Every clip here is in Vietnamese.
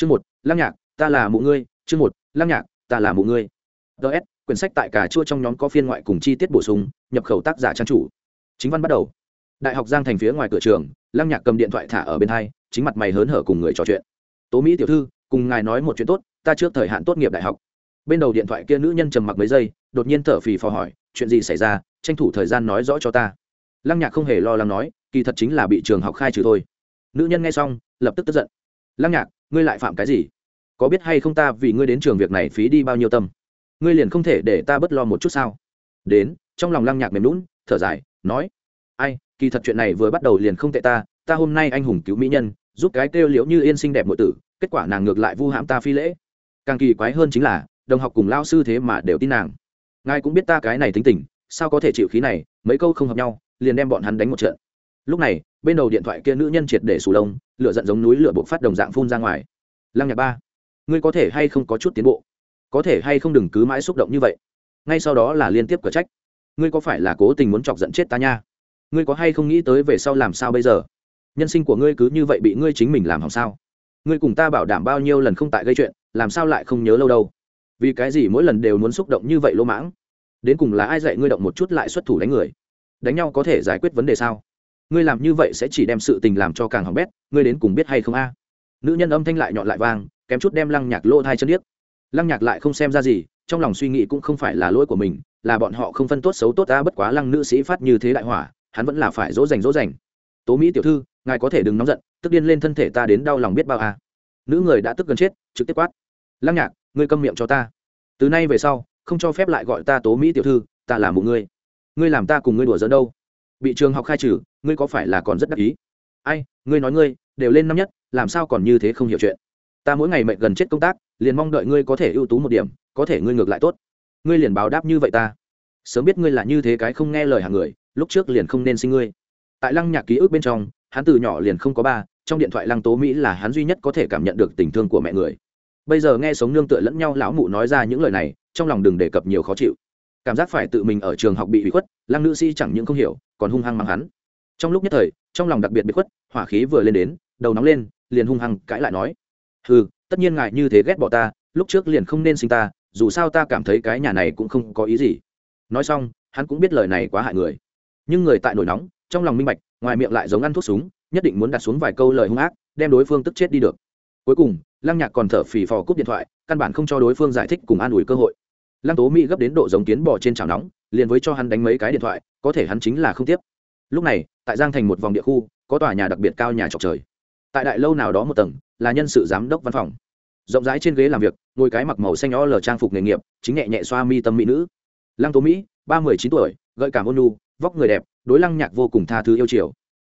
chương một lăng nhạc, ta là mụ ngươi. Chương một lăng nhạc, ta là mụ ngươi. Ts quyển sách tại cả chua trong nhóm có phiên ngoại cùng chi tiết bổ sung, nhập khẩu tác giả trang chủ. Chính văn bắt đầu. Đại học giang thành phía ngoài cửa trường lăng nhạc cầm điện thoại thả ở bên hai, chính mặt mày hớn hở cùng người trò chuyện. Tố mỹ tiểu thư, cùng ngài nói một chuyện tốt, ta trước thời hạn tốt nghiệp đại học. Bên đầu điện thoại kia nữ nhân trầm mặc mấy giây, đột nhiên thở phì phò hỏi, chuyện gì xảy ra? Tranh thủ thời gian nói rõ cho ta. Lăng nhạc không hề lo lắng nói, kỳ thật chính là bị trường học khai trừ thôi. Nữ nhân nghe xong, lập tức tức giận. Lăng nhạc ngươi lại phạm cái gì? Có biết hay không ta vì ngươi đến trường việc này phí đi bao nhiêu tâm? Ngươi liền không thể để ta bớt lo một chút sao? Đến, trong lòng lăng nhạc mềm lún thở dài, nói, ai, kỳ thật chuyện này vừa bắt đầu liền không tệ ta ta hôm nay anh hùng cứu mỹ nhân, giúp cái kêu liễu như yên xinh đẹp mọi tử, kết quả nàng ngược lại vu hãm ta phi lễ. Càng kỳ quái hơn chính là, đồng học cùng lao sư thế mà đều tin nàng. Ngài cũng biết ta cái này tính tình, sao có thể chịu khí này, mấy câu không hợp nhau, liền đem bọn hắn đánh một trận lúc này, bên đầu điện thoại kia nữ nhân triệt để sù lông, lửa giận giống núi lửa buộc phát đồng dạng phun ra ngoài. Lăng nhạc ba, ngươi có thể hay không có chút tiến bộ? Có thể hay không đừng cứ mãi xúc động như vậy. Ngay sau đó là liên tiếp cở trách. Ngươi có phải là cố tình muốn chọc giận chết ta nha? Ngươi có hay không nghĩ tới về sau làm sao bây giờ? Nhân sinh của ngươi cứ như vậy bị ngươi chính mình làm hỏng sao? Ngươi cùng ta bảo đảm bao nhiêu lần không tại gây chuyện, làm sao lại không nhớ lâu đâu? Vì cái gì mỗi lần đều muốn xúc động như vậy lỗ mãng? Đến cùng là ai dạy ngươi động một chút lại xuất thủ đánh người? Đánh nhau có thể giải quyết vấn đề sao? Ngươi làm như vậy sẽ chỉ đem sự tình làm cho càng hỏng bét, ngươi đến cùng biết hay không a? Nữ nhân âm thanh lại nhọn lại vang, kém chút đem lăng nhạc lỗ thai chân điếc. Lăng nhạc lại không xem ra gì, trong lòng suy nghĩ cũng không phải là lỗi của mình, là bọn họ không phân tốt xấu tốt ta bất quá lăng nữ sĩ phát như thế đại hỏa, hắn vẫn là phải dỗ dành dỗ dành. Tố mỹ tiểu thư, ngài có thể đừng nóng giận, tức điên lên thân thể ta đến đau lòng biết bao à. nữ người đã tức gần chết, trực tiếp quát. Lăng nhạc, ngươi câm miệng cho ta. Từ nay về sau, không cho phép lại gọi ta tố mỹ tiểu thư, ta là một ngươi. Ngươi làm ta cùng ngươi đùa giỡn đâu? Bị trường học khai trừ, ngươi có phải là còn rất đắc ý? Ai, ngươi nói ngươi, đều lên năm nhất, làm sao còn như thế không hiểu chuyện? Ta mỗi ngày mệnh gần chết công tác, liền mong đợi ngươi có thể ưu tú một điểm, có thể ngươi ngược lại tốt. Ngươi liền báo đáp như vậy ta. Sớm biết ngươi là như thế cái không nghe lời hàng người, lúc trước liền không nên sinh ngươi. Tại lăng nhạc ký ức bên trong, hắn từ nhỏ liền không có ba, trong điện thoại lăng tố mỹ là hắn duy nhất có thể cảm nhận được tình thương của mẹ người. Bây giờ nghe sống nương tựa lẫn nhau lão mụ nói ra những lời này, trong lòng đừng đề cập nhiều khó chịu cảm giác phải tự mình ở trường học bị bị khuất, lăng nữ sĩ chẳng những không hiểu, còn hung hăng mắng hắn. Trong lúc nhất thời, trong lòng đặc biệt bị khuất, hỏa khí vừa lên đến, đầu nóng lên, liền hung hăng cãi lại nói ừ tất nhiên ngài như thế ghét bỏ ta, lúc trước liền không nên sinh ta, dù sao ta cảm thấy cái nhà này cũng không có ý gì. Nói xong, hắn cũng biết lời này quá hại người. Nhưng người tại nổi nóng, trong lòng minh bạch, ngoài miệng lại giống ăn thuốc súng, nhất định muốn đặt xuống vài câu lời hung ác, đem đối phương tức chết đi được. Cuối cùng, lăng nhạc còn thở phì phò cúp điện thoại, căn bản không cho đối phương giải thích cùng an ủi cơ hội lăng tố mỹ gấp đến độ giống kiến bò trên chảo nóng, liền với cho hắn đánh mấy cái điện thoại, có thể hắn chính là không tiếp. Lúc này, tại giang thành một vòng địa khu, có tòa nhà đặc biệt cao nhà trọc trời. Tại đại lâu nào đó một tầng, là nhân sự giám đốc văn phòng. Rộng rãi trên ghế làm việc, ngồi cái mặc màu xanh o lờ trang phục nghề nghiệp, chính nhẹ nhẹ xoa mi tâm mỹ nữ. Lăng tố mỹ, ba mươi chín tuổi, gợi cảm ôn nu vóc người đẹp, đối lăng nhạc vô cùng tha thứ yêu chiều.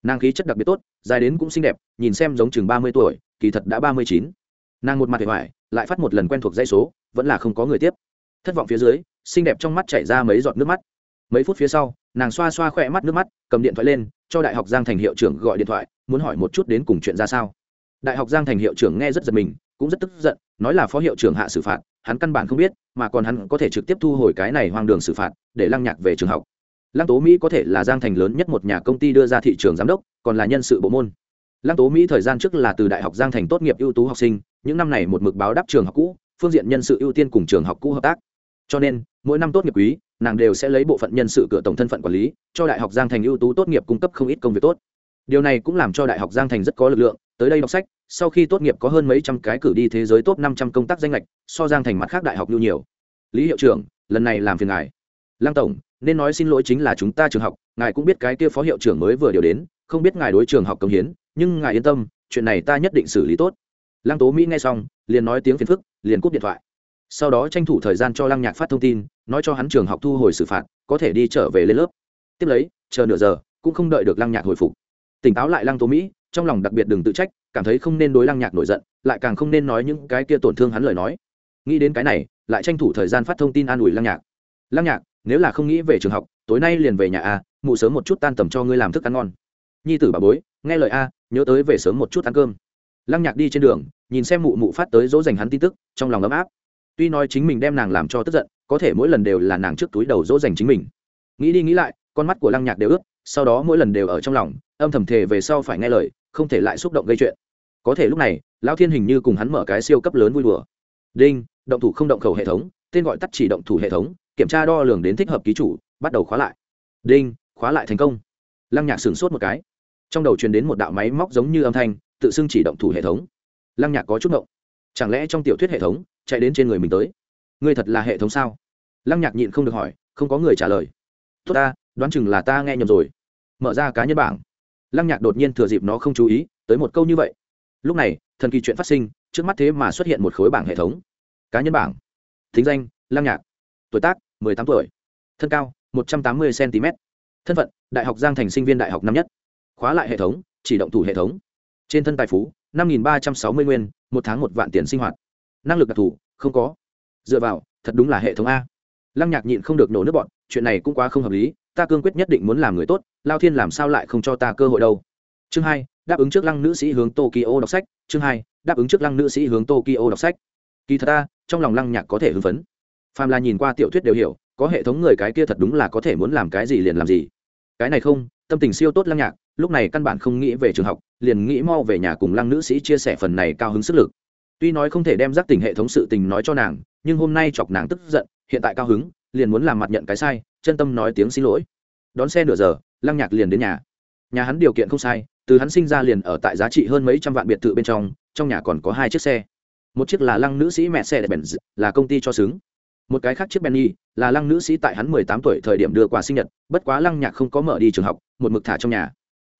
Nàng khí chất đặc biệt tốt, dài đến cũng xinh đẹp, nhìn xem giống chừng ba mươi tuổi, kỳ thật đã ba mươi chín. Nàng một mặt hề hoài, lại phát một lần quen thuộc dây số, vẫn là không có người tiếp thất vọng phía dưới, xinh đẹp trong mắt chảy ra mấy giọt nước mắt. Mấy phút phía sau, nàng xoa xoa khỏe mắt nước mắt, cầm điện thoại lên, cho đại học giang thành hiệu trưởng gọi điện thoại, muốn hỏi một chút đến cùng chuyện ra sao. Đại học giang thành hiệu trưởng nghe rất giật mình, cũng rất tức giận, nói là phó hiệu trưởng hạ xử phạt, hắn căn bản không biết, mà còn hắn có thể trực tiếp thu hồi cái này hoang đường xử phạt, để lăng nhạc về trường học. Lăng tố mỹ có thể là giang thành lớn nhất một nhà công ty đưa ra thị trường giám đốc, còn là nhân sự bộ môn. Lăng tố mỹ thời gian trước là từ đại học giang thành tốt nghiệp ưu tú học sinh, những năm này một mực báo đáp trường học cũ, phương diện nhân sự ưu tiên cùng trường học cũ hợp tác cho nên, mỗi năm tốt nghiệp quý, nàng đều sẽ lấy bộ phận nhân sự cửa tổng thân phận quản lý, cho đại học giang thành ưu tú tốt nghiệp cung cấp không ít công việc tốt. Điều này cũng làm cho đại học giang thành rất có lực lượng, tới đây đọc sách, sau khi tốt nghiệp có hơn mấy trăm cái cử đi thế giới top năm trăm công tác danh lệch, so giang thành mặt khác đại học nhu nhiều. Lý hiệu trưởng, lần này làm phiền ngài. Lăng tổng, nên nói xin lỗi chính là chúng ta trường học, ngài cũng biết cái kia phó hiệu trưởng mới vừa điều đến, không biết ngài đối trường học công hiến, nhưng ngài yên tâm, chuyện này ta nhất định xử lý tốt. Lăng tố mỹ nghe xong, liền nói tiếng phiền phức, liền cúp điện thoại sau đó tranh thủ thời gian cho lăng nhạc phát thông tin, nói cho hắn trường học thu hồi xử phạt, có thể đi trở về lên lớp. Tiếp lấy, chờ nửa giờ, cũng không đợi được lăng nhạc hồi phục. Tỉnh táo lại lăng tố mỹ, trong lòng đặc biệt đừng tự trách, cảm thấy không nên đối lăng nhạc nổi giận, lại càng không nên nói những cái kia tổn thương hắn lời nói. Nghĩ đến cái này, lại tranh thủ thời gian phát thông tin an ủi lăng nhạc. Lăng nhạc, nếu là không nghĩ về trường học, tối nay liền về nhà a, mụ sớm một chút tan tầm cho ngươi làm thức ăn ngon. Nhi tử bà bối, nghe lời a, nhớ tới về sớm một chút ăn cơm. Lăng nhạc đi trên đường, nhìn xem mụ mụ phát tới dỗ dành hắn tin tức, trong lòng ấm áp tuy nói chính mình đem nàng làm cho tức giận, có thể mỗi lần đều là nàng trước túi đầu dỗ dành chính mình. Nghĩ đi nghĩ lại, con mắt của lăng nhạc đều ướt, sau đó mỗi lần đều ở trong lòng, âm thầm thề về sau phải nghe lời, không thể lại xúc động gây chuyện. Có thể lúc này, lão thiên hình như cùng hắn mở cái siêu cấp lớn vui đùa. Đinh, động thủ không động khẩu hệ thống, tên gọi tắt chỉ động thủ hệ thống, kiểm tra đo lường đến thích hợp ký chủ, bắt đầu khóa lại. Đinh, khóa lại thành công. Lăng nhạc sửng sốt một cái. Trong đầu truyền đến một đạo máy móc giống như âm thanh, tự xưng chỉ động thủ hệ thống. Lăng nhạc có chút động chẳng lẽ trong tiểu thuyết hệ thống chạy đến trên người mình tới? Ngươi thật là hệ thống sao? Lăng nhạc nhịn không được hỏi, không có người trả lời. Tốt ta, đoán chừng là ta nghe nhầm rồi. Mở ra cá nhân bảng. Lăng nhạc đột nhiên thừa dịp nó không chú ý, tới một câu như vậy. Lúc này, thần kỳ chuyện phát sinh, trước mắt thế mà xuất hiện một khối bảng hệ thống. Cá nhân bảng. Thính danh, lăng nhạc. Tuổi tác, mười tám tuổi. Thân cao, một trăm tám mươi cm thân phận, đại học giang thành sinh viên đại học năm nhất. Khóa lại hệ thống, chỉ động thủ hệ thống. Trên thân tài phú năm nghìn ba trăm sáu mươi nguyên, một tháng một vạn tiền sinh hoạt. Năng lực đặc thù, không có. Dựa vào, thật đúng là hệ thống a. Lăng nhạc nhịn không được nổ nước bọn, chuyện này cũng quá không hợp lý, ta cương quyết nhất định muốn làm người tốt, lao thiên làm sao lại không cho ta cơ hội đâu. Chương hai, đáp ứng trước lăng nữ sĩ hướng tokyo đọc sách. Chương hai, đáp ứng trước lăng nữ sĩ hướng tokyo đọc sách. Kỳ thật ta, trong lòng lăng nhạc có thể hưng phấn. Phàm là nhìn qua tiểu thuyết đều hiểu, có hệ thống người cái kia thật đúng là có thể muốn làm cái gì liền làm gì. Cái này không, tâm tình siêu tốt lăng nhạc, lúc này căn bản không nghĩ về trường học liền nghĩ mau về nhà cùng lăng nữ sĩ chia sẻ phần này cao hứng sức lực. Tuy nói không thể đem giác tình hệ thống sự tình nói cho nàng, nhưng hôm nay chọc nàng tức giận, hiện tại cao hứng, liền muốn làm mặt nhận cái sai, chân tâm nói tiếng xin lỗi. Đón xe nửa giờ, lăng nhạc liền đến nhà. Nhà hắn điều kiện không sai, từ hắn sinh ra liền ở tại giá trị hơn mấy trăm vạn biệt thự bên trong trong nhà còn có hai chiếc xe. Một chiếc là lăng nữ sĩ mẹ xe đẹp bèn là công ty cho xứng. Một cái khác chiếc benny là lăng nữ sĩ tại hắn mười tám tuổi thời điểm đưa quà sinh nhật, bất quá lăng nhạc không có mở đi trường học, một mực thả trong nhà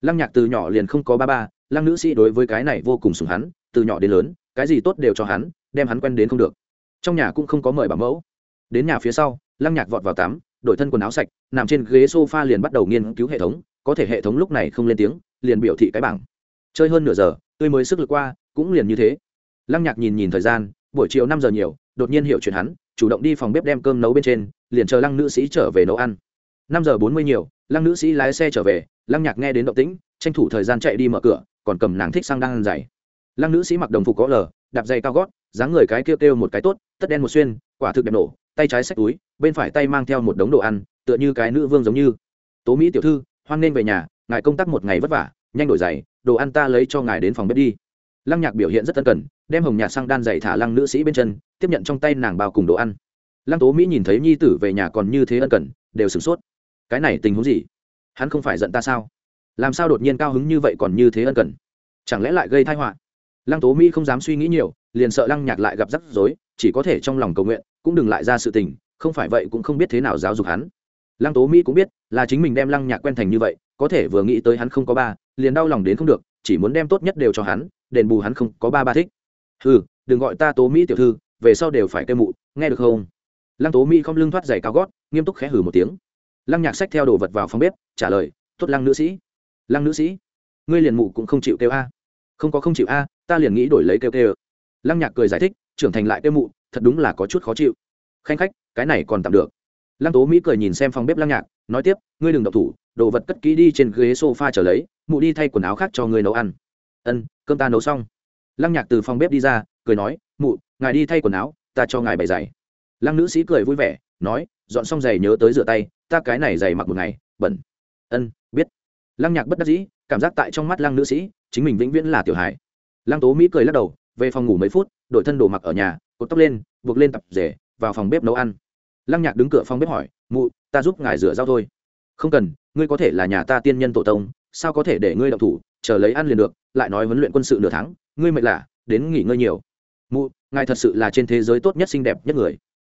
lăng nhạc từ nhỏ liền không có ba ba, lăng nữ sĩ đối với cái này vô cùng sùng hắn, từ nhỏ đến lớn, cái gì tốt đều cho hắn, đem hắn quen đến không được. Trong nhà cũng không có mời bảo mẫu. Đến nhà phía sau, lăng nhạc vọt vào tắm, đổi thân quần áo sạch, nằm trên ghế s o f a liền bắt đầu nghiên cứu hệ thống, có thể hệ thống lúc này không lên tiếng, liền biểu thị cái bảng. Chơi hơn nửa giờ, tươi mới sức lực qua, cũng liền như thế. Lăng nhạc nhìn nhìn thời gian, buổi chiều năm giờ nhiều, đột nhiên hiểu chuyện hắn, chủ động đi phòng bếp đem cơm nấu bên trên, liền chờ lăng nữ sĩ trở về nấu ăn. Năm giờ bốn mươi nhiều, lăng nữ sĩ lái xe trở về lăng nhạc nghe đến động tĩnh, tranh thủ thời gian chạy đi mở cửa, còn cầm nàng thích sang đang ăn dày lăng nữ sĩ mặc đồng phục có lờ đạp dày cao gót, dáng người cái kêu kêu một cái tốt, tất đen một xuyên, quả thực đẹp nổ, tay trái xách túi, bên phải tay mang theo một đống đồ ăn, tựa như cái nữ vương giống như. Tố mỹ tiểu thư, hoan nên về nhà, ngài công tác một ngày vất vả, nhanh đổi giày, đồ ăn ta lấy cho ngài đến phòng bếp đi. Lăng nhạc biểu hiện rất tân cần đem hồng nhạt sang đan giày thả lăng nữ sĩ bên chân, tiếp nhận trong tay nàng bao cùng đồ ăn. Lăng tố mỹ nhìn thấy nhi tử về nhà còn như thế ân cần, đều sửng sốt. Cái này tình huống gì? Hắn không phải giận ta sao? Làm sao đột nhiên cao hứng như vậy còn như thế ân cần? Chẳng lẽ lại gây thai họa? Lăng tố mỹ không dám suy nghĩ nhiều, liền sợ lăng nhạc lại gặp rắc rối, chỉ có thể trong lòng cầu nguyện, cũng đừng lại ra sự tình, không phải vậy cũng không biết thế nào giáo dục hắn. Lăng tố mỹ cũng biết, là chính mình đem lăng nhạc quen thành như vậy, có thể vừa nghĩ tới hắn không có ba, liền đau lòng đến không được, chỉ muốn đem tốt nhất đều cho hắn, đền bù hắn không có ba ba thích. Ừ đừng gọi ta tố mỹ tiểu thư, về sau đều phải kêu mụ, nghe được không? Lăng tố mỹ không lưng thoát giày cao gót, nghiêm túc khẽ hử một tiếng lăng nhạc xách theo đồ vật vào phòng bếp, trả lời, tốt lăng nữ sĩ. Lăng nữ sĩ? Ngươi liền mụ cũng không chịu kêu a. Không có không chịu a, ta liền nghĩ đổi lấy kêu kêu. Lăng nhạc cười giải thích, trưởng thành lại kêu mụ, thật đúng là có chút khó chịu. Khanh khách, cái này còn tạm được. Lăng tố mỹ cười nhìn xem phòng bếp lăng nhạc, nói tiếp, ngươi đừng độc thủ, đồ vật cất kỹ đi trên ghế s o f a trở lấy, mụ đi thay quần áo khác cho ngươi nấu ăn. Ân, cơm ta nấu xong. Lăng nhạc từ phòng bếp đi ra, cười nói, mụ, ngài đi thay quần áo, ta cho ngài bày giày. Lăng nữ sĩ cười vui vẻ, nói dọn xong giày nhớ tới rửa tay, ta cái này giày mặc một ngày, bẩn. Ân, biết. Lăng nhạc bất đắc dĩ, cảm giác tại trong mắt lăng nữ sĩ, chính mình vĩnh viễn là tiểu hài. Lăng tố mỹ cười lắc đầu, về phòng ngủ mấy phút, đổi thân đồ mặc ở nhà, cột tóc lên, buộc lên tập rể, vào phòng bếp nấu ăn. Lăng nhạc đứng cửa phòng bếp hỏi, mụ, ta giúp ngài rửa rau thôi. Không cần, ngươi có thể là nhà ta tiên nhân tổ tông, sao có thể để ngươi đậu thủ, chờ lấy ăn liền được, lại nói huấn luyện quân sự nửa tháng, ngươi mệt lạ, đến nghỉ ngơi nhiều. Mụ, ngài thật sự là trên thế giới tốt nhất xinh đẹp nhất người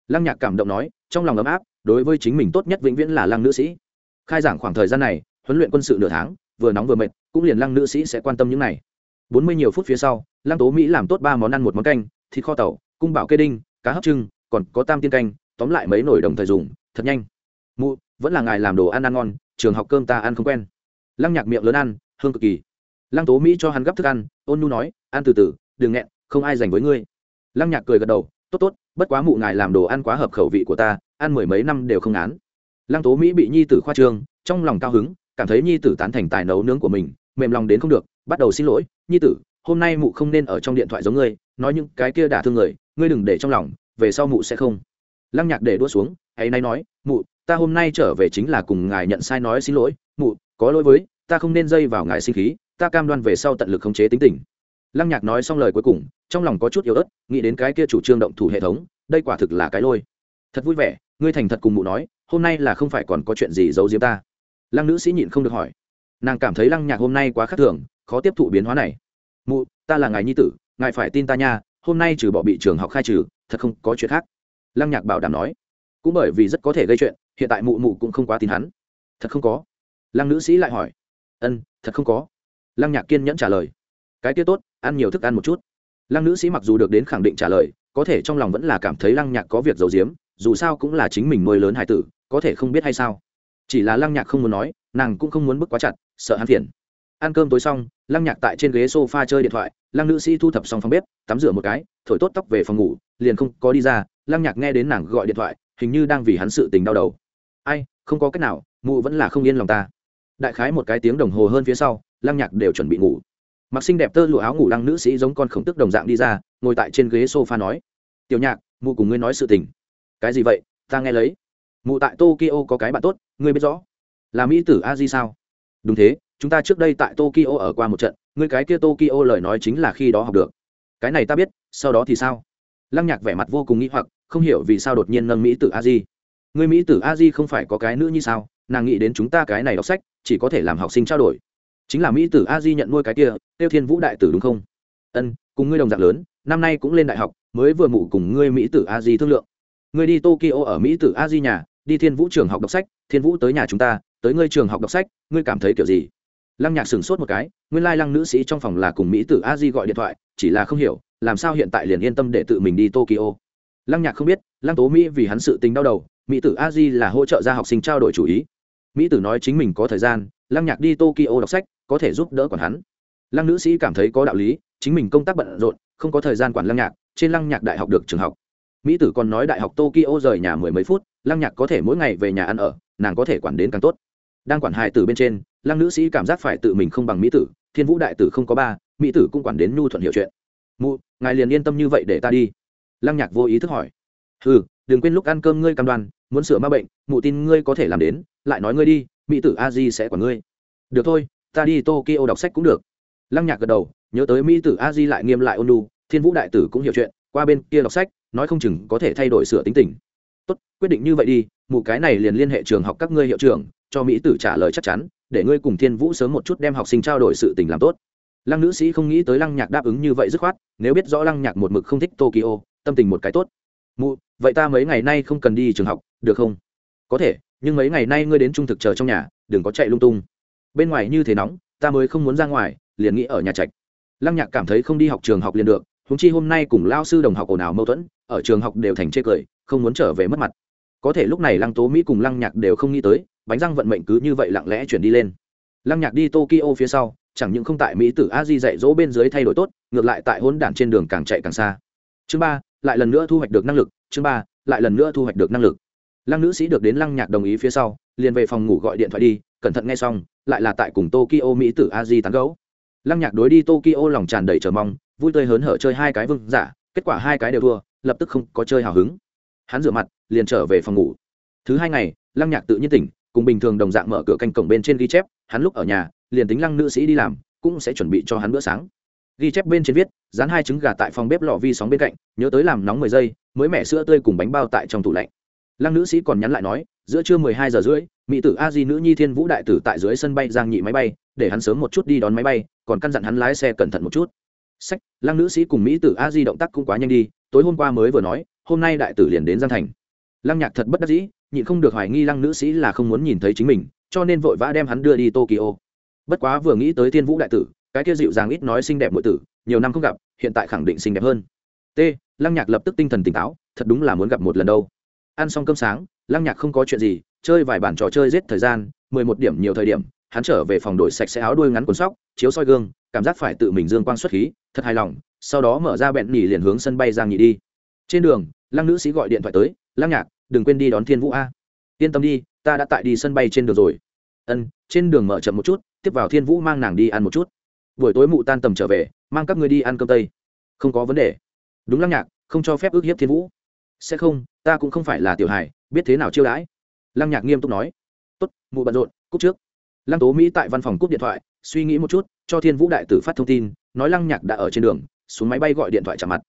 lăng nhạc cảm động nói, trong lòng ấm áp, đối với chính mình tốt nhất vĩnh viễn là lăng nữ sĩ. Khai giảng khoảng thời gian này, huấn luyện quân sự nửa tháng, vừa nóng vừa mệt, cũng liền lăng nữ sĩ sẽ quan tâm những này. Bốn mươi nhiều phút phía sau, lăng tố mỹ làm tốt ba món ăn một món canh, thịt kho tàu, cung bảo kê đinh, cá hấp trưng, còn có tam tiên canh, tóm lại mấy nồi đồng thời dùng, thật nhanh. Mụ, vẫn là ngài làm đồ ăn ăn ngon, trường học cơm ta ăn không quen. Lăng nhạc miệng lớn ăn, hương cực kỳ. Lăng tố mỹ cho hắn gấp thức ăn, ôn nu nói, ăn từ từ, đừng nghẹn, không ai dành với ngươi. Lăng nhạc cười gật đầu tốt tốt, bất quá mụ ngài làm đồ ăn quá hợp khẩu vị của ta, ăn mười mấy năm đều không án lăng tố mỹ bị nhi tử khoa trương, trong lòng cao hứng, cảm thấy nhi tử tán thành tài nấu nướng của mình, mềm lòng đến không được, bắt đầu xin lỗi, nhi tử, hôm nay mụ không nên ở trong điện thoại giống ngươi, nói những cái kia đả thương người, ngươi đừng để trong lòng, về sau mụ sẽ không. Lăng nhạc để đua xuống hãy nay nói, mụ, ta hôm nay trở về chính là cùng ngài nhận sai nói xin lỗi, mụ, có lỗi với, ta không nên dây vào ngài sinh khí, ta cam đoan về sau tận lực khống chế tính tình lăng nhạc nói xong lời cuối cùng, trong lòng có chút yếu ớt, nghĩ đến cái kia chủ trương động thủ hệ thống, đây quả thực là cái lôi. Thật vui vẻ, ngươi thành thật cùng mụ nói, hôm nay là không phải còn có chuyện gì giấu diếm ta. Lăng nữ sĩ nhịn không được hỏi. Nàng cảm thấy lăng nhạc hôm nay quá khắc thường, khó tiếp thụ biến hóa này. Mụ, ta là ngài nhi tử, ngài phải tin ta nha, hôm nay trừ bỏ bị trường học khai trừ, thật không có chuyện khác. Lăng nhạc bảo đảm nói. Cũng bởi vì rất có thể gây chuyện, hiện tại mụ mụ cũng không quá tin hắn. Thật không có. Lăng nữ sĩ lại hỏi. Ân, thật không có. Lăng nhạc kiên nhẫn trả lời cái kia tốt, ăn nhiều thức ăn một chút. Lăng nữ sĩ mặc dù được đến khẳng định trả lời, có thể trong lòng vẫn là cảm thấy lăng nhạc có việc giấu giếm, dù sao cũng là chính mình nuôi lớn hải tử, có thể không biết hay sao. Chỉ là lăng nhạc không muốn nói, nàng cũng không muốn bức quá chặt, sợ hắn phiền. Ăn cơm tối xong, lăng nhạc tại trên ghế s o f a chơi điện thoại, lăng nữ sĩ thu thập xong phòng bếp, tắm rửa một cái, thổi tốt tóc về phòng ngủ, liền không có đi ra, lăng nhạc nghe đến nàng gọi điện thoại, hình như đang vì hắn sự tình đau đầu. Ai, không có cách nào, mụ vẫn là không yên lòng ta. Đại khái một cái tiếng đồng hồ hơn phía sau, lăng nhạc đều chuẩn bị ngủ mặc xinh đẹp tơ lụa áo ngủ lăng nữ sĩ giống con khổng tức đồng dạng đi ra, ngồi tại trên ghế sofa nói, tiểu nhạc, mụ cùng ngươi nói sự tình. Cái gì vậy? Ta nghe lấy. Mụ tại tokyo có cái bạn tốt, ngươi biết rõ. Là mỹ tử a di sao? Đúng thế, chúng ta trước đây tại tokyo ở qua một trận, ngươi cái kia tokyo lời nói chính là khi đó học được. Cái này ta biết, sau đó thì sao? Lăng nhạc vẻ mặt vô cùng nghĩ hoặc, không hiểu vì sao đột nhiên nâng mỹ tử a di. Người mỹ tử a di không phải có cái nữ như sao? Nàng nghĩ đến chúng ta cái này đọc sách, chỉ có thể làm học sinh trao đổi chính là mỹ tử a di nhận nuôi cái kia, tiêu thiên vũ đại tử đúng không? Ân, cùng ngươi đồng dạng lớn, năm nay cũng lên đại học, mới vừa mụ cùng ngươi mỹ tử a di thương lượng. Ngươi đi tokyo ở mỹ tử a di nhà, đi thiên vũ trường học đọc sách, thiên vũ tới nhà chúng ta, tới ngươi trường học đọc sách, ngươi cảm thấy kiểu gì? Lăng nhạc sửng sốt một cái, nguyên lai lăng nữ sĩ trong phòng là cùng mỹ tử a di gọi điện thoại, chỉ là không hiểu, làm sao hiện tại liền yên tâm để tự mình đi tokyo? Lăng nhạc không biết, lăng tố mỹ vì hắn sự tình đau đầu, mỹ tử a di là hỗ trợ gia học sinh trao đổi chủ ý. Mỹ tử nói chính mình có thời gian lăng nhạc đi tokyo đọc sách, có thể giúp đỡ quản hắn. Lăng nữ sĩ cảm thấy có đạo lý, chính mình công tác bận rộn, không có thời gian quản lăng nhạc, trên lăng nhạc đại học được trường học. Mỹ tử còn nói đại học tokyo rời nhà mười mấy phút, lăng nhạc có thể mỗi ngày về nhà ăn ở, nàng có thể quản đến càng tốt. Đang quản hài tử bên trên, lăng nữ sĩ cảm giác phải tự mình không bằng mỹ tử, thiên vũ đại tử không có ba, mỹ tử cũng quản đến nhu thuận hiểu chuyện. Mụ, ngài liền yên tâm như vậy để ta đi. Lăng nhạc vô ý thức hỏi. Ừ đừng quên lúc ăn cơm ngươi cam đoan, muốn sửa ma bệnh, mụ tin ngươi có thể làm đến, lại nói ngươi đi mỹ tử a di sẽ quản ngươi. Được thôi, ta đi tokyo đọc sách cũng được. Lăng nhạc gật đầu, nhớ tới mỹ tử a di lại nghiêm lại ôn lu thiên vũ đại tử cũng hiểu chuyện, qua bên kia đọc sách, nói không chừng có thể thay đổi sửa tính tình. Tốt, quyết định như vậy đi, mụ cái này liền liên hệ trường học các ngươi hiệu trưởng, cho mỹ tử trả lời chắc chắn, để ngươi cùng thiên vũ sớm một chút đem học sinh trao đổi sự tình làm tốt. Lăng nữ sĩ không nghĩ tới lăng nhạc đáp ứng như vậy dứt khoát, nếu biết rõ lăng nhạc một mực không thích tokyo, tâm tình một cái tốt. Mụ, vậy ta mấy ngày nay không cần đi trường học, được không? Có thể, nhưng mấy ngày nay ngươi đến trung thực chờ trong nhà, đừng có chạy lung tung. Bên ngoài như thế nóng, ta mới không muốn ra ngoài, liền nghĩ ở nhà trạch. Lăng nhạc cảm thấy không đi học trường học liền được húng chi hôm nay cùng lao sư đồng học ồn ào mâu thuẫn, ở trường học đều thành chê cười, không muốn trở về mất mặt. Có thể lúc này lăng tố mỹ cùng lăng nhạc đều không nghĩ tới, bánh răng vận mệnh cứ như vậy lặng lẽ chuyển đi lên. Lăng nhạc đi tokyo phía sau, chẳng những không tại mỹ tử a di dạy dỗ bên dưới thay đổi tốt, ngược lại tại hỗn đản trên đường càng chạy càng xa. Chương ba, lại lần nữa thu hoạch được năng lực, chương ba, lại lần nữa thu hoạch được năng lực lăng nữ sĩ được đến lăng nhạc đồng ý phía sau, liền về phòng ngủ gọi điện thoại đi, cẩn thận nghe xong, lại là tại cùng tokyo mỹ tử a di tán gấu lăng nhạc đối đi tokyo lòng tràn đầy chờ mong, vui tươi hớn hở chơi hai cái vương giả, kết quả hai cái đều thua, lập tức không có chơi hào hứng. Hắn rửa mặt, liền trở về phòng ngủ. Thứ hai ngày, lăng nhạc tự nhiên tỉnh, cùng bình thường đồng dạng mở cửa canh cổng bên trên ghi chép, hắn lúc ở nhà, liền tính lăng nữ sĩ đi làm, cũng sẽ chuẩn bị cho hắn bữa sáng. Ghi chép bên trên viết, dán hai trứng gà tại phòng bếp lò vi sóng bên cạnh, nhớ tới làm nóng mười giây, mới mẻ sữa tươi cùng bánh bao tại trong tủ lạnh lăng nữ sĩ còn nhắn lại nói, giữa trưa mười hai giờ rưỡi, mỹ tử a di nữ nhi thiên vũ đại tử tại dưới sân bay giang nhị máy bay, để hắn sớm một chút đi đón máy bay, còn căn dặn hắn lái xe cẩn thận một chút. Sách, lăng nữ sĩ cùng mỹ tử a di động tác cũng quá nhanh đi, tối hôm qua mới vừa nói, hôm nay đại tử liền đến giang thành. Lăng nhạc thật bất đắc dĩ, nhịn không được hoài nghi lăng nữ sĩ là không muốn nhìn thấy chính mình, cho nên vội vã đem hắn đưa đi tokyo. Bất quá vừa nghĩ tới thiên vũ đại tử, cái kia dịu dàng ít nói xinh đẹp nội tử, nhiều năm không gặp, hiện tại khẳng định xinh đẹp hơn. T, lăng nhạc lập tức tinh thần tỉnh táo, thật đúng là muốn gặp một lần đâu ăn xong cơm sáng, lăng nhạc không có chuyện gì, chơi vài bản trò chơi giết thời gian, mười một điểm nhiều thời điểm, hắn trở về phòng đổi sạch sẽ áo đuôi ngắn quần sóc, chiếu soi gương, cảm giác phải tự mình dương quang xuất khí, thật hài lòng, sau đó mở ra bẹn nhỉ liền hướng sân bay giang nhị đi. Trên đường, lăng nữ sĩ gọi điện thoại tới, lăng nhạc, đừng quên đi đón thiên vũ a. Yên tâm đi, ta đã tại đi sân bay trên đường rồi. Ân, trên đường mở chậm một chút, tiếp vào thiên vũ mang nàng đi ăn một chút. Buổi tối mụ tan tầm trở về, mang các người đi ăn cơm tây. Không có vấn đề. Đúng lăng nhạc, không cho phép ước hiếp thiên vũ sẽ không, ta cũng không phải là tiểu hài, biết thế nào chiêu đãi. Lăng nhạc nghiêm túc nói. Tốt, mụ bận rộn cúc trước. Lăng tố mỹ tại văn phòng cúp điện thoại, suy nghĩ một chút, cho thiên vũ đại tử phát thông tin, nói lăng nhạc đã ở trên đường, xuống máy bay gọi điện thoại trả mặt.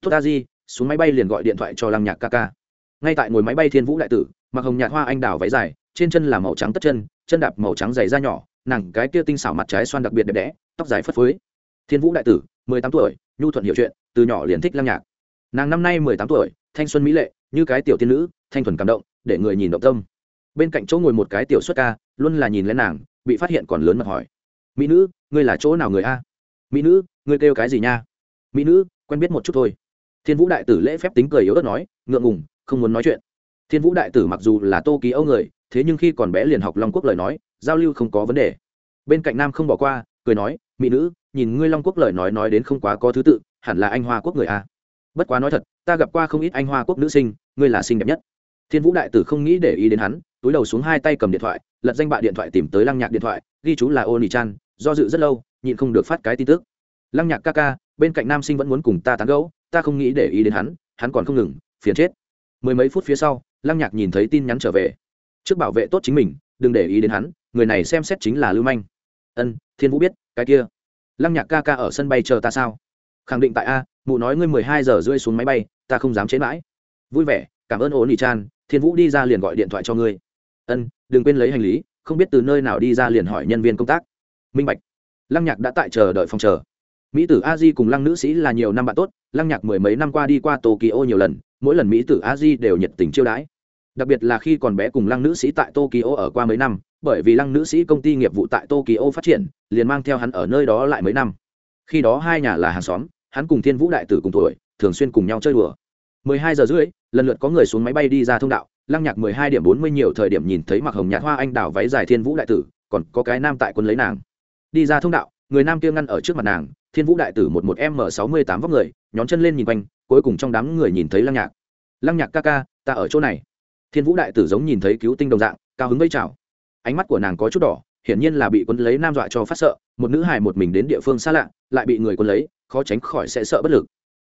Tốt ta di, xuống máy bay liền gọi điện thoại cho lăng nhạc ca ca. Ngay tại ngồi máy bay thiên vũ đại tử, mặc hồng nhạt hoa anh đào váy dài, trên chân là màu trắng tất chân chân đạp màu trắng dày da nhỏ, nàng cái kia tinh xảo mặt trái xoan đặc biệt đẹp đẽ, tóc dài phất phới. Thiên vũ đại tử, mười tám tuổi, nhu thuận hiểu chuyện, từ nhỏ liền thích lăng nhạc. Nàng năm nay mười tám tuổi thanh xuân mỹ lệ, như cái tiểu tiên nữ, thanh thuần cảm động, để người nhìn động tâm. Bên cạnh chỗ ngồi một cái tiểu xuất ca, luôn là nhìn lên nàng, bị phát hiện còn lớn mặt hỏi. Mỹ nữ, ngươi là chỗ nào người a? Mỹ nữ, ngươi kêu cái gì nha? Mỹ nữ, quen biết một chút thôi. Thiên vũ đại tử lễ phép tính cười yếu ớt nói, ngượng ngùng, không muốn nói chuyện. Thiên vũ đại tử mặc dù là tô ký âu người, thế nhưng khi còn bé liền học long quốc lời nói, giao lưu không có vấn đề. Bên cạnh nam không bỏ qua, cười nói, mỹ nữ, nhìn ngươi long quốc lời nói nói đến không quá có thứ tự, hẳn là anh hoa quốc người a bất quá nói thật, ta gặp qua không ít anh hoa quốc nữ sinh, ngươi là xinh đẹp nhất. Thiên vũ đại tử không nghĩ để ý đến hắn, túi đầu xuống hai tay cầm điện thoại, lật danh bạ điện thoại tìm tới lăng nhạc điện thoại, ghi chú là ô nỉ chan do dự rất lâu, nhịn không được phát cái tin tức. Lăng nhạc ca ca, bên cạnh nam sinh vẫn muốn cùng ta tán gẫu, ta không nghĩ để ý đến hắn hắn còn không ngừng, phiền chết. Mười mấy phút phía sau, lăng nhạc nhìn thấy tin nhắn trở về. Trước bảo vệ tốt chính mình, đừng để ý đến hắn, người này xem xét chính là lưu manh. Ân, thiên vũ biết, cái kia. Lăng nhạc ca ca ở sân bay chờ ta sao? Khẳng định tại a, mụ nói ngươi mười hai giờ rơi xuống máy bay, ta không dám chế mãi. Vui vẻ, cảm ơn ổn ỉ chan thiên vũ đi ra liền gọi điện thoại cho ngươi. Ân, đừng quên lấy hành lý, không biết từ nơi nào đi ra liền hỏi nhân viên công tác. Minh bạch. Lăng nhạc đã tại chờ đợi phòng chờ. Mỹ tử a di cùng lăng nữ sĩ là nhiều năm bạn tốt, lăng nhạc mười mấy năm qua đi qua tokyo nhiều lần, mỗi lần mỹ tử a di đều nhiệt tình chiêu đãi. Đặc biệt là khi còn bé cùng lăng nữ sĩ tại tokyo ở qua mấy năm, bởi vì lăng nữ sĩ công ty nghiệp vụ tại tokyo phát triển, liền mang theo hắn ở nơi đó lại mấy năm. Khi đó hai nhà là hàng xóm hắn cùng thiên vũ đại tử cùng tuổi, thường xuyên cùng nhau chơi đùa. mười hai giờ rưỡi, lần lượt có người xuống máy bay đi ra thông đạo. Lăng nhạc mười hai điểm bốn mươi nhiều thời điểm nhìn thấy mặc hồng nhạt hoa anh đào váy dài thiên vũ đại tử, còn có cái nam tại quân lấy nàng. Đi ra thông đạo, người nam kia ngăn ở trước mặt nàng, thiên vũ đại tử một một m sáu mươi tám vóc người, nhón chân lên nhìn quanh, cuối cùng trong đám người nhìn thấy lăng nhạc. Lăng nhạc ca ca, ta ở chỗ này. Thiên vũ đại tử giống nhìn thấy cứu tinh đồng dạng, cao hứng vây chào. Ánh mắt của nàng có chút đỏ hiển nhiên là bị quân lấy nam dọa cho phát sợ, một nữ hài một mình đến địa phương xa lạ, lại bị người quân lấy, khó tránh khỏi sẽ sợ bất lực.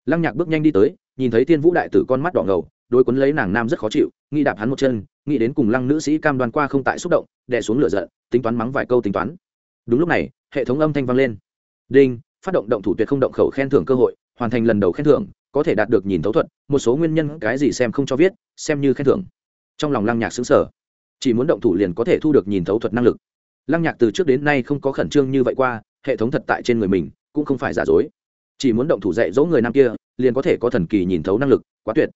Lăng nhạc bước nhanh đi tới, nhìn thấy thiên vũ đại tử con mắt đỏ ngầu đôi quấn lấy nàng nam rất khó chịu, nghĩ đạp hắn một chân, nghĩ đến cùng lăng nữ sĩ cam đoan qua không tại xúc động, đè xuống lửa giận, tính toán mắng vài câu tính toán. Đúng lúc này, hệ thống âm thanh vang lên. Đinh, phát động động thủ tuyệt không động khẩu khen thưởng cơ hội, hoàn thành lần đầu khen thưởng, có thể đạt được nhìn thấu thuật, một số nguyên nhân cái gì xem không cho viết xem như khen thưởng. Trong lòng lăng nhạc xứng sở chỉ muốn động thủ liền có thể thu được nhìn thấu thuật năng lực lăng nhạc từ trước đến nay không có khẩn trương như vậy qua, hệ thống thật tại trên người mình, cũng không phải giả dối. Chỉ muốn động thủ dạy dỗ người nam kia, liền có thể có thần kỳ nhìn thấu năng lực, quá tuyệt.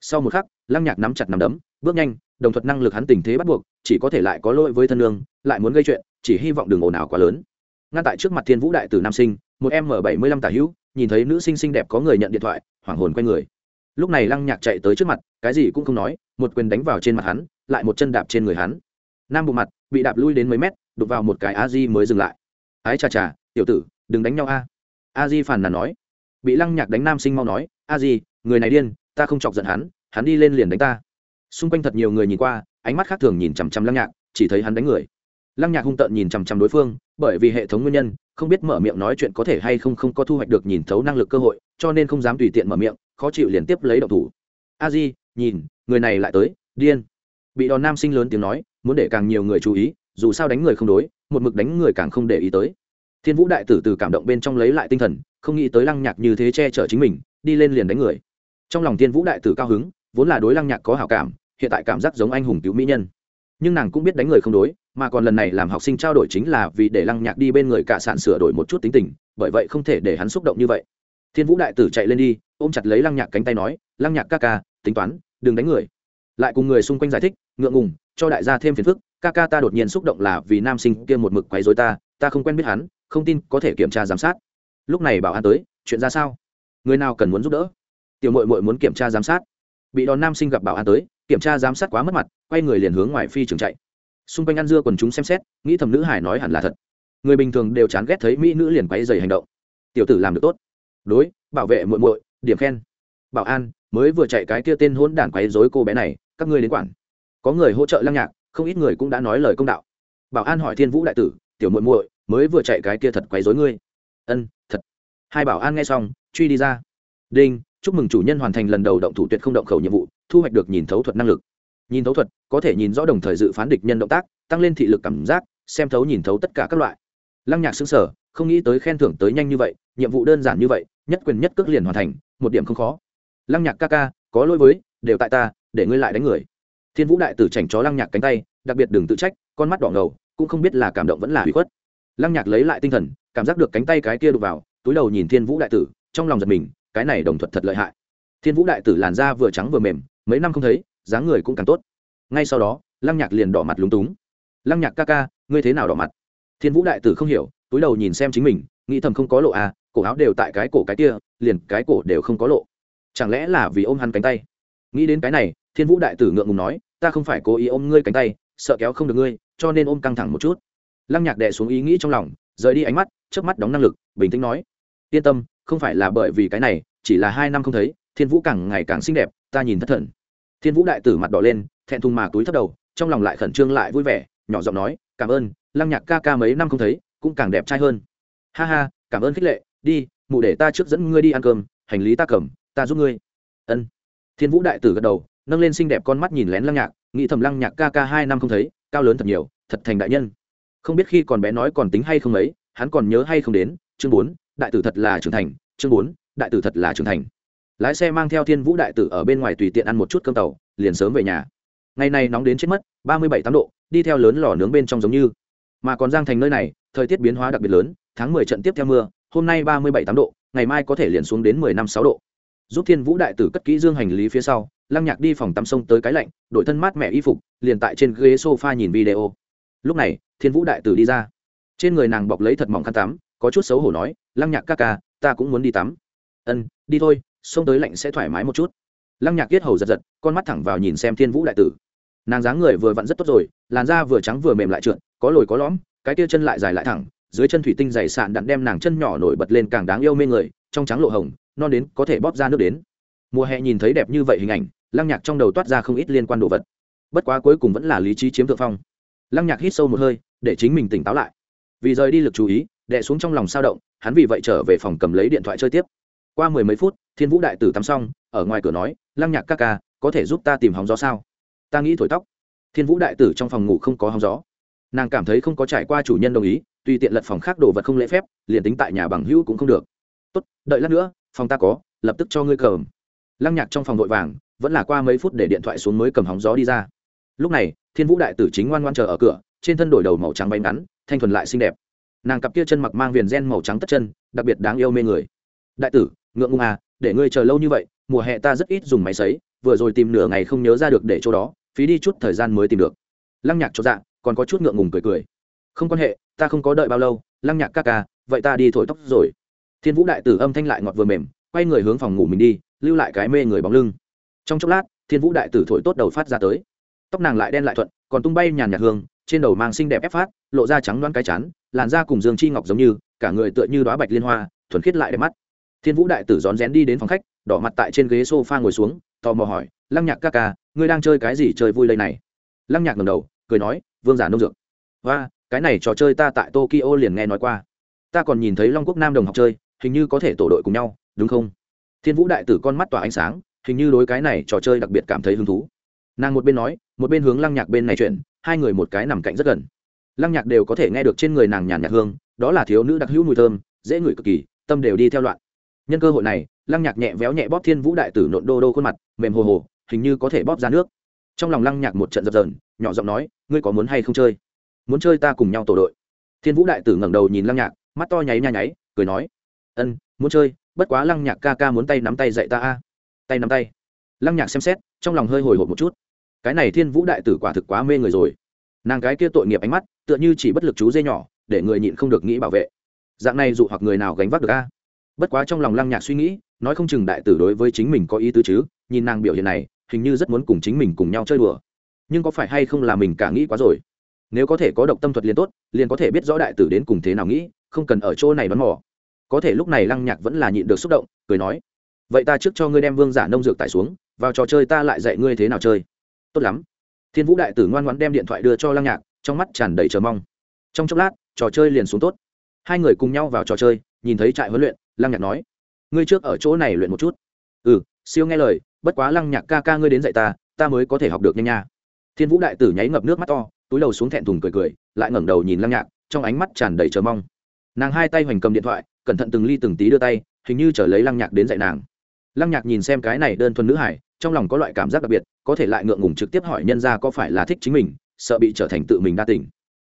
Sau một khắc, lăng nhạc nắm chặt nắm đấm, bước nhanh, đồng thuật năng lực hắn tình thế bắt buộc, chỉ có thể lại có lỗi với thân lương, lại muốn gây chuyện, chỉ hy vọng đường ồn ào quá lớn. Ngăn tại trước mặt thiên vũ đại tử nam sinh, một em m bảy mươi lăm tả hữu, nhìn thấy nữ sinh xinh đẹp có người nhận điện thoại, hoảng hồn quay người. Lúc này lăng nhạc chạy tới trước mặt, cái gì cũng không nói, một quyền đánh vào trên mặt hắn, lại một chân đạp trên người hắn. Nam bộ mặt bị đạp lui đến mấy mét đụng vào một cái a di mới dừng lại. Ái chà chà, tiểu tử, đừng đánh nhau a. A di phàn nàn nói. Bị lăng nhạc đánh nam sinh mau nói, a di, người này điên, ta không chọc giận hắn hắn đi lên liền đánh ta. Xung quanh thật nhiều người nhìn qua, ánh mắt khác thường nhìn chằm chằm lăng nhạc, chỉ thấy hắn đánh người. Lăng nhạc hung tợn nhìn chằm chằm đối phương, bởi vì hệ thống nguyên nhân, không biết mở miệng nói chuyện có thể hay không không có thu hoạch được nhìn thấu năng lực cơ hội, cho nên không dám tùy tiện mở miệng, khó chịu liên tiếp lấy động thủ. A di, nhìn, người này lại tới, điên. Bị đòn nam sinh lớn tiếng nói, muốn để càng nhiều người chú ý dù sao đánh người không đối, một mực đánh người càng không để ý tới. Thiên vũ đại tử từ cảm động bên trong lấy lại tinh thần, không nghĩ tới lăng nhạc như thế che chở chính mình, đi lên liền đánh người. Trong lòng thiên vũ đại tử cao hứng, vốn là đối lăng nhạc có hảo cảm, hiện tại cảm giác giống anh hùng cứu mỹ nhân. Nhưng nàng cũng biết đánh người không đối, mà còn lần này làm học sinh trao đổi chính là vì để lăng nhạc đi bên người cả sản sửa đổi một chút tính tình, bởi vậy không thể để hắn xúc động như vậy. Thiên vũ đại tử chạy lên đi, ôm chặt lấy lăng nhạc cánh tay nói, lăng nhạc ca ca, tính toán, đừng đánh người. Lại cùng người xung quanh giải thích, ngượng ngùng, cho đại gia thêm phiền phức ca ca ta đột nhiên xúc động là vì nam sinh kia một mực quấy rối ta ta không quen biết hắn, không tin có thể kiểm tra giám sát. Lúc này bảo an tới, chuyện ra sao? Người nào cần muốn giúp đỡ? Tiểu mội mội muốn kiểm tra giám sát. Bị đòn nam sinh gặp bảo an tới, kiểm tra giám sát quá mất mặt, quay người liền hướng ngoài phi trường chạy. Xung quanh ăn dưa quần chúng xem xét, nghĩ thầm nữ hải nói hẳn là thật. Người bình thường đều chán ghét thấy mỹ nữ liền quấy dày hành động. Tiểu tử làm được tốt. Đối, bảo vệ muội muội, điểm khen. Bảo an, mới vừa chạy cái kia tên hỗn đản quấy rối cô bé này, các ngươi đến quản. Có người hỗ trợ lăng nhạc không ít người cũng đã nói lời công đạo. Bảo an hỏi thiên vũ đại tử, tiểu muội muội, mới vừa chạy cái kia thật quấy rối ngươi. Ân, thật. Hai bảo an nghe xong, truy đi ra. Đinh, chúc mừng chủ nhân hoàn thành lần đầu động thủ tuyệt không động khẩu nhiệm vụ, thu hoạch được nhìn thấu thuật năng lực. Nhìn thấu thuật, có thể nhìn rõ đồng thời dự phán địch nhân động tác, tăng lên thị lực cảm giác, xem thấu nhìn thấu tất cả các loại. Lăng nhạc xứng sở không nghĩ tới khen thưởng tới nhanh như vậy, nhiệm vụ đơn giản như vậy, nhất quyền nhất cước liền hoàn thành, một điểm không khó. Lăng nhạc ca ca, có lỗi với, đều tại ta, để ngươi lại đánh người thiên vũ đại tử chảnh chó lăng nhạc cánh tay, đặc biệt đừng tự trách, con mắt đỏ ngầu, cũng không biết là cảm động vẫn là hủy khuất. Lăng nhạc lấy lại tinh thần, cảm giác được cánh tay cái kia đục vào, túi đầu nhìn thiên vũ đại tử, trong lòng giật mình, cái này đồng thuận thật lợi hại. Thiên vũ đại tử làn da vừa trắng vừa mềm, mấy năm không thấy, dáng người cũng càng tốt. Ngay sau đó, lăng nhạc liền đỏ mặt lúng túng. Lăng nhạc ca ca, ngươi thế nào đỏ mặt? Thiên vũ đại tử không hiểu, túi đầu nhìn xem chính mình, nghĩ thầm không có lộ à cổ áo đều tại cái cổ cái kia, liền cái cổ đều không có lộ. Chẳng lẽ là vì ôm hắn cánh tay? Nghĩ đến cái này, thiên vũ đại tử ngượng ngùng nói, ta không phải cố ý ôm ngươi cánh tay, sợ kéo không được ngươi, cho nên ôm căng thẳng một chút. Lăng nhạc đè xuống ý nghĩ trong lòng, rời đi ánh mắt trước mắt đóng năng lực, bình tĩnh nói, yên tâm, không phải là bởi vì cái này, chỉ là hai năm không thấy, thiên vũ càng ngày càng xinh đẹp, ta nhìn thất thần. Thiên vũ đại tử mặt đỏ lên, thẹn thùng mà túi thất đầu, trong lòng lại khẩn trương lại vui vẻ, nhỏ giọng nói, cảm ơn, lăng nhạc ca ca mấy năm không thấy, cũng càng đẹp trai hơn. Ha ha, cảm ơn khích lệ, đi, mụ để ta trước dẫn ngươi đi ăn cơm, hành lý ta cầm, ta giúp ngươi. Ân thiên vũ đại tử gật đầu, nâng lên xinh đẹp con mắt nhìn lén lăng nhạc, nghĩ thầm lăng nhạc ca ca hai năm không thấy, cao lớn thật nhiều, thật thành đại nhân. Không biết khi còn bé nói còn tính hay không ấy, hắn còn nhớ hay không đến, chương bốn, đại tử thật là trưởng thành, chương bốn, đại tử thật là trưởng thành. Lái xe mang theo thiên vũ đại tử ở bên ngoài tùy tiện ăn một chút cơm tàu, liền sớm về nhà. Ngày này nóng đến chết mất, ba mươi bảy tám độ, đi theo lớn lò nướng bên trong giống như. Mà còn giang thành nơi này, thời tiết biến hóa đặc biệt lớn, tháng mười trận tiếp theo mưa, hôm nay ba mươi bảy tám độ, ngày mai có thể liền xuống đến mười năm sáu độ giúp thiên vũ đại tử cất kỹ dương hành lý phía sau, lăng nhạc đi phòng tắm sông tới cái lạnh đội thân mát mẹ y phục, liền tại trên ghế sofa nhìn video. Lúc này, thiên vũ đại tử đi ra. Trên người nàng bọc lấy thật mỏng khăn tắm, có chút xấu hổ nói, lăng nhạc ca ca, ta cũng muốn đi tắm. Ân, đi thôi, sông tới lạnh sẽ thoải mái một chút. Lăng nhạc yết hầu giật giật, con mắt thẳng vào nhìn xem thiên vũ đại tử. Nàng dáng người vừa vặn rất tốt rồi, làn da vừa trắng vừa mềm lại trượt, có lồi có lõm, cái tia chân lại dài lại thẳng, dưới chân thủy tinh dày sạn đặn đem nàng chân nhỏ nổi bật lên càng đáng yêu mê người, trong trắng lộ hồng non đến có thể bóp ra nước đến. Mùa hè nhìn thấy đẹp như vậy hình ảnh, lăng nhạc trong đầu toát ra không ít liên quan đồ vật. Bất quá cuối cùng vẫn là lý trí chiếm thượng phong. Lăng nhạc hít sâu một hơi, để chính mình tỉnh táo lại. Vì rời đi lực chú ý đẻ xuống trong lòng sao động, hắn vì vậy trở về phòng cầm lấy điện thoại chơi tiếp. Qua mười mấy phút, thiên vũ đại tử tắm xong, ở ngoài cửa nói, lăng nhạc ca ca, có thể giúp ta tìm hóng gió sao? Ta nghĩ thổi tóc. Thiên vũ đại tử trong phòng ngủ không có hóng gió. Nàng cảm thấy không có trải qua chủ nhân đồng ý, tùy tiện lật phòng khác đồ vật không lễ phép, liền tính tại nhà bằng hữu cũng không được. Tốt, đợi lát nữa phòng ta có, lập tức cho ngươi cầm. Lăng nhạc trong phòng vội vàng, vẫn là qua mấy phút để điện thoại xuống mới cầm hóng gió đi ra. Lúc này, thiên vũ đại tử chính ngoan ngoan chờ ở cửa, trên thân đổi đầu màu trắng bay ngắn, thanh thuần lại xinh đẹp. Nàng cặp kia chân mặc mang viền gen màu trắng tất chân, đặc biệt đáng yêu mê người. Đại tử, ngượng ngùng à để ngươi chờ lâu như vậy, mùa hè ta rất ít dùng máy sấy, vừa rồi tìm nửa ngày không nhớ ra được để chỗ đó, phí đi chút thời gian mới tìm được. Lăng nhạc cho dạ còn có chút ngượng ngùng cười cười. Không quan hệ, ta không có đợi bao lâu, lăng nhạc ca ca, vậy ta đi thổi tóc rồi thiên vũ đại tử âm thanh lại ngọt vừa mềm, quay người hướng phòng ngủ mình đi, lưu lại cái mê người bóng lưng. Trong chốc lát, thiên vũ đại tử thổi tốt đầu phát ra tới. Tóc nàng lại đen lại thuận, còn tung bay nhàn nhạt hương, trên đầu mang xinh đẹp ép phát, lộ ra trắng đoán cái chán, làn da cùng dương chi ngọc giống như, cả người tựa như đoá bạch liên hoa, thuần khiết lại đẹp mắt. Thiên vũ đại tử rón rén đi đến phòng khách, đỏ mặt tại trên ghế s o f a ngồi xuống, tò mò hỏi, lăng nhạc ca ca, ngươi đang chơi cái gì chơi vui lây này? Lăng nhạc ngầm đầu, cười nói, vương giả nông dược. Và cái này trò chơi ta tại tokyo liền nghe nói qua. Ta còn nhìn thấy long quốc nam đồng học chơi hình như có thể tổ đội cùng nhau, đúng không? Thiên vũ đại tử con mắt tỏa ánh sáng, hình như đối cái này trò chơi đặc biệt cảm thấy hứng thú. Nàng một bên nói, một bên hướng lăng nhạc bên này chuyển, hai người một cái nằm cạnh rất gần. Lăng nhạc đều có thể nghe được trên người nàng nhàn nhạt hương, đó là thiếu nữ đặc hữu mùi thơm, dễ ngửi cực kỳ, tâm đều đi theo loạn. Nhân cơ hội này, lăng nhạc nhẹ véo nhẹ bóp thiên vũ đại tử nộn đô đô khuôn mặt, mềm hồ hồ, hình như có thể bóp ra nước. Trong lòng lăng nhạc một trận dập dờn nhỏ giọng nói, ngươi có muốn hay không chơi? Muốn chơi ta cùng nhau tổ đội? Thiên vũ đại tử ngẩng đầu nhìn lăng nhạc, mắt to nháy nha nháy, cười nói ân, muốn chơi, bất quá lăng nhạc ca ca muốn tay nắm tay dạy ta a. Tay nắm tay. Lăng nhạc xem xét, trong lòng hơi hồi hộp một chút. Cái này thiên vũ đại tử quả thực quá mê người rồi. Nàng cái kia tội nghiệp ánh mắt, tựa như chỉ bất lực chú dê nhỏ, để người nhịn không được nghĩ bảo vệ. Dạng này dụ hoặc người nào gánh vác được a? Bất quá trong lòng lăng nhạc suy nghĩ, nói không chừng đại tử đối với chính mình có ý tứ chứ, nhìn nàng biểu hiện này, hình như rất muốn cùng chính mình cùng nhau chơi đùa. Nhưng có phải hay không là mình cả nghĩ quá rồi? Nếu có thể có độc tâm thuật liền tốt, liền có thể biết rõ đại tử đến cùng thế nào nghĩ, không cần ở chỗ này bắn mò có thể lúc này lăng nhạc vẫn là nhịn được xúc động, cười nói, vậy ta trước cho ngươi đem vương giả nông dược tải xuống, vào trò chơi ta lại dạy ngươi thế nào chơi. Tốt lắm. Thiên vũ đại tử ngoan ngoãn đem điện thoại đưa cho lăng nhạc, trong mắt tràn đầy chờ mong. Trong chốc lát, trò chơi liền xuống tốt. Hai người cùng nhau vào trò chơi, nhìn thấy trại huấn luyện, lăng nhạc nói, ngươi trước ở chỗ này luyện một chút. Ừ siêu nghe lời, bất quá lăng nhạc ca ca ngươi đến dạy ta ta mới có thể học được nhanh nha. Thiên vũ đại tử nháy ngập nước mắt to, túi đầu xuống thẹn thùng cười cười, lại ngẩng đầu nhìn lăng nhạc, trong ánh mắt tràn đầy chờ mong. Nàng hai tay hoành cầm điện thoại cẩn thận từng ly từng tí đưa tay, hình như trở lấy lăng nhạc đến dạy nàng. Lăng nhạc nhìn xem cái này đơn thuần nữ hải, trong lòng có loại cảm giác đặc biệt, có thể lại ngượng ngùng trực tiếp hỏi nhân ra có phải là thích chính mình, sợ bị trở thành tự mình đa tình.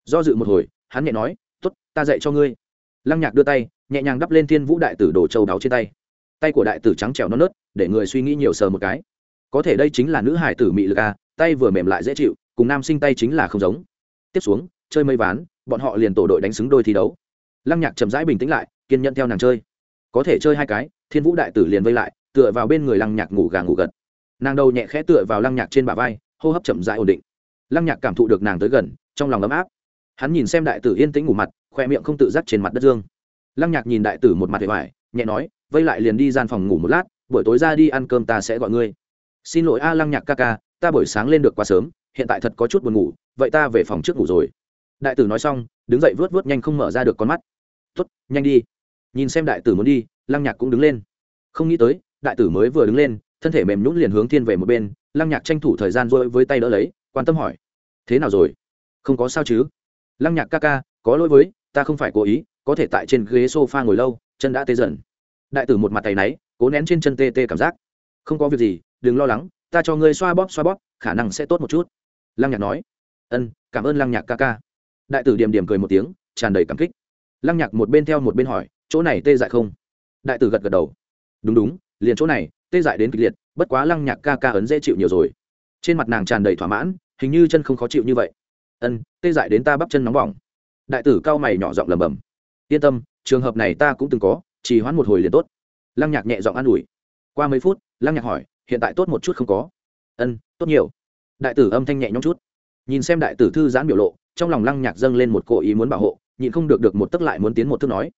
Do dự một hồi, hắn nhẹ nói t ố t ta dạy cho ngươi. Lăng nhạc đưa tay, nhẹ nhàng đắp lên thiên vũ đại tử đồ châu đáo trên tay. Tay của đại tử trắng trèo non nớt, để người suy nghĩ nhiều sờ một cái. Có thể đây chính là nữ hải tử mị lực à tay vừa mềm lại dễ chịu, cùng nam sinh tay chính là không giống. Tiếp xuống, chơi mây ván, bọn họ liền tổ đội đánh xứng đôi thi đấu. Lăng nhạc chậm rãi bình tĩnh lại kiên nhẫn theo nàng chơi. Có thể chơi hai cái, thiên vũ đại tử liền vây lại, tựa vào bên người lăng nhạc ngủ gà ngủ gật. Nàng đầu nhẹ khẽ tựa vào lăng nhạc trên bả vai, hô hấp chậm rãi ổn định. Lăng nhạc cảm thụ được nàng tới gần, trong lòng ấm áp. Hắn nhìn xem đại tử yên tĩnh ngủ mặt, khoe miệng không tự giác trên mặt đất dương. Lăng nhạc nhìn đại tử một mặt hề hoài nhẹ nói, vây lại liền đi gian phòng ngủ một lát, buổi tối ra đi ăn cơm ta sẽ gọi ngươi. Xin lỗi a lăng nhạc ca ca, ta buổi sáng lên được quá sớm, hiện tại thật có chút buồn ngủ, vậy ta về phòng trước ngủ rồi. Đại tử nói xong, đứng dậy vớt vớt nhanh không mở ra được con mắt. Tuất nhanh đi nhìn xem đại tử muốn đi, lăng nhạc cũng đứng lên. Không nghĩ tới, đại tử mới vừa đứng lên, thân thể mềm nhún liền hướng thiên về một bên, lăng nhạc tranh thủ thời gian rôi với tay đỡ lấy, quan tâm hỏi, thế nào rồi? Không có sao chứ? Lăng nhạc ca ca, có lỗi với, ta không phải cố ý, có thể tại trên ghế s o f a ngồi lâu, chân đã tê dần. Đại tử một mặt tay náy, cố nén trên chân tê tê cảm giác. Không có việc gì, đừng lo lắng, ta cho ngươi xoa bóp xoa bóp, khả năng sẽ tốt một chút. Lăng nhạc nói. Ân, cảm ơn lăng nhạc ca ca. Đại tử điểm điểm cười một tiếng, tràn đầy cảm kích. Lăng nhạc một bên theo một bên hỏi chỗ này tê dại không? Đại tử gật gật đầu. Đúng đúng, liền chỗ này, tê dại đến kịch liệt, bất quá lăng nhạc ca ca ấn dễ chịu nhiều rồi. Trên mặt nàng tràn đầy thỏa mãn, hình như chân không khó chịu như vậy. Ân, tê dại đến ta bắp chân nóng bỏng. Đại tử cao mày nhỏ giọng lầm bầm yên tâm, trường hợp này ta cũng từng có, chỉ hoãn một hồi liền tốt. Lăng nhạc nhẹ giọng an ủi. Qua mấy phút, lăng nhạc hỏi, hiện tại tốt một chút không có? Ân, tốt nhiều. Đại tử âm thanh nhẹ nhõm chút. Nhìn xem đại tử thư giãn biểu lộ, trong lòng lăng nhạc dâng lên một cỗ ý muốn bảo hộ, nhịn không được được một tức lại muốn tiến một thước nói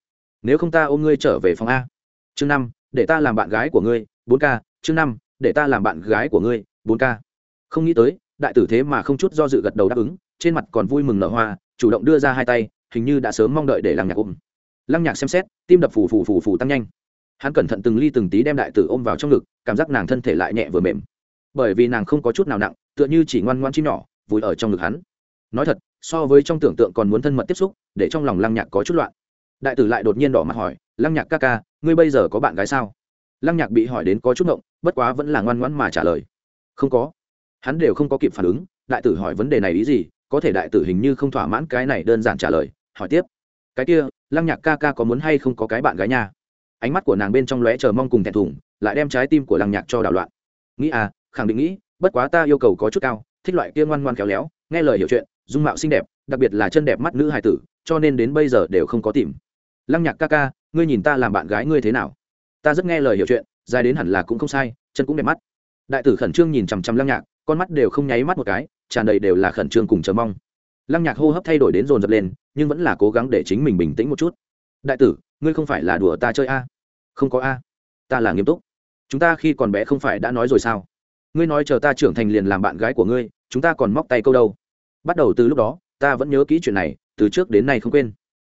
nếu không ta ôm ngươi trở về phòng a. Chương năm, để ta làm bạn gái của ngươi, bốn k chương năm, để ta làm bạn gái của ngươi, bốn k không nghĩ tới, đại tử thế mà không chút do dự gật đầu đáp ứng, trên mặt còn vui mừng nở hoa, chủ động đưa ra hai tay, hình như đã sớm mong đợi để lăng nhạc ôm. Lăng nhạc xem xét, tim đập phù phù phù phù tăng nhanh. Hắn cẩn thận từng ly từng tí đem đại tử ôm vào trong ngực, cảm giác nàng thân thể lại nhẹ vừa mềm. Bởi vì nàng không có chút nào nặng, tựa như chỉ ngoan ngoan chim nhỏ, vùi ở trong ngực hắn. Nói thật, so với trong tưởng tượng còn muốn thân mật tiếp xúc, để trong lòng lăng nhạc có chút loạn đại tử lại đột nhiên đỏ mặt hỏi, lăng nhạc ca ca, ngươi bây giờ có bạn gái sao? Lăng nhạc bị hỏi đến có chút ngộng, bất quá vẫn là ngoan ngoãn mà trả lời. Không có. Hắn đều không có kịp phản ứng, đại tử hỏi vấn đề này ý gì, có thể đại tử hình như không thỏa mãn cái này đơn giản trả lời, hỏi tiếp. Cái kia, lăng nhạc ca ca có muốn hay không có cái bạn gái nha? Ánh mắt của nàng bên trong lóe chờ mong cùng thẹn thùng, lại đem trái tim của lăng nhạc cho đảo loạn. Nghĩ à khẳng định nghĩ, bất quá ta yêu cầu có chút cao, thích loại kia ngoan ngoan khéo léo, nghe lời hiểu chuyện, dung mạo xinh đẹp, đặc biệt là chân đẹp mắt nữ hài tử, cho nên đến bây giờ đều không có tìm lăng nhạc ca ca, ngươi nhìn ta làm bạn gái ngươi thế nào? Ta rất nghe lời hiểu chuyện, dài đến hẳn là cũng không sai, chân cũng đẹp mắt. Đại tử khẩn trương nhìn chằm chằm lăng nhạc, con mắt đều không nháy mắt một cái, tràn đầy đều là khẩn trương cùng chờ mong. Lăng nhạc hô hấp thay đổi đến rồn rập lên, nhưng vẫn là cố gắng để chính mình bình tĩnh một chút. Đại tử, ngươi không phải là đùa ta chơi a? Không có a. Ta là nghiêm túc. Chúng ta khi còn bé không phải đã nói rồi sao? Ngươi nói chờ ta trưởng thành liền làm bạn gái của ngươi, chúng ta còn móc tay câu đâu? Bắt đầu từ lúc đó, ta vẫn nhớ kỹ chuyện này, từ trước đến nay không quên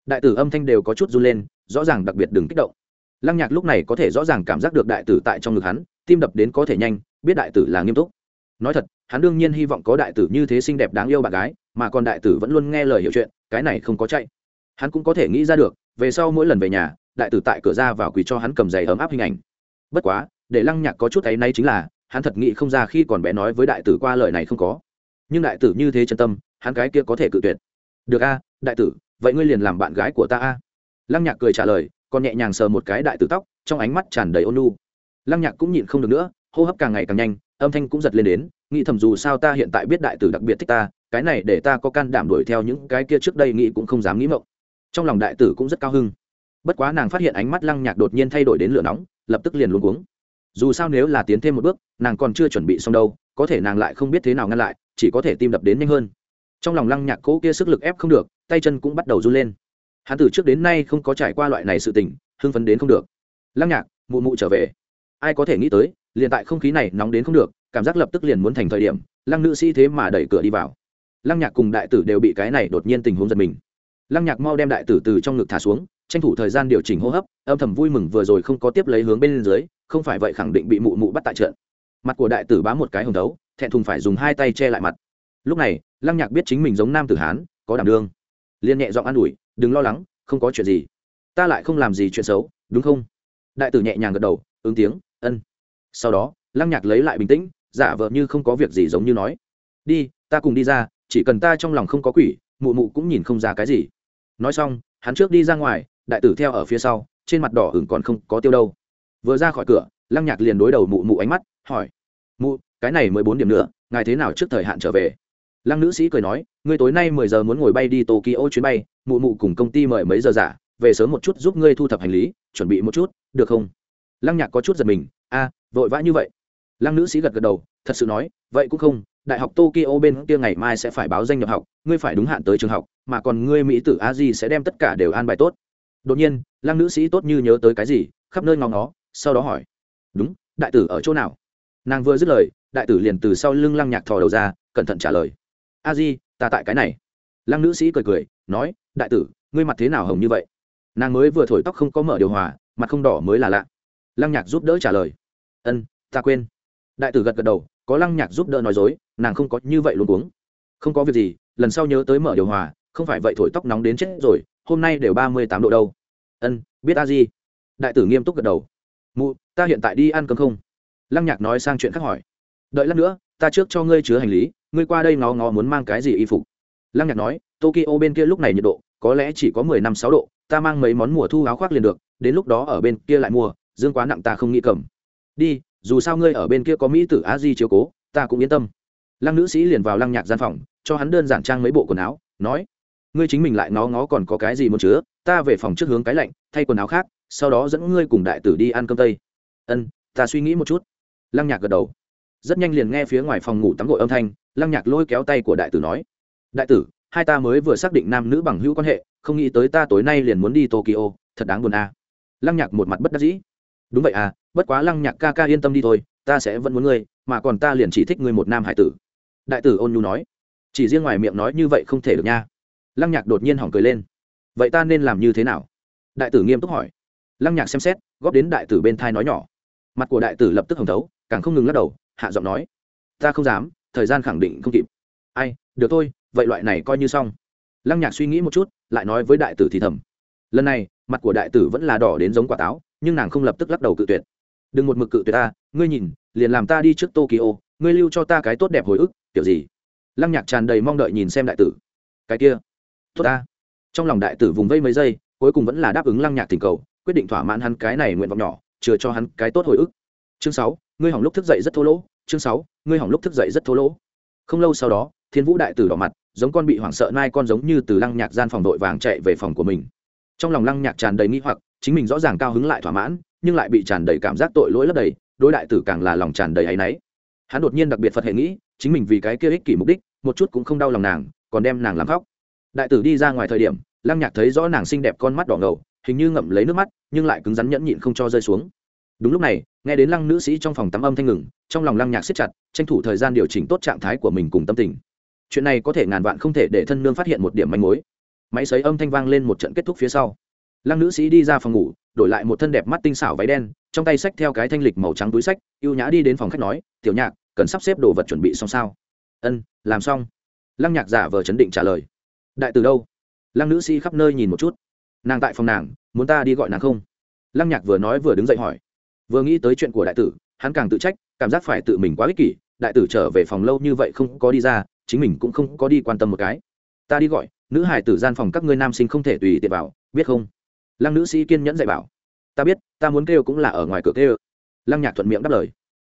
đại tử âm thanh đều có chút run lên, rõ ràng đặc biệt đừng kích động. Lăng nhạc lúc này có thể rõ ràng cảm giác được đại tử tại trong ngực hắn, tim đập đến có thể nhanh, biết đại tử là nghiêm túc. Nói thật, hắn đương nhiên hy vọng có đại tử như thế xinh đẹp đáng yêu bạn gái, mà còn đại tử vẫn luôn nghe lời hiểu chuyện, cái này không có chạy. Hắn cũng có thể nghĩ ra được, về sau mỗi lần về nhà, đại tử tại cửa ra vào quỳ cho hắn cầm giày ấm áp hình ảnh. Bất quá, để lăng nhạc có chút áy nay chính là, hắn thật nghĩ không ra khi còn bé nói với đại tử qua lời này không có. Nhưng đại tử như thế chân tâm, hắn cái kia có thể cự tuyệt. Được a, đại tử vậy ngươi liền làm bạn gái của ta a? Lăng nhạc cười trả lời, còn nhẹ nhàng sờ một cái đại tử tóc, trong ánh mắt tràn đầy ôn lu lăng nhạc cũng nhịn không được nữa, hô hấp càng ngày càng nhanh, âm thanh cũng giật lên đến, nghĩ thầm dù sao ta hiện tại biết đại tử đặc biệt thích ta, cái này để ta có can đảm đuổi theo những cái kia trước đây nghĩ cũng không dám nghĩ mộng. Trong lòng đại tử cũng rất cao hưng. Bất quá nàng phát hiện ánh mắt lăng nhạc đột nhiên thay đổi đến lửa nóng, lập tức liền luôn cuống. Dù sao nếu là tiến thêm một bước, nàng còn chưa chuẩn bị xong đâu, có thể nàng lại không biết thế nào ngăn lại, chỉ có thể tim đập đến nhanh hơn. Trong lòng lăng nhạc cố kia sức lực ép không được tay chân cũng bắt đầu run lên. Hắn từ trước đến nay không có trải qua loại này sự tình, hưng phấn đến không được. Lăng nhạc, mụ mụ trở về. Ai có thể nghĩ tới, liền tại không khí này nóng đến không được, cảm giác lập tức liền muốn thành thời điểm, lăng nữ sĩ thế mà đẩy cửa đi vào. Lăng nhạc cùng đại tử đều bị cái này đột nhiên tình huống giật mình. Lăng nhạc mau đem đại tử từ trong ngực thả xuống, tranh thủ thời gian điều chỉnh hô hấp, âm thầm vui mừng vừa rồi không có tiếp lấy hướng bên dưới, không phải vậy khẳng định bị mụ mụ bắt tại trận. Mặt của đại tử bám một cái hồng đấu thẹn thùng phải dùng hai tay che lại mặt. Lúc này, lăng nhạc biết chính mình giống nam tử hán, có đảm đương liên nhẹ giọng an ủi, đừng lo lắng, không có chuyện gì. Ta lại không làm gì chuyện xấu, đúng không? Đại tử nhẹ nhàng gật đầu, ứng tiếng, ân. Sau đó, lăng nhạc lấy lại bình tĩnh, giả vờ như không có việc gì giống như nói, đi, ta cùng đi ra, chỉ cần ta trong lòng không có quỷ, mụ mụ cũng nhìn không ra cái gì. Nói xong, hắn trước đi ra ngoài, đại tử theo ở phía sau, trên mặt đỏ hửng còn không có tiêu đâu. Vừa ra khỏi cửa, lăng nhạc liền đối đầu mụ mụ ánh mắt, hỏi, mụ, cái này mới bốn điểm nữa, ngài thế nào trước thời hạn trở về? Lăng nữ sĩ cười nói, ngươi tối nay mười giờ muốn ngồi bay đi tokyo chuyến bay, mụ mụ cùng công ty mời mấy giờ giả? Về sớm một chút giúp ngươi thu thập hành lý, chuẩn bị một chút, được không? Lăng nhạc có chút giật mình, a, vội vã như vậy. Lăng nữ sĩ gật gật đầu, thật sự nói, vậy cũng không, đại học tokyo bên kia ngày mai sẽ phải báo danh nhập học, ngươi phải đúng hạn tới trường học, mà còn ngươi mỹ tử a di sẽ đem tất cả đều an bài tốt. Đột nhiên, lăng nữ sĩ tốt như nhớ tới cái gì, khắp nơi ngóng nó sau đó hỏi, đúng, đại tử ở chỗ nào? Nàng vừa dứt lời, đại tử liền từ sau lưng lăng nhạc thò đầu ra, cẩn thận trả lời a di, ta tại cái này. Lăng nữ sĩ cười cười, nói, đại tử, ngươi mặt thế nào hồng như vậy? Nàng mới vừa thổi tóc không có mở điều hòa, mặt không đỏ mới là lạ. Lăng nhạc giúp đỡ trả lời, ân, ta quên. Đại tử gật gật đầu, có lăng nhạc giúp đỡ nói dối, nàng không có như vậy luôn uống không có việc gì, lần sau nhớ tới mở điều hòa, không phải vậy thổi tóc nóng đến chết rồi, hôm nay đều ba mươi tám độ đâu. Ân, biết a di. Đại tử nghiêm túc gật đầu, mụ, ta hiện tại đi ăn cơm không? Lăng nhạc nói sang chuyện khác hỏi, đợi lát nữa ta trước cho ngươi chứa hành lý, ngươi qua đây ngó ngó muốn mang cái gì y phục. Lăng nhạc nói, tokyo bên kia lúc này nhiệt độ, có lẽ chỉ có mười năm sáu độ, ta mang mấy món mùa thu áo khoác liền được, đến lúc đó ở bên kia lại mua, dương quá nặng ta không nghĩ cầm. Đi, dù sao ngươi ở bên kia có mỹ tử á di chiếu cố, ta cũng yên tâm. Lăng nữ sĩ liền vào lăng nhạc gian phòng, cho hắn đơn giản trang mấy bộ quần áo, nói, ngươi chính mình lại ngó ngó còn có cái gì muốn chứa, ta về phòng trước hướng cái lạnh, thay quần áo khác, sau đó dẫn ngươi cùng đại tử đi ăn cơm tây. Ân, ta suy nghĩ một chút. Lăng nhạc gật đầu rất nhanh liền nghe phía ngoài phòng ngủ tắm gội âm thanh, lăng nhạc lôi kéo tay của đại tử nói, đại tử, hai ta mới vừa xác định nam nữ bằng hữu quan hệ, không nghĩ tới ta tối nay liền muốn đi tokyo, thật đáng buồn à. lăng nhạc một mặt bất đắc dĩ, đúng vậy à bất quá lăng nhạc ca ca yên tâm đi thôi, ta sẽ vẫn muốn ngươi, mà còn ta liền chỉ thích ngươi một nam hải tử. Đại tử ôn nhu nói, chỉ riêng ngoài miệng nói như vậy không thể được nha. Lăng nhạc đột nhiên hỏng cười lên, vậy ta nên làm như thế nào? Đại tử nghiêm túc hỏi. Lăng nhạc xem xét, góp đến đại tử bên thai nói nhỏ. Mặt của đại tử lập tức hồng thấu, càng không ngừng lắc đầu hạ giọng nói, ta không dám, thời gian khẳng định không kịp. Ai, được thôi, vậy loại này coi như xong. Lăng nhạc suy nghĩ một chút, lại nói với đại tử thì thầm, lần này, mặt của đại tử vẫn là đỏ đến giống quả táo, nhưng nàng không lập tức lắc đầu cự tuyệt. Đừng một mực cự tuyệt ta, ngươi nhìn, liền làm ta đi trước tokyo, ngươi lưu cho ta cái tốt đẹp hồi ức, kiểu gì? Lăng nhạc tràn đầy mong đợi nhìn xem đại tử. Cái kia, tốt ta. Trong lòng đại tử vùng vây mấy giây, cuối cùng vẫn là đáp ứng lăng nhạc tình cầu, quyết định thỏa mãn hắn cái này nguyện vọng nhỏ, chừa cho hắn cái tốt hồi ức. Chương sáu ngươi hỏng lúc thức dậy rất thô lỗ. Chương sáu, ngươi hỏng lúc thức dậy rất thô lỗ. Không lâu sau đó, thiên vũ đại tử đỏ mặt, giống con bị hoảng sợ nai con giống như từ lăng nhạc gian phòng đội vàng chạy về phòng của mình. Trong lòng lăng nhạc tràn đầy nghi hoặc, chính mình rõ ràng cao hứng lại thỏa mãn, nhưng lại bị tràn đầy cảm giác tội lỗi lấp đầy, đối đại tử càng là lòng tràn đầy áy náy. Hắn đột nhiên đặc biệt phật hệ nghĩ, chính mình vì cái kia ích kỷ mục đích, một chút cũng không đau lòng nàng, còn đem nàng làm khóc. Đại tử đi ra ngoài thời điểm, lăng nhạc thấy rõ nàng xinh đẹp con mắt đỏ ngầu, hình như ngậm lấy nước mắt, nhưng lại cứng rắn nhẫn nhịn không cho rơi xuống. Đúng lúc này nghe đến lăng nữ sĩ trong phòng tắm âm thanh ngừng, trong lòng lăng nhạc siết chặt, tranh thủ thời gian điều chỉnh tốt trạng thái của mình cùng tâm tình. Chuyện này có thể ngàn vạn không thể để thân nương phát hiện một điểm manh mối. Máy xấy âm thanh vang lên một trận kết thúc phía sau. Lăng nữ sĩ đi ra phòng ngủ, đổi lại một thân đẹp mắt tinh xảo váy đen, trong tay xách theo cái thanh lịch màu trắng túi sách ưu nhã đi đến phòng khách nói, tiểu nhạc, cần sắp xếp đồ vật chuẩn bị xong sao? Ân, làm xong. Lăng nhạc giả vờ chấn định trả lời. Đại từ đâu? Lăng nữ sĩ khắp nơi nhìn một chút. Nàng tại phòng nàng, muốn ta đi gọi nàng không? Lăng nhạc vừa nói vừa đứng dậy hỏi vừa nghĩ tới chuyện của đại tử, hắn càng tự trách, cảm giác phải tự mình quá ích kỷ, đại tử trở về phòng lâu như vậy không có đi ra, chính mình cũng không có đi quan tâm một cái. Ta đi gọi, nữ hải tử gian phòng các ngươi nam sinh không thể tùy tiện vào, biết không? Lăng nữ sĩ kiên nhẫn dạy bảo. Ta biết, ta muốn kêu cũng là ở ngoài cửa kêu. Lăng nhạc thuận miệng đáp lời.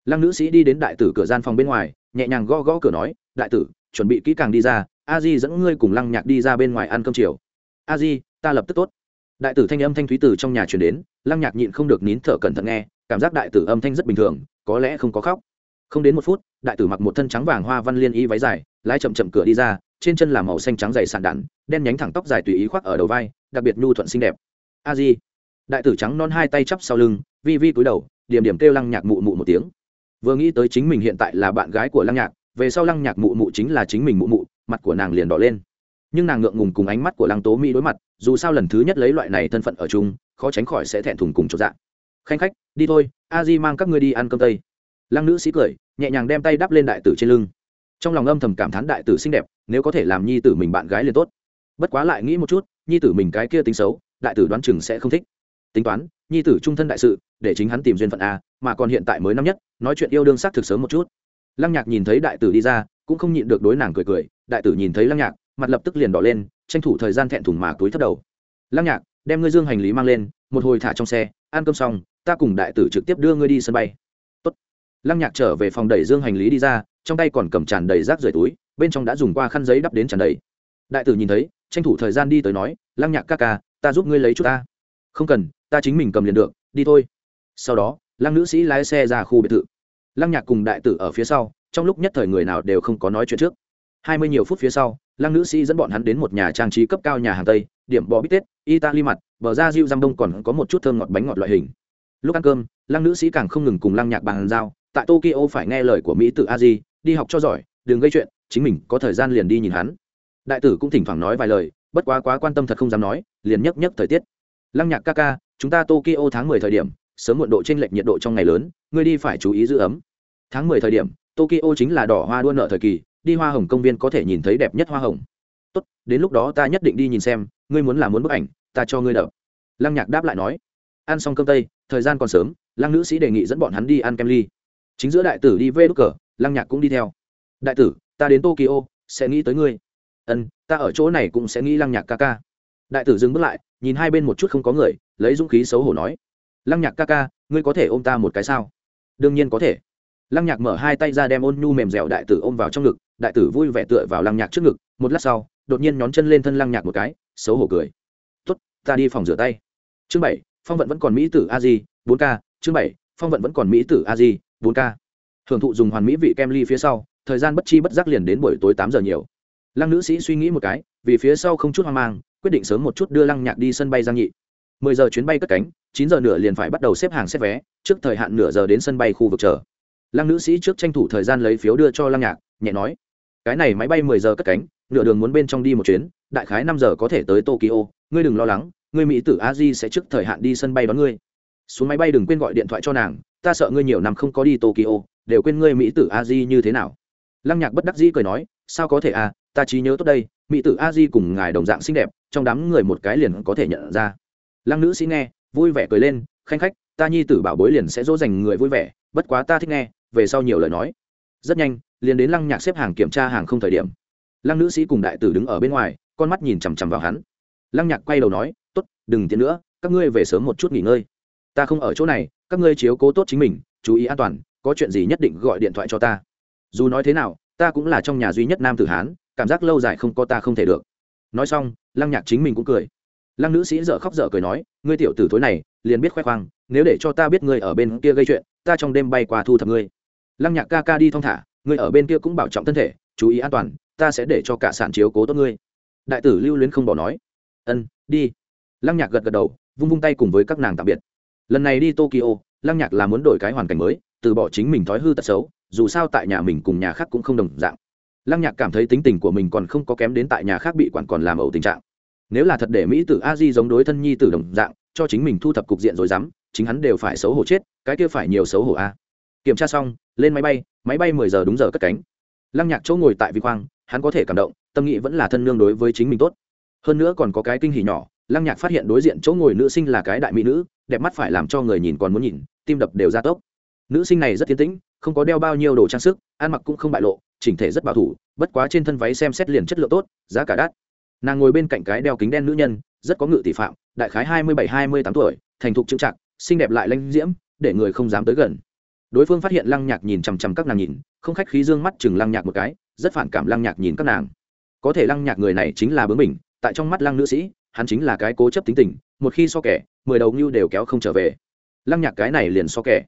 Lăng nữ sĩ đi đến đại tử cửa gian phòng bên ngoài, nhẹ nhàng gõ gõ cửa nói, đại tử, chuẩn bị kỹ càng đi ra, a di dẫn ngươi cùng lăng nhạc đi ra bên ngoài ăn cơm chiều. A di, ta lập tức tốt. Đại tử thanh âm thanh thúy tử trong nhà chuyển đến, lăng nhạc nhịn không được nín thở cẩn thận nghe cảm giác đại tử âm thanh rất bình thường, có lẽ không có khóc. Không đến một phút, đại tử mặc một thân trắng vàng hoa văn liên y váy dài, lái chậm chậm cửa đi ra, trên chân là màu xanh trắng dày sàn đạn, đen nhánh thẳng tóc dài tùy ý khoác ở đầu vai, đặc biệt nhu thuận xinh đẹp. A di. Đại tử trắng non hai tay chắp sau lưng, vi vi cúi đầu, điểm điểm kêu lăng nhạc mụ mụ một tiếng. Vừa nghĩ tới chính mình hiện tại là bạn gái của lăng nhạc, về sau lăng nhạc mụ mụ chính là chính mình mụ mụ, mặt của nàng liền đỏ lên. Nhưng nàng ngượng ngùng cùng ánh mắt của lăng tố mỹ đối mặt, dù sao lần thứ nhất lấy loại này thân phận ở chung, khó tránh khỏi sẽ thẹn thùng cùng chột dạ. Khanh khách đi thôi, a di mang các ngươi đi ăn cơm tây. Lăng nữ sĩ cười, nhẹ nhàng đem tay đắp lên đại tử trên lưng. Trong lòng âm thầm cảm thán đại tử xinh đẹp, nếu có thể làm nhi tử mình bạn gái liền tốt. Bất quá lại nghĩ một chút, nhi tử mình cái kia tính xấu, đại tử đoán chừng sẽ không thích. Tính toán, nhi tử trung thân đại sự, để chính hắn tìm duyên phận a, mà còn hiện tại mới năm nhất, nói chuyện yêu đương xác thực sớm một chút. Lăng nhạc nhìn thấy đại tử đi ra, cũng không nhịn được đối nàng cười cười, đại tử nhìn thấy lăng nhạc, mặt lập tức liền đỏ lên, tranh thủ thời gian thẹn thùng mà túi thất đầu. Lăng nhạc, đem ngươi dương hành lý mang lên một hồi thả trong xe, ăn cơm xong, ta cùng đại tử trực tiếp đưa ngươi đi sân bay. Tốt. lăng nhạc trở về phòng đẩy dương hành lý đi ra, trong tay còn cầm tràn đầy rác rời túi, bên trong đã dùng qua khăn giấy đắp đến tràn đầy. Đại tử nhìn thấy, tranh thủ thời gian đi tới nói, lăng nhạc ca ca, ta giúp ngươi lấy chút ta. Không cần, ta chính mình cầm liền được, đi thôi. Sau đó, lăng nữ sĩ lái xe ra khu biệt thự. Lăng nhạc cùng đại tử ở phía sau, trong lúc nhất thời người nào đều không có nói chuyện trước. Hai mươi nhiều phút phía sau, lăng nữ sĩ dẫn bọn hắn đến một nhà trang trí cấp cao nhà hàng tây, điểm bò bít tết, italy mặt bờ ra diệu giam đông còn có một chút thơm ngọt bánh ngọt loại hình. Lúc ăn cơm, lăng nữ sĩ càng không ngừng cùng lăng nhạc bàn giao, tại tokyo phải nghe lời của mỹ tự a di đi học cho giỏi, đừng gây chuyện, chính mình có thời gian liền đi nhìn hắn. Đại tử cũng thỉnh thoảng nói vài lời, bất quá quá quan tâm thật không dám nói, liền nhấc nhấc thời tiết. Lăng nhạc ca ca, chúng ta tokyo tháng mười thời điểm, sớm muộn độ t r ê n lệch nhiệt độ trong ngày lớn, ngươi đi phải chú ý giữ ấm. Tháng mười thời điểm, tokyo chính là đỏ hoa đua nợ thời kỳ, đi hoa hồng công viên có thể nhìn thấy đẹp nhất hoa hồng. Tốt, đến lúc đó ta nhất định đi nhìn xem, ngươi muốn làm muốn bức ảnh ta cho ngươi đập. Lăng nhạc đáp lại nói, ăn xong cơm tây, thời gian còn sớm, lăng nữ sĩ đề nghị dẫn bọn hắn đi ăn kem ly. Chính giữa đại tử đi vê đ cờ, lăng nhạc cũng đi theo. Đại tử, ta đến tokyo, sẽ nghĩ tới ngươi. Ân, ta ở chỗ này cũng sẽ nghĩ lăng nhạc ca ca. Đại tử dừng bước lại, nhìn hai bên một chút không có người, lấy dũng khí xấu hổ nói, lăng nhạc ca ca, ngươi có thể ôm ta một cái sao? Đương nhiên có thể. Lăng nhạc mở hai tay ra đem ôn nhu mềm dẻo đại tử ôm vào trong ngực, đại tử vui vẻ tựa vào lăng nhạc trước ngực, một lát sau, đột nhiên nhón chân lên thân lăng nhạc một cái, xấu hổ cười ta đi phòng rửa tay. Chương bảy, phong vận vẫn còn mỹ tử a di, bốn k. Chương bảy, phong vận vẫn còn mỹ tử a di, bốn k. Hưởng thụ dùng hoàn mỹ vị kem ly phía sau, thời gian bất chi bất giác liền đến buổi tối tám giờ nhiều. Lăng nữ sĩ suy nghĩ một cái, vì phía sau không chút hoang mang, quyết định sớm một chút đưa lăng nhạc đi sân bay giang nhị. Mười giờ chuyến bay cất cánh, chín giờ nửa liền phải bắt đầu xếp hàng xếp vé, trước thời hạn nửa giờ đến sân bay khu vực chờ. Lăng nữ sĩ trước tranh thủ thời gian lấy phiếu đưa cho lăng nhạc, nhẹ nói, cái này máy bay mười giờ cất cánh, nửa đường muốn bên trong đi một chuyến, đại khái năm giờ có thể tới tokyo, ngươi đừng lo lắng ngươi mỹ tử a di sẽ trước thời hạn đi sân bay đón ngươi. Xuống máy bay đừng quên gọi điện thoại cho nàng, ta sợ ngươi nhiều năm không có đi tokyo, đều quên ngươi mỹ tử a di như thế nào. Lăng nhạc bất đắc dĩ cười nói, sao có thể à ta trí nhớ tốt đây, mỹ tử a di cùng ngài đồng dạng xinh đẹp, trong đám người một cái liền có thể nhận ra. Lăng nữ sĩ nghe, vui vẻ cười lên, khanh khách, ta nhi tử bảo bối liền sẽ dỗ dành người vui vẻ, bất quá ta thích nghe, về sau nhiều lời nói. Rất nhanh, liền đến lăng nhạc xếp hàng kiểm tra hàng không thời điểm. Lăng nữ sĩ cùng đại tử đứng ở bên ngoài, con mắt nhìn chằm chằm vào hắn lăng nhạc quay đầu nói tốt, đừng tiện nữa các ngươi về sớm một chút nghỉ ngơi. Ta không ở chỗ này các ngươi chiếu cố tốt chính mình chú ý an toàn có chuyện gì nhất định gọi điện thoại cho ta. Dù nói thế nào ta cũng là trong nhà duy nhất nam tử hán cảm giác lâu dài không có ta không thể được. Nói xong lăng nhạc chính mình cũng cười. Lăng nữ sĩ dợ khóc dở cười nói ngươi tiểu tử thối này liền biết khoe khoang nếu để cho ta biết ngươi ở bên kia gây chuyện ta trong đêm bay qua thu thập ngươi. Lăng nhạc ca ca đi thong thả ngươi ở bên kia cũng bảo trọng thân thể chú ý an toàn ta sẽ để cho cả sản chiếu cố tốt ngươi. Đại tử lưu luyến không bỏ nói ân, đi. Lăng nhạc gật gật đầu, vung vung tay cùng với các nàng tạm biệt. Lần này đi tokyo, lăng nhạc là muốn đổi cái hoàn cảnh mới, từ bỏ chính mình thói hư tật xấu, dù sao tại nhà mình cùng nhà khác cũng không đồng dạng. Lăng nhạc cảm thấy tính tình của mình còn không có kém đến tại nhà khác bị quản còn làm ẩu tình trạng. Nếu là thật để mỹ tử a di giống đối thân nhi tử đồng dạng, cho chính mình thu thập cục diện rồi dám, chính hắn đều phải xấu hổ chết, cái kia phải nhiều xấu hổ a. Kiểm tra xong, lên máy bay máy bay mười giờ đúng giờ cất cánh. Lăng nhạc chỗ ngồi tại vi khoang, hắn có thể cảm động, tâm nghĩ vẫn là thân nương đối với chính mình tốt hơn nữa còn có cái kinh hỉ nhỏ lăng nhạc phát hiện đối diện chỗ ngồi nữ sinh là cái đại mỹ nữ đẹp mắt phải làm cho người nhìn còn muốn nhìn tim đập đều ra tốc. Nữ sinh này rất tiến tĩnh không có đeo bao nhiêu đồ trang sức ăn mặc cũng không bại lộ chỉnh thể rất bảo thủ bất quá trên thân váy xem xét liền chất lượng tốt giá cả đắt. Nàng ngồi bên cạnh cái đeo kính đen nữ nhân rất có ngự tỷ phạm đại khái hai mươi bảy hai mươi tám tuổi thành thục trưng trạc, xinh đẹp lại lanh diễm để người không dám tới gần. Đối phương phát hiện lăng nhạc nhìn chằm chằm các nàng nhìn không khách khí dương mắt chừng lăng nhạc một cái rất phản cảm lăng nhạc nhìn các nàng. Có thể lăng nhạc người này chính là bướng mình tại trong mắt lăng nữ sĩ, hắn chính là cái cố chấp tính tình, một khi so kẻ, mười đầu ngưu đều kéo không trở về. Lăng nhạc cái này liền so kẻ.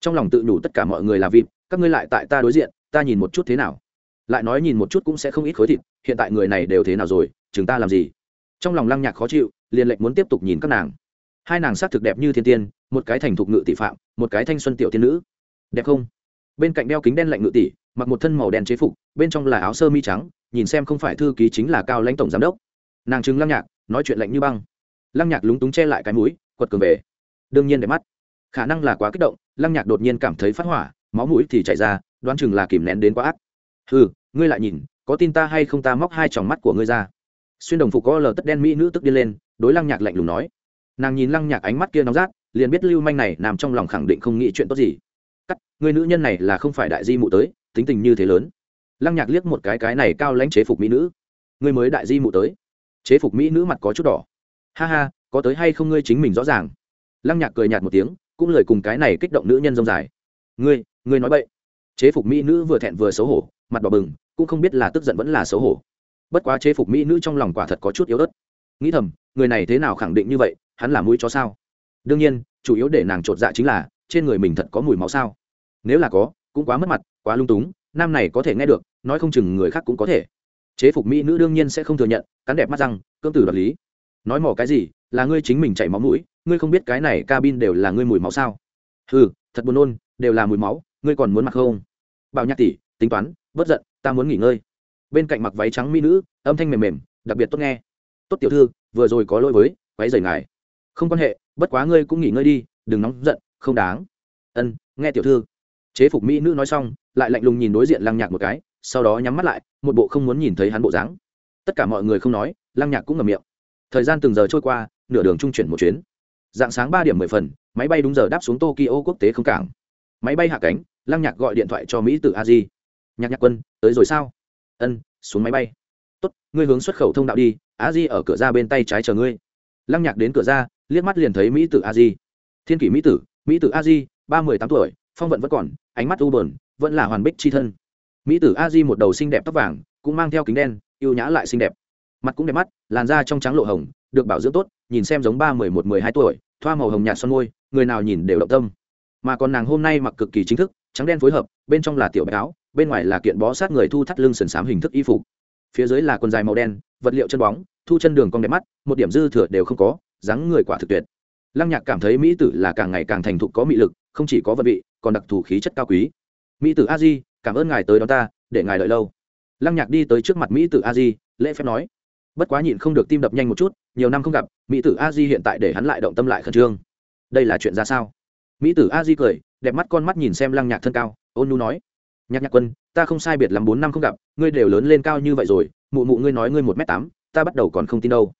Trong lòng tự nhủ tất cả mọi người là vịt, các ngươi lại tại ta đối diện, ta nhìn một chút thế nào. Lại nói nhìn một chút cũng sẽ không ít khối thịt, hiện tại người này đều thế nào rồi, chừng ta làm gì? Trong lòng lăng nhạc khó chịu, liền lệnh muốn tiếp tục nhìn các nàng. Hai nàng s thực đẹp như thiên tiên, một cái thành thục ngự tỷ phạm, một cái thanh xuân tiểu tiên nữ. Đẹp không? Bên cạnh đeo kính đen lạnh ngự tỷ, mặc một thân màu đen chế phục, bên trong là áo sơ mi trắng, nhìn xem không phải thư ký chính là cao lãnh tổng giám đốc nàng chứng lăng nhạc, nói chuyện lạnh như băng. Lăng nhạc lúng túng che lại cái mũi, quật cường về. Đương nhiên để mắt. Khả năng là quá kích động, lăng nhạc đột nhiên cảm thấy phát hỏa, máu mũi thì chảy ra, đoán chừng là kìm nén đến quá ác. Ừ ngươi lại nhìn, có tin ta hay không ta móc hai tròng mắt của ngươi ra. Xuyên đồng phục có lờ tất đen mỹ nữ tức đi lên, đối lăng nhạc lạnh lùng nói. Nàng nhìn lăng nhạc ánh mắt kia nóng rát, liền biết lưu manh này nằm trong lòng khẳng định không nghĩ chuyện tốt gì. Cắt người nữ nhân này là không phải đại di mụ tới, tính tình như thế lớn. Lăng nhạc liếc một cái cái này cao lãnh chế phục mỹ nữ. Ngươi mới đại di mụ tới chế phục mỹ nữ mặt có chút đỏ. Ha ha, có tới hay không ngươi chính mình rõ ràng. Lăng nhạc cười nhạt một tiếng, cũng lời cùng cái này kích động nữ nhân rông dài. Ngươi ngươi nói bậy. chế phục mỹ nữ vừa thẹn vừa xấu hổ, mặt đỏ bừng, cũng không biết là tức giận vẫn là xấu hổ. Bất quá chế phục mỹ nữ trong lòng quả thật có chút yếu ớt. Nghĩ thầm, người này thế nào khẳng định như vậy, hắn là mũi chó sao? Đương nhiên, chủ yếu để nàng chột dạ chính là, trên người mình thật có mùi máu sao? Nếu là có, cũng quá mất mặt, quá lung túng, nam này có thể nghe được, nói không chừng người khác cũng có thể chế phục mỹ nữ đương nhiên sẽ không thừa nhận, cắn đẹp mắt răng cương tử đoạt lý. Nói mỏ cái gì, là ngươi chính mình chảy máu mũi, ngươi không biết cái này cabin đều là ngươi mùi máu sao? Ừ thật buồn nôn, đều là mùi máu, ngươi còn muốn mặc không? Bảo nhạc tỷ, tính toán bất giận, ta muốn nghỉ ngơi. Bên cạnh mặc váy trắng mỹ nữ, âm thanh mềm mềm, đặc biệt tốt nghe. Tốt tiểu thư, vừa rồi có lỗi với váy rời ngài. Không quan hệ, bất quá ngươi cũng nghỉ ngơi đi, đừng nóng giận, không đáng. Ân, nghe tiểu thư. Chế phục mỹ nữ nói xong, lại lạnh lùng nhìn đối diện lăng nhạc một cái sau đó nhắm mắt lại, một bộ không muốn nhìn thấy hắn bộ dáng. Tất cả mọi người không nói, lăng nhạc cũng ngầm miệng. Thời gian từng giờ trôi qua, nửa đường trung chuyển một chuyến. Dạng sáng ba điểm mười phần, máy bay đúng giờ đáp xuống tokyo quốc tế không cảng. Máy bay hạ cánh, lăng nhạc gọi điện thoại cho mỹ từ a di nhạc nhạc quân, tới rồi sao? Ân, xuống máy bay. Tốt, ngươi hướng xuất khẩu thông đạo đi, a di ở cửa ra bên tay trái chờ ngươi. Lăng nhạc đến cửa ra, liếc mắt liền thấy mỹ tử a di thiên kỷ mỹ tử mỹ tử a di ba mươi tám tuổi, phong vận vẫn còn, ánh mắt u bờn vẫn là hoàn bích c h i thân mỹ tử a di một đầu xinh đẹp tóc vàng, cũng mang theo kính đen y ê u nhã lại xinh đẹp. Mặt cũng đẹp mắt, làn da trong trắng lộ hồng, được bảo dưỡng tốt, nhìn xem giống ba mười một mười hai tuổi, thoa màu hồng nhạt son môi, người nào nhìn đều động tâm. Mà còn nàng hôm nay mặc cực kỳ chính thức, trắng đen phối hợp, bên trong là tiểu áo, bên ngoài là kiện bó sát người thu thắt lưng sần sám hình thức y phục. Phía dưới là quần dài màu đen, vật liệu chân bóng, thu chân đường cong đẹp mắt, một điểm dư thừa đều không có, dáng người quả thực tuyệt. Lăng nhạc cảm thấy mỹ tử là càng ngày càng thành thục có mị lực, không chỉ có vật vị, còn đặc thù khí chất cao quý. Mỹ tử a di cảm ơn ngài tới đón ta, để ngài đợi lâu. Lăng nhạc đi tới trước mặt mỹ tử a di, lễ phép nói. Bất quá nhịn không được tim đập nhanh một chút, nhiều năm không gặp, mỹ tử a di hiện tại để hắn lại động tâm lại khẩn trương. Đây là chuyện ra sao? Mỹ tử a di cười, đẹp mắt con mắt nhìn xem lăng nhạc thân cao, ôn nu nói. Nhạc nhạc quân, ta không sai biệt lắm bốn năm không gặp, ngươi đều lớn lên cao như vậy rồi, mụ mụ ngươi nói ngươi một m tám, ta bắt đầu còn không tin đâu.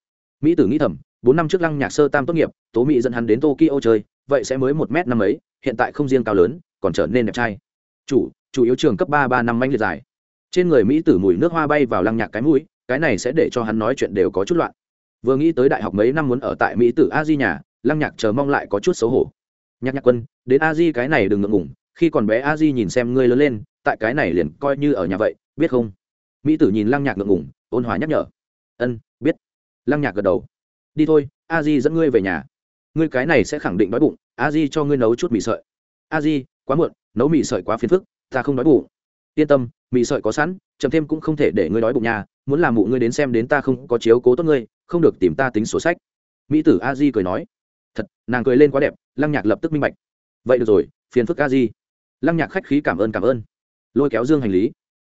Mỹ tử nghĩ thầm, bốn năm trước lăng nhạc sơ tam tốt nghiệp, tố mỹ dẫn hắn đến tokyo chơi, vậy sẽ mới một m năm ấy, hiện tại không riêng cao lớn, còn trở nên đẹp trai. Chủ chủ yếu trường cấp ba ba năm manh liệt dài. Trên người mỹ tử mùi nước hoa bay vào lăng nhạc cái mũi, cái này sẽ để cho hắn nói chuyện đều có chút loạn. Vừa nghĩ tới đại học mấy năm muốn ở tại mỹ tử a di nhà, lăng nhạc chờ mong lại có chút xấu hổ. Nhạc nhạc quân, đến a di cái này đừng ngượng ngủng khi còn bé a di nhìn xem ngươi lớn lên, tại cái này liền coi như ở nhà vậy, biết không? Mỹ tử nhìn lăng nhạc ngượng ngủng ôn hòa nhắc nhở. Ân, biết. Lăng nhạc gật đầu. Đi thôi, a di dẫn ngươi về nhà. Ngươi cái này sẽ khẳng định đói bụng, a di cho ngươi nấu chút mì sợi. A di, quá muộn, nấu mì sợi quá phiền phức ta không đói bụng. Yên tâm, mì sợi có sẵn, chậm thêm cũng không thể để ngươi đói bụng nhà muốn làm mụ ngươi đến xem đến ta không có chiếu cố tốt ngươi, không được tìm ta tính sổ sách. Mỹ tử a di cười nói. Thật, nàng cười lên quá đẹp, lăng nhạc lập tức minh bạch. Vậy được rồi, phiền phức a di lăng nhạc khách khí cảm ơn cảm ơn. Lôi kéo dương hành lý.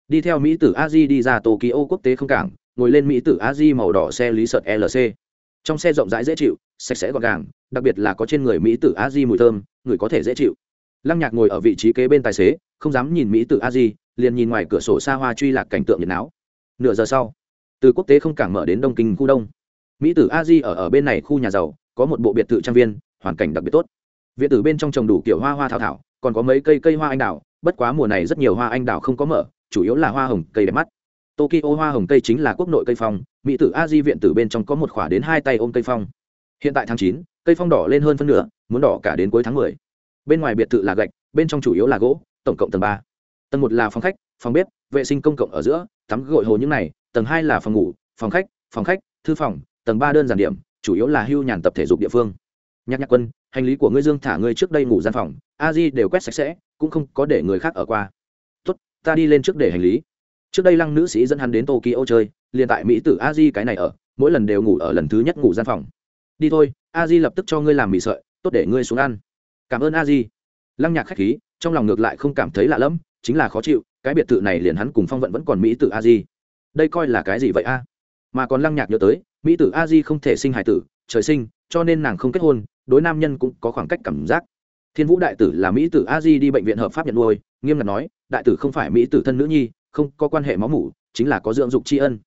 Đi theo mỹ tử a di đi ra tokyo quốc tế không cảng, ngồi lên mỹ tử a di màu đỏ xe lý sợt lc trong xe rộng rãi dễ chịu, sạch sẽ gọn gàng, đặc biệt là có trên người mỹ tử a di mùi thơm, người có thể dễ chịu lăng nhạc ngồi ở vị trí kế bên tài xế, không dám nhìn mỹ tử a di, liền nhìn ngoài cửa sổ xa hoa truy lạc cảnh tượng nhiệt não nửa giờ sau, từ quốc tế không cảng mở đến đông kinh khu đông. Mỹ tử a di ở ở bên này khu nhà giàu, có một bộ biệt thự trang viên, hoàn cảnh đặc biệt tốt. Viện tử bên trong trồng đủ kiểu hoa hoa thảo thảo, còn có mấy cây cây hoa anh đào, bất quá mùa này rất nhiều hoa anh đào không có mở, chủ yếu là hoa hồng cây đẹp mắt. Tokyo hoa hồng cây chính là quốc nội cây phong, mỹ tử a di viện tử bên trong có một khỏa đến hai tay ôm cây phong. Hiện tại tháng chín, cây phong đỏ lên hơn phân nửa, muốn đỏ cả đến cuối tháng mười bên ngoài biệt thự là gạch, bên trong chủ yếu là gỗ, tổng cộng tầng ba. Tầng một là phòng khách, phòng bếp, vệ sinh công cộng ở giữa, tắm gội hồ những này, tầng hai là phòng ngủ, phòng khách phòng khách, thư phòng, tầng ba đơn giản điểm, chủ yếu là hưu nhàn tập thể dục địa phương. Nhạc nhạc quân, hành lý của ngươi dương thả ngươi trước đây ngủ gian phòng, a di đều quét sạch sẽ, cũng không có để người khác ở qua. Tốt, ta đi lên trước để hành lý. Trước đây lăng nữ sĩ dẫn hắn đến tokyo chơi, liền tại mỹ tử a di cái này ở, mỗi lần đều ngủ ở lần thứ nhất ngủ gian phòng. Đi thôi, a di lập tức cho ngươi làm mì sợi, tốt để ngươi xuống ăn cảm ơn a di. Lăng nhạc khách khí, trong lòng ngược lại không cảm thấy lạ lẫm, chính là khó chịu, cái biệt thự này liền hắn cùng phong vận vẫn còn mỹ tử a di. Đây coi là cái gì vậy a? Mà còn lăng nhạc nhớ tới, mỹ tử a di không thể sinh hài tử, trời sinh, cho nên nàng không kết hôn, đối nam nhân cũng có khoảng cách cảm giác. Thiên vũ đại tử là mỹ tử a di đi bệnh viện hợp pháp nhận nuôi, nghiêm ngặt nói, đại tử không phải mỹ tử thân nữ nhi, không có quan hệ máu mủ, chính là có dưỡng dục tri ân.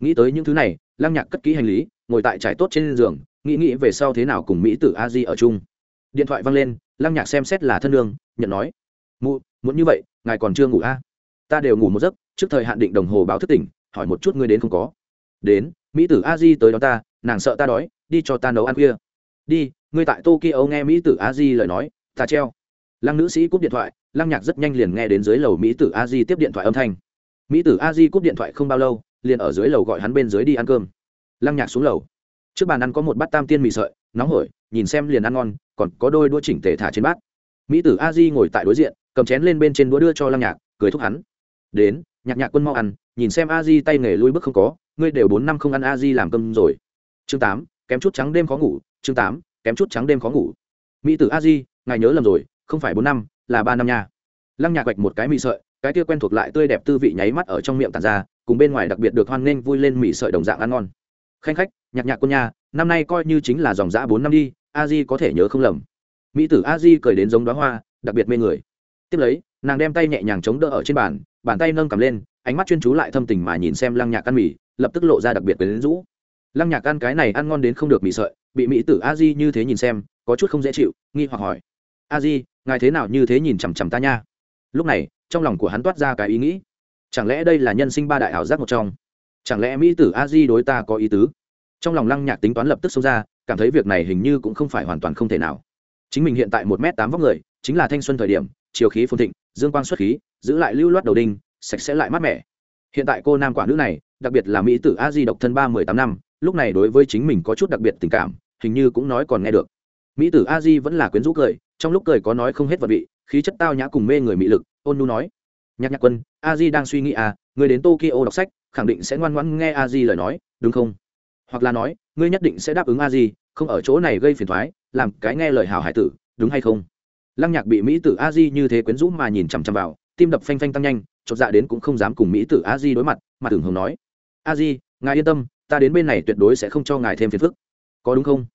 Nghĩ tới những thứ này, lăng nhạc cất kỹ hành lý, ngồi tại trải tốt trên giường, nghĩ nghĩ về sau thế nào cùng mỹ tử a di ở chung điện thoại văng lên, lăng nhạc xem xét là thân lương, nhận nói, mụ, muốn như vậy, ngài còn chưa ngủ a à? ta đều ngủ một giấc, trước thời hạn định đồng hồ báo thức tỉnh, hỏi một chút ngươi đến không có. Đến, mỹ tử a di tới đó ta, nàng sợ ta đói, đi cho ta nấu ăn khuya. Đi, ngươi tại tokyo nghe mỹ tử a di lời nói, ta treo. Lăng nữ sĩ cúp điện thoại, lăng nhạc rất nhanh liền nghe đến dưới lầu mỹ tử a di tiếp điện thoại âm thanh. Mỹ tử a di cúp điện thoại không bao lâu, liền ở dưới lầu gọi hắn bên dưới đi ăn cơm. Lăng nhạc xuống lầu. Trước bàn ăn có một bát tam tiên mì sợi, nóng hổi nhìn xem liền ăn ngon, còn có đôi đũa chỉnh tề thả trên bát. Mỹ tử a di ngồi tại đối diện, cầm chén lên bên trên đũa đưa cho lăng nhạc, cười thúc hắn. Đến, nhạc nhạc quân mau ăn, nhìn xem a di tay nghề lui bước không có, ngươi đều bốn năm không ăn a di làm cơm rồi. Chương tám, kém chút trắng đêm khó ngủ, chương tám, kém chút trắng đêm khó ngủ. Mỹ tử a di, ngài nhớ lầm rồi, không phải bốn năm, là ba năm nha. Lăng nhạc gạch một cái mì sợi, cái kia quen thuộc lại tươi đẹp tư vị nháy mắt ở trong miệng tàn ra, cùng bên ngoài đặc biệt được hoan nghênh vui lên mì sợi đồng dạng ăn ngon. Khanh khách, nhạc nhạc quân nha, năm nay coi như chính là dòng giã bốn năm đi a di có thể nhớ không lầm. Mỹ tử a di cười đến giống đoá hoa, đặc biệt mê người. Tiếp lấy, nàng đem tay nhẹ nhàng chống đỡ ở trên bàn bàn tay nâng cầm lên, ánh mắt chuyên chú lại thâm tình mà nhìn xem lăng nhạc ăn mì, lập tức lộ ra đặc biệt đến rũ. Lăng nhạc ăn cái này ăn ngon đến không được mì sợi, bị mỹ tử a di như thế nhìn xem, có chút không dễ chịu, nghi hoặc hỏi. A di, ngài thế nào như thế nhìn chằm chằm ta nha? Lúc này, trong lòng của hắn toát ra cái ý nghĩ. Chẳng lẽ đây là nhân sinh ba đại ảo giác một trong? Chẳng lẽ mỹ tử a di đối ta có ý tứ? Trong lòng lăng nhạc tính toán lập tức xông ra cảm thấy việc này hình như cũng không phải hoàn toàn không thể nào. Chính mình hiện tại một m tám vóc người, chính là thanh xuân thời điểm, chiều khí phồn thịnh, dương quang xuất khí, giữ lại lưu loát đầu đinh, sạch sẽ lại mát mẻ. Hiện tại cô nam quả nữ này, đặc biệt là mỹ tử a di độc thân ba mười tám năm, lúc này đối với chính mình có chút đặc biệt tình cảm, hình như cũng nói còn nghe được. Mỹ tử a di vẫn là quyến rũ cười, trong lúc cười có nói không hết vật vị, khí chất tao nhã cùng mê người mỹ lực, ôn nu nói. Nhạc nhạc quân, a di đang suy nghĩ à người đến tokyo đọc sách, khẳng định sẽ ngoan ngoãn nghe a di lời nói, đúng không? Hoặc là nói ngươi nhất định sẽ đáp ứng a di, không ở chỗ này gây phiền thoái, làm cái nghe lời hào hải tử, đúng hay không? Lăng nhạc bị mỹ tử a di như thế quyến rũ mà nhìn chằm chằm vào, tim đập phanh phanh tăng nhanh, chột dạ đến cũng không dám cùng mỹ tử a di đối mặt, mà tưởng hồng nói, a di, ngài yên tâm, ta đến bên này tuyệt đối sẽ không cho ngài thêm phiền phức. Có đúng không?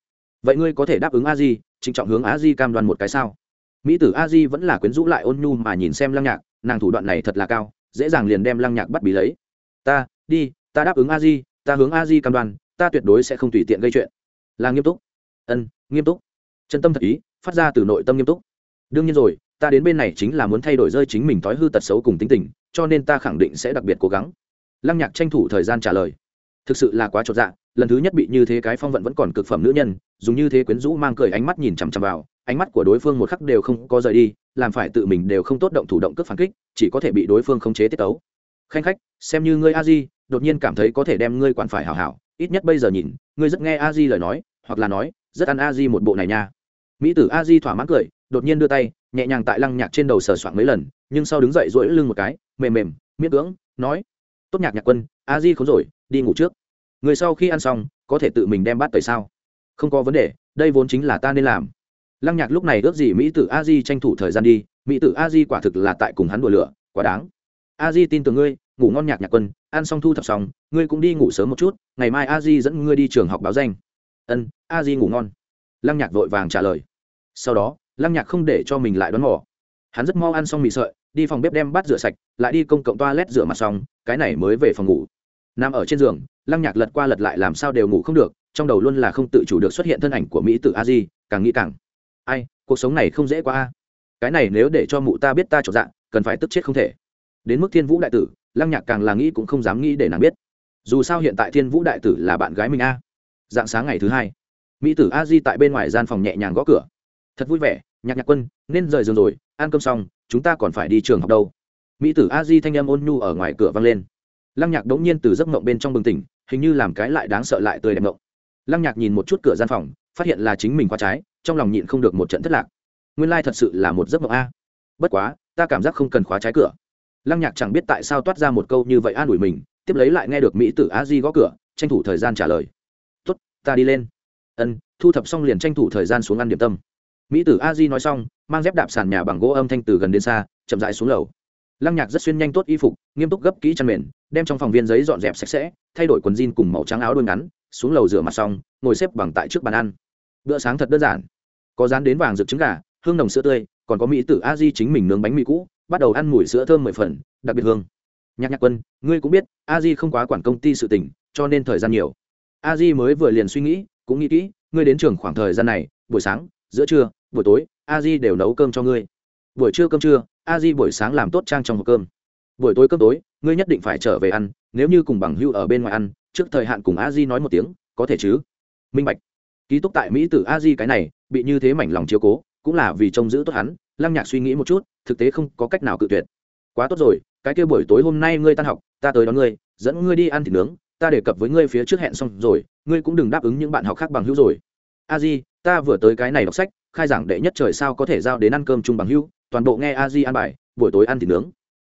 Vậy ngươi có thể đáp ứng a di, trịnh trọng hướng a di cam đoan một cái sao? Mỹ tử a di vẫn là quyến rũ lại ôn nhu mà nhìn xem lăng nhạc, nàng thủ đoạn này thật là cao, dễ dàng liền đem lăng nhạc bắt bí lấy. Ta, đi, ta đáp ứng a di, ta hướng a di cam đoan ta tuyệt đối sẽ không tùy tiện gây chuyện. Là nghiêm túc. Ân, nghiêm túc. Chân tâm thật ý, phát ra từ nội tâm nghiêm túc. Đương nhiên rồi, ta đến bên này chính là muốn thay đổi rơi chính mình thói hư tật xấu cùng tính tình, cho nên ta khẳng định sẽ đặc biệt cố gắng. Lăng nhạc tranh thủ thời gian trả lời. Thực sự là quá trọt dạ lần thứ nhất bị như thế cái phong vận vẫn còn cực phẩm nữ nhân, dùng như thế quyến rũ mang cười ánh mắt nhìn chằm chằm vào, ánh mắt của đối phương một khắc đều không có rời đi, làm phải tự mình đều không tốt động thủ động cướp phản kích, chỉ có thể bị đối phương khống chế tiết tấu. Khanh khách, xem như ngươi a di, đột nhiên cảm thấy có thể đem ngươi quản phải hảo hảo ít nhất bây giờ nhìn, ngươi rất nghe a di lời nói, hoặc là nói, rất ăn a di một bộ này nha. Mỹ tử a di thỏa mãn cười, đột nhiên đưa tay, nhẹ nhàng tại lăng nhạc trên đầu sờ soạn mấy lần, nhưng sau đứng dậy rỗi lưng một cái, mềm mềm, miễn cưỡng, nói, tốt nhạc nhạc quân, a di không rồi, đi ngủ trước. Người sau khi ăn xong, có thể tự mình đem bát tẩy sao? Không có vấn đề, đây vốn chính là ta nên làm. Lăng nhạc lúc này ước gì mỹ tử a di tranh thủ thời gian đi, mỹ tử a di quả thực là tại cùng hắn đùa lửa, quá đáng. A di tin tưởng ngươi ngủ ngon nhạc nhạc quân, ăn xong thu thập xong, ngươi cũng đi ngủ sớm một chút, ngày mai a di dẫn ngươi đi trường học báo danh. Ân, a di ngủ ngon. Lăng nhạc vội vàng trả lời. Sau đó, lăng nhạc không để cho mình lại đón mỏ hắn rất mau ăn xong mì sợi, đi phòng bếp đem bát rửa sạch, lại đi công cộng toilet rửa mặt xong, cái này mới về phòng ngủ. Nằm ở trên giường, lăng nhạc lật qua lật lại làm sao đều ngủ không được, trong đầu luôn là không tự chủ được xuất hiện thân ảnh của mỹ tử a di, càng nghĩ càng, ai, cuộc sống này không dễ quá a. Cái này nếu để cho mụ ta biết ta trọn dạng cần phải tức chết không thể. Đến mức thiên vũ đại tử lăng nhạc càng là nghĩ cũng không dám nghĩ để nàng biết. Dù sao hiện tại thiên vũ đại tử là bạn gái mình a. Dạng sáng ngày thứ hai, mỹ tử a di tại bên ngoài gian phòng nhẹ nhàng gõ cửa. Thật vui vẻ, nhạc nhạc quân, nên rời giường rồi, ăn cơm xong, chúng ta còn phải đi trường học đâu. Mỹ tử a di thanh em ôn nhu ở ngoài cửa vang lên. Lăng nhạc đống nhiên từ giấc mộng bên trong bừng tỉnh, hình như làm cái lại đáng sợ lại tươi đẹp mộng. Lăng nhạc nhìn một chút cửa gian phòng, phát hiện là chính mình qua trái, trong lòng nhịn không được một trận thất lạc. Nguyên lai thật sự là một giấc mộng a. Bất quá, ta cảm giác không cần khóa trái cửa lăng nhạc chẳng biết tại sao toát ra một câu như vậy an ủi mình, tiếp lấy lại nghe được mỹ tử a di gõ cửa, tranh thủ thời gian trả lời. Tuất ta đi lên. Ân, thu thập xong liền tranh thủ thời gian xuống ăn điểm tâm. Mỹ tử a di nói xong, mang dép đạp sàn nhà bằng gỗ âm thanh từ gần đến xa, chậm dại xuống lầu. Lăng nhạc rất xuyên nhanh tốt y phục, nghiêm túc gấp kỹ chăn mền, đem trong phòng viên giấy dọn dẹp sạch sẽ, thay đổi quần jean cùng màu trắng áo đôi ngắn, xuống lầu rửa mặt xong, ngồi xếp bằng tại trước bàn ăn. Bữa sáng thật đơn giản. Có rán đến vàng rực trứng gà, hương nồng sữa tươi, còn có mỹ tử a di chính mình nướng bánh mì cũ bắt đầu ăn mùi sữa thơm mười phần, đặc biệt hương. Nhạc nhạc quân, ngươi cũng biết, a di không quá quản công ty sự tình, cho nên thời gian nhiều. A di mới vừa liền suy nghĩ, cũng nghĩ kỹ, ngươi đến trường khoảng thời gian này, buổi sáng, giữa trưa, buổi tối, a di đều nấu cơm cho ngươi. Buổi trưa cơm trưa, a di buổi sáng làm tốt trang trong hộp cơm. Buổi tối cơm tối, ngươi nhất định phải trở về ăn, nếu như cùng bằng hưu ở bên ngoài ăn, trước thời hạn cùng a di nói một tiếng, có thể chứ? Minh bạch. Ký túc tại mỹ tử a di cái này, bị như thế mảnh lòng chiếu cố, cũng là vì trông giữ tốt hắn lăng nhạc suy nghĩ một chút, thực tế không có cách nào cự tuyệt. Quá tốt rồi, cái kia buổi tối hôm nay ngươi tan học, ta tới đón ngươi, dẫn ngươi đi ăn thịt nướng, ta đề cập với ngươi phía trước hẹn xong rồi, ngươi cũng đừng đáp ứng những bạn học khác bằng hữu rồi. A di, ta vừa tới cái này đọc sách, khai giảng đệ nhất trời sao có thể giao đến ăn cơm chung bằng hữu, toàn bộ nghe a di ăn bài, buổi tối ăn thịt nướng.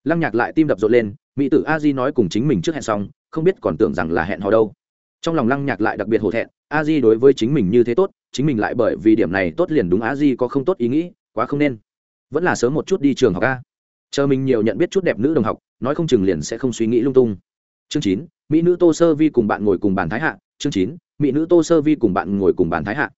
Lăng nhạc lại tim đập rộn lên, mỹ tử a di nói cùng chính mình trước hẹn xong, không biết còn tưởng rằng là hẹn hò đâu. Trong lòng lăng nhạc lại đặc biệt hổ thẹn, a di đối với chính mình như thế tốt, chính mình lại bởi vì điểm này tốt liền đúng a di có không tốt ý nghĩ, quá không nên vẫn là sớm một chút đi trường học a. Chờ mình nhiều nhận biết chút đẹp nữ đồng học, nói không chừng liền sẽ không suy nghĩ lung tung. Chương chín, mỹ nữ tô sơ vi cùng bạn ngồi cùng bàn thái hạ. Chương chín, mỹ nữ tô sơ vi cùng bạn ngồi cùng bàn thái hạ.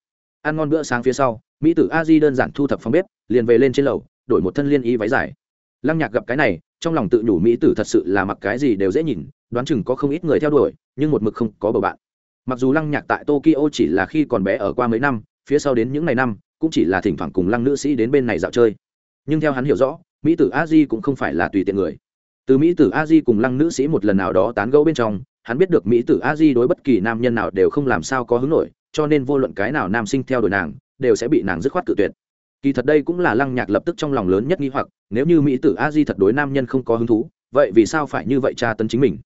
Ăn ngon bữa sáng phía sau, mỹ tử a di đơn giản thu thập phòng bếp, liền về lên trên lầu, đổi một thân liên y váy dài. Lăng nhạc gặp cái này, trong lòng tự nhủ mỹ tử thật sự là mặc cái gì đều dễ nhìn, đoán chừng có không ít người theo đuổi, nhưng một mực không có bầu bạn. Mặc dù lăng nhạc tại tokyo chỉ là khi còn bé ở qua mấy năm, phía sau đến những ngày năm, cũng chỉ là thỉnh thoảng cùng lăng nữ sĩ đến bên này dạo chơi nhưng theo hắn hiểu rõ, mỹ tử a di cũng không phải là tùy tiện người. Từ mỹ tử a di cùng lăng nữ sĩ một lần nào đó tán gẫu bên trong, hắn biết được mỹ tử a di đối bất kỳ nam nhân nào đều không làm sao có hứng nổi, cho nên vô luận cái nào nam sinh theo đuổi nàng, đều sẽ bị nàng dứt khoát cự tuyệt. Kỳ thật đây cũng là lăng nhạc lập tức trong lòng lớn nhất nghi hoặc, nếu như mỹ tử a di thật đối nam nhân không có hứng thú, vậy vì sao phải như vậy tra tấn chính mình?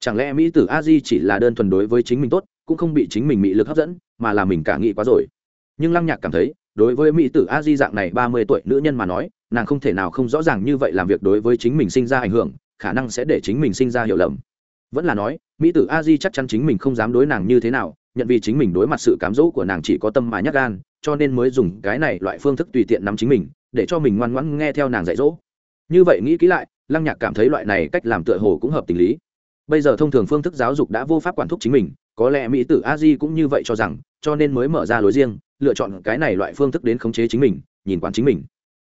Chẳng lẽ mỹ tử a di chỉ là đơn thuần đối với chính mình tốt, cũng không bị chính mình bị lực hấp dẫn, mà là mình cả nghĩ quá rồi? Nhưng lăng nhạc cảm thấy đối với mỹ tử a di dạng này ba mươi tuổi nữ nhân mà nói, nàng không thể nào không rõ ràng như vậy làm việc đối với chính mình sinh ra ảnh hưởng, khả năng sẽ để chính mình sinh ra hiểu lầm. Vẫn là nói, mỹ tử a di chắc chắn chính mình không dám đối nàng như thế nào, nhận vì chính mình đối mặt sự cám dỗ của nàng chỉ có tâm mà nhắc gan, cho nên mới dùng cái này loại phương thức tùy tiện nắm chính mình, để cho mình ngoan ngoãn nghe theo nàng dạy dỗ. Như vậy nghĩ kỹ lại, lăng nhạc cảm thấy loại này cách làm tựa hồ cũng hợp tình lý. Bây giờ thông thường phương thức giáo dục đã vô pháp quản thúc chính mình có lẽ mỹ tử a di cũng như vậy cho rằng, cho nên mới mở ra lối riêng, lựa chọn cái này loại phương thức đến khống chế chính mình, nhìn quản chính mình.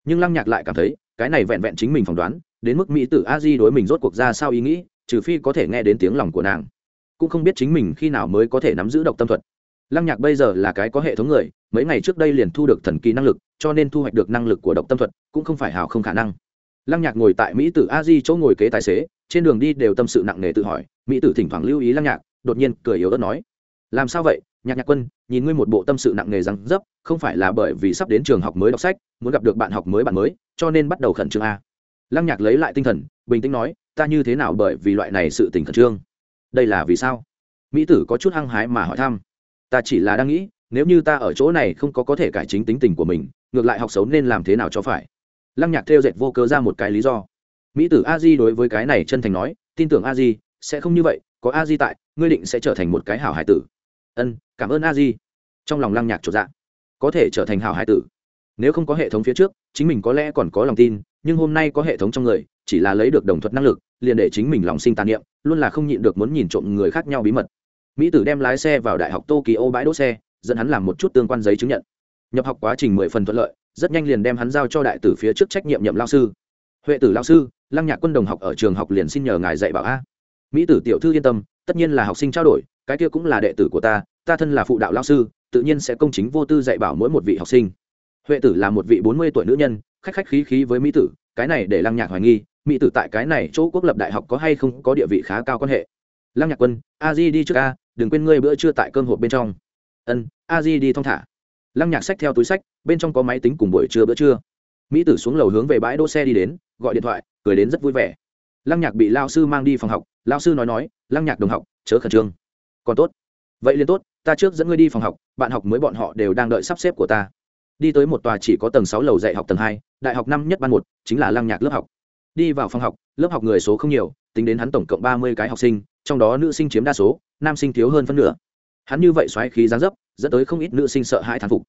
Nhưng lăng nhạc lại cảm thấy, cái này vẹn vẹn chính mình phỏng đoán, đến mức mỹ tử a di đối mình rốt cuộc ra sao ý nghĩ, trừ phi có thể nghe đến tiếng lòng của nàng. Cũng không biết chính mình khi nào mới có thể nắm giữ độc tâm thuật. Lăng nhạc bây giờ là cái có hệ thống người, mấy ngày trước đây liền thu được thần kỳ năng lực, cho nên thu hoạch được năng lực của độc tâm thuật cũng không phải hào không khả năng. Lăng nhạc ngồi tại mỹ tử a di chỗ ngồi kế tài xế, trên đường đi đều tâm sự nặng nề tự hỏi, mỹ tử thỉnh thoảng lưu ý lăng nhạc đột nhiên cười yếu ớt nói, làm sao vậy? Nhạc nhạc quân, nhìn ngươi một bộ tâm sự nặng nề rằng dấp, không phải là bởi vì sắp đến trường học mới đọc sách, muốn gặp được bạn học mới bạn mới, cho nên bắt đầu khẩn trương a. Lăng nhạc lấy lại tinh thần, bình tĩnh nói, ta như thế nào bởi vì loại này sự tình khẩn trương? Đây là vì sao? Mỹ tử có chút hăng hái mà hỏi thăm, ta chỉ là đang nghĩ, nếu như ta ở chỗ này không có có thể cải chính tính tình của mình, ngược lại học xấu nên làm thế nào cho phải? Lăng nhạc theo dệt vô cớ ra một cái lý do. Mỹ tử a di đối với cái này chân thành nói, tin tưởng a di sẽ không như vậy, có a di tại ngươi định sẽ trở thành một cái hảo hải tử. Ân, cảm ơn a di. Trong lòng lăng nhạc trột dạ. Có thể trở thành hảo hải tử. Nếu không có hệ thống phía trước, chính mình có lẽ còn có lòng tin, nhưng hôm nay có hệ thống trong người, chỉ là lấy được đồng thuận năng lực, liền để chính mình lòng sinh tàn niệm, luôn là không nhịn được muốn nhìn trộm người khác nhau bí mật. Mỹ tử đem lái xe vào đại học tokyo bãi đỗ xe, dẫn hắn làm một chút tương quan giấy chứng nhận. Nhập học quá trình mười phần thuận lợi, rất nhanh liền đem hắn giao cho đại tử phía trước trách nhiệm nhậm lao sư. Huệ tử lao sư, lăng nhạc quân đồng học ở trường học liền xin nhờ ngài dạy bảo a. Mỹ tử tiểu thư yên tâm tất nhiên là học sinh trao đổi, cái kia cũng là đệ tử của ta ta thân là phụ đạo lao sư, tự nhiên sẽ công chính vô tư dạy bảo mỗi một vị học sinh. Huệ tử là một vị bốn mươi tuổi nữ nhân, khách khách khí khí với mỹ tử, cái này để lăng nhạc hoài nghi, mỹ tử tại cái này chỗ quốc lập đại học có hay không có địa vị khá cao quan hệ. Lăng nhạc quân, a di đi trước a, đừng quên ngươi bữa trưa tại cơm hộp bên trong. Ân, a di đi thong thả. Lăng nhạc sách theo túi sách bên trong có máy tính cùng buổi trưa bữa trưa. Mỹ tử xuống lầu hướng về bãi đỗ xe đi đến, gọi điện thoại, cười đến rất vui vẻ. Lăng nhạc bị lao sư mang đi phòng học lao sư nói nói lăng nhạc đồng học, chớ khẩn trương. Còn tốt. Vậy liền tốt, ta trước dẫn ngươi đi phòng học, bạn học mới bọn họ đều đang đợi sắp xếp của ta. Đi tới một tòa chỉ có tầng sáu lầu dạy học tầng hai, đại học năm nhất ban một, chính là lăng nhạc lớp học. Đi vào phòng học, lớp học người số không nhiều, tính đến hắn tổng cộng ba mươi cái học sinh, trong đó nữ sinh chiếm đa số, nam sinh thiếu hơn phân nửa. Hắn như vậy xoáy khí dáng dấp, dẫn tới không ít nữ sinh sợ hãi thán phục.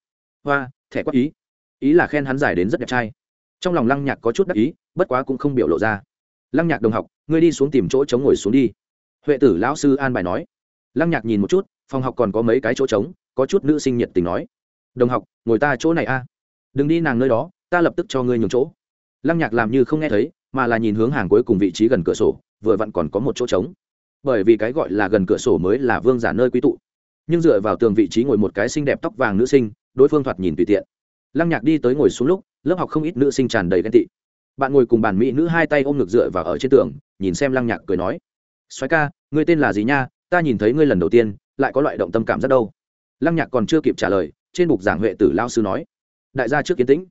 Hoa, thẻ quát ý. Ý là khen hắn giải đến rất đẹp trai. Trong lòng lăng nhạc có chút đắc ý, bất quá cũng không biểu lộ ra. Lăng nhạc đồng học, ngươi đi xuống tìm chỗ chống ngồi xuống đi huệ tử lão sư an bài nói. Lăng nhạc nhìn một chút, phòng học còn có mấy cái chỗ trống, có chút nữ sinh nhiệt tình nói. Đồng học, ngồi ta chỗ này a. Đừng đi nàng nơi đó, ta lập tức cho ngươi nhường chỗ. Lăng nhạc làm như không nghe thấy, mà là nhìn hướng hàng cuối cùng vị trí gần cửa sổ, vừa vặn còn có một chỗ trống. Bởi vì cái gọi là gần cửa sổ mới là vương giả nơi quý tụ. Nhưng dựa vào tường vị trí ngồi một cái xinh đẹp tóc vàng nữ sinh, đối phương thoạt nhìn tùy tiện. Lăng nhạc đi tới ngồi xuống lúc, lớp học không ít nữ sinh tràn đầy ghen tị. Bạn ngồi cùng bàn mỹ nữ hai tay ôm ngực dựa vào ở trên tường, nhìn xem lăng nhạc cười nói xoáy ca, ngươi tên là gì nha? Ta nhìn thấy ngươi lần đầu tiên, lại có loại động tâm cảm rất đâu. Lăng nhạc còn chưa kịp trả lời, trên bục giảng huệ tử lao sư nói, đại gia trước kiến tĩnh.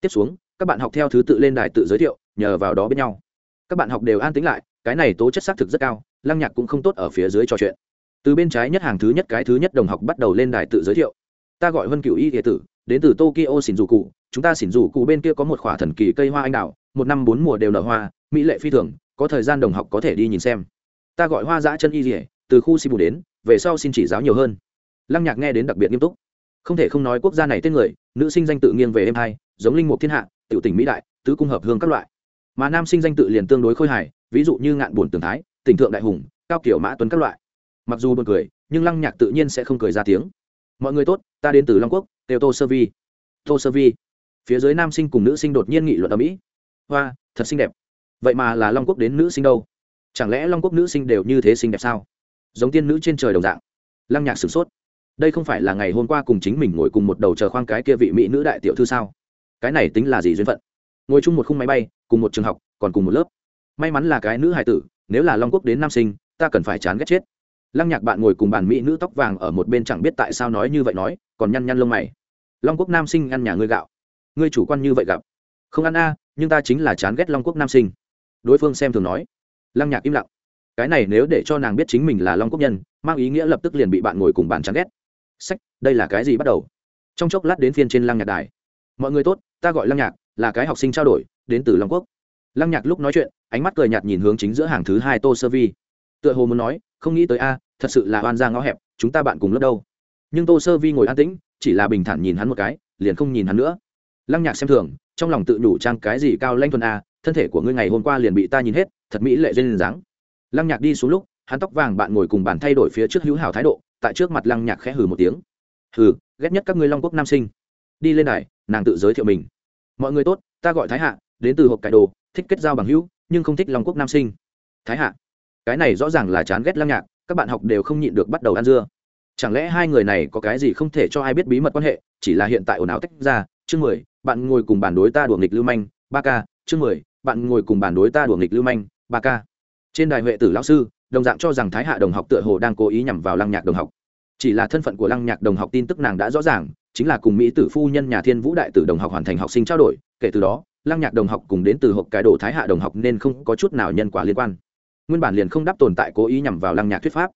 Tiếp xuống, các bạn học theo thứ tự lên đài tự giới thiệu, nhờ vào đó bên nhau. Các bạn học đều an tính lại, cái này tố chất xác thực rất cao, lăng nhạc cũng không tốt ở phía dưới trò chuyện. Từ bên trái nhất hàng thứ nhất, cái thứ nhất đồng học bắt đầu lên đài tự giới thiệu. Ta gọi vân cựu y địa tử, đến từ tokyo xỉn dù cụ chúng ta xỉn dù cụ bên kia có một khỏa thần kỳ cây hoa anh đào, một năm bốn mùa đều nở hoa, mỹ lệ phi thường, có thời gian đồng học có thể đi nhìn xem ta gọi hoa dã chân y dỉa từ khu si bù đến, về sau xin chỉ giáo nhiều hơn. Lăng nhạc nghe đến đặc biệt nghiêm túc. Không thể không nói quốc gia này tên người, nữ sinh danh tự nghiêng về em hai, giống linh mục thiên hạ, tiểu tỉnh mỹ đại, tứ cung hợp hương các loại. Mà nam sinh danh tự liền tương đối khôi hài, ví dụ như ngạn bổn tường thái, tỉnh thượng đại hùng, cao kiểu mã tuấn các loại. Mặc dù buồn cười, nhưng lăng nhạc tự nhiên sẽ không cười ra tiếng. Mọi người tốt, ta đến từ long quốc, têu tô sơ vi. Tô sơ vi. Phía dưới nam sinh cùng nữ sinh đột nhiên nghị luận ở mỹ hoa, thật xinh đẹp. Vậy mà là long quốc đến nữ sinh đâu? Chẳng lẽ long quốc nữ sinh đều như thế xinh đẹp sao? Giống tiên nữ trên trời đồng dạng. Lăng nhạc sửng sốt. Đây không phải là ngày hôm qua cùng chính mình ngồi cùng một đầu chờ khoang cái kia vị mỹ nữ đại tiểu thư sao? Cái này tính là gì duyên phận? Ngồi chung một khung máy bay, cùng một trường học, còn cùng một lớp. May mắn là cái nữ hài tử, nếu là long quốc đến nam sinh, ta cần phải chán ghét chết. Lăng nhạc bạn ngồi cùng bàn mỹ nữ tóc vàng ở một bên chẳng biết tại sao nói như vậy nói, còn nhăn nhăn lông mày. Long quốc nam sinh ăn nhà ngươi gạo. Ngươi chủ quan như vậy gặp. Không ăn a, nhưng ta chính là chán ghét long quốc nam sinh. Đối phương xem thường nói lăng nhạc im lặng. Cái này nếu để cho nàng biết chính mình là long quốc nhân, mang ý nghĩa lập tức liền bị bạn ngồi cùng bàn chán ghét. Sách, đây là cái gì bắt đầu? Trong chốc lát đến phiên trên lăng nhạc đài. Mọi người tốt, ta gọi lăng nhạc, là cái học sinh trao đổi, đến từ long quốc. Lăng nhạc lúc nói chuyện, ánh mắt cười nhạt nhìn hướng chính giữa hàng thứ hai tô sơ vi. Tựa hồ muốn nói, không nghĩ tới a, thật sự là oan ra ngõ hẹp, chúng ta bạn cùng lớp đâu. Nhưng tô sơ vi ngồi an tĩnh, chỉ là bình thản nhìn hắn một cái, liền không nhìn hắn nữa. Lăng nhạc xem thường, trong lòng tự nhủ trang cái gì cao lanh thuần a thân thể của ngươi ngày hôm qua liền bị ta nhìn hết, thật mỹ lệ duyên dáng. Lăng nhạc đi xuống lúc, hắn tóc vàng bạn ngồi cùng bàn thay đổi phía trước hữu hảo thái độ, tại trước mặt lăng nhạc khẽ hừ một tiếng. Hừ, ghét nhất các ngươi long quốc nam sinh. Đi lên này nàng tự giới thiệu mình. Mọi người tốt, ta gọi thái hạ, đến từ hộp cải đồ, thích kết giao bằng hữu, nhưng không thích long quốc nam sinh. Thái hạ? Cái này rõ ràng là chán ghét lăng nhạc, các bạn học đều không nhịn được bắt đầu ăn dưa. Chẳng lẽ hai người này có cái gì không thể cho ai biết bí mật quan hệ, chỉ là hiện tại ồn ào tách ra? Chương mười, bạn ngồi cùng bàn đối ta đùa nghịch lưu manh, ba k chương mười bạn ngồi cùng bàn đối ta đùa nghịch lưu manh, ba k trên đài huệ tử lão sư, đồng dạng cho rằng thái hạ đồng học tựa hồ đang cố ý nhằm vào lăng nhạc đồng học. Chỉ là thân phận của lăng nhạc đồng học tin tức nàng đã rõ ràng, chính là cùng mỹ tử phu nhân nhà thiên vũ đại tử đồng học hoàn thành học sinh trao đổi, kể từ đó, lăng nhạc đồng học cùng đến từ hộp cái đồ thái hạ đồng học nên không có chút nào nhân quả liên quan. Nguyên bản liền không đáp tồn tại cố ý nhằm vào lăng nhạc thuyết pháp.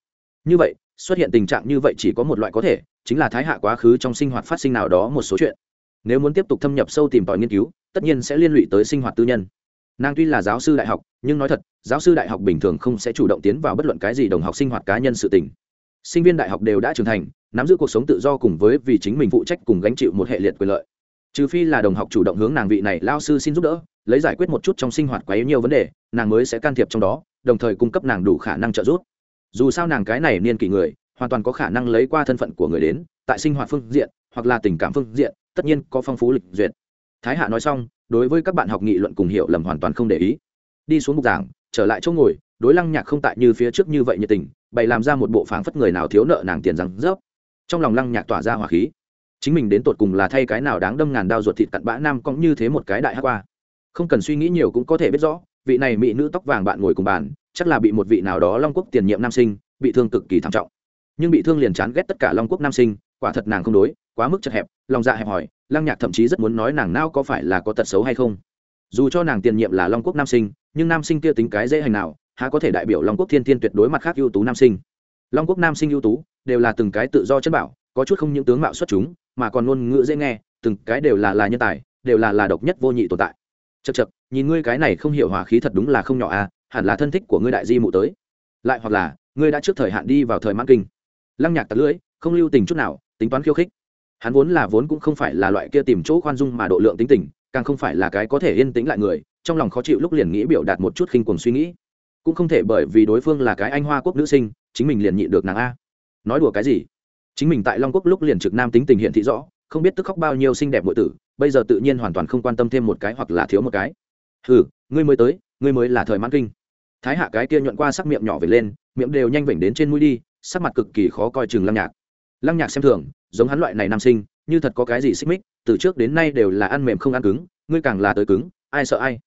Như vậy, xuất hiện tình trạng như vậy chỉ có một loại có thể, chính là thái hạ quá khứ trong sinh hoạt phát sinh nào đó một số chuyện. Nếu muốn tiếp tục thâm nhập sâu tìm tòi nghiên cứu, tất nhiên sẽ liên lụy tới sinh hoạt tư nhân nàng tuy là giáo sư đại học, nhưng nói thật, giáo sư đại học bình thường không sẽ chủ động tiến vào bất luận cái gì đồng học sinh hoạt cá nhân sự tình. Sinh viên đại học đều đã trưởng thành, nắm giữ cuộc sống tự do cùng với vì chính mình phụ trách cùng gánh chịu một hệ liệt quyền lợi. Trừ phi là đồng học chủ động hướng nàng vị này lao sư xin giúp đỡ, lấy giải quyết một chút trong sinh hoạt quá yếu nhiều vấn đề, nàng mới sẽ can thiệp trong đó, đồng thời cung cấp nàng đủ khả năng trợ giúp. Dù sao nàng cái này niên kỷ người, hoàn toàn có khả năng lấy qua thân phận của người đến, tại sinh hoạt phương diện, hoặc là tình cảm phương diện, tất nhiên có phong phú lịch duyệt thái hạ nói xong, đối với các bạn học nghị luận cùng hiểu lầm hoàn toàn không để ý. Đi xuống bục giảng, trở lại chỗ ngồi, đối lăng nhạc không tại như phía trước như vậy nhiệt tình, bày làm ra một bộ phảng phất người nào thiếu nợ nàng tiền rằng rớp. Trong lòng lăng nhạc tỏa ra hỏa khí. Chính mình đến tột cùng là thay cái nào đáng đâm ngàn đao ruột thịt cặn bã nam cũng như thế một cái đại hát qua. Không cần suy nghĩ nhiều cũng có thể biết rõ, vị này mỹ nữ tóc vàng bạn ngồi cùng bàn, chắc là bị một vị nào đó long quốc tiền nhiệm nam sinh, bị thương cực kỳ thảm trọng. Nhưng bị thương liền chán ghét tất cả long quốc nam sinh, quả thật nàng không đối, quá mức chật hẹp, lòng dạ hẹp hòi lăng nhạc thậm chí rất muốn nói nàng nao có phải là có tật xấu hay không. Dù cho nàng tiền nhiệm là long quốc nam sinh, nhưng nam sinh kia tính cái dễ hành nào, há có thể đại biểu long quốc thiên thiên tuyệt đối mặt khác ưu tú nam sinh. Long quốc nam sinh ưu tú, đều là từng cái tự do chất bảo, có chút không những tướng mạo xuất chúng, mà còn ngôn ngữ dễ nghe, từng cái đều là là nhân tài, đều là là độc nhất vô nhị tồn tại. Chật chật nhìn ngươi cái này không hiểu hòa khí thật đúng là không nhỏ à hẳn là thân thích của ngươi đại di mụ tới. Lại hoặc là, ngươi đã trước thời hạn đi vào thời mãn kinh. Lăng nhạc tật lưỡi, không lưu tình chút nào, tính toán khiêu khích hắn vốn là vốn cũng không phải là loại kia tìm chỗ khoan dung mà độ lượng tính tình, càng không phải là cái có thể yên tĩnh lại người, trong lòng khó chịu lúc liền nghĩ biểu đạt một chút khinh cuồng suy nghĩ. Cũng không thể bởi vì đối phương là cái anh hoa quốc nữ sinh, chính mình liền nhịn được nàng a. Nói đùa cái gì? Chính mình tại long quốc lúc liền trực nam tính tình hiện thị rõ, không biết tức khóc bao nhiêu xinh đẹp nội tử, bây giờ tự nhiên hoàn toàn không quan tâm thêm một cái hoặc là thiếu một cái. Ừ ngươi mới tới, ngươi mới là thời mãn kinh. Thái hạ cái kia nhuận qua sắc miệng nhỏ về lên, miệng đều nhanh vểnh đến trên mũi đi, sắc mặt cực kỳ khó coi chừng lăng nhạc. Lăng nhạc xem thường giống hắn loại này nam sinh, như thật có cái gì xích mích, từ trước đến nay đều là ăn mềm không ăn cứng, ngươi càng là tới cứng, ai sợ ai?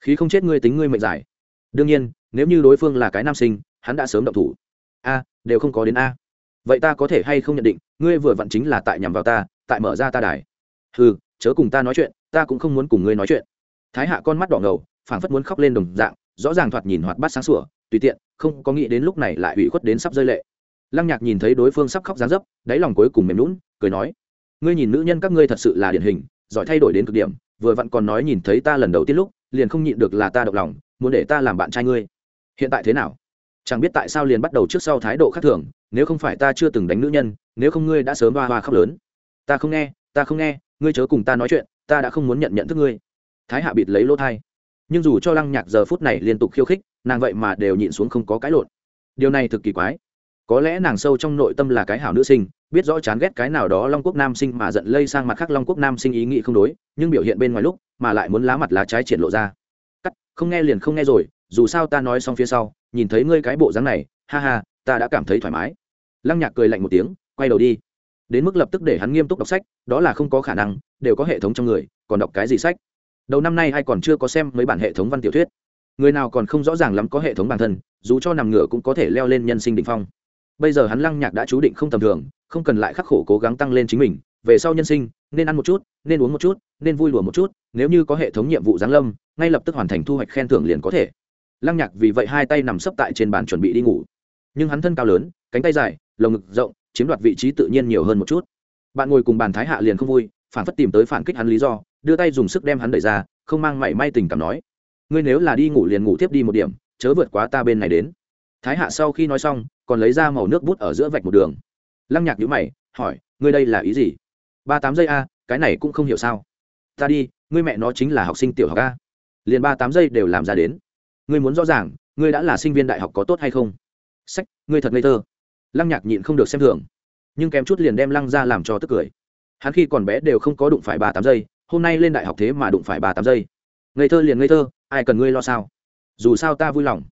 Khí không chết ngươi tính ngươi mệnh giải. Đương nhiên, nếu như đối phương là cái nam sinh, hắn đã sớm động thủ. A, đều không có đến a. Vậy ta có thể hay không nhận định, ngươi vừa vặn chính là tại nhằm vào ta, tại mở ra ta đài? Ừ chớ cùng ta nói chuyện, ta cũng không muốn cùng ngươi nói chuyện. Thái hạ con mắt đỏ ngầu, phảng phất muốn khóc lên đồng dạng, rõ ràng thoạt nhìn hoạt bát sáng sủa, tùy tiện, không có nghĩ đến lúc này lại ủy khuất đến sắp rơi lệ lăng nhạc nhìn thấy đối phương sắp khóc dán dấp, đáy lòng cuối cùng mềm lún cười nói, ngươi nhìn nữ nhân các ngươi thật sự là điển hình, giỏi thay đổi đến cực điểm, vừa vặn còn nói nhìn thấy ta lần đầu tiên lúc, liền không nhịn được là ta động lòng, muốn để ta làm bạn trai ngươi. Hiện tại thế nào? Chẳng biết tại sao liền bắt đầu trước sau thái độ khác thường, nếu không phải ta chưa từng đánh nữ nhân, nếu không ngươi đã sớm hoa hoa khóc lớn. Ta không nghe, ta không nghe, ngươi chớ cùng ta nói chuyện, ta đã không muốn nhận nhận thức ngươi. Thái hạ bịt lấy lỗ thai. Nhưng dù cho lăng nhạc giờ phút này liên tục khiêu khích, nàng vậy mà đều nhịn xuống không có cái lộn. Điều này thực kỳ quái có lẽ nàng sâu trong nội tâm là cái hảo nữ sinh, biết rõ chán ghét cái nào đó long quốc nam sinh mà giận lây sang mặt khác long quốc nam sinh ý nghĩ không đối, nhưng biểu hiện bên ngoài lúc mà lại muốn lá mặt lá trái triển lộ ra. Cắt, không nghe liền không nghe rồi, dù sao ta nói xong phía sau, nhìn thấy ngươi cái bộ dáng này, ha ha, ta đã cảm thấy thoải mái. Lăng nhạc cười lạnh một tiếng, quay đầu đi. Đến mức lập tức để hắn nghiêm túc đọc sách, đó là không có khả năng, đều có hệ thống trong người, còn đọc cái gì sách? Đầu năm nay ai còn chưa có xem mấy bản hệ thống văn tiểu thuyết? Người nào còn không rõ ràng lắm có hệ thống bản thân, dù cho nằm ngửa cũng có thể leo lên nhân sinh đ ỉ n h phong bây giờ hắn lăng nhạc đã chú định không tầm thường, không cần lại khắc khổ cố gắng tăng lên chính mình, về sau nhân sinh, nên ăn một chút, nên uống một chút, nên vui lùa một chút, nếu như có hệ thống nhiệm vụ giáng lâm, ngay lập tức hoàn thành thu hoạch khen thưởng liền có thể. Lăng nhạc vì vậy hai tay nằm sấp tại trên bàn chuẩn bị đi ngủ. Nhưng hắn thân cao lớn, cánh tay dài, lồng ngực rộng, chiếm đoạt vị trí tự nhiên nhiều hơn một chút. Bạn ngồi cùng bàn thái hạ liền không vui, phản phất tìm tới phản kích hắn lý do, đưa tay dùng sức đem hắn đẩy ra, không mang mảy may tình cảm nói, ngươi nếu là đi ngủ liền ngủ tiếp đi một điểm, chớ vượt quá ta bên này đến thái hạ sau khi nói xong, còn lấy ra màu nước bút ở giữa vạch một đường. Lăng nhạc nhữ mày, hỏi, ngươi đây là ý gì? Ba tám giây a, cái này cũng không hiểu sao. Ta đi, ngươi mẹ nó chính là học sinh tiểu học a. Liền ba tám giây đều làm ra đến. Ngươi muốn rõ ràng, ngươi đã là sinh viên đại học có tốt hay không? Sách, ngươi thật ngây thơ. Lăng nhạc nhịn không được xem thường. Nhưng kém chút liền đem lăng ra làm cho tức cười. Hắn khi còn bé đều không có đụng phải ba tám giây, hôm nay lên đại học thế mà đụng phải ba tám giây. Ngây thơ liền ngây thơ, ai cần ngươi lo sao? Dù sao ta vui lòng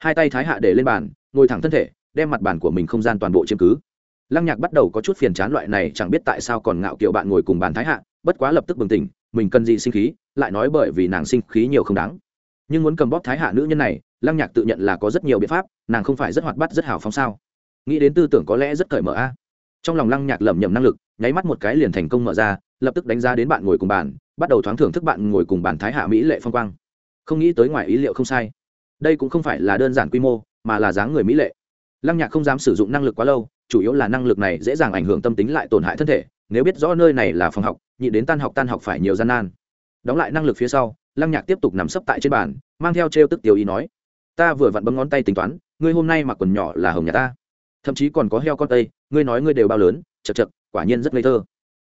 hai tay thái hạ để lên bàn, ngồi thẳng thân thể, đem mặt bàn của mình không gian toàn bộ chiếm cứ. Lăng nhạc bắt đầu có chút phiền chán loại này chẳng biết tại sao còn ngạo kiệu bạn ngồi cùng bàn thái hạ, bất quá lập tức bừng tỉnh, mình cần gì sinh khí, lại nói bởi vì nàng sinh khí nhiều không đáng. Nhưng muốn cầm bóp thái hạ nữ nhân này, lăng nhạc tự nhận là có rất nhiều biện pháp, nàng không phải rất hoạt bát rất hào phóng sao? Nghĩ đến tư tưởng có lẽ rất cởi mở a. Trong lòng lăng nhạc lẩm nhẩm năng lực, nháy mắt một cái liền thành công mở ra, lập tức đánh giá đến bạn ngồi cùng bàn, bắt đầu thoáng thưởng thức bạn ngồi cùng bàn thái hạ mỹ lệ phong quang. Không nghĩ tới ngoài ý liệu không sai đây cũng không phải là đơn giản quy mô, mà là dáng người mỹ lệ. Lăng nhạc không dám sử dụng năng lực quá lâu, chủ yếu là năng lực này dễ dàng ảnh hưởng tâm tính lại tổn hại thân thể, nếu biết rõ nơi này là phòng học, nhị đến tan học tan học phải nhiều gian nan. Đóng lại năng lực phía sau, lăng nhạc tiếp tục nằm sấp tại trên bàn, mang theo t r e o tức tiểu ý nói, ta vừa vặn bấm ngón tay tính toán, ngươi hôm nay mặc quần nhỏ là hồng nhà ta. Thậm chí còn có heo con tây, ngươi nói ngươi đều bao lớn, chật chật, quả nhiên rất ngây thơ.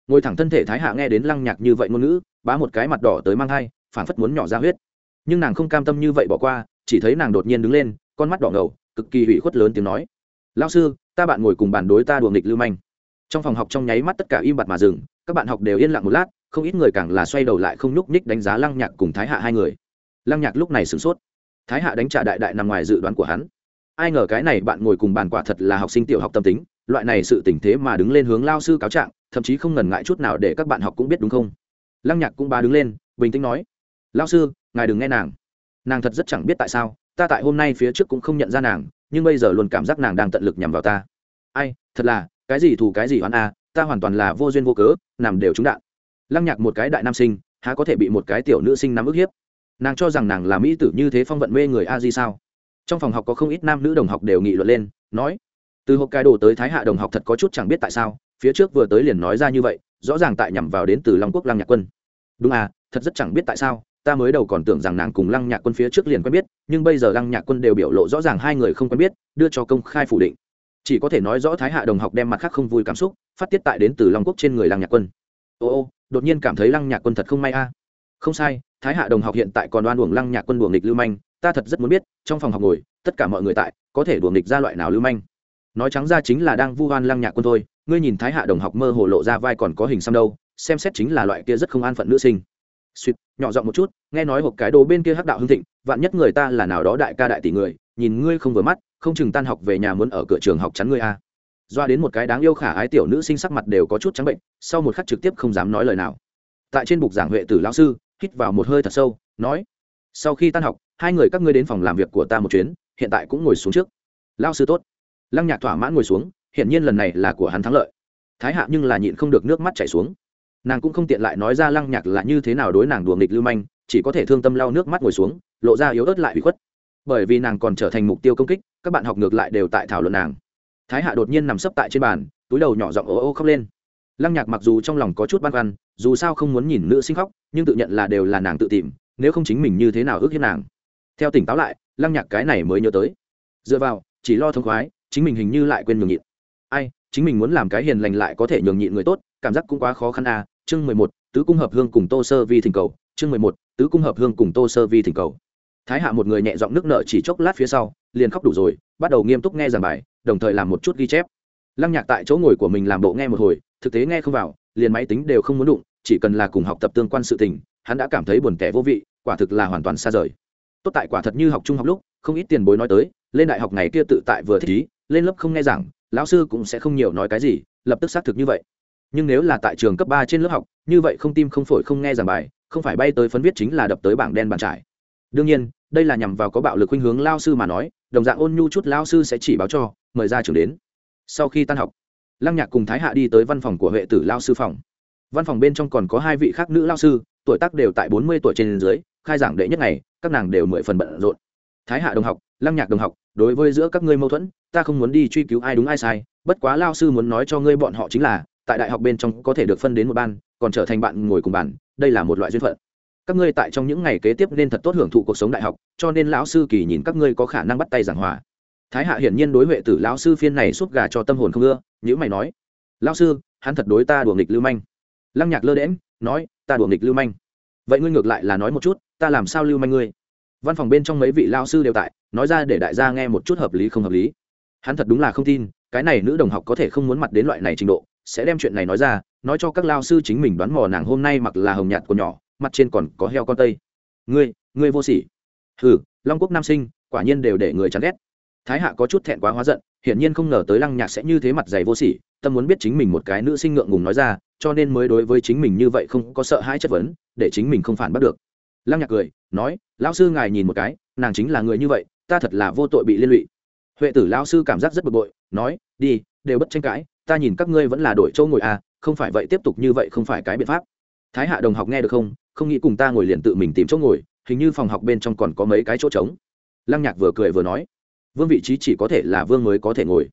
Ngồi thẳng thân thể thái hạ nghe đến lăng nhạc như vậy ngôn ngữ, bá một cái mặt đỏ tới mang thai phản phất muốn nhỏ ra huyết. Nhưng nàng không cam tâm như vậy bỏ qua chỉ thấy nàng đột nhiên đứng lên, con mắt đỏ ngầu, cực kỳ hủy khuất lớn tiếng nói. Lao sư, ta bạn ngồi cùng bàn đối ta đùa nghịch lưu manh. Trong phòng học trong nháy mắt tất cả im bặt mà dừng, các bạn học đều yên lặng một lát, không ít người càng là xoay đầu lại không nhúc nhích đánh giá lăng nhạc cùng thái hạ hai người. Lăng nhạc lúc này sửng sốt. Thái hạ đánh trả đại đại nằm ngoài dự đoán của hắn. Ai ngờ cái này bạn ngồi cùng bàn quả thật là học sinh tiểu học tâm tính, loại này sự tình thế mà đứng lên hướng lao sư cáo trạng, thậm chí không ngần ngại chút nào để các bạn học cũng biết đúng không? Lăng nhạc cũng ba đứng lên, bình tĩnh nói lao sư, ngài đừng nghe nàng nàng thật rất chẳng biết tại sao, ta tại hôm nay phía trước cũng không nhận ra nàng, nhưng bây giờ luôn cảm giác nàng đang tận lực nhằm vào ta. Ai, thật là, cái gì thù cái gì oán a, ta hoàn toàn là vô duyên vô cớ, nằm đều trúng đạn. Lăng nhạc một cái đại nam sinh, há có thể bị một cái tiểu nữ sinh nắm ức hiếp? Nàng cho rằng nàng là mỹ tử như thế phong vận mê người a di sao? Trong phòng học có không ít nam nữ đồng học đều nghị luận lên, nói, từ hộp cái đồ tới thái hạ đồng học thật có chút chẳng biết tại sao, phía trước vừa tới liền nói ra như vậy, rõ ràng tại nhằm vào đến từ long quốc lăng nhạc quân. Đúng à thật rất chẳng biết tại sao ta mới đầu còn tưởng rằng nàng cùng lăng nhạc quân phía trước liền quen biết, nhưng bây giờ lăng nhạc quân đều biểu lộ rõ ràng hai người không quen biết, đưa cho công khai phủ định. Chỉ có thể nói rõ thái hạ đồng học đem mặt khác không vui cảm xúc, phát tiết tại đến từ long quốc trên người lăng nhạc quân. Ô ô, đột nhiên cảm thấy lăng nhạc quân thật không may a. Không sai, thái hạ đồng học hiện tại còn đoan uổng lăng nhạc quân đuồng nghịch lưu manh, ta thật rất muốn biết, trong phòng học ngồi, tất cả mọi người tại, có thể đuồng nghịch ra loại nào lưu manh? Nói trắng ra chính là đang vu oan lăng nhạc quân thôi, ngươi nhìn thái hạ đồng học mơ hồ lộ ra vai còn có hình xăm đâu, xem xét chính là loại kia rất không an phận nữ sinh suýt nhỏ giọng một chút, nghe nói hộp cái đồ bên kia hắc đạo hưng thịnh, vạn nhất người ta là nào đó đại ca đại tỷ người, nhìn ngươi không vừa mắt, không chừng tan học về nhà muốn ở cửa trường học chắn ngươi a. Doa đến một cái đáng yêu khả ái tiểu nữ sinh sắc mặt đều có chút trắng bệnh, sau một khắc trực tiếp không dám nói lời nào. Tại trên bục giảng huệ tử lão sư, hít vào một hơi thật sâu, nói, sau khi tan học, hai người các ngươi đến phòng làm việc của ta một chuyến, hiện tại cũng ngồi xuống trước. Lao sư tốt. Lăng nhạc thỏa mãn ngồi xuống, hiển nhiên lần này là của hắn thắng lợi. Thái hạ nhưng là nhịn không được nước mắt chảy xuống nàng cũng không tiện lại nói ra lăng nhạc là như thế nào đối nàng đùa nghịch lưu manh, chỉ có thể thương tâm lau nước mắt ngồi xuống, lộ ra yếu ớt lại bị khuất. Bởi vì nàng còn trở thành mục tiêu công kích, các bạn học ngược lại đều tại thảo luận nàng. Thái hạ đột nhiên nằm sấp tại trên bàn, túi đầu nhỏ giọng ố ô khóc lên. Lăng nhạc mặc dù trong lòng có chút băn khoăn, dù sao không muốn nhìn nữ sinh khóc, nhưng tự nhận là đều là nàng tự tìm, nếu không chính mình như thế nào ước hiếp nàng. Theo tỉnh táo lại, lăng nhạc cái này mới nhớ tới. Dựa vào, chỉ lo thông khoái, chính mình hình như lại quên nhường nhịn. Ai, chính mình muốn làm cái hiền lành lại có thể nhường nhịn người tốt, cảm giác cũng quá khó khăn à chương mười một, tứ cung hợp hương cùng tô sơ vi thỉnh cầu, chương mười một, tứ cung hợp hương cùng tô sơ vi thỉnh cầu. Thái hạ một người nhẹ giọng nước nợ chỉ chốc lát phía sau, liền khóc đủ rồi, bắt đầu nghiêm túc nghe giảng bài, đồng thời làm một chút ghi chép. Lăng nhạc tại chỗ ngồi của mình làm bộ nghe một hồi, thực tế nghe không vào, liền máy tính đều không muốn đụng, chỉ cần là cùng học tập tương quan sự tình, hắn đã cảm thấy buồn tẻ vô vị, quả thực là hoàn toàn xa rời. Tốt tại quả thật như học trung học lúc, không ít tiền bối nói tới, lên đại học ngày kia tự tại vừa thích ý, lên lớp không nghe giảng, lão sư cũng sẽ không nhiều nói cái gì, lập tức xác thực như vậy nhưng nếu là tại trường cấp ba trên lớp học, như vậy không tim không phổi không nghe giảng bài, không phải bay tới phấn viết chính là đập tới bảng đen bàn trải. Đương nhiên, đây là nhằm vào có bạo lực khuynh hướng lao sư mà nói, đồng dạng ôn nhu chút lao sư sẽ chỉ báo cho, mời ra trường đến. Sau khi tan học, lăng nhạc cùng thái hạ đi tới văn phòng của huệ tử lao sư phòng. Văn phòng bên trong còn có hai vị khác nữ lao sư, tuổi tác đều tại bốn mươi tuổi trên dưới, khai giảng đệ nhất ngày, các nàng đều mười phần bận rộn. Thái hạ đồng học, lăng nhạc đồng học, đối với giữa các ngươi mâu thuẫn, ta không muốn đi truy cứu ai đúng ai sai, bất quá lao sư muốn nói cho ngươi bọn họ chính là tại đại học bên trong có thể được phân đến một ban, còn trở thành bạn ngồi cùng bàn, đây là một loại duyên phận. Các ngươi tại trong những ngày kế tiếp nên thật tốt hưởng thụ cuộc sống đại học, cho nên lão sư kỳ nhìn các ngươi có khả năng bắt tay giảng hòa. Thái hạ hiển nhiên đối huệ tử lão sư phiên này suốt gà cho tâm hồn không ưa nhữ mày nói, lão sư, hắn thật đối ta đùa nghịch lưu manh. Lăng nhạc lơ đễm nói, ta đùa nghịch lưu manh. Vậy ngươi ngược lại là nói một chút, ta làm sao lưu manh ngươi? Văn phòng bên trong mấy vị lao sư đều tại, nói ra để đại gia nghe một chút hợp lý không hợp lý. Hắn thật đúng là không tin, cái này nữ đồng học có thể không muốn mặt đến loại này trình độ sẽ đem chuyện này nói ra, nói cho các lao sư chính mình đoán mò nàng hôm nay mặc là hồng nhạt của nhỏ, mặt trên còn có heo con tây. Ngươi ngươi vô sỉ. Hừ, long quốc nam sinh, quả nhiên đều để người chán ghét. Thái hạ có chút thẹn quá hóa giận, hiển nhiên không ngờ tới lăng nhạc sẽ như thế mặt dày vô sỉ, tâm muốn biết chính mình một cái nữ sinh ngượng ngùng nói ra, cho nên mới đối với chính mình như vậy không có sợ hãi chất vấn, để chính mình không phản bắt được. Lăng nhạc cười, nói, lão sư ngài nhìn một cái, nàng chính là người như vậy, ta thật là vô tội bị liên lụy. Huệ tử lão sư cảm giác rất bực bội, nói, đi, đều bất tranh cãi ta nhìn các ngươi vẫn là đổi chỗ ngồi à không phải vậy tiếp tục như vậy không phải cái biện pháp. Thái hạ đồng học nghe được không không nghĩ cùng ta ngồi liền tự mình tìm chỗ ngồi, hình như phòng học bên trong còn có mấy cái chỗ trống. Lăng nhạc vừa cười vừa nói, vương vị trí chỉ có thể là vương mới có thể ngồi.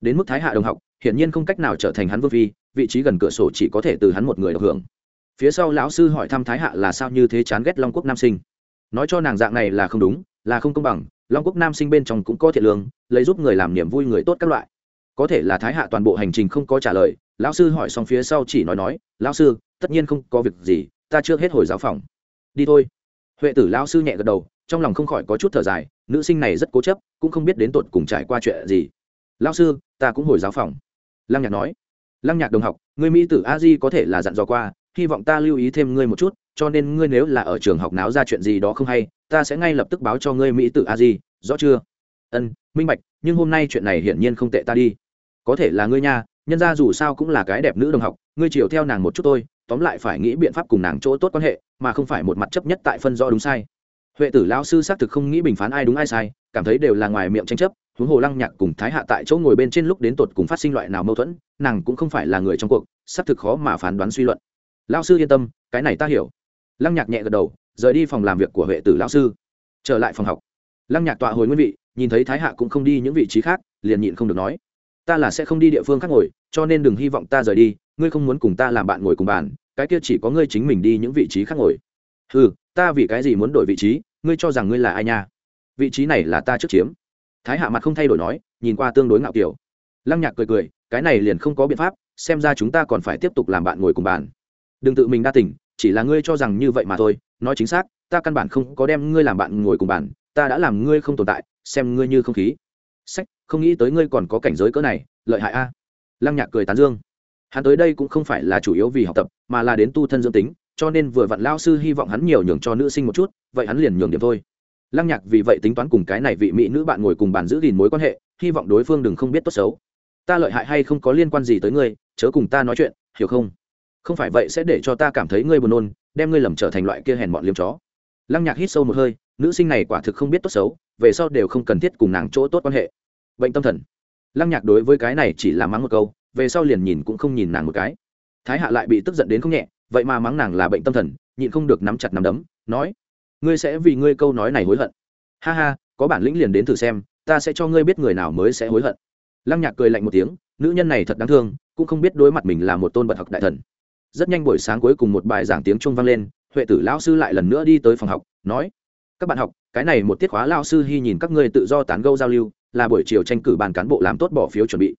Đến mức thái hạ đồng học, hiển nhiên không cách nào trở thành hắn vương phi, vị trí gần cửa sổ chỉ có thể từ hắn một người được hưởng. Phía sau lão sư hỏi thăm thái hạ là sao như thế chán ghét long quốc nam sinh. Nói cho nàng dạng này là không đúng, là không công bằng, long quốc nam sinh bên trong cũng có thiện lương, lấy giúp người làm niềm vui người tốt các loại có thể là thái hạ toàn bộ hành trình không có trả lời, lão sư hỏi xong phía sau chỉ nói nói, lão sư, tất nhiên không có việc gì, ta chưa hết hồi giáo phòng. Đi thôi. Huệ tử lão sư nhẹ gật đầu, trong lòng không khỏi có chút thở dài, nữ sinh này rất cố chấp, cũng không biết đến tột cùng trải qua chuyện gì. Lão sư, ta cũng hồi giáo phòng. Lăng nhạc nói. Lăng nhạc đồng học người mỹ tử a di có thể là dặn dò qua, hy vọng ta lưu ý thêm ngươi một chút, cho nên ngươi nếu là ở trường học náo ra chuyện gì đó không hay, ta sẽ ngay lập tức báo cho ngươi mỹ tử a di, rõ chưa? Ân, minh bạch, nhưng hôm nay chuyện này hiển nhiên không tệ ta đi có thể là ngươi nha, nhân ra dù sao cũng là cái đẹp nữ đồng học, ngươi chiều theo nàng một chút thôi, tóm lại phải nghĩ biện pháp cùng nàng chỗ tốt quan hệ, mà không phải một mặt chấp nhất tại phân rõ đúng sai. Huệ tử lao sư xác thực không nghĩ bình phán ai đúng ai sai, cảm thấy đều là ngoài miệng tranh chấp, huống hồ lăng nhạc cùng thái hạ tại chỗ ngồi bên trên lúc đến tột cùng phát sinh loại nào mâu thuẫn, nàng cũng không phải là người trong cuộc, xác thực khó mà phán đoán suy luận. Lao sư yên tâm, cái này ta hiểu. Lăng nhạc nhẹ gật đầu, rời đi phòng làm việc của huệ tử lao sư. Trở lại phòng học. Lăng nhạc tọa hồi nguyên vị, nhìn thấy thái hạ cũng không đi những vị trí khác, liền nhịn không được nói ta là sẽ không đi địa phương khác ngồi, cho nên đừng hy vọng ta rời đi, ngươi không muốn cùng ta làm bạn ngồi cùng bàn, cái kia chỉ có ngươi chính mình đi những vị trí khác ngồi. Ừ ta vì cái gì muốn đổi vị trí, ngươi cho rằng ngươi là ai nha? Vị trí này là ta trước chiếm. Thái hạ mặt không thay đổi nói, nhìn qua tương đối ngạo kiểu. Lăng nhạc cười cười, cái này liền không có biện pháp, xem ra chúng ta còn phải tiếp tục làm bạn ngồi cùng bàn. Đừng tự mình đa tỉnh chỉ là ngươi cho rằng như vậy mà thôi, nói chính xác, ta căn bản không có đem ngươi làm bạn ngồi cùng bàn, ta đã làm ngươi không tồn tại, xem ngươi như không khí sách, không nghĩ tới ngươi còn có cảnh giới cỡ này, lợi hại a. Lăng nhạc cười tán dương. Hắn tới đây cũng không phải là chủ yếu vì học tập, mà là đến tu thân dưỡng tính, cho nên vừa vặn lao sư hy vọng hắn nhiều nhường cho nữ sinh một chút, vậy hắn liền nhường điểm thôi. Lăng nhạc vì vậy tính toán cùng cái này vị mỹ nữ bạn ngồi cùng bàn giữ gìn mối quan hệ, hy vọng đối phương đừng không biết tốt xấu. Ta lợi hại hay không có liên quan gì tới ngươi, chớ cùng ta nói chuyện, hiểu không? Không phải vậy sẽ để cho ta cảm thấy ngươi buồn nôn, đem ngươi lầm trở thành loại kia hèn bọn liếm chó. Lăng nhạc hít sâu một hơi, nữ sinh này quả thực không biết tốt xấu về sau đều không cần thiết cùng nàng chỗ tốt quan hệ. Bệnh tâm thần. Lăng nhạc đối với cái này chỉ là mắng một câu, về sau liền nhìn cũng không nhìn nàng một cái. Thái hạ lại bị tức giận đến không nhẹ, vậy mà mắng nàng là bệnh tâm thần, nhịn không được nắm chặt nắm đấm, nói, ngươi sẽ vì ngươi câu nói này hối hận. Ha ha, có bản lĩnh liền đến thử xem, ta sẽ cho ngươi biết người nào mới sẽ hối hận. Lăng nhạc cười lạnh một tiếng, nữ nhân này thật đáng thương, cũng không biết đối mặt mình là một tôn bậc học đại thần. Rất nhanh buổi sáng cuối cùng một bài giảng tiếng trung vang lên, huệ tử lão sư lại lần nữa đi tới phòng học, nói, các bạn học cái này một tiết khóa lao sư hy nhìn các ngươi tự do tán gâu giao lưu, là buổi chiều tranh cử bàn cán bộ làm tốt bỏ phiếu chuẩn bị.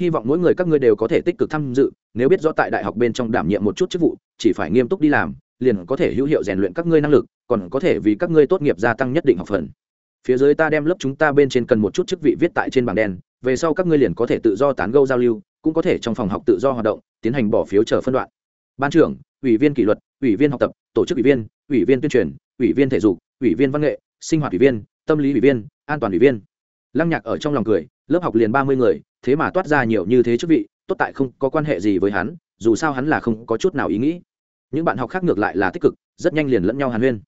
Hy vọng mỗi người các ngươi đều có thể tích cực tham dự, nếu biết rõ tại đại học bên trong đảm nhiệm một chút chức vụ, chỉ phải nghiêm túc đi làm, liền có thể hữu hiệu rèn luyện các ngươi năng lực, còn có thể vì các ngươi tốt nghiệp gia tăng nhất định học phần. Phía dưới ta đem lớp chúng ta bên trên cần một chút chức vị viết tại trên bảng đen, về sau các ngươi liền có thể tự do tán gâu giao lưu, cũng có thể trong phòng học tự do hoạt động, tiến hành bỏ phiếu chờ phân đoạn. Ban trưởng, ủy viên kỷ luật, ủy viên học tập, tổ chức ủy viên ủy viên tuyên truyền, ủy viên thể dục, ủy viên văn nghệ sinh hoạt ủy viên, tâm lý ủy viên, an toàn ủy viên. Lăng nhạc ở trong lòng cười, lớp học liền ba mươi người, thế mà toát ra nhiều như thế chức vị, tốt tại không có quan hệ gì với hắn, dù sao hắn là không có chút nào ý nghĩ. Những bạn học khác ngược lại là tích cực, rất nhanh liền lẫn nhau hàn huyên.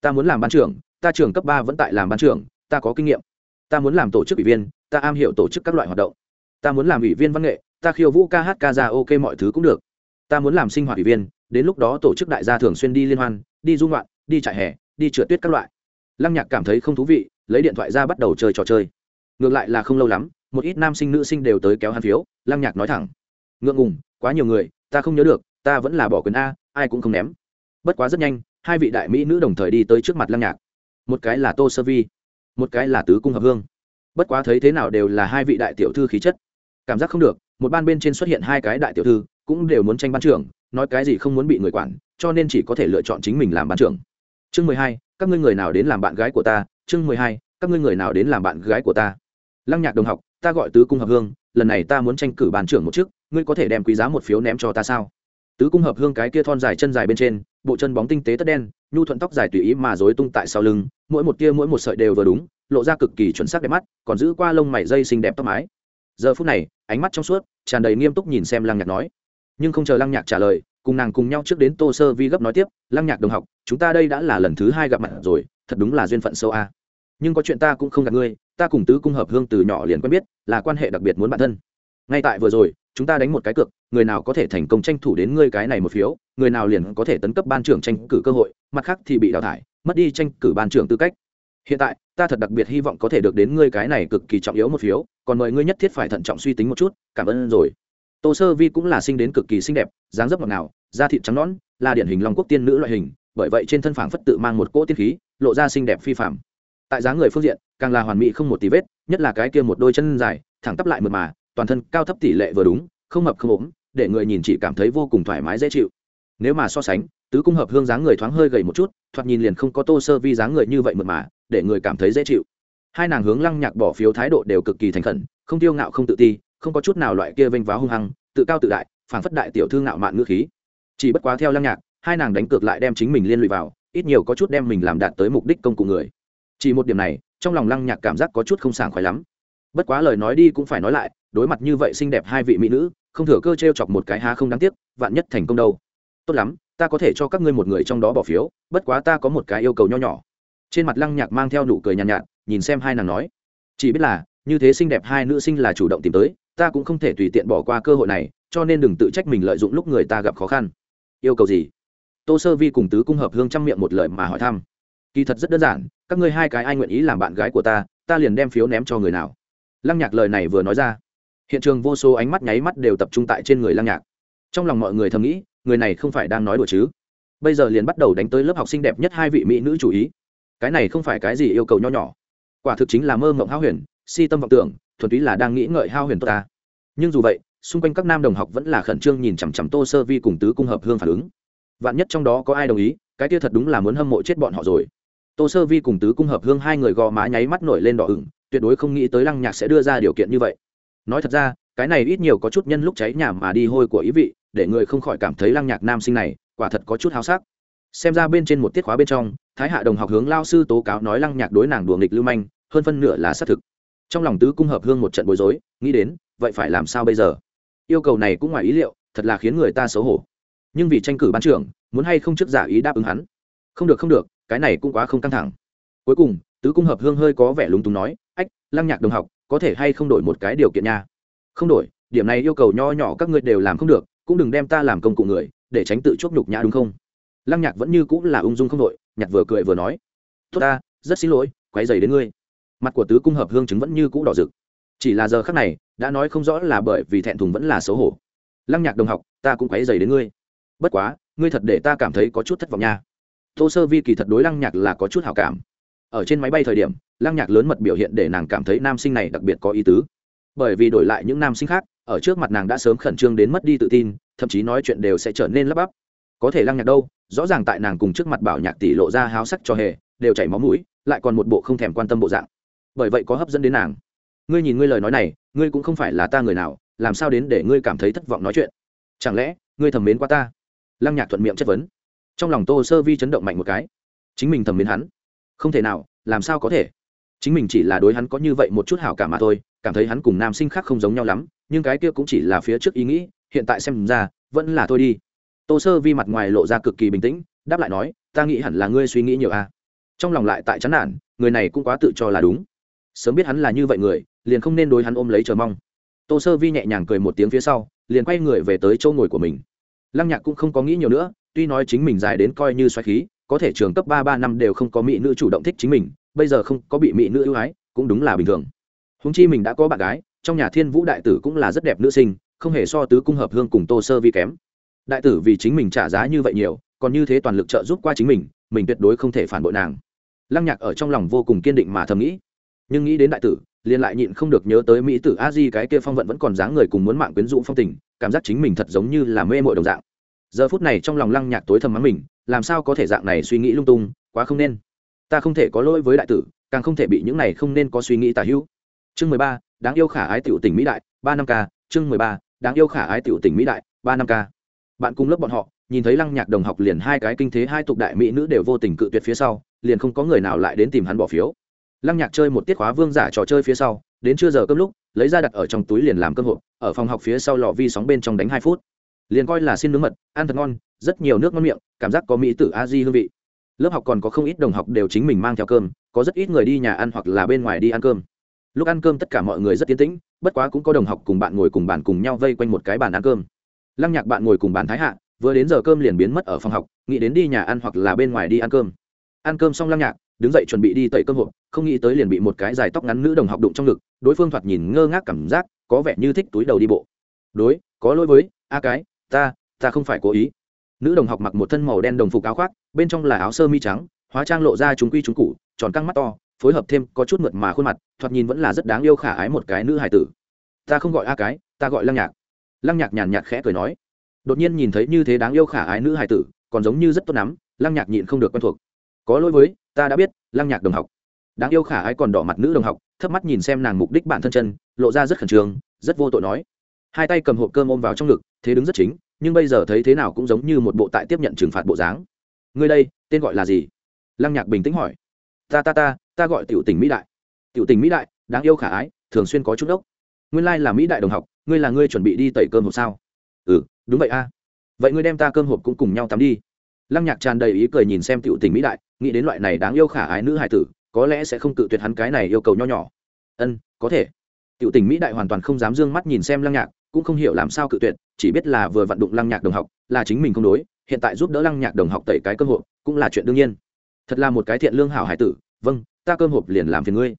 Ta muốn làm ban trưởng, ta trường cấp ba vẫn tại làm ban trưởng, ta có kinh nghiệm. Ta muốn làm tổ chức ủy viên, ta am hiểu tổ chức các loại hoạt động. Ta muốn làm ủy viên văn nghệ, ta khiêu vũ ca hát ca ra ok mọi thứ cũng được. Ta muốn làm sinh hoạt ủy viên, đến lúc đó tổ chức đại gia thường xuyên đi liên hoan, đi dung loạn đi trại hè, đi trượt tuyết các loại lăng nhạc cảm thấy không thú vị, lấy điện thoại ra bắt đầu chơi trò chơi. Ngược lại là không lâu lắm, một ít nam sinh nữ sinh đều tới kéo hắn phiếu, lăng nhạc nói thẳng. Ngượng ngùng, quá nhiều người, ta không nhớ được, ta vẫn là bỏ quyền a, ai cũng không ném. Bất quá rất nhanh, hai vị đại mỹ nữ đồng thời đi tới trước mặt lăng nhạc. Một cái là tô sơ vi, một cái là tứ cung hợp hương. Bất quá thấy thế nào đều là hai vị đại tiểu thư khí chất. Cảm giác không được, một ban bên trên xuất hiện hai cái đại tiểu thư, cũng đều muốn tranh ban trưởng, nói cái gì không muốn bị người quản, cho nên chỉ có thể lựa chọn chính mình làm ban trưởng. Chương mười hai các ngươi người nào đến làm bạn gái của ta? Chương mười hai, các ngươi người nào đến làm bạn gái của ta? Lăng nhạc đồng học, ta gọi tứ cung hợp hương, lần này ta muốn tranh cử ban trưởng một chức, ngươi có thể đem quý giá một phiếu ném cho ta sao? Tứ cung hợp hương cái kia thon dài chân dài bên trên, bộ chân bóng tinh tế tất đen, nhu thuận tóc dài tùy ý mà dối tung tại sau lưng, mỗi một tia mỗi một sợi đều vừa đúng, lộ ra cực kỳ chuẩn xác đẹp mắt, còn giữ qua lông mày dây xinh đẹp tóc mái. Giờ phút này, ánh mắt trong suốt, tràn đầy nghiêm túc nhìn xem lăng nhạc nói. Nhưng không chờ lăng nhạc trả lời cùng nàng cùng nhau trước đến tô sơ vi gấp nói tiếp, lăng nhạc đồng học, chúng ta đây đã là lần thứ hai gặp mặt rồi, thật đúng là duyên phận sâu a. Nhưng có chuyện ta cũng không gặp ngươi, ta cùng tứ cung hợp hương từ nhỏ liền quen biết, là quan hệ đặc biệt muốn bản thân. Ngay tại vừa rồi, chúng ta đánh một cái cược, người nào có thể thành công tranh thủ đến ngươi cái này một phiếu, người nào liền có thể tấn cấp ban trưởng tranh cử cơ hội, mặt khác thì bị đào thải, mất đi tranh cử ban trưởng tư cách. Hiện tại, ta thật đặc biệt hy vọng có thể được đến ngươi cái này cực kỳ trọng yếu một phiếu, còn mời ngươi nhất thiết phải thận trọng suy tính một chút, cảm ơn rồi tô sơ vi cũng là sinh đến cực kỳ xinh đẹp, dáng dấp ngọt ngào, da thịt trắng nõn, là điển hình long quốc tiên nữ loại hình, bởi vậy trên thân phảng phất tự mang một cỗ tiên khí, lộ ra xinh đẹp phi phạm tại dáng người phương diện, càng là hoàn mỹ không một tí vết, nhất là cái kia một đôi chân dài, thẳng tắp lại mượt mà, toàn thân cao thấp tỷ lệ vừa đúng, không mập không ốm, để người nhìn chỉ cảm thấy vô cùng thoải mái dễ chịu. Nếu mà so sánh, tứ cung hợp hương dáng người thoáng hơi gầy một chút, thoạt nhìn liền không có tô sơ vi dáng người như vậy mượt mà, để người cảm thấy dễ chịu. Hai nàng hướng lăng nhạc bỏ phiếu thái độ đều cực kỳ thành khẩn, không tiêu ngạo không tự ti không có chút nào loại kia vênh váo hung hăng tự cao tự đại phản phất đại tiểu thư ngạo mạn ngữ khí. Chỉ bất quá theo lăng nhạc hai nàng đánh cược lại đem chính mình liên lụy vào ít nhiều có chút đem mình làm đạt tới mục đích công cụ người. Chỉ một điểm này trong lòng lăng nhạc cảm giác có chút không sảng khoái lắm. Bất quá lời nói đi cũng phải nói lại đối mặt như vậy xinh đẹp hai vị mỹ nữ không thừa cơ t r e o chọc một cái há không đáng tiếc vạn nhất thành công đâu. Tốt lắm ta có thể cho các ngươi một người trong đó bỏ phiếu bất quá ta có một cái yêu cầu nho nhỏ. Trên mặt lăng nhạc mang theo nụ cười nhàn nhạt, nhạt nhìn xem hai nàng nói. Chỉ biết là như thế xinh đẹp hai nữ sinh là chủ động tìm tới ta cũng không thể tùy tiện bỏ qua cơ hội này, cho nên đừng tự trách mình lợi dụng lúc người ta gặp khó khăn. Yêu cầu gì? Tô sơ vi cùng tứ cung hợp hương chăm miệng một lời mà hỏi thăm. Kỳ thật rất đơn giản, các ngươi hai cái ai nguyện ý làm bạn gái của ta ta liền đem phiếu ném cho người nào. Lăng nhạc lời này vừa nói ra, hiện trường vô số ánh mắt nháy mắt đều tập trung tại trên người lăng nhạc. Trong lòng mọi người thầm nghĩ, người này không phải đang nói đùa chứ? Bây giờ liền bắt đầu đánh tới lớp học sinh đẹp nhất hai vị mỹ nữ chủ ý. Cái này không phải cái gì yêu cầu nho nhỏ. Quả thực chính là mơ mộng hao huyền, si tâm vọng tưởng thuần túy là đang nghĩ ngợi hao huyền tốt ta. Nhưng dù vậy, xung quanh các nam đồng học vẫn là khẩn trương nhìn chằm chằm tô sơ vi cùng tứ cung hợp hương phản ứng. Vạn nhất trong đó có ai đồng ý, cái kia thật đúng là muốn hâm mộ chết bọn họ rồi. Tô sơ vi cùng tứ cung hợp hương hai người gò má nháy mắt nổi lên đỏ ửng, tuyệt đối không nghĩ tới lăng nhạc sẽ đưa ra điều kiện như vậy. Nói thật ra, cái này ít nhiều có chút nhân lúc cháy nhà mà đi hôi của ý vị, để người không khỏi cảm thấy lăng nhạc nam sinh này, quả thật có chút háo sắc. Xem ra bên trên một tiết khóa bên trong, thái hạ đồng học hướng lao sư tố cáo nói lăng nhạc đối nàng đùa nghịch lưu manh, hơn phân nửa là xác thực trong lòng tứ cung hợp hương một trận bối rối, nghĩ đến, vậy phải làm sao bây giờ? Yêu cầu này cũng ngoài ý liệu, thật là khiến người ta xấu hổ. Nhưng vì tranh cử ban trưởng, muốn hay không trước giả ý đáp ứng hắn? Không được không được, cái này cũng quá không căng thẳng. Cuối cùng, tứ cung hợp hương hơi có vẻ lúng túng nói, ách, lăng nhạc đồng học, có thể hay không đổi một cái điều kiện nha? Không đổi, điểm này yêu cầu nho nhỏ các ngươi đều làm không được, cũng đừng đem ta làm công cụ người, để tránh tự chuốc nhục nhã đúng không? Lăng nhạc vẫn như cũng là ung dung không đội nhạc vừa cười vừa nói, tốt ta, rất xin lỗi, quấy dày đến ngươi mặt của tứ cung hợp hương chứng vẫn như cũ đỏ rực. Chỉ là giờ khác này, đã nói không rõ là bởi vì thẹn thùng vẫn là xấu hổ. Lăng nhạc đồng học, ta cũng quấy dày đến ngươi. Bất quá, ngươi thật để ta cảm thấy có chút thất vọng nha. Tô sơ vi kỳ thật đối lăng nhạc là có chút hào cảm. Ở trên máy bay thời điểm, lăng nhạc lớn mật biểu hiện để nàng cảm thấy nam sinh này đặc biệt có ý tứ. Bởi vì đổi lại những nam sinh khác, ở trước mặt nàng đã sớm khẩn trương đến mất đi tự tin, thậm chí nói chuyện đều sẽ trở nên lấp bắp. Có thể lăng nhạc đâu, rõ ràng tại nàng cùng trước mặt bảo nhạc tỷ lộ ra háo sắc cho hề, đều chảy máu mũi, lại còn một bộ không thèm quan tâm bộ dạng bởi vậy có hấp dẫn đến nàng. Ngươi nhìn ngươi lời nói này, ngươi cũng không phải là ta người nào, làm sao đến để ngươi cảm thấy thất vọng nói chuyện? Chẳng lẽ, ngươi thầm mến qua ta? Lăng nhạc thuận miệng chất vấn. Trong lòng tô sơ vi chấn động mạnh một cái. Chính mình thầm mến hắn? Không thể nào, làm sao có thể? Chính mình chỉ là đối hắn có như vậy một chút hảo cảm mà thôi, cảm thấy hắn cùng nam sinh khác không giống nhau lắm, nhưng cái kia cũng chỉ là phía trước ý nghĩ, hiện tại xem ra, vẫn là thôi đi. Tô sơ vi mặt ngoài lộ ra cực kỳ bình tĩnh, đáp lại nói, ta nghĩ hẳn là ngươi suy nghĩ nhiều à. trong lòng lại tại chán nản, người này cũng quá tự cho là đúng sớm biết hắn là như vậy người, liền không nên đối hắn ôm lấy chờ mong. Tô sơ vi nhẹ nhàng cười một tiếng phía sau, liền quay người về tới chỗ ngồi của mình. Lăng nhạc cũng không có nghĩ nhiều nữa, tuy nói chính mình dài đến coi như xoáy khí, có thể trường cấp ba ba năm đều không có mỹ nữ chủ động thích chính mình, bây giờ không có bị mỹ nữ ưu ái, cũng đúng là bình thường. Húng chi mình đã có bạn gái, trong nhà thiên vũ đại tử cũng là rất đẹp nữ sinh, không hề so tứ cung hợp hương cùng tô sơ vi kém. Đại tử vì chính mình trả giá như vậy nhiều, còn như thế toàn lực trợ giúp qua chính mình mình tuyệt đối không thể phản bội nàng. Lăng nhạc ở trong lòng vô cùng kiên định mà thầm nghĩ nhưng nghĩ đến đại tử, liền lại nhịn không được nhớ tới mỹ tử a di cái kia phong vận vẫn còn dáng người cùng muốn mạng quyến rũ phong tình, cảm giác chính mình thật giống như là mê mội đồng dạng. Giờ phút này trong lòng lăng nhạc tối thầm mắng mình, làm sao có thể dạng này suy nghĩ lung tung, quá không nên. Ta không thể có lỗi với đại tử, càng không thể bị những này không nên có suy nghĩ tả hữu. Chương mười ba, đáng yêu khả ái tiểu tỉnh mỹ đại, ba năm k chương mười ba, đáng yêu khả ái tiểu tỉnh mỹ đại, ba năm k bạn cùng lớp bọn họ, nhìn thấy lăng nhạc đồng học liền hai cái kinh thế hai tục đại mỹ nữ đều vô tình cự tuyệt phía sau, liền không có người nào lại đến tìm hắn bỏ phiếu lăng nhạc chơi một tiết khóa vương giả trò chơi phía sau, đến chưa giờ cơm lúc, lấy ra đặt ở trong túi liền làm cơm hộp, ở phòng học phía sau lò vi sóng bên trong đánh hai phút. Liền coi là xin nướng mật, ăn thật ngon, rất nhiều nước ngon miệng, cảm giác có mỹ tử a di hương vị. Lớp học còn có không ít đồng học đều chính mình mang theo cơm, có rất ít người đi nhà ăn hoặc là bên ngoài đi ăn cơm. Lúc ăn cơm tất cả mọi người rất tiến tĩnh, bất quá cũng có đồng học cùng bạn ngồi cùng bàn cùng nhau vây quanh một cái bàn ăn cơm. Lăng nhạc bạn ngồi cùng bàn thái hạ, vừa đến giờ cơm liền biến mất ở phòng học, nghĩ đến đi nhà ăn hoặc là bên ngoài đi ăn cơm. Ăn cơm xong lăng nhạc đứng dậy chuẩn bị đi tẩy cơm hộp, không nghĩ tới liền bị một cái dài tóc ngắn nữ đồng học đụng trong ngực, đối phương thoạt nhìn ngơ ngác cảm giác, có vẻ như thích túi đầu đi bộ. Đối, có lỗi với, a cái, ta ta không phải cố ý. Nữ đồng học mặc một thân màu đen đồng phục áo khoác, bên trong là áo sơ mi trắng, hóa trang lộ ra chúng quy chúng cụ tròn căng mắt to, phối hợp thêm có chút mượt mà khuôn mặt, thoạt nhìn vẫn là rất đáng yêu khả ái một cái nữ hài tử. Ta không gọi a cái, ta gọi lăng nhạc. Lăng nhạc nhàn nhạt khẽ cười nói. Đột nhiên nhìn thấy như thế đáng yêu khả ái nữ hài tử, còn giống như rất tốt lắm, lăng nhạc nhịn không được quen thuộc. Có lỗi với ta đã biết, lăng nhạc đồng học. Đáng yêu khả ái còn đỏ mặt nữ đồng học, thấp mắt nhìn xem nàng mục đích bản thân chân, lộ ra rất khẩn trương, rất vô tội nói. Hai tay cầm hộp cơm ôm vào trong ngực, thế đứng rất chính, nhưng bây giờ thấy thế nào cũng giống như một bộ tại tiếp nhận trừng phạt bộ dáng. Ngươi đây, tên gọi là gì? Lăng nhạc bình tĩnh hỏi. Ta ta ta ta gọi tiểu tình mỹ đại. Tiểu tình mỹ đại, đáng yêu khả ái, thường xuyên có chút ốc nguyên lai、like、là mỹ đại đồng học, ngươi là ngươi chuẩn bị đi tẩy cơm hộp sao? Ừ đúng vậy a. Vậy ngươi đem ta cơm hộp cũng cùng nhau tắm đi. Lăng nhạc tràn đầy ý cười nhìn xem tiểu tình mỹ đại nghĩ đến loại này đáng yêu khả ái nữ hài tử, có lẽ sẽ không cự tuyệt hắn cái này yêu cầu nho nhỏ. Ân, có thể. Tiểu tình mỹ đại hoàn toàn không dám d ư ơ n g mắt nhìn xem lăng nhạc, cũng không hiểu làm sao cự tuyệt, chỉ biết là vừa vận động lăng nhạc đồng học, là chính mình không đối, hiện tại giúp đỡ lăng nhạc đồng học tẩy cái cơ hộp, cũng là chuyện đương nhiên. Thật là một cái thiện lương hảo hải tử vâng ta cơm hộp liền làm phiền ngươi.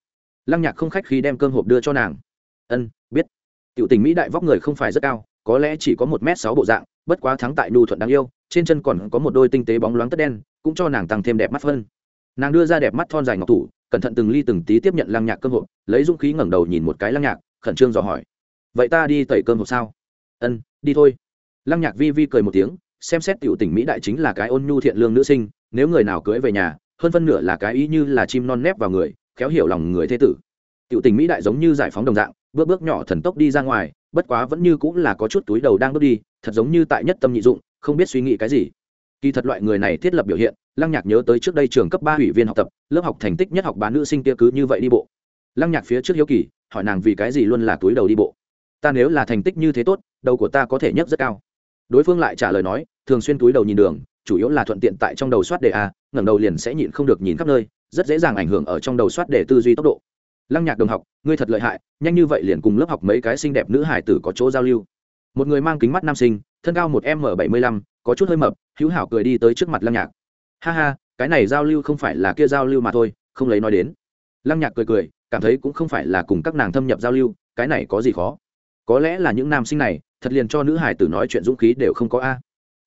Lăng nhạc không khách khi đem cơm hộp đưa cho nàng. Ân, biết. Tiểu tình mỹ đại vóc người không phải rất cao, có lẽ chỉ có một m sáu bộ dạng, bất quá thắng tại nhu thuận đáng yêu, trên chân còn có một đôi tinh tế bóng loáng tất đen cũng cho nàng tăng thêm đẹp mắt phân. Nàng đưa ra đẹp mắt thon dài ngọc thủ, cẩn thận từng ly từng tí tiếp nhận lăng nhạc cơm hộp, lấy dũng khí ngẩng đầu nhìn một cái lăng nhạc, khẩn trương dò hỏi. Vậy ta đi tẩy cơm hộp sao? Ân, đi thôi. Lăng nhạc vi vi cười một tiếng, xem xét tiểu tỉnh mỹ đại chính là cái ôn nhu thiện lương nữ sinh, nếu người nào cưới về nhà, hơn phân nửa là cái ý như là chim non nép vào người, khéo hiểu lòng người thế tử. Tiểu tình mỹ đại giống như giải phóng đồng dạng, bước bước nhỏ thần tốc đi ra ngoài, bất quá vẫn như cũng là có chút túi đầu đang bước đi, thật giống như tại nhất tâm nhị dụng, không biết suy nghĩ cái gì kỳ thật loại người này thiết lập biểu hiện, lăng nhạc nhớ tới trước đây trường cấp ba ủy viên học tập, lớp học thành tích nhất học bá nữ sinh kia cứ như vậy đi bộ. Lăng nhạc phía trước hiếu kỳ, hỏi nàng vì cái gì luôn là túi đầu đi bộ. Ta nếu là thành tích như thế tốt, đầu của ta có thể nhấc rất cao. Đối phương lại trả lời nói, thường xuyên túi đầu nhìn đường, chủ yếu là thuận tiện tại trong đầu soát đề a, ngẩng đầu liền sẽ nhịn không được nhìn khắp nơi, rất dễ dàng ảnh hưởng ở trong đầu soát đề tư duy tốc độ. Lăng nhạc đồng học, ngươi thật lợi hại, nhanh như vậy liền cùng lớp học mấy cái xinh đẹp nữ hải tử có chỗ giao lưu. Một người mang kính mắt nam sinh, thân cao một m bảy mươi lăm có chút hơi mập, hữu hảo cười đi tới trước mặt lăng nhạc. Ha ha, cái này giao lưu không phải là kia giao lưu mà thôi, không lấy nói đến. Lăng nhạc cười cười, cảm thấy cũng không phải là cùng các nàng thâm nhập giao lưu, cái này có gì khó? Có lẽ là những nam sinh này, thật liền cho nữ hải tử nói chuyện dũng khí đều không có a.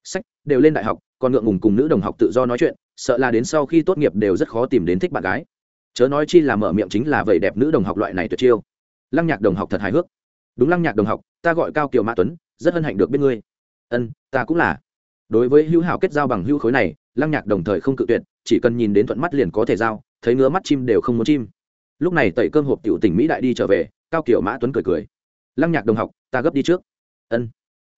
Sách, đều lên đại học, còn ngượng ngùng cùng nữ đồng học tự do nói chuyện, sợ là đến sau khi tốt nghiệp đều rất khó tìm đến thích bạn gái. Chớ nói chi là mở miệng chính là vậy đẹp nữ đồng học loại này tuyệt chiêu. Lăng nhạc đồng học thật hài hước. Đúng lăng nhạc đồng học, ta gọi cao kiều mã tuấn, rất hân hạnh được biết ngươi. Ân, ta cũng là đối với hữu hảo kết giao bằng hữu khối này, lăng nhạc đồng thời không cự tuyệt, chỉ cần nhìn đến thuận mắt liền có thể giao, thấy ngứa mắt chim đều không muốn chim. Lúc này tẩy cơm hộp tiểu tỉnh mỹ đại đi trở về, cao kiểu mã tuấn cười cười. Lăng nhạc đồng học, ta gấp đi trước. Ân.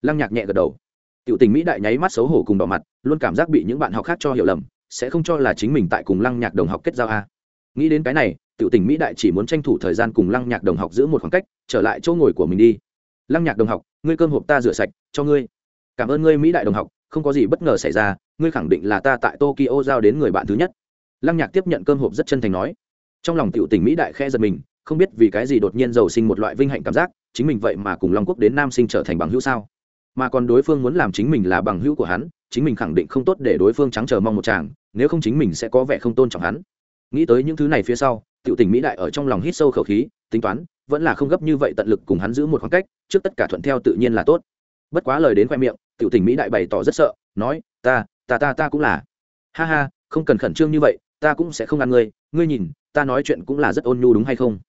Lăng nhạc nhẹ gật đầu. Tiểu tỉnh mỹ đại nháy mắt xấu hổ cùng đỏ mặt, luôn cảm giác bị những bạn học khác cho hiểu lầm, sẽ không cho là chính mình tại cùng lăng nhạc đồng học kết giao a. Nghĩ đến cái này, tiểu tỉnh mỹ đại chỉ muốn tranh thủ thời gian cùng lăng nhạc đồng học giữ một khoảng cách, trở lại chỗ ngồi của mình đi. Lăng nhạc đồng học, ngươi cơm hộp ta rửa sạch, cho ngươi. Cảm ơn ngươi mỹ đại đồng học không có gì bất ngờ xảy ra, ngươi khẳng định là ta tại tokyo giao đến người bạn thứ nhất. Lăng nhạc tiếp nhận cơm hộp rất chân thành nói. Trong lòng tiểu tình mỹ đại khe giật mình, không biết vì cái gì đột nhiên giàu sinh một loại vinh hạnh cảm giác, chính mình vậy mà cùng long quốc đến nam sinh trở thành bằng hữu sao? Mà còn đối phương muốn làm chính mình là bằng hữu của hắn, chính mình khẳng định không tốt để đối phương trắng chờ mong một chàng, nếu không chính mình sẽ có vẻ không tôn trọng hắn. Nghĩ tới những thứ này phía sau, tiểu tình mỹ đại ở trong lòng hít sâu khẩu khí, tính toán, vẫn là không gấp như vậy tận lực cùng hắn giữ một khoảng cách, trước tất cả thuận theo tự nhiên là tốt. Bất quá lời đến khoe miệng tiểu tình mỹ đại bày tỏ rất sợ, nói, ta ta ta ta cũng là. Ha ha, không cần khẩn trương như vậy, ta cũng sẽ không ăn ngươi ngươi nhìn, ta nói chuyện cũng là rất ôn nhu đúng hay không?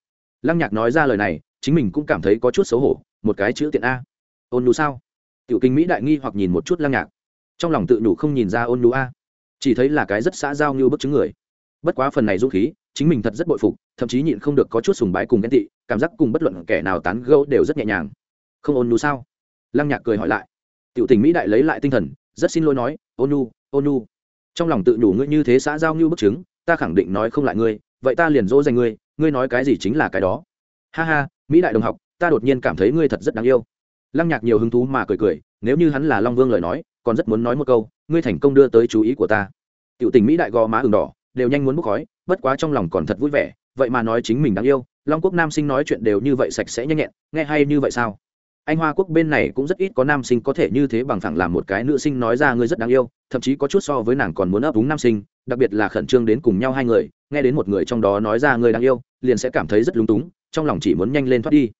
Lăng nhạc nói ra lời này, chính mình cũng cảm thấy có chút xấu hổ, một cái chữ tiện a. Ôn nhu sao? Tiểu kinh mỹ đại nghi hoặc nhìn một chút lăng nhạc. Trong lòng tự nhủ không nhìn ra ôn nhu a. Chỉ thấy là cái rất xã giao như bức chứng người. Bất quá phần này dũng khí, chính mình thật rất bội phục, thậm chí nhịn không được có chút sùng bái cùng ghen tị, cảm giác cùng bất luận kẻ nào tán gẫu đều rất nhẹ nhàng. Không ôn nhu sao? Lăng nhạc cười hỏi lại tiểu tình mỹ đại lấy lại tinh thần, rất xin lỗi nói ôn nhu ôn trong lòng tự đủ ngươi như thế xã giao như bức chứng, ta khẳng định nói không lại ngươi, vậy ta liền dỗ dành ngươi ngươi nói cái gì chính là cái đó. Ha ha, mỹ đại đồng học, ta đột nhiên cảm thấy ngươi thật rất đáng yêu. Lăng nhạc nhiều hứng thú mà cười cười, nếu như hắn là long vương lời nói, còn rất muốn nói một câu, ngươi thành công đưa tới chú ý của ta. Tiểu tình mỹ đại gò má ửng đỏ, đều nhanh muốn bốc khói, bất quá trong lòng còn thật vui vẻ, vậy mà nói chính mình đáng yêu, long quốc nam sinh nói chuyện đều như vậy sạch sẽ nhanh nhẹn, nghe hay như vậy sao? Anh hoa quốc bên này cũng rất ít có nam sinh có thể như thế bằng thẳng làm một cái nữ sinh nói ra ngươi rất đáng yêu, thậm chí có chút so với nàng còn muốn ấp úng nam sinh, đặc biệt là khẩn trương đến cùng nhau hai người, nghe đến một người trong đó nói ra ngươi đáng yêu, liền sẽ cảm thấy rất lúng túng, trong lòng chỉ muốn nhanh lên thoát đi.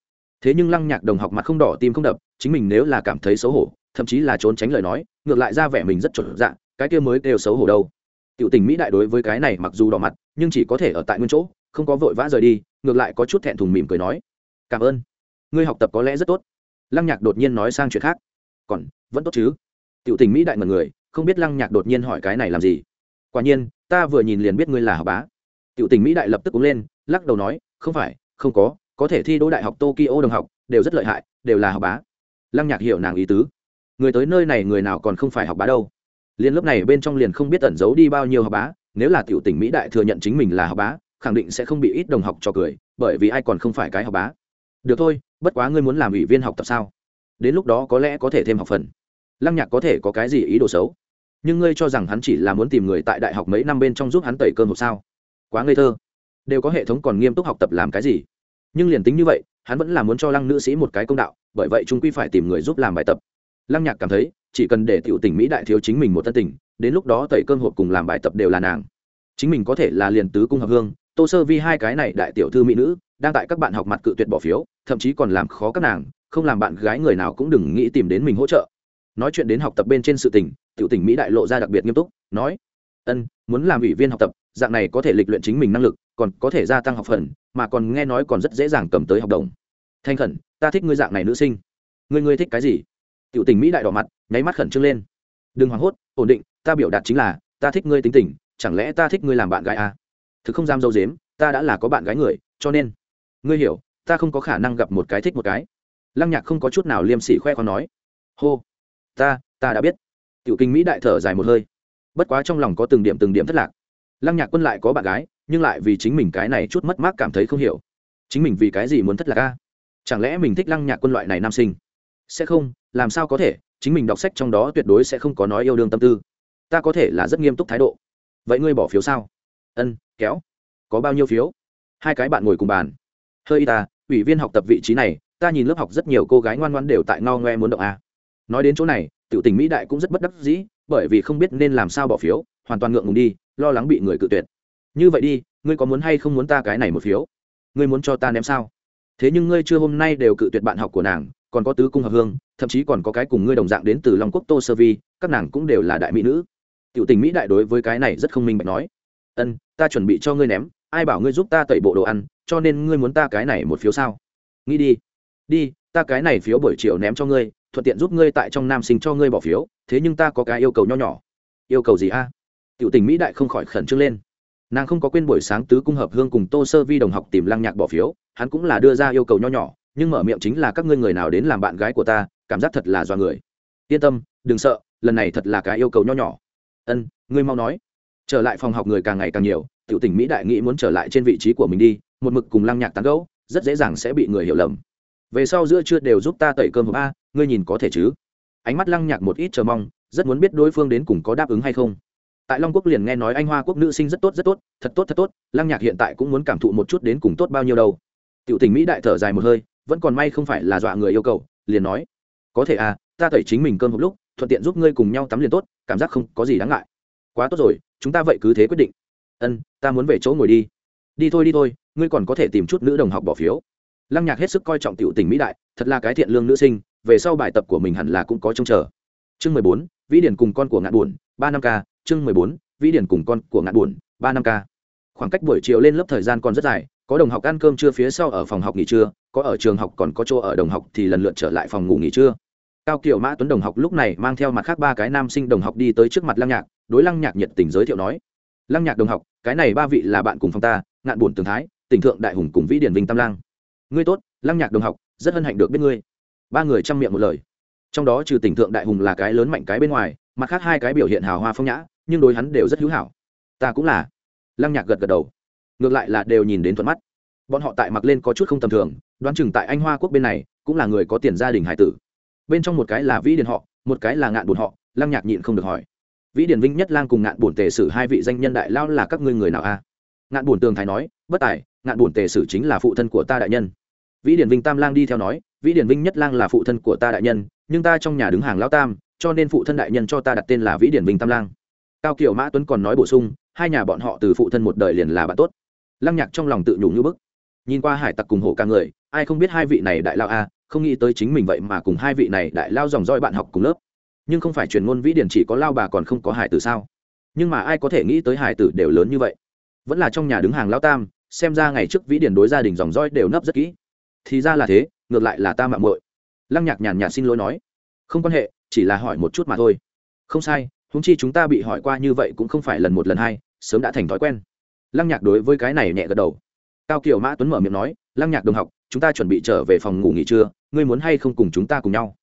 Thế nhưng lăng nhạc đồng học mặt không đỏ tim không đập, chính mình nếu là cảm thấy xấu hổ, thậm chí là trốn tránh lời nói, ngược lại ra vẻ mình rất chuẩn dạng cái kia mới đều xấu hổ đâu. Tiểu tình mỹ đại đối với cái này mặc dù đỏ mặt, nhưng chỉ có thể ở tại nguyên chỗ, không có vội vã rời đi, ngược lại có chút thẹn thùng mỉm cười nói, cảm ơn. Ngươi học tập có lẽ rất tốt lăng nhạc đột nhiên nói sang chuyện khác. Còn, vẫn tốt chứ? Tiểu tình mỹ đại mật người, không biết lăng nhạc đột nhiên hỏi cái này làm gì. Quả nhiên, ta vừa nhìn liền biết ngươi là học bá. Tiểu tình mỹ đại lập tức cúng lên, lắc đầu nói, không phải, không có có thể thi đỗ đại học tokyo đồng học, đều rất lợi hại, đều là học bá. Lăng nhạc hiểu nàng ý tứ. Người tới nơi này người nào còn không phải học bá đâu. Liên lớp này bên trong liền không biết tẩn giấu đi bao nhiêu học bá, nếu là tiểu tỉnh mỹ đại thừa nhận chính mình là học bá, khẳng định sẽ không bị ít đồng học cho cười, bởi vì ai còn không phải cái học bá được thôi, bất quá ngươi muốn làm ủy viên học tập sao? Đến lúc đó có lẽ có thể thêm học phần. Lăng nhạc có thể có cái gì ý đồ xấu? Nhưng ngươi cho rằng hắn chỉ là muốn tìm người tại đại học mấy năm bên trong giúp hắn tẩy cơm một sao? Quá ngây thơ. Đều có hệ thống còn nghiêm túc học tập làm cái gì? Nhưng liền tính như vậy, hắn vẫn là muốn cho lăng nữ sĩ một cái công đạo, bởi vậy chúng quy phải tìm người giúp làm bài tập. Lăng nhạc cảm thấy, chỉ cần để tiểu tình mỹ đại thiếu chính mình một tân tình, đến lúc đó tẩy cơm hộp cùng làm bài tập đều là nàng. Chính mình có thể là liền tứ cung hợp hương, tô sơ vi hai cái này đại tiểu thư mỹ nữ đang tại các bạn học mặt cự tuyệt bỏ phiếu, thậm chí còn làm khó các nàng, không làm bạn gái người nào cũng đừng nghĩ tìm đến mình hỗ trợ. Nói chuyện đến học tập bên trên sự tình, tiểu tình mỹ đại lộ ra đặc biệt nghiêm túc, nói, ân, muốn làm ủy viên học tập, dạng này có thể lịch luyện chính mình năng lực, còn có thể gia tăng học phần, mà còn nghe nói còn rất dễ dàng cầm tới học đồng. Thanh khẩn, ta thích ngươi dạng này nữ sinh. Ngươi ngươi thích cái gì? Tiểu tình mỹ đại đỏ mặt, nháy mắt khẩn trương lên. Đừng hoảng hốt, ổn định, ta biểu đạt chính là, ta thích ngươi tính tình, chẳng lẽ ta thích ngươi làm bạn gái à? thực không dám dâu dếm, ta đã là có bạn gái người, cho nên ngươi hiểu, ta không có khả năng gặp một cái thích một cái. Lăng nhạc không có chút nào liêm sỉ khoe con nói. Hô, ta ta đã biết. Tiểu kinh mỹ đại thở dài một hơi. Bất quá trong lòng có từng điểm từng điểm thất lạc. Lăng nhạc quân lại có bạn gái, nhưng lại vì chính mình cái này chút mất mát cảm thấy không hiểu. Chính mình vì cái gì muốn thất lạc a? Chẳng lẽ mình thích lăng nhạc quân loại này nam sinh? Sẽ không, làm sao có thể? Chính mình đọc sách trong đó tuyệt đối sẽ không có nói yêu đương tâm tư. Ta có thể là rất nghiêm túc thái độ. Vậy ngươi bỏ phiếu sao? Ân, kéo. Có bao nhiêu phiếu? Hai cái bạn ngồi cùng bàn hơi y ta, ủy viên học tập vị trí này, ta nhìn lớp học rất nhiều cô gái ngoan ngoan đều tại ngao ngoe muốn động a. Nói đến chỗ này, tiểu tình mỹ đại cũng rất bất đắc dĩ, bởi vì không biết nên làm sao bỏ phiếu, hoàn toàn ngượng ngùng đi, lo lắng bị người cự tuyệt. Như vậy đi, ngươi có muốn hay không muốn ta cái này một phiếu? Ngươi muốn cho ta ném sao? Thế nhưng ngươi chưa hôm nay đều cự tuyệt bạn học của nàng, còn có tứ cung hợp hương, thậm chí còn có cái cùng ngươi đồng dạng đến từ long quốc tô sơ vi, các nàng cũng đều là đại mỹ nữ. Tiểu tình mỹ đại đối với cái này rất không minh bạch nói. Ân, ta chuẩn bị cho ngươi ném, ai bảo ngươi giúp ta tẩy bộ đồ ăn cho nên ngươi muốn ta cái này một phiếu sao? Nghĩ đi. Đi, ta cái này phiếu buổi chiều ném cho ngươi, thuận tiện giúp ngươi tại trong nam sinh cho ngươi bỏ phiếu, thế nhưng ta có cái yêu cầu nho nhỏ. Yêu cầu gì a? Tiểu tình mỹ đại không khỏi khẩn trương lên. Nàng không có quên buổi sáng tứ cung hợp hương cùng tô sơ vi đồng học tìm lăng nhạc bỏ phiếu, hắn cũng là đưa ra yêu cầu nho nhỏ, nhưng mở miệng chính là các ngươi người nào đến làm bạn gái của ta, cảm giác thật là do người. Yên tâm, đừng sợ, lần này thật là cái yêu cầu nho nhỏ. Ân, ngươi mau nói. Trở lại phòng học người càng ngày càng nhiều, tiểu tình mỹ đại nghĩ muốn trở lại trên vị trí của mình đi một mực cùng lăng nhạc tán gẫu, rất dễ dàng sẽ bị người hiểu lầm. Về sau giữa trưa đều giúp ta tẩy cơm hộp a, ngươi nhìn có thể chứ? Ánh mắt lăng nhạc một ít chờ mong, rất muốn biết đối phương đến cùng có đáp ứng hay không. Tại long quốc liền nghe nói anh hoa quốc nữ sinh rất tốt rất tốt, thật tốt thật tốt, lăng nhạc hiện tại cũng muốn cảm thụ một chút đến cùng tốt bao nhiêu đâu. Tiểu tình mỹ đại thở dài một hơi, vẫn còn may không phải là dọa người yêu cầu, liền nói, có thể à ta tẩy chính mình cơm một lúc, thuận tiện giúp ngươi cùng nhau tắm liền tốt, cảm giác không có gì đáng ngại. Quá tốt rồi, chúng ta vậy cứ thế quyết định. Ân, ta muốn về chỗ ngồi đi đi thôi đi thôi, ngươi còn có thể tìm chút nữ đồng học bỏ phiếu. Lăng nhạc hết sức coi trọng tiểu tình mỹ đại, thật là cái thiện lương nữ sinh, về sau bài tập của mình hẳn là cũng có trông chờ. Chương mười bốn, vĩ điển cùng con của ngạn buồn, ba năm k chương mười bốn, vĩ điển cùng con của ngạn buồn, ba năm k khoảng cách buổi chiều lên lớp thời gian còn rất dài, có đồng học ăn cơm trưa phía sau ở phòng học nghỉ trưa, có ở trường học còn có chỗ ở đồng học thì lần lượt trở lại phòng ngủ nghỉ trưa. Cao kiều mã tuấn đồng học lúc này mang theo mặt khác ba cái nam sinh đồng học đi tới trước mặt lăng nhạc, đối lăng nhạc nhiệt tình giới thiệu nói lăng nhạc đồng học, cái này ba vị là bạn cùng phòng ta, ngạn buồn tường thái, tỉnh thượng đại hùng cùng vĩ điển vinh tam lang. Ngươi tốt, lăng nhạc đồng học, rất hân hạnh được biết ngươi. Ba người chăm miệng một lời. Trong đó trừ tỉnh thượng đại hùng là cái lớn mạnh cái bên ngoài, mặt khác hai cái biểu hiện hào hoa phong nhã, nhưng đối hắn đều rất hữu hảo. Ta cũng là. Lăng nhạc gật gật đầu. Ngược lại là đều nhìn đến thuận mắt. Bọn họ tại mặc lên có chút không tầm thường, đoán chừng tại anh hoa quốc bên này, cũng là người có tiền gia đình hải tử. Bên trong một cái là vĩ điền họ, một cái là ngạn bùn họ, lăng nhạc nhịn không được hỏi vĩ điền vinh nhất lang cùng ngạn Bổn tề sử hai vị danh nhân đại lao là các ngươi người nào a? Ngạn Bổn tường thái nói, bất tài, ngạn Bổn tề sử chính là phụ thân của ta đại nhân. Vĩ điền vinh tam lang đi theo nói, vĩ điền vinh nhất lang là phụ thân của ta đại nhân, nhưng ta trong nhà đứng hàng lão tam, cho nên phụ thân đại nhân cho ta đặt tên là vĩ điển vinh tam lang. Cao kiều mã tuấn còn nói bổ sung, hai nhà bọn họ từ phụ thân một đời liền là bạn tốt. Lăng nhạc trong lòng tự nhủ như bức. Nhìn qua hải tặc cùng hộ ca người, ai không biết hai vị này đại lao a, không nghĩ tới chính mình vậy mà cùng hai vị này đại lao dòng roi bạn học cùng lớp nhưng không phải truyền ngôn vĩ điển chỉ có lao bà còn không có hải tử sao? Nhưng mà ai có thể nghĩ tới hải tử đều lớn như vậy? Vẫn là trong nhà đứng hàng lao tam, xem ra ngày trước vĩ điển đối gia đình dòng roi đều nấp rất kỹ. Thì ra là thế, ngược lại là ta mạng muội. Lăng nhạc nhàn nhạt xin lỗi nói. Không quan hệ, chỉ là hỏi một chút mà thôi. Không sai húng chi chúng ta bị hỏi qua như vậy cũng không phải lần một lần hai, sớm đã thành thói quen. Lăng nhạc đối với cái này nhẹ gật đầu. Cao kiều mã tuấn mở miệng nói, lăng nhạc đồng học, chúng ta chuẩn bị trở về phòng ngủ nghỉ trưa, ngươi muốn hay không cùng chúng ta cùng nhau?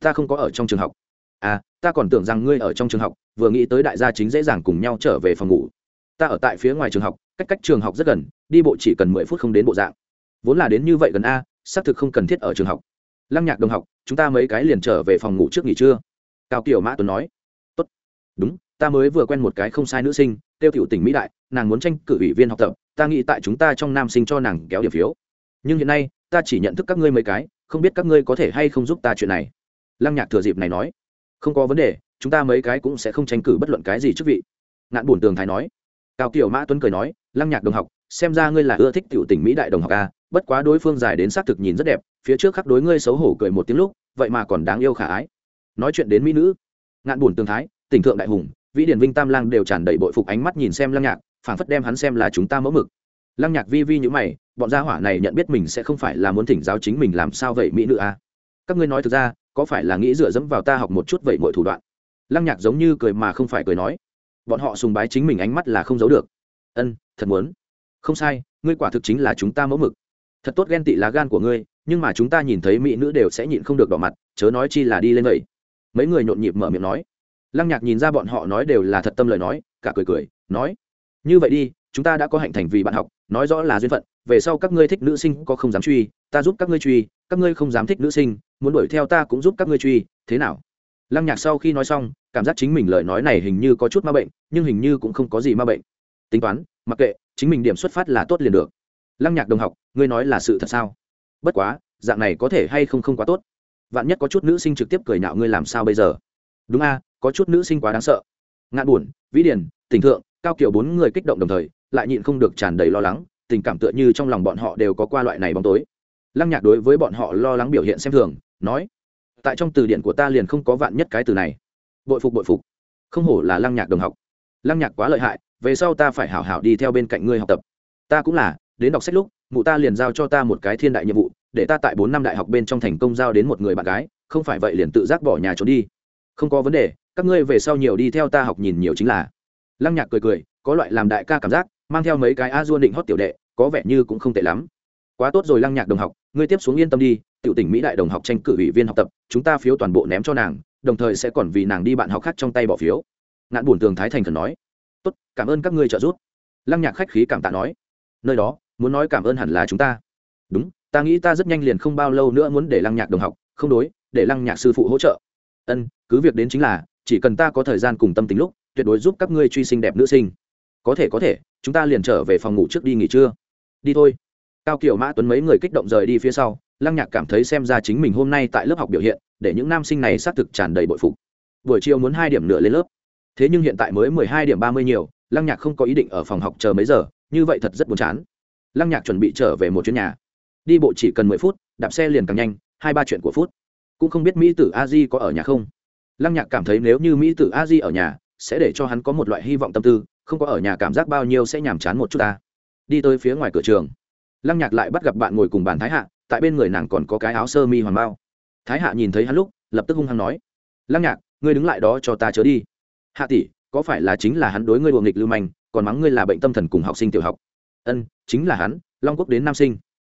Ta không có ở trong trường học à ta còn tưởng rằng ngươi ở trong trường học, vừa nghĩ tới đại gia chính dễ dàng cùng nhau trở về phòng ngủ. Ta ở tại phía ngoài trường học, cách cách trường học rất gần, đi bộ chỉ cần mười phút không đến bộ dạng. Vốn là đến như vậy gần a, xác thực không cần thiết ở trường học. Lăng nhạc đồng học, chúng ta mấy cái liền trở về phòng ngủ trước nghỉ trưa. Cao kiểu mã tuấn nói. Tốt. Đúng, ta mới vừa quen một cái không sai nữ sinh, tiêu tiểu tỉnh mỹ đại, nàng muốn tranh cử ủy viên học tập, ta nghĩ tại chúng ta trong nam sinh cho nàng kéo điểm phiếu. Nhưng hiện nay, ta chỉ nhận thức các ngươi mấy cái, không biết các ngươi có thể hay không giúp ta chuyện này. Lăng nhạc thừa dịp này nói không có vấn đề, chúng ta mấy cái cũng sẽ không tranh cử bất luận cái gì chức vị. Ngạn bổn tường thái nói. Cao kiểu mã tuấn cười nói, lăng nhạc đồng học, xem ra ngươi là ưa thích tiểu tỉnh mỹ đại đồng học a bất quá đối phương dài đến xác thực nhìn rất đẹp, phía trước khắc đối ngươi xấu hổ cười một tiếng lúc, vậy mà còn đáng yêu khả ái. Nói chuyện đến mỹ nữ, ngạn buồn tương thái, tỉnh thượng đại hùng, vĩ điển vinh tam lang đều tràn đầy bội phục ánh mắt nhìn xem lăng nhạc, phảng phất đem hắn xem là chúng ta mẫu mực. Lăng nhạc vi vi như mày, bọn gia hỏa này nhận biết mình sẽ không phải là muốn thỉnh giáo chính mình làm sao vậy mỹ nữ à? các ngươi nói thực ra có phải là nghĩ dựa dẫm vào ta học một chút vậy mọi thủ đoạn? Lăng nhạc giống như cười mà không phải cười nói. Bọn họ sùng bái chính mình ánh mắt là không giấu được. Ân, thật muốn. Không sai, ngươi quả thực chính là chúng ta mẫu mực. Thật tốt ghen tị lá gan của ngươi, nhưng mà chúng ta nhìn thấy mỹ nữ đều sẽ nhịn không được đỏ mặt, chớ nói chi là đi lên vậy. Mấy người nhộn nhịp mở miệng nói. Lăng nhạc nhìn ra bọn họ nói đều là thật tâm lời nói, cả cười cười, nói. Như vậy đi, chúng ta đã có hạnh thành vì bạn học, nói rõ là duyên phận, về sau các ngươi thích nữ sinh có không dám truy ta giúp các ngươi truy, các ngươi không dám thích nữ sinh, muốn đuổi theo ta cũng giúp các ngươi truy, thế nào? Lăng nhạc sau khi nói xong, cảm giác chính mình lời nói này hình như có chút ma bệnh, nhưng hình như cũng không có gì ma bệnh. Tính toán, mặc kệ, chính mình điểm xuất phát là tốt liền được. Lăng nhạc đồng học, ngươi nói là sự thật sao? Bất quá, dạng này có thể hay không không quá tốt? Vạn nhất có chút nữ sinh trực tiếp cười nhạo ngươi làm sao bây giờ? Đúng a, có chút nữ sinh quá đáng sợ. Ngạn buồn, vĩ điển tình thượng, cao kiểu bốn người kích động đồng thời, lại nhịn không được tràn đầy lo lắng, tình cảm tựa như trong lòng bọn họ đều có qua loại này bóng tối lăng nhạc đối với bọn họ lo lắng biểu hiện xem thường, nói, tại trong từ điển của ta liền không có vạn nhất cái từ này. Bội phục bội phục. Không hổ là lăng nhạc đồng học. Lăng nhạc quá lợi hại, về sau ta phải hảo hảo đi theo bên cạnh ngươi học tập. Ta cũng là, đến đọc sách lúc, mụ ta liền giao cho ta một cái thiên đại nhiệm vụ, để ta tại bốn năm đại học bên trong thành công giao đến một người bạn gái, không phải vậy liền tự giác bỏ nhà trốn đi. Không có vấn đề, các ngươi về sau nhiều đi theo ta học nhìn nhiều chính là. Lăng nhạc cười cười, có loại làm đại ca cảm giác, mang theo mấy cái a dua định hót tiểu đệ, có vẻ như cũng không tệ lắm quá tốt rồi lăng nhạc đồng học, ngươi tiếp xuống yên tâm đi, tiểu tỉnh mỹ đại đồng học tranh cử ủy viên học tập, chúng ta phiếu toàn bộ ném cho nàng, đồng thời sẽ còn vì nàng đi bạn học khác trong tay bỏ phiếu. Ngạn bùn tường thái thành khẩn nói. Tốt, cảm ơn các ngươi trợ giúp. Lăng nhạc khách khí cảm tạ nói. Nơi đó, muốn nói cảm ơn hẳn là chúng ta. Đúng, ta nghĩ ta rất nhanh liền không bao lâu nữa muốn để lăng nhạc đồng học, không đối, để lăng nhạc sư phụ hỗ trợ. Ân, cứ việc đến chính là, chỉ cần ta có thời gian cùng tâm tính lúc, tuyệt đối giúp các ngươi truy sinh đẹp nữ sinh. Có thể có thể, chúng ta liền trở về phòng ngủ trước đi nghỉ trưa. Đi thôi cao kiểu mã tuấn mấy người kích động rời đi phía sau, lăng nhạc cảm thấy xem ra chính mình hôm nay tại lớp học biểu hiện, để những nam sinh này xác thực tràn đầy bội phục. Buổi chiều muốn hai điểm nữa lên lớp. Thế nhưng hiện tại mới mười hai điểm ba mươi nhiều, lăng nhạc không có ý định ở phòng học chờ mấy giờ, như vậy thật rất buồn chán. Lăng nhạc chuẩn bị trở về một chuyến nhà. Đi bộ chỉ cần mười phút, đạp xe liền càng nhanh, hai ba chuyện của phút. Cũng không biết mỹ tử a di có ở nhà không. Lăng nhạc cảm thấy nếu như mỹ tử a di ở nhà, sẽ để cho hắn có một loại hy vọng tâm tư, không có ở nhà cảm giác bao nhiêu sẽ nhàm chán một chút ta. Đi tới phía ngoài cửa trường lăng nhạc lại bắt gặp bạn ngồi cùng bàn thái hạ, tại bên người nàng còn có cái áo sơ mi hoàng bao. Thái hạ nhìn thấy hắn lúc, lập tức hung hăng nói, lăng nhạc, ngươi đứng lại đó cho ta chớ đi. Hạ tỷ, có phải là chính là hắn đối ngươi đùa nghịch lưu manh, còn mắng ngươi là bệnh tâm thần cùng học sinh tiểu học? Ân, chính là hắn, long quốc đến nam sinh.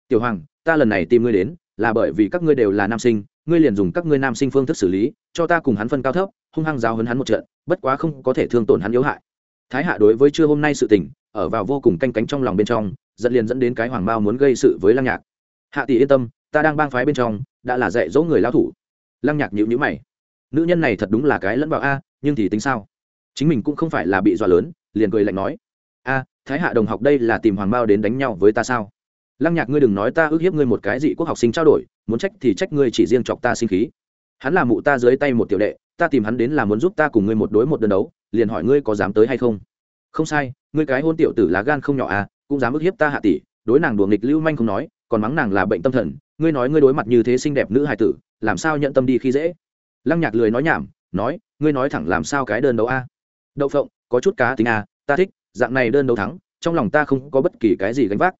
Tiểu hoàng, ta lần này tìm ngươi đến, là bởi vì các ngươi đều là nam sinh, ngươi liền dùng các ngươi nam sinh phương thức xử lý, cho ta cùng hắn phân cao thấp, hung hăng giáo hấn hắn một trận, bất quá không có thể thương tổn hắn yếu hại. Thái hạ đối với trưa hôm nay sự tình, ở vào vô cùng canh cánh trong lòng bên trong dẫn liền dẫn đến cái hoàng mao muốn gây sự với lăng nhạc. Hạ tỷ yên tâm, ta đang bang phái bên trong, đã là dạy dỗ người lao thủ. Lăng nhạc nhịu nhữ mày. Nữ nhân này thật đúng là cái lẫn vào a, nhưng thì tính sao? Chính mình cũng không phải là bị dọa lớn, liền cười lạnh nói. A, thái hạ đồng học đây là tìm hoàng mao đến đánh nhau với ta sao? Lăng nhạc ngươi đừng nói ta ước hiếp ngươi một cái dị quốc học sinh trao đổi, muốn trách thì trách ngươi chỉ riêng chọc ta sinh khí. Hắn là mụ ta dưới tay một tiểu đệ, ta tìm hắn đến là muốn giúp ta cùng ngươi một đối một đơn đấu, liền hỏi ngươi có dám tới hay không? Không sai, ngươi cái hôn tiểu tử lá gan không nhỏ à cũng dám ức hiếp ta hạ tỷ, đối nàng đùa nghịch lưu manh không nói, còn mắng nàng là bệnh tâm thần, ngươi nói ngươi đối mặt như thế xinh đẹp nữ hài tử, làm sao nhận tâm đi khi dễ? Lăng nhạc lười nói nhảm, nói, ngươi nói thẳng làm sao cái đơn đấu a? Đậu phộng, có chút cá tính a, ta thích, dạng này đơn đấu thắng, trong lòng ta không có bất kỳ cái gì gánh vác.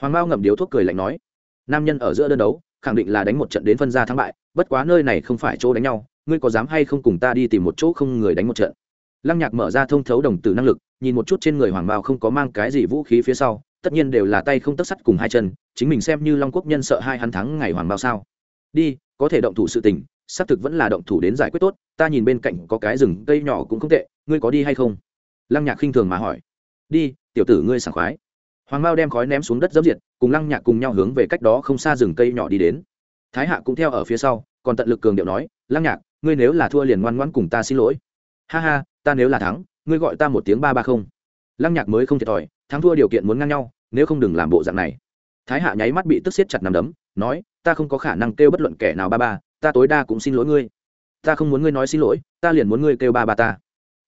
Hoàng mao ngậm điếu thuốc cười lạnh nói, nam nhân ở giữa đơn đấu, khẳng định là đánh một trận đến phân ra thắng bại, bất quá nơi này không phải chỗ đánh nhau, ngươi có dám hay không cùng ta đi tìm một chỗ không người đánh một trận? Lăng nhạc mở ra thông thấu đồng tử năng lực nhìn một chút trên người hoàng mao không có mang cái gì vũ khí phía sau, tất nhiên đều là tay không tất sắt cùng hai chân, chính mình xem như long quốc nhân sợ hai hắn thắng ngày hoàng mao sao. Đi, có thể động thủ sự tình, xác thực vẫn là động thủ đến giải quyết tốt, ta nhìn bên cạnh có cái rừng cây nhỏ cũng không tệ, ngươi có đi hay không? Lăng nhạc khinh thường mà hỏi. Đi, tiểu tử ngươi sảng khoái. Hoàng mao đem khói ném xuống đất dẫm diệt, cùng lăng nhạc cùng nhau hướng về cách đó không xa rừng cây nhỏ đi đến. Thái hạ cũng theo ở phía sau, còn tận lực cường điệu nói, lăng nhạc, ngươi nếu là thua liền ngoan ngoãn cùng ta xin lỗi. Ha ha, ta nếu là thắng ngươi gọi ta một tiếng ba ba không. Lăng nhạc mới không thiệt thòi, thắng thua điều kiện muốn ngang nhau, nếu không đừng làm bộ dạng này. Thái hạ nháy mắt bị tức siết chặt nằm đấm, nói, ta không có khả năng kêu bất luận kẻ nào ba ba, ta tối đa cũng xin lỗi ngươi. Ta không muốn ngươi nói xin lỗi, ta liền muốn ngươi kêu ba ba ta.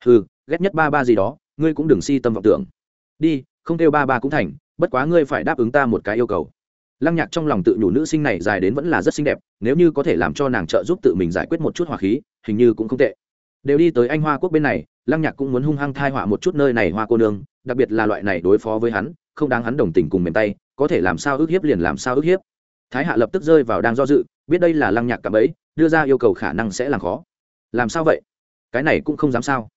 Ừ ghét nhất ba ba gì đó, ngươi cũng đừng si tâm vọng tưởng. Đi, không kêu ba ba cũng thành, bất quá ngươi phải đáp ứng ta một cái yêu cầu. Lăng nhạc trong lòng tự nhủ nữ sinh này dài đến vẫn là rất xinh đẹp, nếu như có thể làm cho nàng trợ giúp tự mình giải quyết một chút hỏa khí, hình như cũng không tệ đều đi tới anh hoa quốc bên này, lăng nhạc cũng muốn hung hăng thai họa một chút nơi này hoa cô nương, đặc biệt là loại này đối phó với hắn, không đáng hắn đồng tình cùng mềm tay, có thể làm sao ức hiếp liền làm sao ức hiếp. Thái hạ lập tức rơi vào đang do dự, biết đây là lăng nhạc cạm ấy, đưa ra yêu cầu khả năng sẽ làm khó. Làm sao vậy? Cái này cũng không dám sao.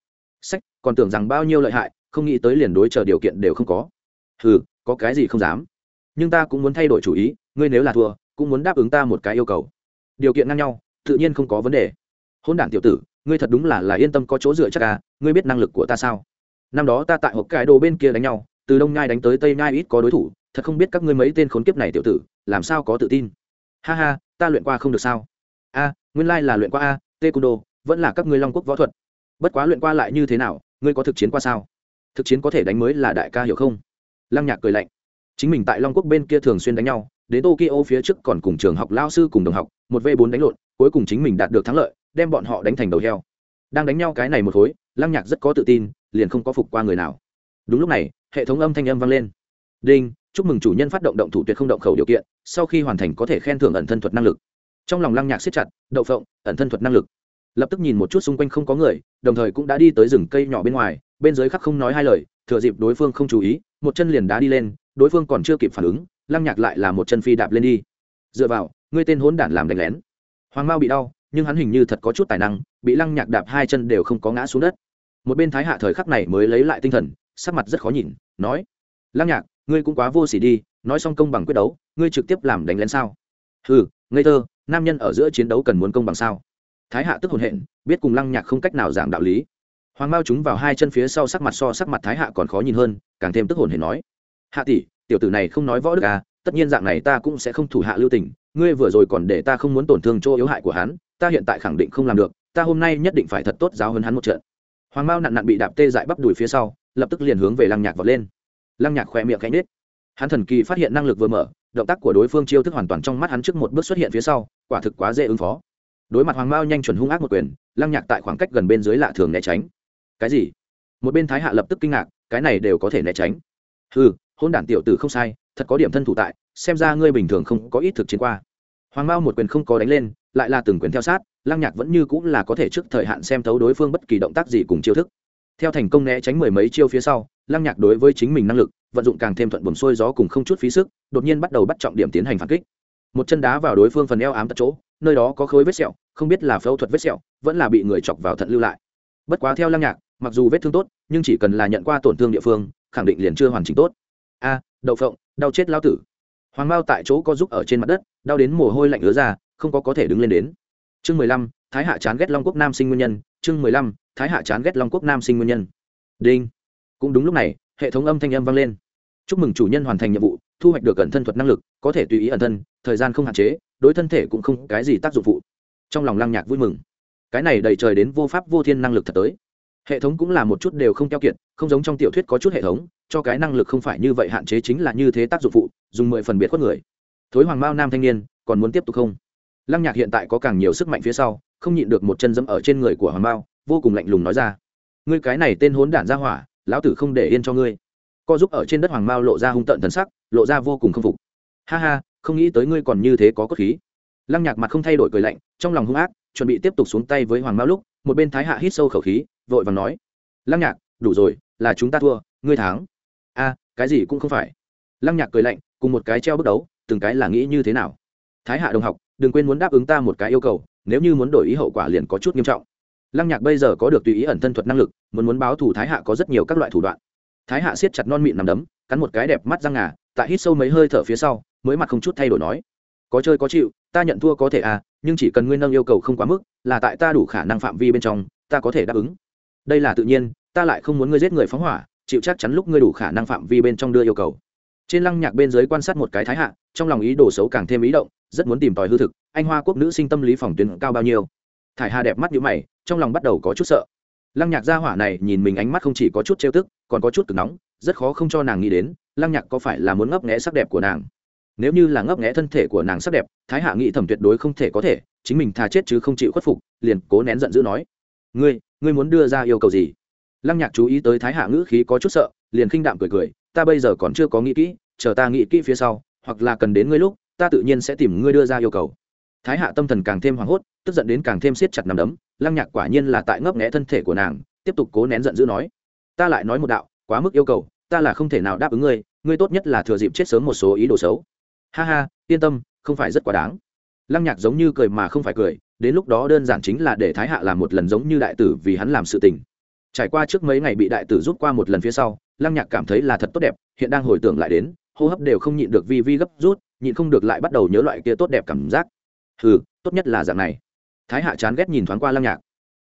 Sách, còn tưởng rằng bao nhiêu lợi hại, không nghĩ tới liền đối chờ điều kiện đều không có. Ừ có cái gì không dám. Nhưng ta cũng muốn thay đổi chủ ý, ngươi nếu là thua, cũng muốn đáp ứng ta một cái yêu cầu. Điều kiện ngang nhau, tự nhiên không có vấn đề. Hôn đản tiểu tử ngươi thật đúng là là yên tâm có chỗ dựa chắc à ngươi biết năng lực của ta sao? Năm đó ta tại hộp cái đồ bên kia đánh nhau, từ đông nhai đánh tới tây nhai ít có đối thủ, thật không biết các ngươi mấy tên khốn kiếp này tiểu tử, làm sao có tự tin. Ha ha, ta luyện qua không được sao? A, nguyên lai là luyện qua a tê cung đô vẫn là các ngươi long quốc võ thuật. Bất quá luyện qua lại như thế nào, ngươi có thực chiến qua sao? Thực chiến có thể đánh mới là đại ca hiểu không? Lăng nhạc cười lạnh. Chính mình tại long quốc bên kia thường xuyên đánh nhau, đến tokyo phía trước còn cùng trường học lao sư cùng đồng học, một v bốn đánh lộn, cuối cùng chính mình đạt được thắng lợi đem bọn họ đánh thành đầu heo. Đang đánh nhau cái này một khối, lăng nhạc rất có tự tin, liền không có phục qua người nào. Đúng lúc này, hệ thống âm thanh âm vang lên. Đinh, chúc mừng chủ nhân phát động động thủ tuyệt không động khẩu điều kiện, sau khi hoàn thành có thể khen thưởng ẩn thân thuật năng lực. Trong lòng lăng nhạc siết chặt, đậu phộng, ẩn thân thuật năng lực. Lập tức nhìn một chút xung quanh không có người, đồng thời cũng đã đi tới rừng cây nhỏ bên ngoài, bên dưới khắc không nói hai lời, thừa dịp đối phương không chú ý, một chân liền đá đi lên, đối phương còn chưa kịp phản ứng, lăng nhạc lại là một chân phi đạp lên đi. Dựa vào, ngươi tên hốn đản làm đánh lén. Hoàng mao bị đau nhưng hắn hình như thật có chút tài năng, bị lăng nhạc đạp hai chân đều không có ngã xuống đất. Một bên thái hạ thời khắc này mới lấy lại tinh thần, sắc mặt rất khó nhìn, nói, lăng nhạc, ngươi cũng quá vô s ỉ đi, nói xong công bằng quyết đấu, ngươi trực tiếp làm đánh lén sao? Ừ ngây thơ, nam nhân ở giữa chiến đấu cần muốn công bằng sao? Thái hạ tức hồn hện, biết cùng lăng nhạc không cách nào giảng đạo lý. Hoàng mao chúng vào hai chân phía sau sắc mặt so sắc mặt thái hạ còn khó nhìn hơn, càng thêm tức hồn hển nói, hạ tỷ, tiểu tử này không nói võ đức à tất nhiên dạng này ta cũng sẽ không thủ hạ lưu tình, ngươi vừa rồi còn để ta không muốn tổn thương chỗ yếu hại của hắn ta hiện tại khẳng định không làm được, ta hôm nay nhất định phải thật tốt giáo hơn hắn một trận. Hoàng mao nặn nặn bị đạp tê dại bắp đùi phía sau, lập tức liền hướng về lăng nhạc vọt lên. Lăng nhạc khoe miệng cánh nết hắn thần kỳ phát hiện năng lực vừa mở, động tác của đối phương chiêu thức hoàn toàn trong mắt hắn trước một bước xuất hiện phía sau, quả thực quá dễ ứng phó. Đối mặt hoàng mao nhanh chuẩn hung ác một quyền, lăng nhạc tại khoảng cách gần bên dưới lạ thường né tránh. Cái gì? Một bên thái hạ lập tức kinh ngạc, cái này đều có thể né tránh. Ừ hôn đản tiểu tử không sai, thật có điểm thân thủ tại, xem ra ngươi bình thường không có ít thực chiến qua hoàng mao một quyền không có đánh lên, lại là từng quyền theo sát, lăng nhạc vẫn như cũng là có thể trước thời hạn xem thấu đối phương bất kỳ động tác gì cùng chiêu thức. Theo thành công né tránh mười mấy chiêu phía sau, lăng nhạc đối với chính mình năng lực, vận dụng càng thêm thuận buồm xuôi gió cùng không chút phí sức, đột nhiên bắt đầu bắt trọng điểm tiến hành phản kích. Một chân đá vào đối phương phần eo ám tật chỗ, nơi đó có khối vết sẹo, không biết là phẫu thuật vết sẹo, vẫn là bị người chọc vào thận lưu lại. Bất quá theo lăng nhạc, mặc dù vết thương tốt, nhưng chỉ cần là nhận qua tổn thương địa phương, khẳng định liền chưa hoàn chỉnh tốt. A, đậu phộng, đau chết lao tử hoàng mao tại chỗ có giúp ở trên mặt đất, đau đến mồ hôi lạnh ứa ra, không có có thể đứng lên đến. Chương mười lăm, thái hạ chán ghét long quốc nam sinh nguyên nhân. Chương mười lăm, thái hạ chán ghét long quốc nam sinh nguyên nhân. Đinh. Cũng đúng lúc này, hệ thống âm thanh âm vang lên. Chúc mừng chủ nhân hoàn thành nhiệm vụ, thu hoạch được ẩn thân thuật năng lực, có thể tùy ý ẩn thân, thời gian không hạn chế, đối thân thể cũng không cái gì tác dụng phụ. Trong lòng lăng nhạc vui mừng. Cái này đầy trời đến vô pháp vô thiên năng lực thật tới. Hệ thống cũng là một chút đều không keo kiệt, không giống trong tiểu thuyết có chút hệ thống cho cái năng lực không phải như vậy hạn chế chính là như thế tác dụng phụ, dùng mười phần biệt khuất người. Thối hoàng mao nam thanh niên, còn muốn tiếp tục không? Lăng nhạc hiện tại có càng nhiều sức mạnh phía sau, không nhịn được một chân dẫm ở trên người của hoàng mao, vô cùng lạnh lùng nói ra. Ngươi cái này tên hốn đản ra hỏa, lão tử không để yên cho ngươi. Co giúp ở trên đất hoàng mao lộ ra hung tợn thần sắc, lộ ra vô cùng k phục. Ha ha, không nghĩ tới ngươi còn như thế có cốt khí. Lăng nhạc mặt không thay đổi cười lạnh, trong lòng hung ác, chuẩn bị tiếp tục xuống tay với hoàng mao lúc, một bên thái hạ hít sâu khẩu khí, vội và nói. Lăng nhạc, đủ rồi, là chúng ta thua, ngươi thắng a, cái gì cũng không phải. Lăng nhạc cười lạnh, cùng một cái treo bước đấu, từng cái là nghĩ như thế nào. Thái hạ đồng học, đừng quên muốn đáp ứng ta một cái yêu cầu, nếu như muốn đổi ý hậu quả liền có chút nghiêm trọng. Lăng nhạc bây giờ có được tùy ý ẩn thân thuật năng lực, muốn muốn báo thủ thái hạ có rất nhiều các loại thủ đoạn. Thái hạ siết chặt non mịn nằm đấm, cắn một cái đẹp mắt răng ngà, tại hít sâu mấy hơi thở phía sau, mới mặt không chút thay đổi nói. Có chơi có chịu, ta nhận thua có thể à nhưng chỉ cần nguyên nâng yêu cầu không quá mức, là tại ta đủ khả năng phạm vi bên trong, ta có thể đáp ứng. Đây là tự nhiên, ta lại không muốn ngươi giết người phóng hỏa chịu chắc chắn lúc ngươi đủ khả năng phạm vi bên trong đưa yêu cầu. Trên lăng nhạc bên dưới quan sát một cái thái hạ, trong lòng ý đồ xấu càng thêm ý động, rất muốn tìm tòi hư thực, anh hoa quốc nữ sinh tâm lý phòng tuyến cao bao nhiêu. Thải hà đẹp mắt như mày, trong lòng bắt đầu có chút sợ. Lăng nhạc gia hỏa này nhìn mình ánh mắt không chỉ có chút trêu tức, còn có chút cực nóng, rất khó không cho nàng nghĩ đến, lăng nhạc có phải là muốn ngấp nghẽ sắc đẹp của nàng? Nếu như là ngấp nghẽ thân thể của nàng sắc đẹp, thái hạ nghĩ thẩm tuyệt đối không thể có thể, chính mình thà chết chứ không chịu khuất phục, liền cố nén giận dữ nói, ngươi ngươi muốn đưa ra yêu cầu gì? Lăng nhạc chú ý tới thái hạ ngữ khí có chút sợ, liền khinh đạm cười cười, ta bây giờ còn chưa có nghĩ kỹ, chờ ta nghĩ kỹ phía sau, hoặc là cần đến ngươi lúc, ta tự nhiên sẽ tìm ngươi đưa ra yêu cầu. Thái hạ tâm thần càng thêm hoảng hốt, tức giận đến càng thêm siết chặt nằm đấm, lăng nhạc quả nhiên là tại ngấp nghẽ thân thể của nàng, tiếp tục cố nén giận dữ nói, ta lại nói một đạo, quá mức yêu cầu, ta là không thể nào đáp ứng ngươi ngươi tốt nhất là thừa dịp chết sớm một số ý đồ xấu. Ha ha, yên tâm, không phải rất quá đáng. Lăng nhạc giống như cười mà không phải cười, đến lúc đó đơn giản chính là để thái hạ làm một lần giống như đại tử vì hắn làm sự tình trải qua trước mấy ngày bị đại tử rút qua một lần phía sau, lăng nhạc cảm thấy là thật tốt đẹp, hiện đang hồi tưởng lại đến, hô hấp đều không nhịn được vi vi gấp rút, nhịn không được lại bắt đầu nhớ loại kia tốt đẹp cảm giác. Ừ tốt nhất là dạng này. Thái hạ chán ghét nhìn thoáng qua lăng nhạc.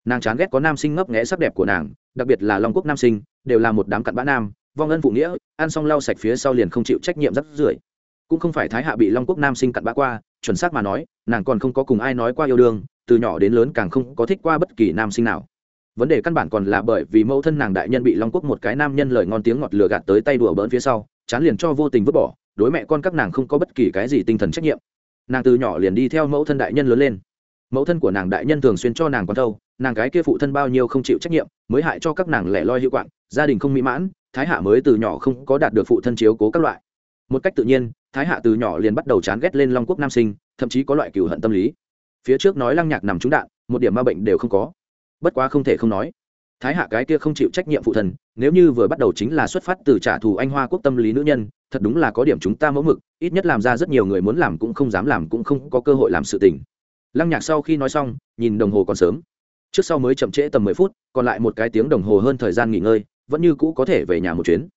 Nàng chán ghét có nam sinh ngấp nghẽ sắc đẹp của nàng, đặc biệt là long quốc nam sinh, đều là một đám cặn bã nam, vong ân phụ nghĩa, ăn xong lau sạch phía sau liền không chịu trách nhiệm rắc rưởi. Cũng không phải thái hạ bị long quốc nam sinh cặn bã qua, chuẩn xác mà nói, nàng còn không có cùng ai nói qua yêu đương, từ nhỏ đến lớn càng không có thích qua bất kỳ nam sinh nào vấn đề căn bản còn là bởi vì mẫu thân nàng đại nhân bị long quốc một cái nam nhân lời ngon tiếng ngọt lừa gạt tới tay đùa bỡn phía sau, chán liền cho vô tình vứt bỏ, đối mẹ con các nàng không có bất kỳ cái gì tinh thần trách nhiệm. Nàng từ nhỏ liền đi theo mẫu thân đại nhân lớn lên. Mẫu thân của nàng đại nhân thường xuyên cho nàng con thâu, nàng cái kia phụ thân bao nhiêu không chịu trách nhiệm, mới hại cho các nàng lẻ loi hiệu quạng, gia đình không mỹ mãn, thái hạ mới từ nhỏ không có đạt được phụ thân chiếu cố các loại. Một cách tự nhiên, thái hạ từ nhỏ liền bắt đầu chán ghét lên long quốc nam sinh, thậm chí có loại cừu hận tâm lý. Phía trước nói lăng nhạc nằm trúng đạn, một điểm ma bệnh đều không có bất quá không thể không nói, thái hạ cái kia không chịu trách nhiệm phụ thần, nếu như vừa bắt đầu chính là xuất phát từ trả thù anh hoa quốc tâm lý nữ nhân, thật đúng là có điểm chúng ta mẫu mực, ít nhất làm ra rất nhiều người muốn làm cũng không dám làm cũng không có cơ hội làm sự tình. Lăng nhạc sau khi nói xong, nhìn đồng hồ còn sớm. Trước sau mới chậm trễ tầm mười phút, còn lại một cái tiếng đồng hồ hơn thời gian nghỉ ngơi, vẫn như cũ có thể về nhà một chuyến.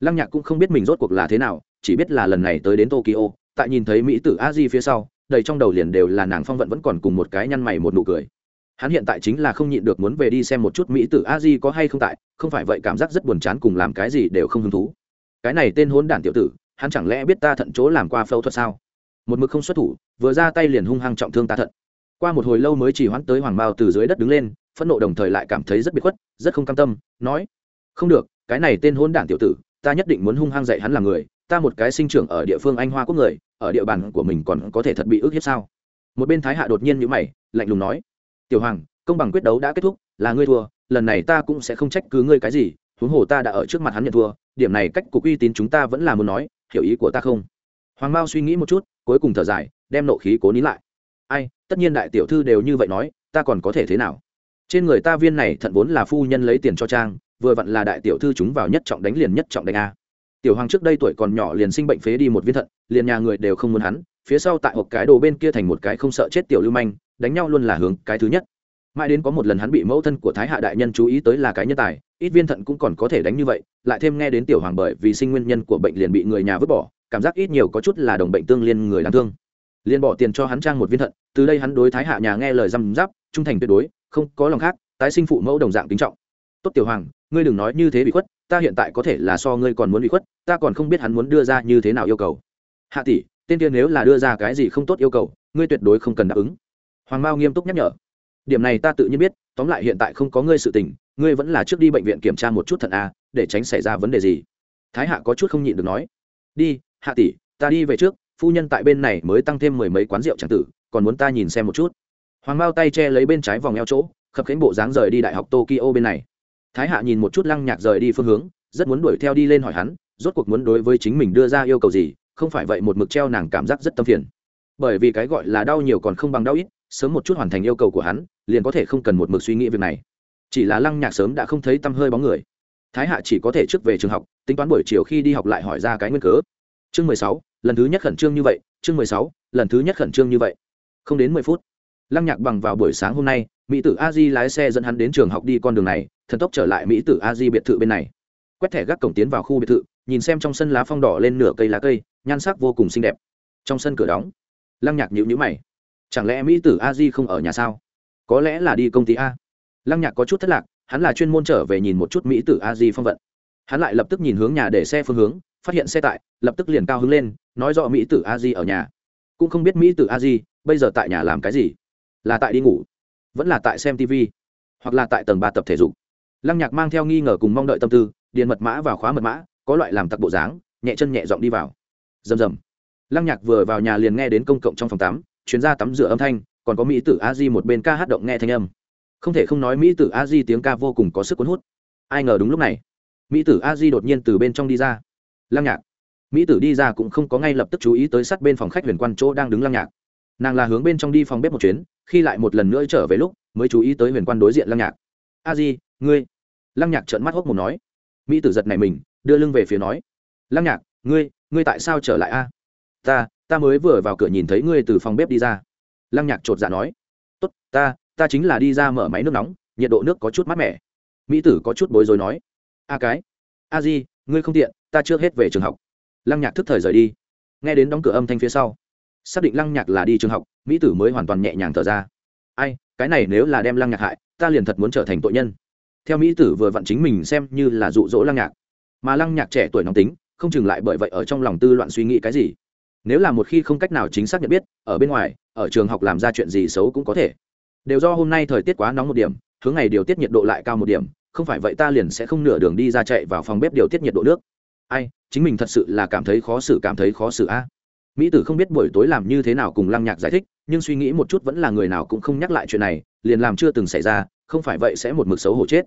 Lăng nhạc cũng không biết mình rốt cuộc là thế nào, chỉ biết là lần này tới đến tokyo, tại nhìn thấy mỹ tử a di phía sau, đầy trong đầu liền đều là nàng phong vận vẫn còn cùng một cái nhăn mày một nụ cười hắn hiện tại chính là không nhịn được muốn về đi xem một chút mỹ tử a di có hay không tại, không phải vậy cảm giác rất buồn chán cùng làm cái gì đều không hứng thú. Cái này tên hốn đản tiểu tử, hắn chẳng lẽ biết ta thận chỗ làm qua phẫu thuật sao? Một mực không xuất thủ, vừa ra tay liền hung hăng trọng thương ta thận. Qua một hồi lâu mới chỉ hoãn tới hoàng mao từ dưới đất đứng lên, phẫn nộ đồng thời lại cảm thấy rất biệt khuất, rất không cam tâm, nói, không được, cái này tên hôn đản tiểu tử, ta nhất định muốn hung hăng dạy hắn là người, ta một cái sinh trưởng ở địa phương anh hoa quốc người, ở địa bàn của mình còn có thể thật bị ức hiếp sao? Một bên thái hạ đột nhiên nhữ mày, lạnh lùng nói tiểu hoàng, công bằng quyết đấu đã kết thúc, là ngươi thua, lần này ta cũng sẽ không trách cứ ngươi cái gì, huống hồ ta đã ở trước mặt hắn nhận thua, điểm này cách cục uy tín chúng ta vẫn là muốn nói, hiểu ý của ta không? Hoàng mao suy nghĩ một chút, cuối cùng thở dài, đem nộ khí cố nín lại. Ai, tất nhiên đại tiểu thư đều như vậy nói, ta còn có thể thế nào? Trên người ta viên này thận vốn là phu nhân lấy tiền cho trang, vừa vặn là đại tiểu thư chúng vào nhất trọng đánh liền nhất trọng đánh a. Tiểu hoàng trước đây tuổi còn nhỏ liền sinh bệnh phế đi một viên thận, liền nhà người đều không muốn hắn, phía sau tại hộp cái đồ bên kia thành một cái không sợ chết tiểu lưu manh đánh nhau luôn là hướng cái thứ nhất. Mãi đến có một lần hắn bị mẫu thân của thái hạ đại nhân chú ý tới là cái nhân tài, ít viên thận cũng còn có thể đánh như vậy, lại thêm nghe đến tiểu hoàng bởi vì sinh nguyên nhân của bệnh liền bị người nhà vứt bỏ, cảm giác ít nhiều có chút là đồng bệnh tương liên người đáng thương. Liền bỏ tiền cho hắn trang một viên thận, từ đây hắn đối thái hạ nhà nghe lời răm giáp trung thành tuyệt đối, không có lòng khác, tái sinh phụ mẫu đồng dạng kính trọng. Tốt tiểu hoàng, ngươi đừng nói như thế bị khuất, ta hiện tại có thể là so ngươi còn muốn bị khuất, ta còn không biết hắn muốn đưa ra như thế nào yêu cầu. Hạ tỷ, tên kia nếu là đưa ra cái gì không tốt yêu cầu, ngươi tuyệt đối không cần đáp ứng hoàng mao nghiêm túc nhắc nhở. Điểm này ta tự nhiên biết, tóm lại hiện tại không có ngươi sự tình, ngươi vẫn là trước đi bệnh viện kiểm tra một chút thận a, để tránh xảy ra vấn đề gì. Thái hạ có chút không nhịn được nói. Đi, hạ tỷ, ta đi về trước, phu nhân tại bên này mới tăng thêm mười mấy quán rượu c tử, còn muốn ta nhìn xem một chút. Hoàng mao tay che lấy bên trái vòng eo chỗ, khập khánh bộ dáng rời đi đại học tokyo bên này. Thái hạ nhìn một chút lăng nhạc rời đi phương hướng, rất muốn đuổi theo đi lên hỏi hắn, rốt cuộc muốn đối với chính mình đưa ra yêu cầu gì, không phải vậy một mực treo nàng cảm giác rất tâm phiền. Bởi vì cái gọi là đau nhiều còn không bằng đau ít sớm một chút hoàn thành yêu cầu của hắn, liền có thể không cần một mực suy nghĩ việc này. Chỉ là lăng nhạc sớm đã không thấy tăm hơi bóng người. Thái hạ chỉ có thể trước về trường học, tính toán buổi chiều khi đi học lại hỏi ra cái nguyên cớ. Chương mười sáu, lần thứ nhất khẩn trương như vậy, chương mười sáu, lần thứ nhất khẩn trương như vậy. Không đến mười phút, lăng nhạc bằng vào buổi sáng hôm nay, mỹ tử a di lái xe dẫn hắn đến trường học đi con đường này, thần tốc trở lại mỹ tử a di biệt thự bên này. Quét thẻ gác cổng tiến vào khu biệt thự, nhìn xem trong sân lá phong đỏ lên nửa cây lá cây, nhan sắc vô cùng xinh đẹp. Trong sân cửa đóng, lăng nhạc nhịu nhữ mày chẳng lẽ mỹ tử a di không ở nhà sao? Có lẽ là đi công ty a. Lăng nhạc có chút thất lạc, hắn là chuyên môn trở về nhìn một chút mỹ tử a di phong vận. Hắn lại lập tức nhìn hướng nhà để xe phương hướng, phát hiện xe tại, lập tức liền cao hứng lên, nói rõ mỹ tử a di ở nhà. Cũng không biết mỹ tử a di, bây giờ tại nhà làm cái gì? Là tại đi ngủ? Vẫn là tại xem tv hoặc là tại tầng ba tập thể dục? Lăng nhạc mang theo nghi ngờ cùng mong đợi tâm tư, điền mật mã vào khóa mật mã, có loại làm tặc bộ dáng, nhẹ chân nhẹ giọng đi vào. Rầm rầm. Lăng nhạc vừa vào nhà liền nghe đến công cộng trong phòng tắm chuyến ra tắm rửa âm thanh, còn có mỹ tử a di một bên ca hát động nghe thanh âm. Không thể không nói mỹ tử a di tiếng ca vô cùng có sức cuốn hút. Ai ngờ đúng lúc này, mỹ tử a di đột nhiên từ bên trong đi ra. Lăng nhạc. Mỹ tử đi ra cũng không có ngay lập tức chú ý tới sát bên phòng khách huyền quan chỗ đang đứng lăng nhạc. Nàng là hướng bên trong đi phòng bếp một chuyến, khi lại một lần nữa trở về lúc, mới chú ý tới huyền quan đối diện lăng nhạc. A di ngươi? Lăng nhạc trợn mắt hốc một nói. Mỹ tử giật này mình, đưa lưng về phía nói. Lăng nhạc, ngươi ngươi tại sao trở lại a? Ta ta mới vừa vào cửa nhìn thấy ngươi từ phòng bếp đi ra. Lăng nhạc chột dạ nói. Tốt, ta ta chính là đi ra mở máy nước nóng, nhiệt độ nước có chút mát mẻ. Mỹ tử có chút bối rối nói. A cái. A di, ngươi không tiện, ta chưa hết về trường học. Lăng nhạc thức thời rời đi. Nghe đến đóng cửa âm thanh phía sau, xác định lăng nhạc là đi trường học, mỹ tử mới hoàn toàn nhẹ nhàng thở ra. Ai, cái này nếu là đem lăng nhạc hại, ta liền thật muốn trở thành tội nhân. Theo mỹ tử vừa vặn chính mình xem như là dụ dỗ lăng nhạc. Mà lăng nhạc trẻ tuổi nóng tính, không chừng lại bởi vậy ở trong lòng tư loạn suy nghĩ cái gì nếu là một khi không cách nào chính xác nhận biết, ở bên ngoài, ở trường học làm ra chuyện gì xấu cũng có thể. Đều do hôm nay thời tiết quá nóng một điểm, hướng ngày điều tiết nhiệt độ lại cao một điểm, không phải vậy ta liền sẽ không nửa đường đi ra chạy vào phòng bếp điều tiết nhiệt độ nước. Ai, chính mình thật sự là cảm thấy khó xử, cảm thấy khó xử a. Mỹ tử không biết buổi tối làm như thế nào cùng lăng nhạc giải thích, nhưng suy nghĩ một chút vẫn là người nào cũng không nhắc lại chuyện này, liền làm chưa từng xảy ra, không phải vậy sẽ một mực xấu hổ chết.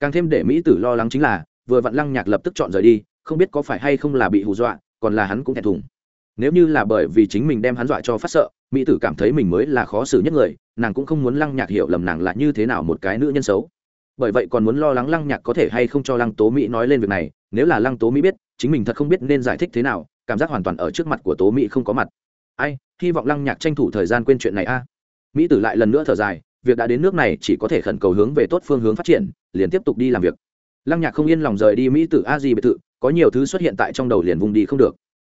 Càng thêm để mỹ tử lo lắng chính là, vừa vặn lăng nhạc lập tức chọn rời đi, không biết có phải hay không là bị hù dọa, còn là hắn cũng thẹn thùng nếu như là bởi vì chính mình đem hắn dọa cho phát sợ, mỹ tử cảm thấy mình mới là khó xử nhất người, nàng cũng không muốn lăng nhạc hiểu lầm nàng là như thế nào một cái nữ nhân xấu. Bởi vậy còn muốn lo lắng lăng nhạc có thể hay không cho lăng tố mỹ nói lên việc này, nếu là lăng tố mỹ biết, chính mình thật không biết nên giải thích thế nào, cảm giác hoàn toàn ở trước mặt của tố mỹ không có mặt. Ai, hy vọng lăng nhạc tranh thủ thời gian quên chuyện này a. Mỹ tử lại lần nữa thở dài, việc đã đến nước này chỉ có thể khẩn cầu hướng về tốt phương hướng phát triển, liền tiếp tục đi làm việc. Lăng nhạc không yên lòng rời đi mỹ tử a di biệt thự, có nhiều thứ xuất hiện tại trong đầu liền vùng đi không được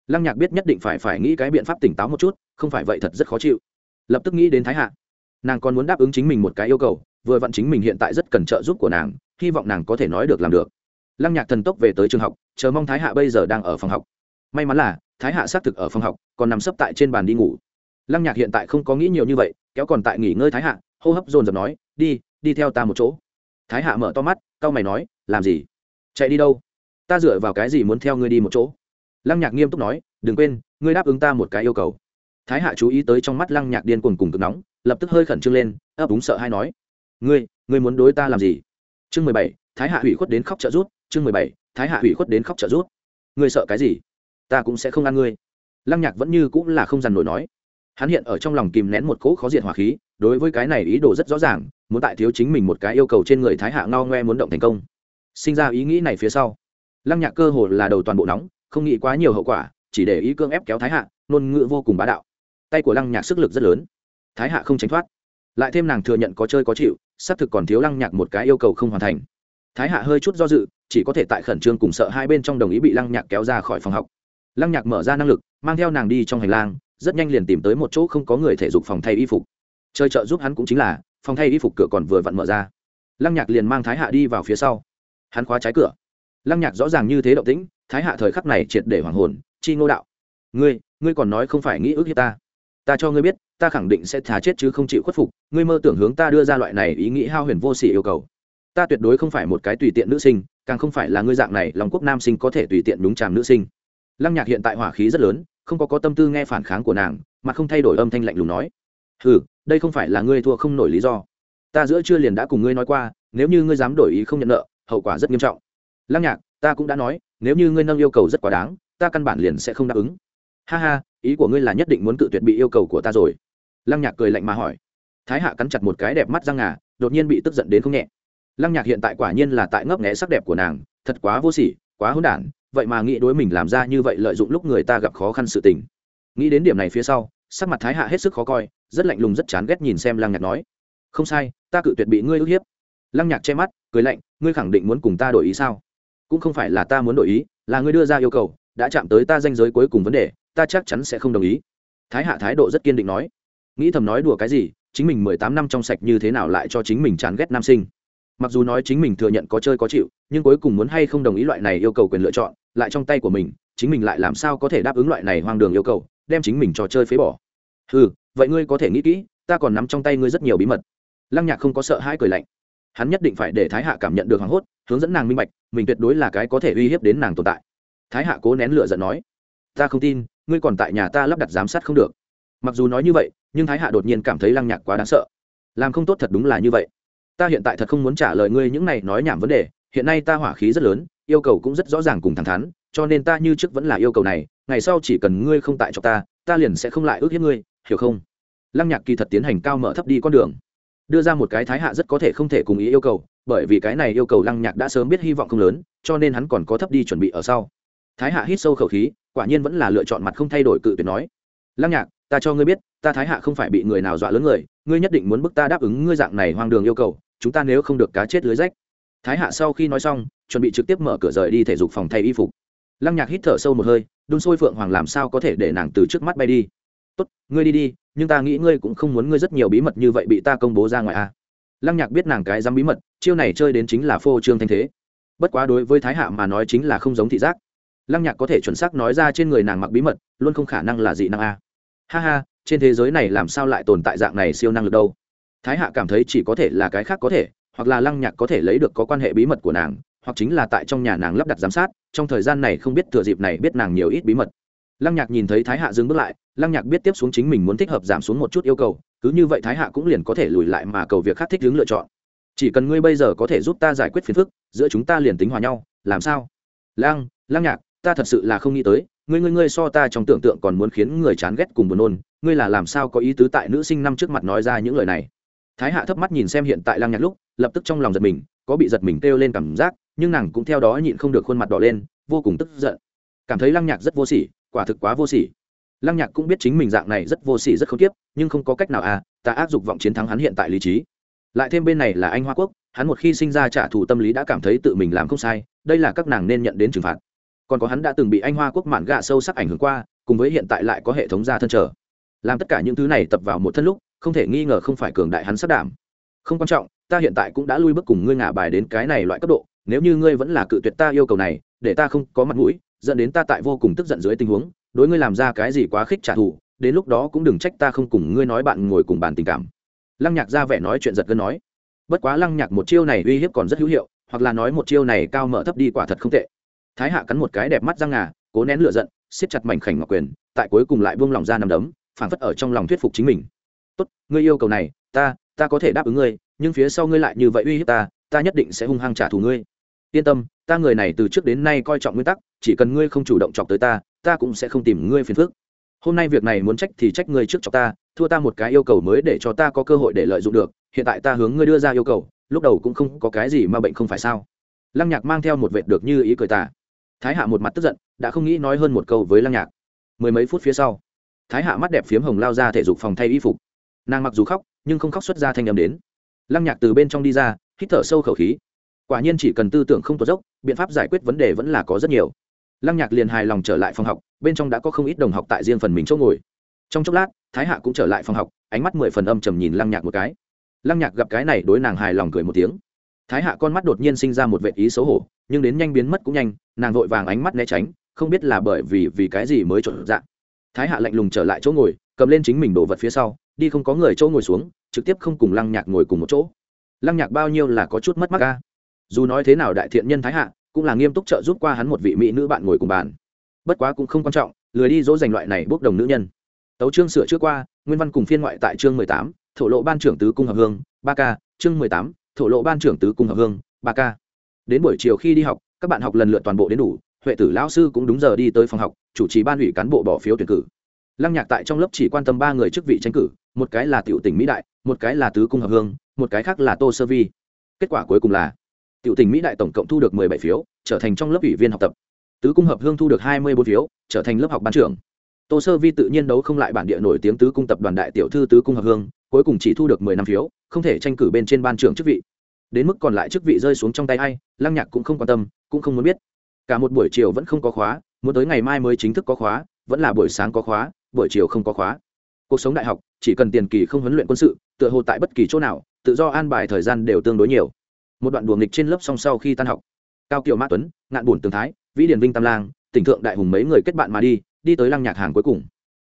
lăng nhạc biết nhất định phải phải nghĩ cái biện pháp tỉnh táo một chút, không phải vậy thật rất khó chịu. Lập tức nghĩ đến thái hạ. Nàng còn muốn đáp ứng chính mình một cái yêu cầu, vừa vặn chính mình hiện tại rất cần trợ giúp của nàng, hy vọng nàng có thể nói được làm được. Lăng nhạc thần tốc về tới trường học, chờ mong thái hạ bây giờ đang ở phòng học. May mắn là, thái hạ xác thực ở phòng học, còn nằm sấp tại trên bàn đi ngủ. Lăng nhạc hiện tại không có nghĩ nhiều như vậy, kéo còn tại nghỉ ngơi thái hạ, hô hấp dồn dập nói, đi đi theo ta một chỗ. Thái hạ mở to mắt, cau mày nói, làm gì? Chạy đi đâu? Ta dựa vào cái gì muốn theo ngươi đi một chỗ? Lăng nhạc nghiêm túc nói, đừng quên, ngươi đáp ứng ta một cái yêu cầu. Thái hạ chú ý tới trong mắt lăng nhạc điên cuồng cùng cực nóng, lập tức hơi khẩn trương lên, ấp úng sợ hay nói, ngươi ngươi muốn đối ta làm gì? Chương mười bảy, thái hạ hủy khuất đến khóc trợ rút, chương mười bảy, thái hạ hủy khuất đến khóc trợ rút. Ngươi sợ cái gì? Ta cũng sẽ không ăn ngươi. Lăng nhạc vẫn như cũng là không dằn nổi nói. Hắn hiện ở trong lòng kìm nén một cỗ khó diệt hỏa khí, đối với cái này ý đồ rất rõ ràng, muốn tại thiếu chính mình một cái yêu cầu trên người thái hạ ngao ngoe muốn động thành công. Sinh ra ý nghĩ này phía sau, lăng nhạc cơ hồ là đầu toàn bộ nóng không nghĩ quá nhiều hậu quả, chỉ để ý cương ép kéo thái hạ, ngôn ngữ vô cùng bá đạo. Tay của lăng nhạc sức lực rất lớn. Thái hạ không tránh thoát. Lại thêm nàng thừa nhận có chơi có chịu, xác thực còn thiếu lăng nhạc một cái yêu cầu không hoàn thành. Thái hạ hơi chút do dự, chỉ có thể tại khẩn trương cùng sợ hai bên trong đồng ý bị lăng nhạc kéo ra khỏi phòng học. Lăng nhạc mở ra năng lực, mang theo nàng đi trong hành lang, rất nhanh liền tìm tới một chỗ không có người thể dục phòng thay y phục. Chơi trợ giúp hắn cũng chính là, phòng thay y phục cửa còn vừa vặn mở ra. Lăng nhạc liền mang thái hạ đi vào phía sau. Hắn khóa trái cửa. Lăng nhạc rõ ràng như thế động tĩnh thái hạ thời khắc này triệt để hoàng hồn, chi ngô đạo. Ngươi ngươi còn nói không phải nghĩ ước hiếp ta. Ta cho ngươi biết, ta khẳng định sẽ thả chết chứ không chịu khuất phục. Ngươi mơ tưởng hướng ta đưa ra loại này ý nghĩ hao huyền vô sỉ yêu cầu. Ta tuyệt đối không phải một cái tùy tiện nữ sinh, càng không phải là ngươi dạng này lòng quốc nam sinh có thể tùy tiện đúng tràm nữ sinh. Lăng nhạc hiện tại hỏa khí rất lớn, không có có tâm tư nghe phản kháng của nàng, mà không thay đổi âm thanh lạnh lùng nói. Ừ đây không phải là ngươi thua không nổi lý do. Ta giữa chưa liền đã cùng ngươi nói qua, nếu như ngươi dám đổi ý không nhận nợ, hậu quả rất nghiêm trọng. Lăng nhạc, ta cũng đã nói nếu như ngươi nâng yêu cầu rất quá đáng, ta căn bản liền sẽ không đáp ứng. Ha ha, ý của ngươi là nhất định muốn cự tuyệt bị yêu cầu của ta rồi. Lăng nhạc cười lạnh mà hỏi. Thái hạ cắn chặt một cái đẹp mắt răng ngà, đột nhiên bị tức giận đến không nhẹ. Lăng nhạc hiện tại quả nhiên là tại ngấp nghẽ sắc đẹp của nàng, thật quá vô sỉ, quá hỗn đản, vậy mà nghĩ đối mình làm ra như vậy lợi dụng lúc người ta gặp khó khăn sự tình. Nghĩ đến điểm này phía sau, sắc mặt thái hạ hết sức khó coi, rất lạnh lùng rất chán ghét nhìn xem lăng nhạc nói. Không sai, ta cự tuyệt bị ngươi ức hiếp. Lăng nhạc che mắt, cười lạnh, ngươi khẳng định muốn cùng ta đổi ý sao? Cũng không phải là ta muốn đổi ý, là ngươi đưa ra yêu cầu, đã chạm tới ta danh giới cuối cùng vấn đề, ta chắc chắn sẽ không đồng ý. Thái hạ thái độ rất kiên định nói. Nghĩ thầm nói đùa cái gì, chính mình mười tám năm trong sạch như thế nào lại cho chính mình chán ghét nam sinh. Mặc dù nói chính mình thừa nhận có chơi có chịu, nhưng cuối cùng muốn hay không đồng ý loại này yêu cầu quyền lựa chọn, lại trong tay của mình, chính mình lại làm sao có thể đáp ứng loại này hoang đường yêu cầu, đem chính mình trò chơi phế bỏ. Ừ vậy ngươi có thể nghĩ kỹ, ta còn nắm trong tay ngươi rất nhiều bí mật. Lăng nhạc không có sợ hãi cười lạnh hắn nhất định phải để thái hạ cảm nhận được hoảng hốt, hướng dẫn nàng minh bạch, mình tuyệt đối là cái có thể uy hiếp đến nàng tồn tại. Thái hạ cố nén lửa giận nói, ta không tin, ngươi còn tại nhà ta lắp đặt giám sát không được. Mặc dù nói như vậy, nhưng thái hạ đột nhiên cảm thấy lăng nhạc quá đáng sợ. Làm không tốt thật đúng là như vậy. Ta hiện tại thật không muốn trả lời ngươi những này nói nhảm vấn đề, hiện nay ta hỏa khí rất lớn, yêu cầu cũng rất rõ ràng cùng thẳng thắn, cho nên ta như trước vẫn là yêu cầu này, ngày sau chỉ cần ngươi không tại cho ta ta liền sẽ không lại ước hiếp ngươi, hiểu không? Lăng nhạc kỳ thật tiến hành cao mở thấp đi con đường đưa ra một cái thái hạ rất có thể không thể cùng ý yêu cầu, bởi vì cái này yêu cầu lăng nhạc đã sớm biết hy vọng không lớn, cho nên hắn còn có thấp đi chuẩn bị ở sau. Thái hạ hít sâu khẩu khí, quả nhiên vẫn là lựa chọn mặt không thay đổi cự tuyệt nói. Lăng nhạc, ta cho ngươi biết, ta thái hạ không phải bị người nào dọa lớn người, ngươi nhất định muốn bức ta đáp ứng ngươi dạng này hoang đường yêu cầu, chúng ta nếu không được cá chết lưới rách. Thái hạ sau khi nói xong, chuẩn bị trực tiếp mở cửa rời đi thể dục phòng thay y phục. Lăng nhạc hít thở sâu một hơi, đun sôi phượng hoàng làm sao có thể để nàng từ trước mắt bay đi tốt, ngươi đi đi, nhưng ta nghĩ ngươi cũng không muốn ngươi rất nhiều bí mật như vậy bị ta công bố ra ngoài a à. lăng nhạc biết nàng cái dám bí mật, chiêu này chơi đến chính là phô trương thanh thế. Bất quá đối với thái hạ mà nói chính là không giống thị giác. Lăng nhạc có thể chuẩn xác nói ra trên người nàng mặc bí mật, luôn không khả năng là dị năng a ha ha, trên thế giới này làm sao lại tồn tại dạng này siêu năng lực đâu? Thái hạ cảm thấy chỉ có thể là cái khác có thể, hoặc là lăng nhạc có thể lấy được có quan hệ bí mật của nàng, hoặc chính là tại trong nhà nàng lắp đặt giám sát, trong thời gian này không biết thừa dịp này biết nàng nhiều ít bí mật lăng nhạc nhìn thấy thái hạ dừng bước lại, lăng nhạc biết tiếp xuống chính mình muốn thích hợp giảm xuống một chút yêu cầu, cứ như vậy thái hạ cũng liền có thể lùi lại mà cầu việc khác thích hướng lựa chọn. Chỉ cần ngươi bây giờ có thể giúp ta giải quyết phiền phức, giữa chúng ta liền tính hòa nhau, làm sao? Lăng lăng nhạc, ta thật sự là không nghĩ tới, ngươi ngươi ngươi so ta trong tưởng tượng còn muốn khiến người chán ghét cùng buồn nôn, ngươi là làm sao có ý tứ tại nữ sinh năm trước mặt nói ra những lời này? Thái hạ thấp mắt nhìn xem hiện tại lăng nhạc lúc, lập tức trong lòng giật mình, có bị giật mình kêu lên cảm giác, nhưng nàng cũng theo đó nhịn không được khuôn mặt đỏ lên, vô cùng tức giận. Cảm thấy lăng nhạc rất vô sỉ quả thực quá vô sỉ. Lăng nhạc cũng biết chính mình dạng này rất vô sỉ rất không tiếp nhưng không có cách nào à ta áp dụng vọng chiến thắng hắn hiện tại lý trí. Lại thêm bên này là anh hoa quốc, hắn một khi sinh ra trả thù tâm lý đã cảm thấy tự mình làm không sai, đây là các nàng nên nhận đến trừng phạt. Còn có hắn đã từng bị anh hoa quốc mạn gạ sâu sắc ảnh hưởng qua, cùng với hiện tại lại có hệ thống gia thân trở. Làm tất cả những thứ này tập vào một thân lúc, không thể nghi ngờ không phải cường đại hắn sắc đảm. Không quan trọng, ta hiện tại cũng đã lui bước cùng ngươi ngả bài đến cái này loại cấp độ, nếu như ngươi vẫn là cự tuyệt ta yêu cầu này, để ta không có mặt mũi dẫn đến ta tại vô cùng tức giận dưới tình huống, đối ngươi làm ra cái gì quá khích trả thù, đến lúc đó cũng đừng trách ta không cùng ngươi nói bạn ngồi cùng bàn tình cảm. Lăng nhạc ra vẻ nói chuyện giật gân nói. Bất quá lăng nhạc một chiêu này uy hiếp còn rất hữu hiệu, hoặc là nói một chiêu này cao mở thấp đi quả thật không tệ. Thái hạ cắn một cái đẹp mắt răng ngà, cố nén lửa giận, siết chặt mảnh khảnh ngọc quyền, tại cuối cùng lại buông lòng ra nằm đấm phản phất ở trong lòng thuyết phục chính mình. Tốt, ngươi yêu cầu này, ta ta có thể đáp ứng ngươi, nhưng phía sau ngươi lại như vậy uy hiếp ta ta nhất định sẽ hung hăng trả thù ngươi. Yên tâm ta người này từ trước đến nay coi trọng nguyên tắc, chỉ cần ngươi không chủ động chọc tới ta ta cũng sẽ không tìm ngươi phiền phức. Hôm nay việc này muốn trách thì trách ngươi trước chọc ta, thua ta một cái yêu cầu mới để cho ta có cơ hội để lợi dụng được, hiện tại ta hướng ngươi đưa ra yêu cầu, lúc đầu cũng không có cái gì mà bệnh không phải sao? Lăng nhạc mang theo một vệt được như ý cười tà. Thái hạ một mặt tức giận, đã không nghĩ nói hơn một câu với lăng nhạc. Mười mấy phút phía sau, thái hạ mắt đẹp phiếm hồng lao ra thể dục phòng thay y phục. Nàng mặc dù khóc, nhưng không khóc xuất ra thanh â m đến. Lăng nhạc từ bên trong đi ra, hít thở sâu khẩu khí quả nhiên chỉ cần tư tưởng không tuột dốc, biện pháp giải quyết vấn đề vẫn là có rất nhiều. Lăng nhạc liền hài lòng trở lại phòng học, bên trong đã có không ít đồng học tại riêng phần mình chỗ ngồi. Trong chốc lát, thái hạ cũng trở lại phòng học, ánh mắt mười phần âm trầm nhìn lăng nhạc một cái. Lăng nhạc gặp cái này đối nàng hài lòng cười một tiếng. Thái hạ con mắt đột nhiên sinh ra một vệ ý xấu hổ, nhưng đến nhanh biến mất cũng nhanh, nàng vội vàng ánh mắt né tránh, không biết là bởi vì vì cái gì mới trộn dạng. Thái hạ lạnh lùng trở lại chỗ ngồi, cầm lên chính mình đồ vật phía sau, đi không có người chỗ ngồi xuống, trực tiếp không cùng lăng nhạc ngồi cùng một chỗ. Lăng nhạc bao nhiêu là có chút mất mát ca dù nói thế nào đại thiện nhân thái hạ cũng là nghiêm túc trợ giúp qua hắn một vị mỹ nữ bạn ngồi cùng bàn. Bất quá cũng không quan trọng, lười đi dỗ dành loại này bốc đồng nữ nhân. Tấu chương sửa trước qua, nguyên văn cùng phiên ngoại tại chương mười tám, thổ lộ ban trưởng tứ cung hợp hương, ba k chương mười tám, thổ lộ ban trưởng tứ cung hợp hương, ba k đến buổi chiều khi đi học, các bạn học lần lượt toàn bộ đến đủ, huệ tử lão sư cũng đúng giờ đi tới phòng học, chủ trì ban ủy cán bộ bỏ phiếu tuyển cử. Lăng nhạc tại trong lớp chỉ quan tâm ba người chức vị tranh cử, một cái là tiểu tỉnh mỹ đại, một cái là tứ cung hợp hương, một cái khác là tô sơ vi. Kết quả cuối cùng là tiểu tỉnh mỹ đại tổng cộng thu được mười bảy phiếu, trở thành trong lớp ủy viên học tập. Tứ cung hợp hương thu được hai mươi bốn phiếu, trở thành lớp học ban trưởng. Tô sơ vi tự nhiên đấu không lại bản địa nổi tiếng tứ cung tập đoàn đại tiểu thư tứ cung hợp hương, cuối cùng chỉ thu được mười năm phiếu, không thể tranh cử bên trên ban trưởng chức vị. Đến mức còn lại chức vị rơi xuống trong tay ai, lăng nhạc cũng không quan tâm, cũng không muốn biết. Cả một buổi chiều vẫn không có khóa, muốn tới ngày mai mới chính thức có khóa, vẫn là buổi sáng có khóa, buổi chiều không có khóa. Cuộc sống đại học, chỉ cần tiền kỳ không huấn luyện quân sự, tựa hồ tại bất kỳ chỗ nào, tự do an bài thời gian đều tương đối nhiều một đoạn đùa nghịch trên lớp song sau khi tan học. Cao kiều mã tuấn, ngạn bùn tường thái, vĩ điển vinh tam lang, tỉnh thượng đại hùng mấy người kết bạn mà đi đi tới lăng nhạc hàng cuối cùng.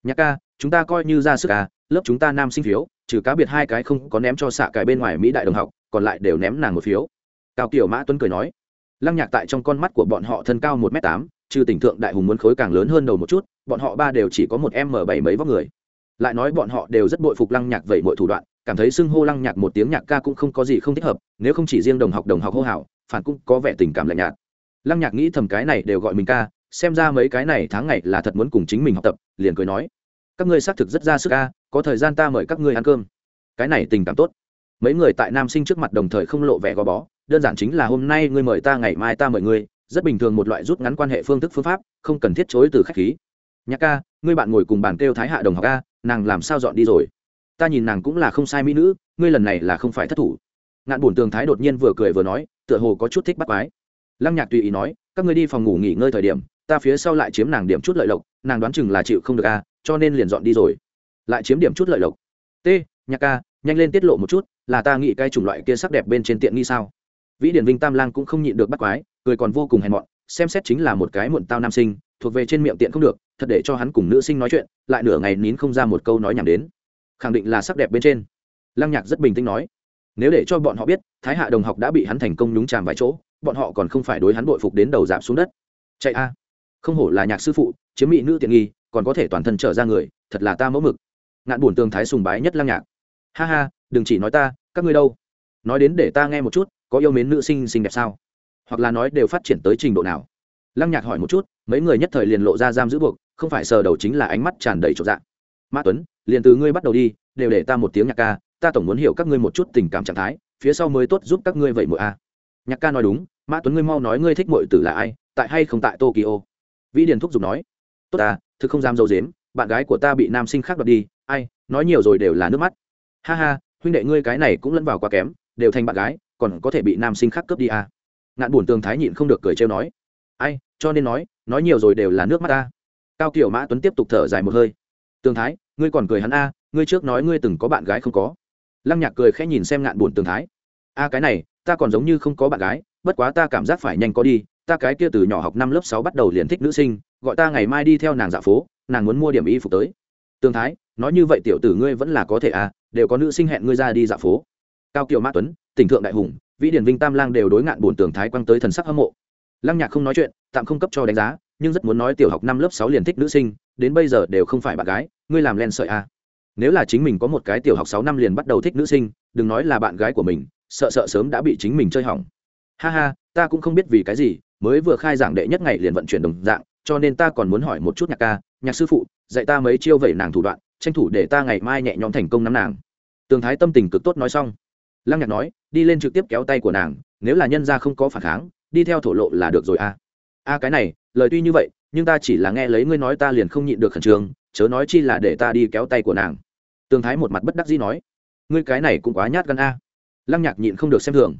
Nhạc ca, chúng ta coi như ra sức ca lớp chúng ta nam sinh phiếu, trừ cá biệt hai cái không có ném cho xạ cái bên ngoài mỹ đại đồng học, còn lại đều ném nàng một phiếu. Cao kiều mã tuấn cười nói. Lăng nhạc tại trong con mắt của bọn họ thân cao một m tám, trừ tỉnh thượng đại hùng muốn khối càng lớn hơn đầu một chút, bọn họ ba đều chỉ có một m bảy mấy vóc người. Lại nói bọn họ đều rất bội phục lăng nhạc vậy mọi thủ đoạn cảm thấy xưng hô lăng nhạc một tiếng nhạc ca cũng không có gì không thích hợp, nếu không chỉ riêng đồng học đồng học hô hào, phản cũng có vẻ tình cảm lạnh nhạt. Lăng nhạc nghĩ thầm cái này đều gọi mình ca, xem ra mấy cái này tháng ngày là thật muốn cùng chính mình học tập, liền cười nói, các ngươi xác thực rất ra sức ca, có thời gian ta mời các ngươi ăn cơm. Cái này tình cảm tốt. Mấy người tại nam sinh trước mặt đồng thời không lộ vẻ gò bó, đơn giản chính là hôm nay ngươi mời ta, ngày mai ta mời ngươi, rất bình thường một loại rút ngắn quan hệ phương thức phương pháp, không cần thiết chối từ khách khí. Nhạc ca, ngươi bạn ngồi cùng bàn kêu thái hạ đồng học ca, nàng làm sao dọn đi rồi? Ta nhìn nàng cũng là không sai mỹ nữ, ngươi lần này là không phải thất thủ. Ngạn bổn tường thái đột nhiên vừa cười vừa nói, tựa hồ có chút thích bắt quái. Lăng nhạc tùy ý nói, các ngươi đi phòng ngủ nghỉ ngơi thời điểm, ta phía sau lại chiếm nàng điểm chút lợi lộc, nàng đoán chừng là chịu không được a cho nên liền dọn đi rồi. Lại chiếm điểm chút lợi lộc. T, nhạc ca, nhanh lên tiết lộ một chút, là ta nghĩ cái chủng loại kia sắc đẹp bên trên tiện nghi sao? Vĩ điển vinh tam lang cũng không nhịn được bắt quái, cười còn vô cùng hèn mọn, xem xét chính là một cái muộn tao nam sinh, thuộc về trên miệng tiện không được, thật để cho hắn cùng nữ sinh nói chuyện, lại nửa ngày nín không ra một câu nói nhảm đến khẳng định là sắc đẹp bên trên. Lăng nhạc rất bình tĩnh nói, nếu để cho bọn họ biết, thái hạ đồng học đã bị hắn thành công nhúng chàm vài chỗ, bọn họ còn không phải đối hắn bội phục đến đầu giảm xuống đất. Chạy a. Không hổ là nhạc sư phụ, chiếm mỹ nữ tiện nghi, còn có thể toàn thân trở ra người, thật là ta mẫu mực. Ngạn buồn tường thái sùng bái nhất lăng nhạc. Ha ha, đừng chỉ nói ta, các ngươi đâu? Nói đến để ta nghe một chút, có yêu mến nữ sinh xinh đẹp sao? Hoặc là nói đều phát triển tới trình độ nào? Lăng nhạc hỏi một chút, mấy người nhất thời liền lộ ra giam giữ buộc, không phải sờ đầu chính là ánh mắt tràn đầy trộn dạng mã tuấn, liền từ ngươi bắt đầu đi, đều để ta một tiếng nhạc ca, ta tổng muốn hiểu các ngươi một chút tình cảm trạng thái, phía sau mới tốt giúp các ngươi vậy mượn a. Nhạc ca nói đúng, mã tuấn ngươi mau nói ngươi thích mọi tử là ai, tại hay không tại tokyo? Vĩ điền thúc giục nói, tốt à thực không dám dâu dếm bạn gái của ta bị nam sinh khác đoạt đi, ai, nói nhiều rồi đều là nước mắt. Ha ha, huynh đệ ngươi cái này cũng lẫn vào quá kém, đều thành bạn gái, còn có thể bị nam sinh khác cướp đi à. ngạn buồn tường thái nhịn không được cười trêu nói, ai, cho nên nói nói nhiều rồi đều là nước mắt ta. Cao kiểu mã tuấn tiếp tục thở dài một hơi tường thái, ngươi còn cười hắn a, ngươi trước nói ngươi từng có bạn gái không có. Lăng nhạc cười khẽ nhìn xem ngạn buồn tường thái. A, cái này, ta còn giống như không có bạn gái, bất quá ta cảm giác phải nhanh có đi, ta cái kia từ nhỏ học năm lớp sáu bắt đầu liền thích nữ sinh, gọi ta ngày mai đi theo nàng dạo phố, nàng muốn mua điểm y phục tới. Tương thái, nói như vậy tiểu tử ngươi vẫn là có thể à đều có nữ sinh hẹn ngươi ra đi dạo phố. Cao kiều mã tuấn, tỉnh thượng đại hùng, vĩ điển vinh tam lang đều đối ngạn bổn tường thái quăng tới thần sắc hâm mộ. Lăng nhạc không nói chuyện, tạm không cấp cho đánh giá, nhưng rất muốn nói tiểu học năm lớp sáu liền thích nữ sinh, đến bây giờ đều không phải bạn gái ngươi làm len sợi à. nếu là chính mình có một cái tiểu học sáu năm liền bắt đầu thích nữ sinh, đừng nói là bạn gái của mình, sợ sợ sớm đã bị chính mình chơi hỏng. Ha ha, ta cũng không biết vì cái gì, mới vừa khai giảng đệ nhất ngày liền vận chuyển đồng dạng, cho nên ta còn muốn hỏi một chút nhạc ca, nhạc sư phụ, dạy ta mấy chiêu vẩy nàng thủ đoạn, tranh thủ để ta ngày mai nhẹ nhõm thành công nắm nàng. Tường thái tâm tình cực tốt nói xong. Lăng nhạc nói, đi lên trực tiếp kéo tay của nàng, nếu là nhân gia không có phản kháng, đi theo thổ lộ là được rồi a a cái này, lời tuy như vậy, nhưng ta chỉ là nghe lấy ngươi nói ta liền không nhịn được khẩn trương chớ nói chi là để ta đi kéo tay của nàng. Tường thái một mặt bất đắc dĩ nói, ngươi cái này cũng quá nhát gan a. Lăng nhạc nhịn không được xem thường.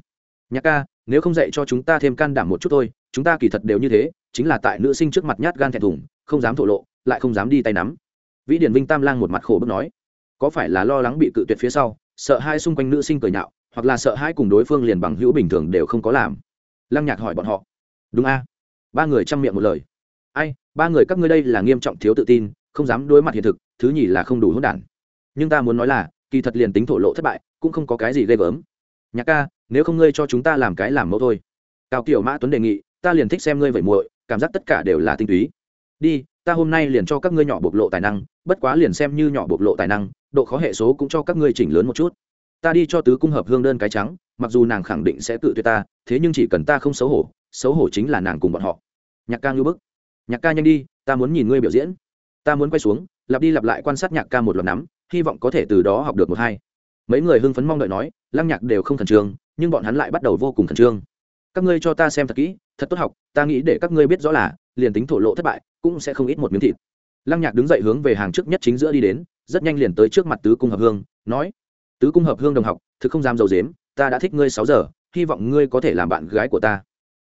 Nhạc ca, nếu không dạy cho chúng ta thêm can đảm một chút thôi, chúng ta kỳ thật đều như thế, chính là tại nữ sinh trước mặt nhát gan thẹn thùng, không dám thổ lộ, lại không dám đi tay nắm. Vĩ điển vinh tam lang một mặt khổ bức nói, có phải là lo lắng bị cự tuyệt phía sau, sợ hai xung quanh nữ sinh cười nhạo, hoặc là sợ hai cùng đối phương liền bằng hữu bình thường đều không có làm? Lăng nhạc hỏi bọn họ. Đúng a. Ba người chăm miệng một lời. Ai, ba người các ngươi đây là nghiêm trọng thiếu tự tin không dám đối mặt hiện thực, thứ nhì là không đủ hỗn đản. Nhưng ta muốn nói là, kỳ thật liền tính thổ lộ thất bại, cũng không có cái gì ghê gớm. Nhạc ca, nếu không ngươi cho chúng ta làm cái làm mẫu thôi. Cao kiểu mã tuấn đề nghị, ta liền thích xem ngươi vậy muội, cảm giác tất cả đều là tinh túy. Đi, ta hôm nay liền cho các ngươi nhỏ bộc lộ tài năng, bất quá liền xem như nhỏ bộc lộ tài năng, độ khó hệ số cũng cho các ngươi chỉnh lớn một chút. Ta đi cho tứ cung hợp hương đơn cái trắng, mặc dù nàng khẳng định sẽ tự tuyệt ta, thế nhưng chỉ cần ta không xấu hổ xấu hổ chính là nàng cùng bọn họ. Nhạc ca ngưu bức. Nhạc ca nhanh đi, ta muốn nhìn ngươi biểu diễn ta muốn quay xuống, lặp đi lặp lại quan sát nhạc ca một lần nắm, hy vọng có thể từ đó học được một hai. Mấy người hưng phấn mong đợi nói, lăng nhạc đều không khẩn trương, nhưng bọn hắn lại bắt đầu vô cùng khẩn trương. Các ngươi cho ta xem thật kỹ, thật tốt học, ta nghĩ để các ngươi biết rõ là, liền tính thổ lộ thất bại, cũng sẽ không ít một miếng thịt. Lăng nhạc đứng dậy hướng về hàng trước nhất chính giữa đi đến, rất nhanh liền tới trước mặt tứ cung hợp hương, nói, tứ cung hợp hương đồng học, thực không dám dầu dếm ta đã thích ngươi sáu giờ, hy vọng ngươi có thể làm bạn gái của ta.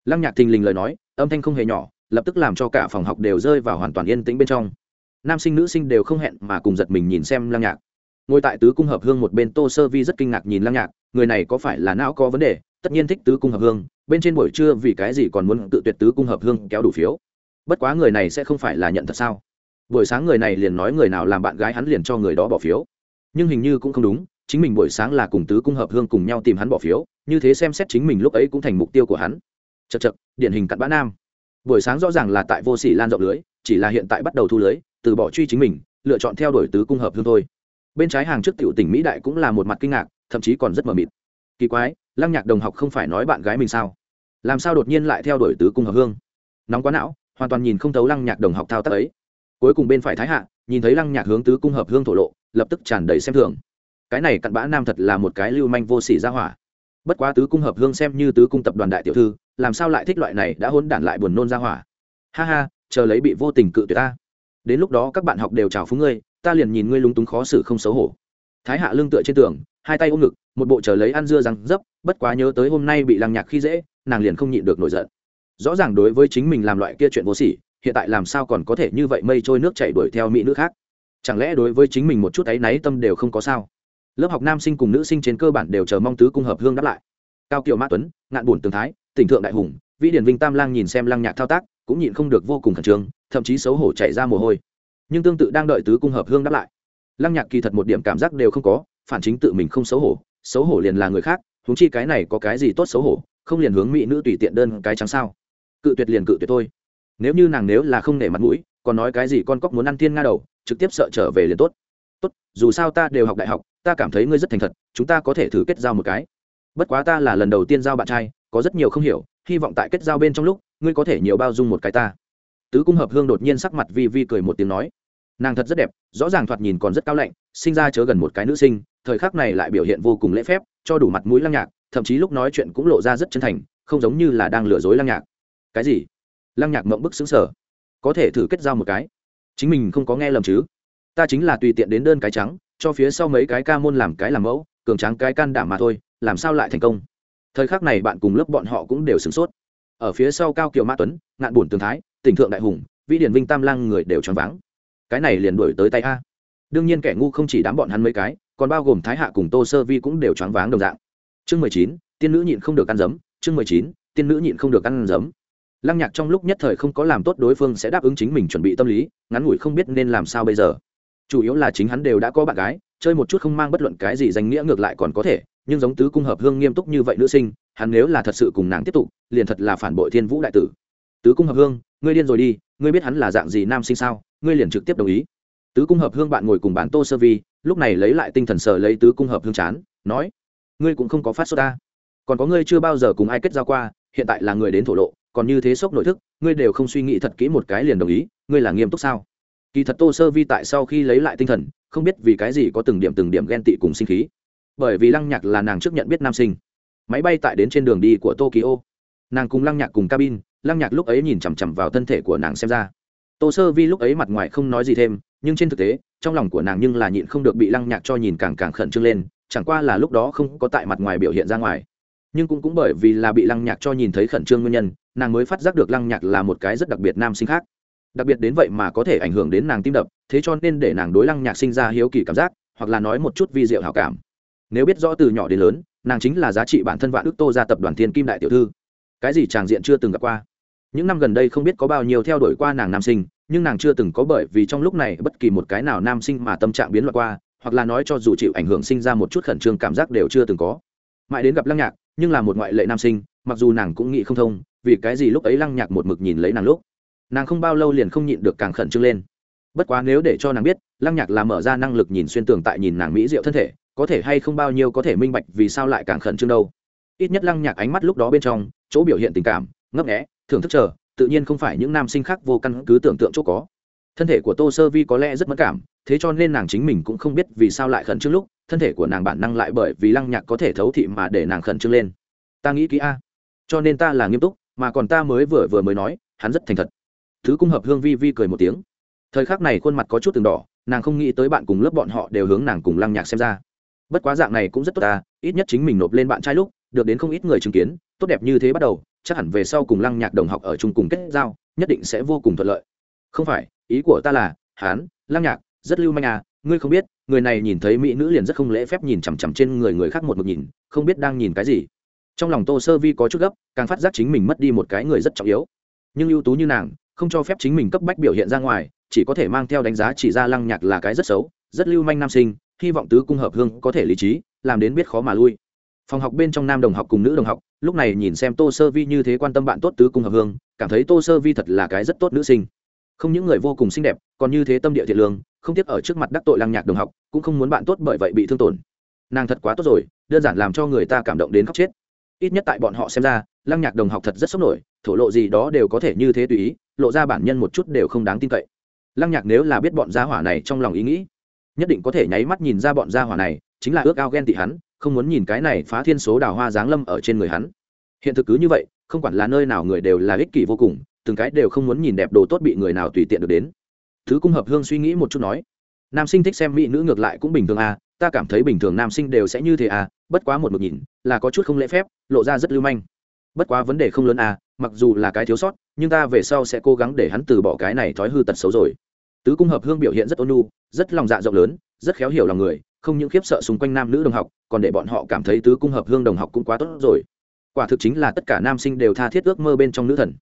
Lăng nhạc thình lình lời nói, âm thanh không hề nhỏ, lập tức làm cho cả phòng học đều rơi vào hoàn toàn yên tĩnh bên trong nam sinh nữ sinh đều không hẹn mà cùng giật mình nhìn xem lăng nhạc. Ngồi tại tứ cung hợp hương một bên tô sơ vi rất kinh ngạc nhìn lăng nhạc, người này có phải là não có vấn đề? Tất nhiên thích tứ cung hợp hương, bên trên buổi trưa vì cái gì còn muốn tự tuyệt tứ cung hợp hương kéo đủ phiếu? Bất quá người này sẽ không phải là nhận thật sao? Buổi sáng người này liền nói người nào làm bạn gái hắn liền cho người đó bỏ phiếu. Nhưng hình như cũng không đúng, chính mình buổi sáng là cùng tứ cung hợp hương cùng nhau tìm hắn bỏ phiếu, như thế xem xét chính mình lúc ấy cũng thành mục tiêu của hắn. Chật chật điển hình cặn bã nam. Buổi sáng rõ ràng là tại vô sỉ lan rộng lưới, chỉ là hiện tại bắt đầu thu lưới từ bỏ truy chính mình, lựa chọn theo đuổi tứ cung hợp hương thôi. Bên trái hàng trước tiểu tỉnh mỹ đại cũng là một mặt kinh ngạc, thậm chí còn rất mờ mịt. Kỳ quái, lăng nhạc đồng học không phải nói bạn gái mình sao? Làm sao đột nhiên lại theo đuổi tứ cung hợp hương? Nóng quá não, hoàn toàn nhìn không thấu lăng nhạc đồng học thao tác ấy. Cuối cùng bên phải thái hạ, nhìn thấy lăng nhạc hướng tứ cung hợp hương thổ lộ, lập tức tràn đầy xem thường. Cái này cặn bã nam thật là một cái lưu manh vô sỉ ra hỏa. Bất quá tứ cung hợp hương xem như tứ cung tập đoàn đại tiểu thư, làm sao lại thích loại này đã hôn đản lại buồn nôn ra hỏa? Ha ha, chờ lấy bị vô tình cự tuyệt ta đến lúc đó các bạn học đều chào phúng ngươi, ta liền nhìn ngươi lúng túng khó xử không xấu hổ. Thái hạ lưng tựa trên tường, hai tay ôm ngực, một bộ chờ lấy ăn dưa răng dấp, bất quá nhớ tới hôm nay bị lăng nhạc khi dễ, nàng liền không nhịn được nổi giận. Rõ ràng đối với chính mình làm loại kia chuyện vô sỉ, hiện tại làm sao còn có thể như vậy mây trôi nước chảy đuổi theo mỹ nữ khác? Chẳng lẽ đối với chính mình một chút áy náy tâm đều không có sao? Lớp học nam sinh cùng nữ sinh trên cơ bản đều chờ mong tứ cung hợp hương đáp lại. Cao kiều mã tuấn, ngạn bùn tường thái, tỉnh thượng đại hùng, vĩ điển vinh tam lang nhìn xem lăng nhạc thao tác, cũng nhịn không được vô cùng khẩn trương thậm chí xấu hổ chảy ra mồ hôi. Nhưng tương tự đang đợi tứ cung hợp hương đáp lại. Lăng nhạc kỳ thật một điểm cảm giác đều không có, phản chính tự mình không xấu hổ xấu hổ liền là người khác húng chi cái này có cái gì tốt xấu hổ, không liền hướng mỹ nữ tùy tiện đơn cái trắng sao? Cự tuyệt liền cự tuyệt thôi. Nếu như nàng nếu là không nể mặt mũi, còn nói cái gì con cóc muốn ăn thiên nga đầu, trực tiếp sợ trở về liền tốt. Tốt, dù sao ta đều học đại học, ta cảm thấy ngươi rất thành thật, chúng ta có thể thử kết giao một cái. Bất quá ta là lần đầu tiên giao bạn trai, có rất nhiều không hiểu, hy vọng tại kết giao bên trong lúc, ngươi có thể nhiều bao dung một cái ta tứ cung hợp hương đột nhiên sắc mặt vi vi cười một tiếng nói, nàng thật rất đẹp, rõ ràng thoạt nhìn còn rất cao lạnh, sinh ra chớ gần một cái nữ sinh, thời khắc này lại biểu hiện vô cùng lễ phép, cho đủ mặt mũi lăng nhạc, thậm chí lúc nói chuyện cũng lộ ra rất chân thành, không giống như là đang lừa dối lăng nhạc. Cái gì? Lăng nhạc mộng bức xứng sở có thể thử kết giao một cái. Chính mình không có nghe lầm chứ? Ta chính là tùy tiện đến đơn cái trắng, cho phía sau mấy cái ca môn làm cái làm mẫu, cường trắng cái can đảm mà thôi, làm sao lại thành công? Thời khắc này bạn cùng lớp bọn họ cũng đều sửng sốt. Ở phía sau cao kiều mã tuấn, ngạn bổn tường thái tỉnh thượng đại hùng, vĩ điển vinh tam lang người đều choáng váng. Cái này liền đuổi tới tay a. Đương nhiên kẻ ngu không chỉ đám bọn hắn mấy cái, còn bao gồm thái hạ cùng tô sơ vi cũng đều choáng váng đồng dạng. Chương mười chín, tiên nữ nhịn không được ăn giấm chương mười chín, tiên nữ nhịn không được ăn giấm lăng nhạc trong lúc nhất thời không có làm tốt đối phương sẽ đáp ứng chính mình chuẩn bị tâm lý, ngắn ngủi không biết nên làm sao bây giờ. Chủ yếu là chính hắn đều đã có bạn gái, chơi một chút không mang bất luận cái gì danh nghĩa ngược lại còn có thể, nhưng giống tứ cung hợp hương nghiêm túc như vậy nữ sinh, hắn nếu là thật sự cùng nàng tiếp tục, liền thật là phản bội thiên vũ đại tử. Tứ cung hợp hương ngươi điên rồi đi, ngươi biết hắn là dạng gì nam sinh sao? Ngươi liền trực tiếp đồng ý. Tứ cung hợp hương bạn ngồi cùng bán tô sơ vi, lúc này lấy lại tinh thần sờ lấy tứ cung hợp hương chán, nói, ngươi cũng không có phát xuất ta. Còn có ngươi chưa bao giờ cùng ai kết giao qua, hiện tại là người đến thổ lộ, còn như thế sốc nội thức, ngươi đều không suy nghĩ thật kỹ một cái liền đồng ý, ngươi là nghiêm túc sao? Kỳ thật tô sơ vi tại sau khi lấy lại tinh thần, không biết vì cái gì có từng điểm từng điểm ghen tị cùng sinh khí. Bởi vì lăng nhạc là nàng trước nhận biết nam sinh. Máy bay tại đến trên đường đi của tokyo. Nàng cùng lăng nhạc cùng cabin lăng nhạc lúc ấy nhìn chằm chằm vào thân thể của nàng xem ra. Tô sơ vi lúc ấy mặt ngoài không nói gì thêm, nhưng trên thực tế, trong lòng của nàng nhưng là nhịn không được bị lăng nhạc cho nhìn càng càng khẩn trương lên, chẳng qua là lúc đó không có tại mặt ngoài biểu hiện ra ngoài. Nhưng cũng cũng bởi vì là bị lăng nhạc cho nhìn thấy khẩn trương nguyên nhân, nàng mới phát giác được lăng nhạc là một cái rất đặc biệt nam sinh khác. Đặc biệt đến vậy mà có thể ảnh hưởng đến nàng tim đập, thế cho nên để nàng đối lăng nhạc sinh ra hiếu kỳ cảm giác, hoặc là nói một chút vi diệu hảo cảm. Nếu biết rõ từ nhỏ đến lớn, nàng chính là giá trị bản thân vạn ước tô ra tập đoàn thiên kim đại tiểu thư. Cái gì tràng diện chưa từng gặp qua? Những năm gần đây không biết có bao nhiêu theo đuổi qua nàng nam sinh, nhưng nàng chưa từng có bởi vì trong lúc này bất kỳ một cái nào nam sinh mà tâm trạng biến loại qua, hoặc là nói cho dù chịu ảnh hưởng sinh ra một chút khẩn trương cảm giác đều chưa từng có. Mãi đến gặp lăng nhạc, nhưng là một ngoại lệ nam sinh, mặc dù nàng cũng nghĩ không thông, vì cái gì lúc ấy lăng nhạc một mực nhìn lấy nàng lúc. Nàng không bao lâu liền không nhịn được càng khẩn trương lên. Bất quá nếu để cho nàng biết, lăng nhạc là mở ra năng lực nhìn xuyên tường tại nhìn nàng mỹ diệu thân thể, có thể hay không bao nhiêu có thể minh bạch vì sao lại càng khẩn trương đâu. Ít nhất lăng nhạc ánh mắt lúc đó bên trong, chỗ biểu hiện tình cảm, ngấp nghẽ thưởng thức chờ, tự nhiên không phải những nam sinh khác vô căn cứ tưởng tượng chỗ có. Thân thể của tô sơ vi có lẽ rất mất cảm, thế cho nên nàng chính mình cũng không biết vì sao lại khẩn trương lúc, thân thể của nàng bản năng lại bởi vì lăng nhạc có thể thấu thị mà để nàng khẩn trương lên. Ta nghĩ kỹ a, cho nên ta là nghiêm túc, mà còn ta mới vừa vừa mới nói, hắn rất thành thật. Thứ cung hợp hương vi vi cười một tiếng. Thời khắc này khuôn mặt có chút từng đỏ, nàng không nghĩ tới bạn cùng lớp bọn họ đều hướng nàng cùng lăng nhạc xem ra. Bất quá dạng này cũng rất tốt ta, ít nhất chính mình nộp lên bạn trai lúc, được đến không ít người chứng kiến, tốt đẹp như thế bắt đầu chắc hẳn về sau cùng lăng nhạc đồng học ở chung cùng kết giao, nhất định sẽ vô cùng thuận lợi. Không phải, ý của ta là, hán, lăng nhạc, rất lưu manh à ngươi không biết, người này nhìn thấy mỹ nữ liền rất không lễ phép nhìn chằm chằm trên người người khác một mực nhìn, không biết đang nhìn cái gì. Trong lòng tô sơ vi có chút gấp, càng phát giác chính mình mất đi một cái người rất trọng yếu. Nhưng ưu tú như nàng, không cho phép chính mình cấp bách biểu hiện ra ngoài, chỉ có thể mang theo đánh giá chỉ ra lăng nhạc là cái rất xấu, rất lưu manh nam sinh, hy vọng tứ cung hợp hương có thể lý trí, làm đến biết khó mà lui. Phòng học bên trong nam đồng học cùng nữ đồng học lúc này nhìn xem tô sơ vi như thế quan tâm bạn tốt tứ cung hợp hương, cảm thấy tô sơ vi thật là cái rất tốt nữ sinh. Không những người vô cùng xinh đẹp, còn như thế tâm địa thiện lương, không tiếc ở trước mặt đắc tội lăng nhạc đồng học, cũng không muốn bạn tốt bởi vậy bị thương tổn. Nàng thật quá tốt rồi, đơn giản làm cho người ta cảm động đến khóc chết. Ít nhất tại bọn họ xem ra, lăng nhạc đồng học thật rất sốc nổi, thổ lộ gì đó đều có thể như thế tùy ý, lộ ra bản nhân một chút đều không đáng tin cậy. Lăng nhạc nếu là biết bọn gia hỏa này trong lòng ý nghĩ, nhất định có thể nháy mắt nhìn ra bọn gia hỏa này, chính là ước ao ghen tị hắn không muốn nhìn cái này phá thiên số đào hoa giáng lâm ở trên người hắn. Hiện thực cứ như vậy, không quản là nơi nào người đều là ích kỷ vô cùng, từng cái đều không muốn nhìn đẹp đồ tốt bị người nào tùy tiện được đến. Thứ cung hợp hương suy nghĩ một chút nói, nam sinh thích xem mỹ nữ ngược lại cũng bình thường à ta cảm thấy bình thường nam sinh đều sẽ như thế à bất quá một mực nhìn, là có chút không lễ phép, lộ ra rất lưu manh. Bất quá vấn đề không lớn à mặc dù là cái thiếu sót, nhưng ta về sau sẽ cố gắng để hắn từ bỏ cái này thói hư tật xấu rồi. Tứ cung hợp hương biểu hiện rất ôn nhu, rất lòng dạ rộng lớn, rất khéo hiểu lòng người không những khiếp sợ xung quanh nam nữ đồng học, còn để bọn họ cảm thấy tứ cung hợp hương đồng học cũng quá tốt rồi. Quả thực chính là tất cả nam sinh đều tha thiết ước mơ bên trong nữ thần.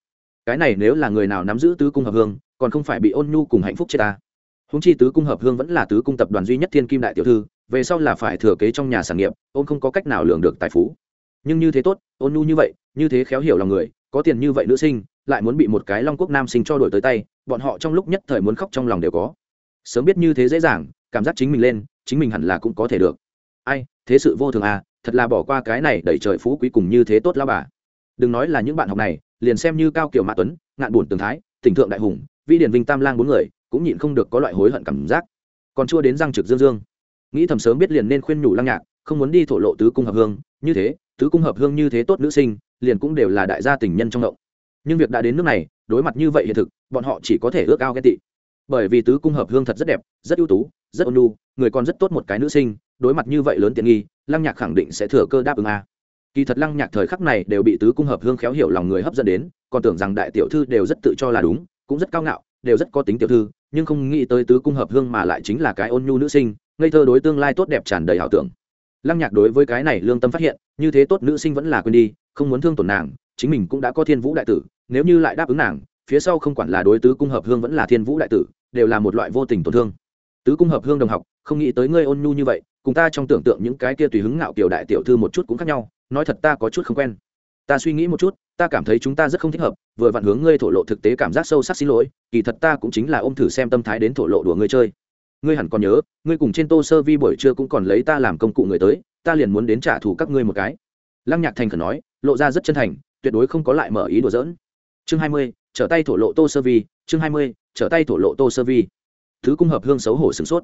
Cái này nếu là người nào nắm giữ tứ cung hợp hương, còn không phải bị ôn nhu cùng hạnh phúc chết ta. Húng chi tứ cung hợp hương vẫn là tứ cung tập đoàn duy nhất thiên kim đại tiểu thư, về sau là phải thừa kế trong nhà sản nghiệp, ôn không có cách nào lường được tài phú. Nhưng như thế tốt, ôn nhu như vậy, như thế khéo hiểu lòng người, có tiền như vậy nữ sinh, lại muốn bị một cái long quốc nam sinh cho đổi tới tay, bọn họ trong lúc nhất thời muốn khóc trong lòng đều có. Sớm biết như thế dễ dàng, cảm giác chính mình lên chính mình hẳn là cũng có thể được. Ai, thế sự vô thường à thật là bỏ qua cái này đẩy trời phú quý cùng như thế tốt lao bà. Đừng nói là những bạn học này, liền xem như cao kiểu mã tuấn, ngạn buồn tường thái tỉnh thượng đại hùng vi điển vinh tam lang bốn người, cũng nhịn không được có loại hối hận cảm giác. Còn chưa đến răng trực dương dương. Nghĩ thầm sớm biết liền nên khuyên nhủ lăng nhạc, không muốn đi thổ lộ tứ cung hợp hương, như thế, tứ cung hợp hương như thế tốt nữ sinh, liền cũng đều là đại gia tình nhân trong động. Nhưng việc đã đến nước này, đối mặt như vậy hiện thực, bọn họ chỉ có thể ước ao ghen tị bởi vì tứ cung hợp hương thật rất đẹp, rất ưu tú, rất ôn nhu, người còn rất tốt một cái nữ sinh, đối mặt như vậy lớn tiện nghi, lăng nhạc khẳng định sẽ thừa cơ đáp ứng a. Kỳ thật lăng nhạc thời khắc này đều bị tứ cung hợp hương khéo hiểu lòng người hấp dẫn đến, còn tưởng rằng đại tiểu thư đều rất tự cho là đúng, cũng rất cao ngạo, đều rất có tính tiểu thư, nhưng không nghĩ tới tứ cung hợp hương mà lại chính là cái ôn nhu nữ sinh, ngây thơ đối tương lai tốt đẹp tràn đầy ảo tưởng. Lăng nhạc đối với cái này lương tâm phát hiện, như thế tốt nữ sinh vẫn là quên đi, không muốn thương tổn nàng, chính mình cũng đã có thiên vũ đại tử, nếu như lại đáp ứng nàng phía sau không quản là đối tứ cung hợp hương vẫn là thiên vũ đại tử, đều là một loại vô tình tổn thương. Tứ cung hợp hương đồng học, không nghĩ tới ngươi ôn nhu như vậy, cùng ta trong tưởng tượng những cái kia tùy hứng ngạo kiểu đại tiểu thư một chút cũng khác nhau, nói thật ta có chút không quen. Ta suy nghĩ một chút, ta cảm thấy chúng ta rất không thích hợp, vừa vặn hướng ngươi thổ lộ thực tế cảm giác sâu sắc xin lỗi, kỳ thật ta cũng chính là ôm thử xem tâm thái đến thổ lộ đùa ngươi chơi. Ngươi hẳn còn nhớ, ngươi cùng trên tô sơ vi buổi trưa cũng còn lấy ta làm công cụ người tới, ta liền muốn đến trả thù các ngươi một cái. Lăng nhạc thành khẩn nói, lộ ra rất chân thành, tuyệt đối không có lại mở ý đùa giỡn. Chương hai mươi trở tay thổ lộ tô sơ vi, chương hai mươi, trở tay thổ lộ tô sơ vi. Thứ cung hợp hương xấu hổ sửng sốt.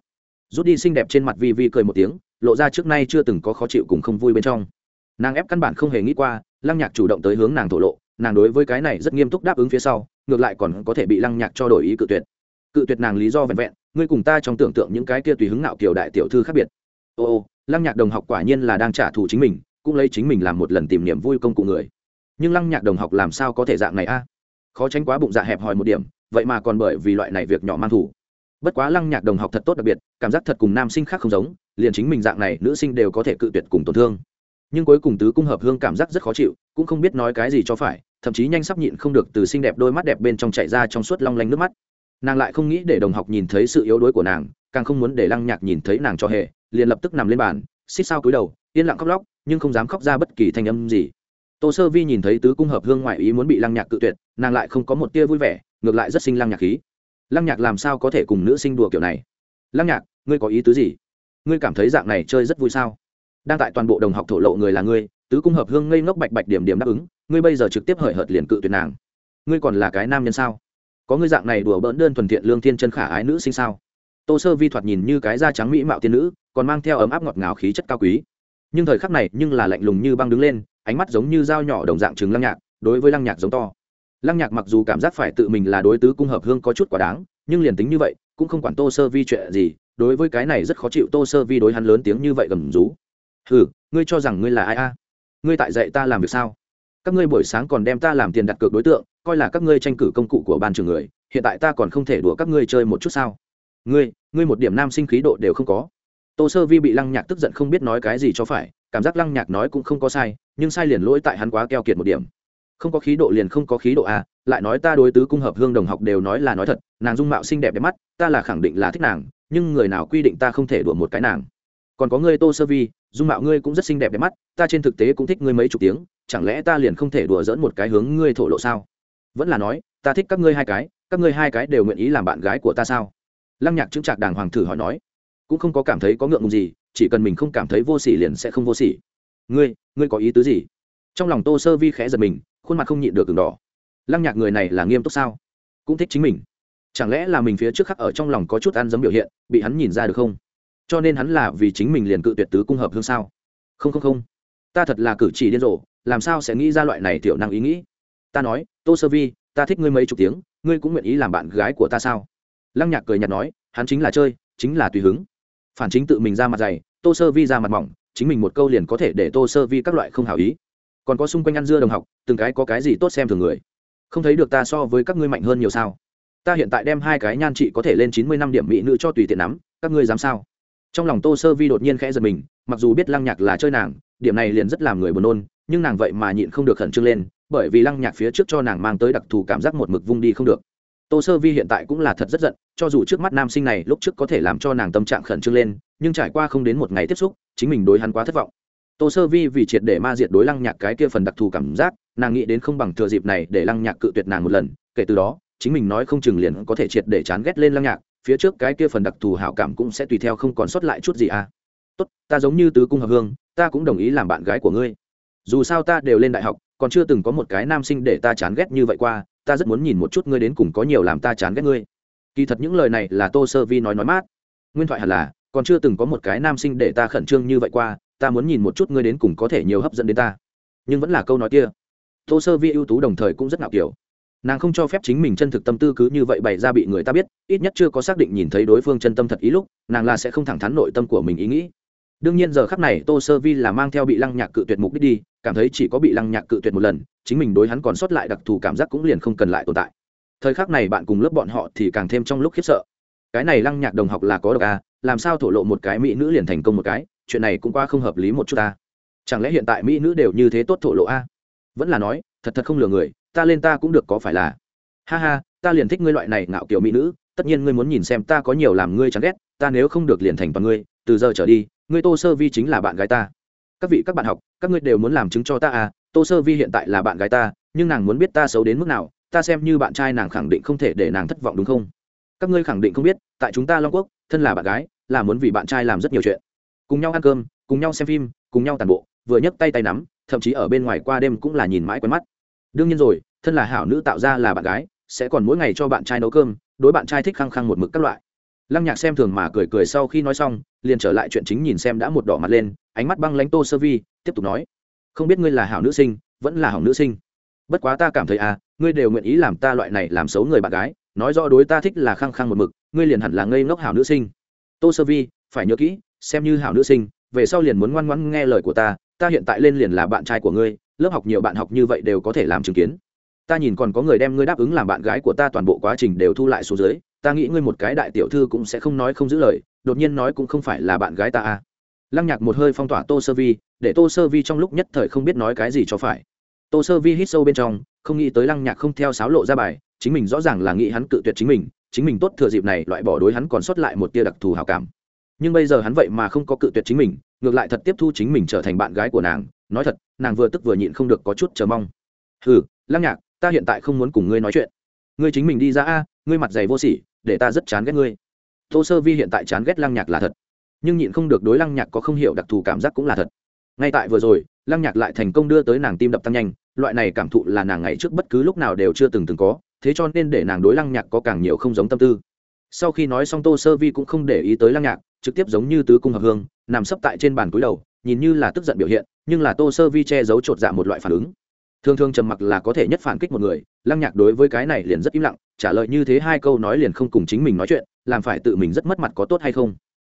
Rút đi xinh đẹp trên mặt vi vi cười một tiếng, lộ ra trước nay chưa từng có khó chịu cùng không vui bên trong. Nàng ép căn bản không hề nghĩ qua, lăng nhạc chủ động tới hướng nàng thổ lộ, nàng đối với cái này rất nghiêm túc đáp ứng phía sau, ngược lại còn có thể bị lăng nhạc cho đổi ý cự tuyệt. Cự tuyệt nàng lý do vẹn vẹn, ngươi cùng ta trong tưởng tượng những cái kia tùy hứng nạo kiểu đại tiểu thư khác biệt. Ô ô, lăng nhạc đồng học quả nhiên là đang trả thù chính mình, cũng lấy chính mình làm một lần tìm niềm vui công cụ người. Nhưng lăng nhạc đồng học làm sao có thể dạng này a? Khó tránh quá bụng dạ hẹp hòi một điểm, vậy mà còn bởi vì loại này việc nhỏ mang thủ. Bất quá lăng nhạc đồng học thật tốt đặc biệt, cảm giác thật cùng nam sinh khác không giống, liền chính mình dạng này nữ sinh đều có thể cự tuyệt cùng tổn thương. Nhưng cuối cùng tứ cung hợp hương cảm giác rất khó chịu, cũng không biết nói cái gì cho phải, thậm chí nhanh sắp nhịn không được từ xinh đẹp đôi mắt đẹp bên trong chạy ra trong suốt long lanh nước mắt. Nàng lại không nghĩ để đồng học nhìn thấy sự yếu đuối của nàng, càng không muốn để lăng nhạc nhìn thấy nàng cho hề, liền lập tức nằm lên bàn, xích sao cúi đầu, yên lặng khóc lóc, nhưng không dám khóc ra bất kỳ thanh âm gì tô sơ vi nhìn thấy tứ cung hợp hương ngoại ý muốn bị lăng nhạc cự tuyệt, nàng lại không có một tia vui vẻ, ngược lại rất sinh lăng nhạc khí. Lăng nhạc làm sao có thể cùng nữ sinh đùa kiểu này? Lăng nhạc, ngươi có ý tứ gì? Ngươi cảm thấy dạng này chơi rất vui sao? Đang tại toàn bộ đồng học thổ lộ người là ngươi, tứ cung hợp hương ngây ngốc bạch bạch điểm điểm đáp ứng, ngươi bây giờ trực tiếp hời hợt liền cự tuyệt nàng. Ngươi còn là cái nam nhân sao? Có ngươi dạng này đùa bỡn đơn thuần thiện lương thiên chân khả ái nữ sinh sao? Tô sơ vi thoạt nhìn như cái da trắng mỹ mạo tiên nữ, còn mang theo ấm áp ngọt ngào khí chất cao quý. Nhưng thời khắc này nhưng là lạnh lùng như băng đứng lên ánh mắt giống như dao nhỏ đồng dạng trứng lăng nhạc, đối với lăng nhạc giống to. Lăng nhạc mặc dù cảm giác phải tự mình là đối tứ cung hợp hương có chút quá đáng, nhưng liền tính như vậy, cũng không quản tô sơ vi chuyện gì, đối với cái này rất khó chịu tô sơ vi đối hắn lớn tiếng như vậy gầm rú. Ừ ngươi cho rằng ngươi là ai a? Ngươi tại dạy ta làm việc sao? Các ngươi buổi sáng còn đem ta làm tiền đặt cược đối tượng, coi là các ngươi tranh cử công cụ của ban trường người, hiện tại ta còn không thể đùa các ngươi chơi một chút sao? Ngươi ngươi một điểm nam sinh khí độ đều không có. Tô sơ vi bị lăng nhạc tức giận không biết nói cái gì cho phải cảm giác lăng nhạc nói cũng không có sai nhưng sai liền lỗi tại hắn quá keo kiệt một điểm. Không có khí độ liền không có khí độ a, lại nói ta đối tứ cung hợp hương đồng học đều nói là nói thật nàng dung mạo xinh đẹp đẹp mắt ta là khẳng định là thích nàng nhưng người nào quy định ta không thể đùa một cái nàng. Còn có ngươi tô sơ vi dung mạo ngươi cũng rất xinh đẹp đẹp mắt ta trên thực tế cũng thích ngươi mấy chục tiếng chẳng lẽ ta liền không thể đùa dỡn một cái hướng ngươi thổ lộ sao? Vẫn là nói ta thích các ngươi hai cái các ngươi hai cái đều nguyện ý làm bạn gái của ta sao? Lăng nhạc chứng trạc đàng hoàng thử hỏi nói cũng không có cảm thấy có ngượng ngùng gì, chỉ cần mình không cảm thấy vô sỉ liền sẽ không vô sỉ. Ngươi ngươi có ý tứ gì? Trong lòng tô sơ vi khẽ giật mình, khuôn mặt không nhịn được đường đỏ. Lăng nhạc người này là nghiêm túc sao? Cũng thích chính mình. Chẳng lẽ là mình phía trước khắc ở trong lòng có chút ăn dấm biểu hiện, bị hắn nhìn ra được không? Cho nên hắn là vì chính mình liền cự tuyệt tứ cung hợp hương sao? Không không không. Ta thật là cử chỉ điên rồ, làm sao sẽ nghĩ ra loại này tiểu năng ý nghĩ? Ta nói, tô sơ vi, ta thích ngươi mấy chục tiếng, ngươi cũng nguyện ý làm bạn gái của ta sao? Lăng nhạc cười nhạt nói, hắn chính là chơi, chính là tùy hứng phản chính tự mình ra mặt dày, tô sơ vi ra mặt mỏng, chính mình một câu liền có thể để tô sơ vi các loại không hảo ý. Còn có xung quanh ăn dưa đồng học, từng cái có cái gì tốt xem thường người. Không thấy được ta so với các ngươi mạnh hơn nhiều sao? Ta hiện tại đem hai cái nhan trị có thể lên chín mươi năm điểm mỹ nữ cho tùy tiện nắm, các ngươi dám sao? Trong lòng tô sơ vi đột nhiên khẽ giật mình, mặc dù biết lăng nhạc là chơi nàng, điểm này liền rất làm người buồn nôn, nhưng nàng vậy mà nhịn không được khẩn trương lên, bởi vì lăng nhạc phía trước cho nàng mang tới đặc thù cảm giác một mực vung đi không được tô sơ vi hiện tại cũng là thật rất giận, cho dù trước mắt nam sinh này lúc trước có thể làm cho nàng tâm trạng khẩn trương lên, nhưng trải qua không đến một ngày tiếp xúc, chính mình đối hắn quá thất vọng. Tô sơ vi vì triệt để ma diệt đối lăng nhạc cái kia phần đặc thù cảm giác, nàng nghĩ đến không bằng thừa dịp này để lăng nhạc cự tuyệt nàng một lần, kể từ đó, chính mình nói không chừng liền có thể triệt để chán ghét lên lăng nhạc, phía trước cái kia phần đặc thù hảo cảm cũng sẽ tùy theo không còn sót lại chút gì à. Tốt, ta giống như tứ cung hợp hương, ta cũng đồng ý làm bạn gái của ngươi. Dù sao ta đều lên đại học, còn chưa từng có một cái nam sinh để ta chán ghét như vậy qua ta rất muốn nhìn một chút ngươi đến cùng có nhiều làm ta chán ghét ngươi. Kỳ thật những lời này là tô sơ vi nói nói mát. Nguyên thoại hẳn là, còn chưa từng có một cái nam sinh để ta khẩn trương như vậy qua, ta muốn nhìn một chút ngươi đến cùng có thể nhiều hấp dẫn đến ta. Nhưng vẫn là câu nói kia. Tô sơ vi ưu tú đồng thời cũng rất ngạo kiểu. Nàng không cho phép chính mình chân thực tâm tư cứ như vậy bày ra bị người ta biết, ít nhất chưa có xác định nhìn thấy đối phương chân tâm thật ý lúc, nàng là sẽ không thẳng thắn nội tâm của mình ý nghĩ. Đương nhiên giờ khắc này tô sơ vi là mang theo bị lăng nhạc cự tuyệt mục đích đi, cảm thấy chỉ có bị lăng nhạc cự tuyệt một lần chính mình đối hắn còn sót lại đặc thù cảm giác cũng liền không cần lại tồn tại. Thời khắc này bạn cùng lớp bọn họ thì càng thêm trong lúc khiếp sợ. Cái này lăng nhạc đồng học là có độc à làm sao thổ lộ một cái mỹ nữ liền thành công một cái, chuyện này cũng qua không hợp lý một chút ta. Chẳng lẽ hiện tại mỹ nữ đều như thế tốt thổ lộ a? Vẫn là nói, thật thật không lừa người, ta lên ta cũng được có phải là. Ha ha, ta liền thích ngươi loại này ngạo kiểu mỹ nữ, tất nhiên ngươi muốn nhìn xem ta có nhiều làm ngươi chán ghét, ta nếu không được liền thành toàn ngươi, từ giờ trở đi, ngươi tô sơ vi chính là bạn gái ta. Các vị các bạn học, các ngươi đều muốn làm chứng cho ta à tô sơ vi hiện tại là bạn gái ta, nhưng nàng muốn biết ta xấu đến mức nào, ta xem như bạn trai nàng khẳng định không thể để nàng thất vọng đúng không? Các ngươi khẳng định không biết, tại chúng ta long quốc, thân là bạn gái, là muốn vì bạn trai làm rất nhiều chuyện. Cùng nhau ăn cơm, cùng nhau xem phim, cùng nhau tàn bộ, vừa nhấc tay tay nắm, thậm chí ở bên ngoài qua đêm cũng là nhìn mãi quen mắt. Đương nhiên rồi, thân là hảo nữ tạo ra là bạn gái, sẽ còn mỗi ngày cho bạn trai nấu cơm, đối bạn trai thích khăng khăng một mực các loại. Lăng nhạc xem thường mà cười cười sau khi nói xong, liền trở lại chuyện chính nhìn xem đã một đỏ mặt lên, ánh mắt băng lãnh tô sơ vi, tiếp tục nói không biết ngươi là hảo nữ sinh, vẫn là hảo nữ sinh. Bất quá ta cảm thấy à ngươi đều nguyện ý làm ta loại này làm xấu người bạn gái, nói rõ đối ta thích là khăng khăng một mực, ngươi liền hẳn là ngây ngốc hảo nữ sinh. Tô sơ vi, phải nhớ kỹ, xem như hảo nữ sinh, về sau liền muốn ngoan ngoãn nghe lời của ta ta hiện tại lên liền là bạn trai của ngươi, lớp học nhiều bạn học như vậy đều có thể làm chứng kiến. Ta nhìn còn có người đem ngươi đáp ứng làm bạn gái của ta toàn bộ quá trình đều thu lại số dưới, ta nghĩ ngươi một cái đại tiểu thư cũng sẽ không nói không giữ lời, đột nhiên nói cũng không phải là bạn gái ta à lăng nhạc một hơi phong tỏa tô sơ vi, để tô sơ vi trong lúc nhất thời không biết nói cái gì cho phải. Tô sơ vi hít sâu bên trong, không nghĩ tới lăng nhạc không theo sáo lộ ra bài, chính mình rõ ràng là nghĩ hắn cự tuyệt chính mình chính mình tốt thừa dịp này loại bỏ đối hắn còn sót lại một tia đặc thù hào cảm. Nhưng bây giờ hắn vậy mà không có cự tuyệt chính mình, ngược lại thật tiếp thu chính mình trở thành bạn gái của nàng, nói thật, nàng vừa tức vừa nhịn không được có chút chờ mong. Ừ lăng nhạc, ta hiện tại không muốn cùng ngươi nói chuyện. Ngươi chính mình đi ra a, ngươi mặt dày vô sỉ, để ta rất chán ghét ngươi. Tô sơ vi hiện tại chán ghét lăng nhạc là thật nhưng nhịn không được đối lăng nhạc có không hiểu đặc thù cảm giác cũng là thật. Ngay tại vừa rồi, lăng nhạc lại thành công đưa tới nàng tim đập tăng nhanh, loại này cảm thụ là nàng ngày trước bất cứ lúc nào đều chưa từng từng có, thế cho nên để nàng đối lăng nhạc có càng nhiều không giống tâm tư. Sau khi nói xong tô sơ vi cũng không để ý tới lăng nhạc, trực tiếp giống như tứ cung hợp hương, nằm sấp tại trên bàn cúi đầu, nhìn như là tức giận biểu hiện, nhưng là tô sơ vi che giấu chột dạ một loại phản ứng. Thường thường trầm mặc là có thể nhất phản kích một người, lăng nhạc đối với cái này liền rất im lặng, trả lời như thế hai câu nói liền không cùng chính mình nói chuyện, làm phải tự mình rất mất mặt có tốt hay không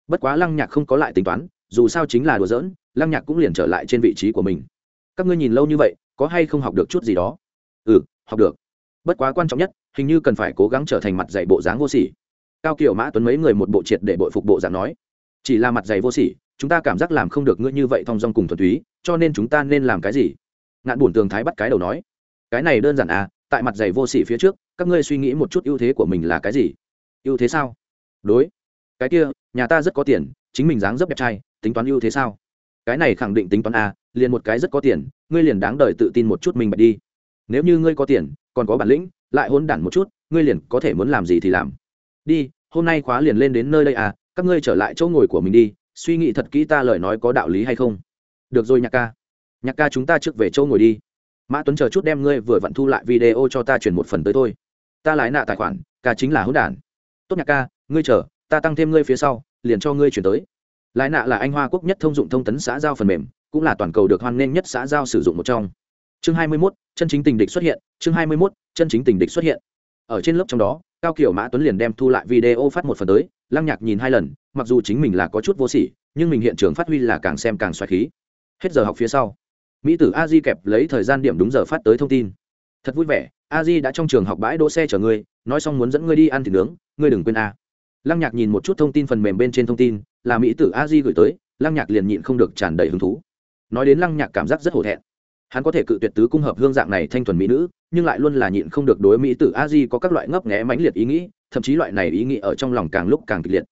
bất quá lăng nhạc không có lại tính toán, dù sao chính là đùa giỡn, lăng nhạc cũng liền trở lại trên vị trí của mình. Các ngươi nhìn lâu như vậy, có hay không học được chút gì đó? Ừ học được. Bất quá quan trọng nhất, hình như cần phải cố gắng trở thành mặt dạy bộ dáng vô sỉ. Cao kiểu mã tuấn mấy người một bộ triệt để bội phục bộ dạng nói, chỉ là mặt dày vô sỉ, chúng ta cảm giác làm không được ngươi như vậy thong dong cùng thuần túy, cho nên chúng ta nên làm cái gì? Ngạn bổn tường thái bắt cái đầu nói, cái này đơn giản à tại mặt dày vô sỉ phía trước, các ngươi suy nghĩ một chút ưu thế của mình là cái gì? Ưu thế sao? Đối cái kia, nhà ta rất có tiền, chính mình dáng dấp đẹp trai, tính toán ưu thế sao? Cái này khẳng định tính toán a, liền một cái rất có tiền, ngươi liền đáng đời tự tin một chút mình bật đi. Nếu như ngươi có tiền, còn có bản lĩnh, lại hôn đản một chút, ngươi liền có thể muốn làm gì thì làm. Đi, hôm nay khóa liền lên đến nơi đây à các ngươi trở lại chỗ ngồi của mình đi, suy nghĩ thật kỹ ta lời nói có đạo lý hay không? Được rồi, nhạc ca. Nhạc ca chúng ta trước về chỗ ngồi đi. Mã tuấn chờ chút đem ngươi vừa vặn thu lại video cho ta chuyển một phần tới thôi. Ta lái nạ tài khoản, ca chính là hỗn đản. Tốt, nhạc ca, ngươi chờ ta tăng thêm ngươi phía sau liền cho ngươi chuyển tới. Lái nạ là anh hoa quốc nhất thông dụng thông tấn xã giao phần mềm cũng là toàn cầu được hoan nghênh nhất xã giao sử dụng một trong. Chương 21, chân chính tình địch xuất hiện chương 21, chân chính tình địch xuất hiện. Ở trên lớp trong đó cao kiểu mã tuấn liền đem thu lại video phát một phần tới lăng nhạc nhìn hai lần mặc dù chính mình là có chút vô sỉ nhưng mình hiện trường phát huy là càng xem càng xoài khí. Hết giờ học phía sau mỹ tử a di kẹp lấy thời gian điểm đúng giờ phát tới thông tin. Thật vui vẻ a di đã trong trường học bãi đỗ xe chở ngươi nói xong muốn dẫn ngươi đi ăn thịt nướng ngươi đừng quên a lăng nhạc nhìn một chút thông tin phần mềm bên trên thông tin, là mỹ tử a di gửi tới, lăng nhạc liền nhịn không được tràn đầy hứng thú. Nói đến lăng nhạc cảm giác rất hổ thẹn. Hắn có thể cự tuyệt tứ cung hợp hương dạng này thanh thuần mỹ nữ, nhưng lại luôn là nhịn không được đối mỹ tử a di có các loại ngấp nghé mãnh liệt ý nghĩ, thậm chí loại này ý nghĩ ở trong lòng càng lúc càng kịch liệt.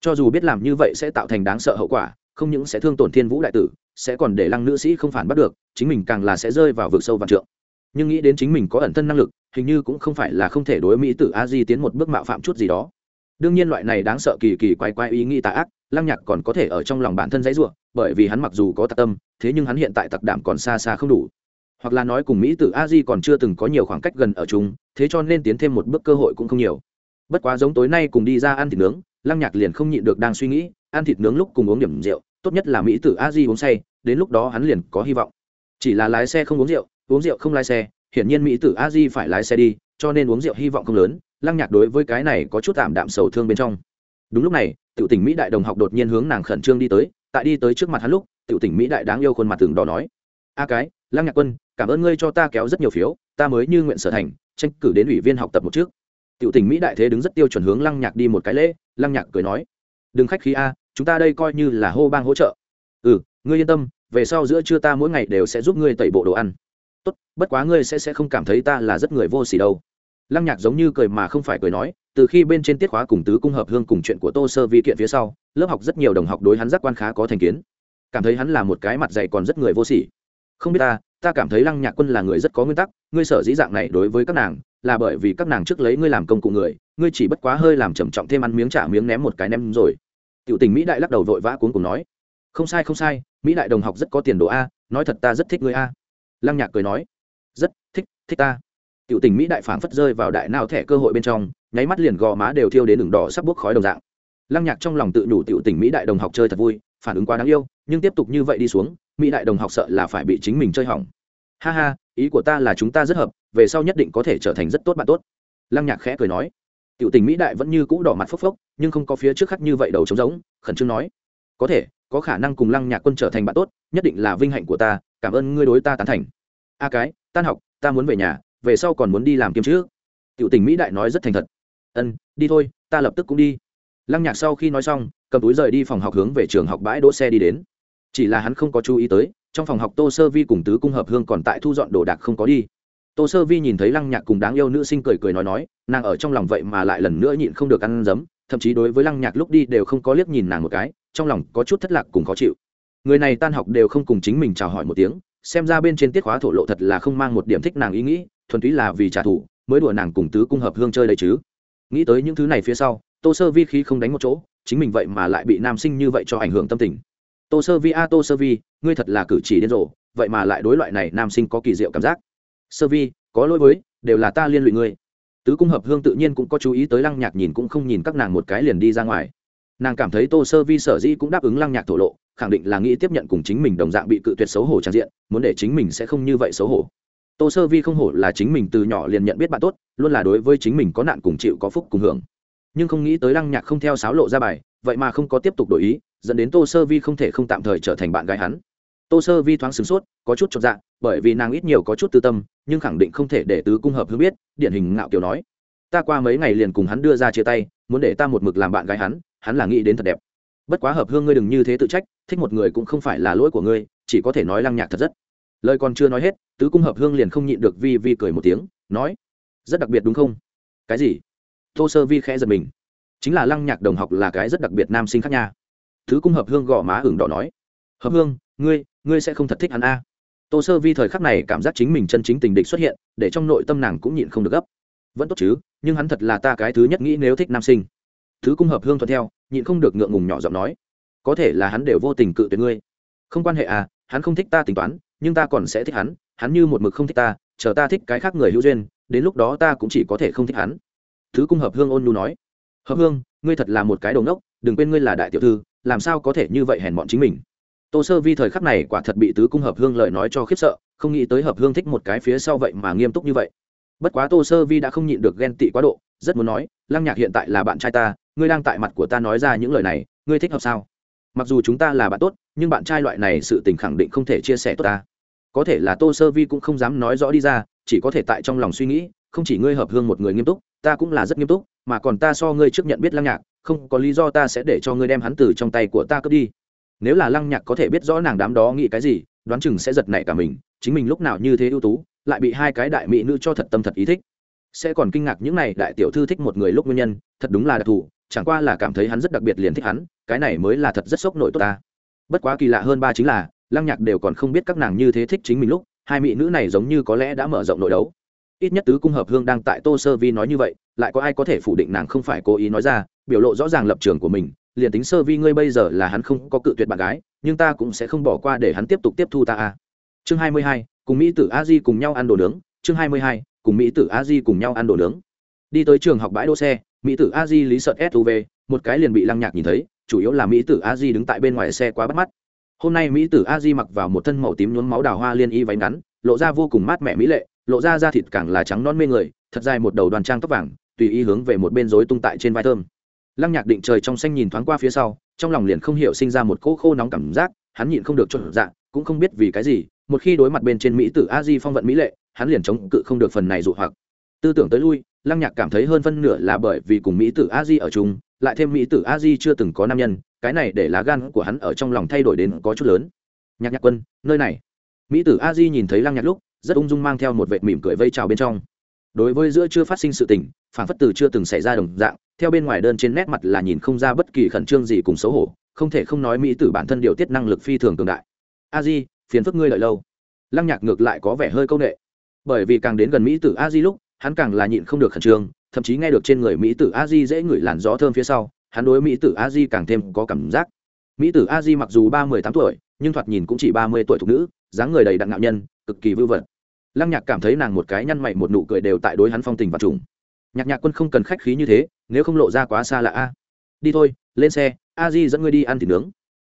Cho dù biết làm như vậy sẽ tạo thành đáng sợ hậu quả, không những sẽ thương tổn thiên vũ đại tử, sẽ còn để lăng nữ sĩ không phản bắt được, chính mình càng là sẽ rơi vào vực sâu vạn trượng. Nhưng nghĩ đến chính mình có ẩn thân năng lực, hình như cũng không phải là không thể đối mỹ tử a di tiến một bước mạo phạm chút gì đó đương nhiên loại này đáng sợ kỳ kỳ quái quái ý nghĩ tà ác lăng nhạc còn có thể ở trong lòng bản thân dãy ruộng bởi vì hắn mặc dù có tạc tâm thế nhưng hắn hiện tại tặc đảm còn xa xa không đủ. Hoặc là nói cùng mỹ tử a di còn chưa từng có nhiều khoảng cách gần ở chúng, thế cho nên tiến thêm một bước cơ hội cũng không nhiều. Bất quá giống tối nay cùng đi ra ăn thịt nướng lăng nhạc liền không nhịn được đang suy nghĩ ăn thịt nướng lúc cùng uống điểm rượu tốt nhất là mỹ tử a di uống say đến lúc đó hắn liền có hy vọng. Chỉ là lái xe không uống rượu uống rượu không lái xe hiển nhiên mỹ tử a di phải lái xe đi cho nên uống rượu hy vọng không lớn lăng nhạc đối với cái này có chút tạm đạm sầu thương bên trong. Đúng lúc này, tiểu tỉnh mỹ đại đồng học đột nhiên hướng nàng khẩn trương đi tới, tại đi tới trước mặt hắn lúc, tiểu tỉnh mỹ đại đáng yêu khuôn mặt tường đỏ nói, a cái, lăng nhạc quân, cảm ơn ngươi cho ta kéo rất nhiều phiếu, ta mới như nguyện sở thành, tranh cử đến ủy viên học tập một trước. Tiểu tỉnh mỹ đại thế đứng rất tiêu chuẩn hướng lăng nhạc đi một cái lễ, lăng nhạc cười nói, đừng khách khí a, chúng ta đây coi như là hô bang hỗ trợ. Ừ ngươi yên tâm, về sau giữa trưa ta mỗi ngày đều sẽ giúp ngươi tẩy bộ đồ ăn. Tốt, bất quá ngươi sẽ sẽ không cảm thấy ta là rất người vô s ỉ đâu lăng nhạc giống như cười mà không phải cười nói, từ khi bên trên tiết khóa cùng tứ cung hợp hương cùng chuyện của tô sơ vi kiện phía sau, lớp học rất nhiều đồng học đối hắn giác quan khá có thành kiến. Cảm thấy hắn là một cái mặt dày còn rất người vô sỉ. Không biết ta ta cảm thấy lăng nhạc quân là người rất có nguyên tắc, ngươi sở dĩ dạng này đối với các nàng, là bởi vì các nàng trước lấy ngươi làm công cụ người, ngươi chỉ bất quá hơi làm trầm trọng thêm ăn miếng trả miếng ném một cái ném rồi. Tiểu tình mỹ đại lắc đầu vội vã cuốn cùng nói, không sai không sai, mỹ đại đồng học rất có tiền đồ a, nói thật ta rất thích ngươi a. Lăng nhạc cười nói, rất thích thích ta tiểu tình mỹ đại phảng phất rơi vào đại nào thẻ cơ hội bên trong, nháy mắt liền gò má đều thiêu đến đường đỏ sắp bốc khói đồng dạng. Lăng nhạc trong lòng tự đủ tiểu tình mỹ đại đồng học chơi thật vui, phản ứng quá đáng yêu, nhưng tiếp tục như vậy đi xuống, mỹ đại đồng học sợ là phải bị chính mình chơi hỏng. Ha ha, ý của ta là chúng ta rất hợp, về sau nhất định có thể trở thành rất tốt bạn tốt. Lăng nhạc khẽ cười nói. Tiểu tình mỹ đại vẫn như cũ đỏ mặt phốc phốc, nhưng không có phía trước khắc như vậy đầu trống giống khẩn trương nói. Có thể, có khả năng cùng lăng nhạc quân trở thành bạn tốt, nhất định là vinh hạnh của ta, cảm ơn ngươi đối ta tán thành. A cái, tan học, ta muốn về nhà về sau còn muốn đi làm kiếm chứ? Tiểu tình mỹ đại nói rất thành thật. Ân, đi thôi, ta lập tức cũng đi. Lăng nhạc sau khi nói xong, cầm túi rời đi phòng học hướng về trường học bãi đỗ xe đi đến. Chỉ là hắn không có chú ý tới, trong phòng học tô sơ vi cùng tứ cung hợp hương còn tại thu dọn đồ đạc không có đi. Tô sơ vi nhìn thấy lăng nhạc cùng đáng yêu nữ sinh cười cười nói nói, nàng ở trong lòng vậy mà lại lần nữa nhịn không được ăn dấm, thậm chí đối với lăng nhạc lúc đi đều không có liếc nhìn nàng một cái, trong lòng có chút thất lạc cùng khó chịu. Người này tan học đều không cùng chính mình chào hỏi một tiếng, xem ra bên trên tiết khóa thổ lộ thật là không mang một điểm thích nàng ý nghĩ thuần túy là vì trả thù, mới đùa nàng cùng tứ cung hợp hương chơi đây chứ. Nghĩ tới những thứ này phía sau, tô sơ vi khí không đánh một chỗ, chính mình vậy mà lại bị nam sinh như vậy cho ảnh hưởng tâm tình. Tô sơ vi, a, tô sơ vi, ngươi thật là cử chỉ điên rồ, vậy mà lại đối loại này nam sinh có kỳ diệu cảm giác. Sơ vi, có lỗi với, đều là ta liên lụy ngươi. Tứ cung hợp hương tự nhiên cũng có chú ý tới lăng nhạc nhìn cũng không nhìn các nàng một cái liền đi ra ngoài. Nàng cảm thấy tô sơ vi sở di cũng đáp ứng lăng nhạc thổ lộ, khẳng định là nghĩ tiếp nhận cùng chính mình đồng dạng bị cự tuyệt xấu hổ trang diện, muốn để chính mình sẽ không như vậy xấu hổ tô sơ vi không hổ là chính mình từ nhỏ liền nhận biết bạn tốt, luôn là đối với chính mình có nạn cùng chịu có phúc cùng hưởng. Nhưng không nghĩ tới lăng nhạc không theo sáo lộ ra bài, vậy mà không có tiếp tục đổi ý, dẫn đến tô sơ vi không thể không tạm thời trở thành bạn gái hắn. Tô sơ vi thoáng sửng sốt, có chút chột dạ bởi vì nàng ít nhiều có chút tư tâm, nhưng khẳng định không thể để tứ cung hợp hương biết, điển hình ngạo kiều nói. Ta qua mấy ngày liền cùng hắn đưa ra chia tay, muốn để ta một mực làm bạn gái hắn hắn là nghĩ đến thật đẹp. Bất quá hợp hương ngươi đừng như thế tự trách, thích một người cũng không phải là lỗi của ngươi, chỉ có thể nói lăng nhạc thật rất lời còn chưa nói hết, tứ cung hợp hương liền không nhịn được vi vi cười một tiếng, nói, rất đặc biệt đúng không? Cái gì? Tô sơ vi khẽ giật mình. Chính là lăng nhạc đồng học là cái rất đặc biệt nam sinh khác nha. Tứ cung hợp hương gõ má ửng đỏ nói, hợp hương, ngươi ngươi sẽ không thật thích hắn a? À. tô sơ vi thời khắc này cảm giác chính mình chân chính tình địch xuất hiện, để trong nội tâm nàng cũng nhịn không được gấp. Vẫn tốt chứ, nhưng hắn thật là ta cái thứ nhất nghĩ nếu thích nam sinh. Thứ cung hợp hương thuận theo, nhịn không được ngượng ngùng nhỏ giọng nói, có thể là hắn đều vô tình cự tuyệt ngươi. Không quan hệ à hắn không thích ta tính toán nhưng ta còn sẽ thích hắn hắn như một mực không thích ta, chờ ta thích cái khác người hữu duyên, đến lúc đó ta cũng chỉ có thể không thích hắn. Thứ cung hợp hương ôn nhu nói. Hợp hương, ngươi thật là một cái đầu ngốc, đừng quên ngươi là đại tiểu thư, làm sao có thể như vậy hèn bọn chính mình? Tô sơ vi thời khắc này quả thật bị tứ cung hợp hương lời nói cho khiếp sợ, không nghĩ tới hợp hương thích một cái phía sau vậy mà nghiêm túc như vậy. Bất quá tô sơ vi đã không nhịn được ghen tị quá độ, rất muốn nói, lăng nhạc hiện tại là bạn trai ta, ngươi đang tại mặt của ta nói ra những lời này, ngươi thích hợp sao? Mặc dù chúng ta là bạn tốt, nhưng bạn trai loại này sự tình khẳng định không thể chia sẻ tốt ta có thể là tô sơ vi cũng không dám nói rõ đi ra, chỉ có thể tại trong lòng suy nghĩ, không chỉ ngươi hợp hương một người nghiêm túc, ta cũng là rất nghiêm túc, mà còn ta so ngươi trước nhận biết lăng nhạc, không có lý do ta sẽ để cho ngươi đem hắn từ trong tay của ta cướp đi. Nếu là lăng nhạc có thể biết rõ nàng đám đó nghĩ cái gì, đoán chừng sẽ giật nảy cả mình, chính mình lúc nào như thế ưu tú, lại bị hai cái đại mỹ nữ cho thật tâm thật ý thích. Sẽ còn kinh ngạc những này đại tiểu thư thích một người lúc nguyên nhân, thật đúng là đặc thù, chẳng qua là cảm thấy hắn rất đặc biệt liền thích hắn, cái này mới là thật rất sốc nội tốt ta. Bất quá kỳ lạ hơn ba chính là lăng nhạc đều còn không biết các nàng như thế thích chính mình lúc, hai mỹ nữ này giống như có lẽ đã mở rộng nội đấu. Ít nhất tứ cung hợp hương đang tại tô sơ vi nói như vậy, lại có ai có thể phủ định nàng không phải cố ý nói ra, biểu lộ rõ ràng lập trường của mình, liền tính sơ vi ngươi bây giờ là hắn không có cự tuyệt bạn gái, nhưng ta cũng sẽ không bỏ qua để hắn tiếp tục tiếp thu ta a chương hai mươi hai, cùng mỹ tử a di cùng nhau ăn đồ nướng. Chương hai mươi hai, cùng mỹ tử a di cùng nhau ăn đồ nướng. Đi tới trường học bãi đỗ xe, mỹ tử a di lý sợ suv một cái liền bị lăng nhạc nhìn thấy, chủ yếu là mỹ tử a di đứng tại bên ngoài xe quá bắt mắt hôm nay mỹ tử a di mặc vào một thân màu tím nhuốm máu đào hoa liên y váy ngắn, lộ ra vô cùng mát mẻ mỹ lệ, lộ ra da thịt càng là trắng non mê người, thật dài một đầu đoàn trang tóc vàng, tùy ý hướng về một bên rối tung tại trên vai thơm. Lăng nhạc định trời trong xanh nhìn thoáng qua phía sau, trong lòng liền không hiểu sinh ra một cỗ khô nóng cảm giác, hắn nhịn không được trộn dạ cũng không biết vì cái gì, một khi đối mặt bên trên mỹ tử a di phong vận mỹ lệ, hắn liền chống cự không được phần này dụ hoặc. Tư tưởng tới lui, lăng nhạc cảm thấy hơn phân nửa là bởi vì cùng mỹ tử a di ở chung, lại thêm mỹ tử a di chưa từng có nam nhân cái này để lá gan của hắn ở trong lòng thay đổi đến có chút lớn. Nhạc nhạc quân, nơi này. Mỹ tử a di nhìn thấy lăng nhạc lúc, rất ung dung mang theo một vệt mỉm cười vây trào bên trong. Đối với giữa chưa phát sinh sự tình, phản phất từ chưa từng xảy ra đồng dạng, theo bên ngoài đơn trên nét mặt là nhìn không ra bất kỳ khẩn trương gì cùng xấu hổ, không thể không nói mỹ tử bản thân điều tiết năng lực phi thường cường đại. A di, phiền phức ngươi lợi lâu. Lăng nhạc ngược lại có vẻ hơi c â u n ệ bởi vì càng đến gần mỹ tử a di lúc, hắn càng là nhịn không được khẩn trương, thậm chí nghe được trên người mỹ tử a di dễ ngửi làn gió thơm phía sau hắn đối mỹ tử a di càng thêm có cảm giác. mỹ tử a di mặc dù ba mươi tám tuổi, nhưng thoạt nhìn cũng chỉ ba mươi tuổi thục nữ, dáng người đầy đặn ngạo nhân, cực kỳ vư vật. Lăng nhạc cảm thấy nàng một cái nhăn mày một nụ cười đều tại đối hắn phong tình và trùng. Nhạc nhạc quân không cần khách khí như thế, nếu không lộ ra quá xa là a. Đi thôi, lên xe, a di dẫn ngươi đi ăn thịt nướng.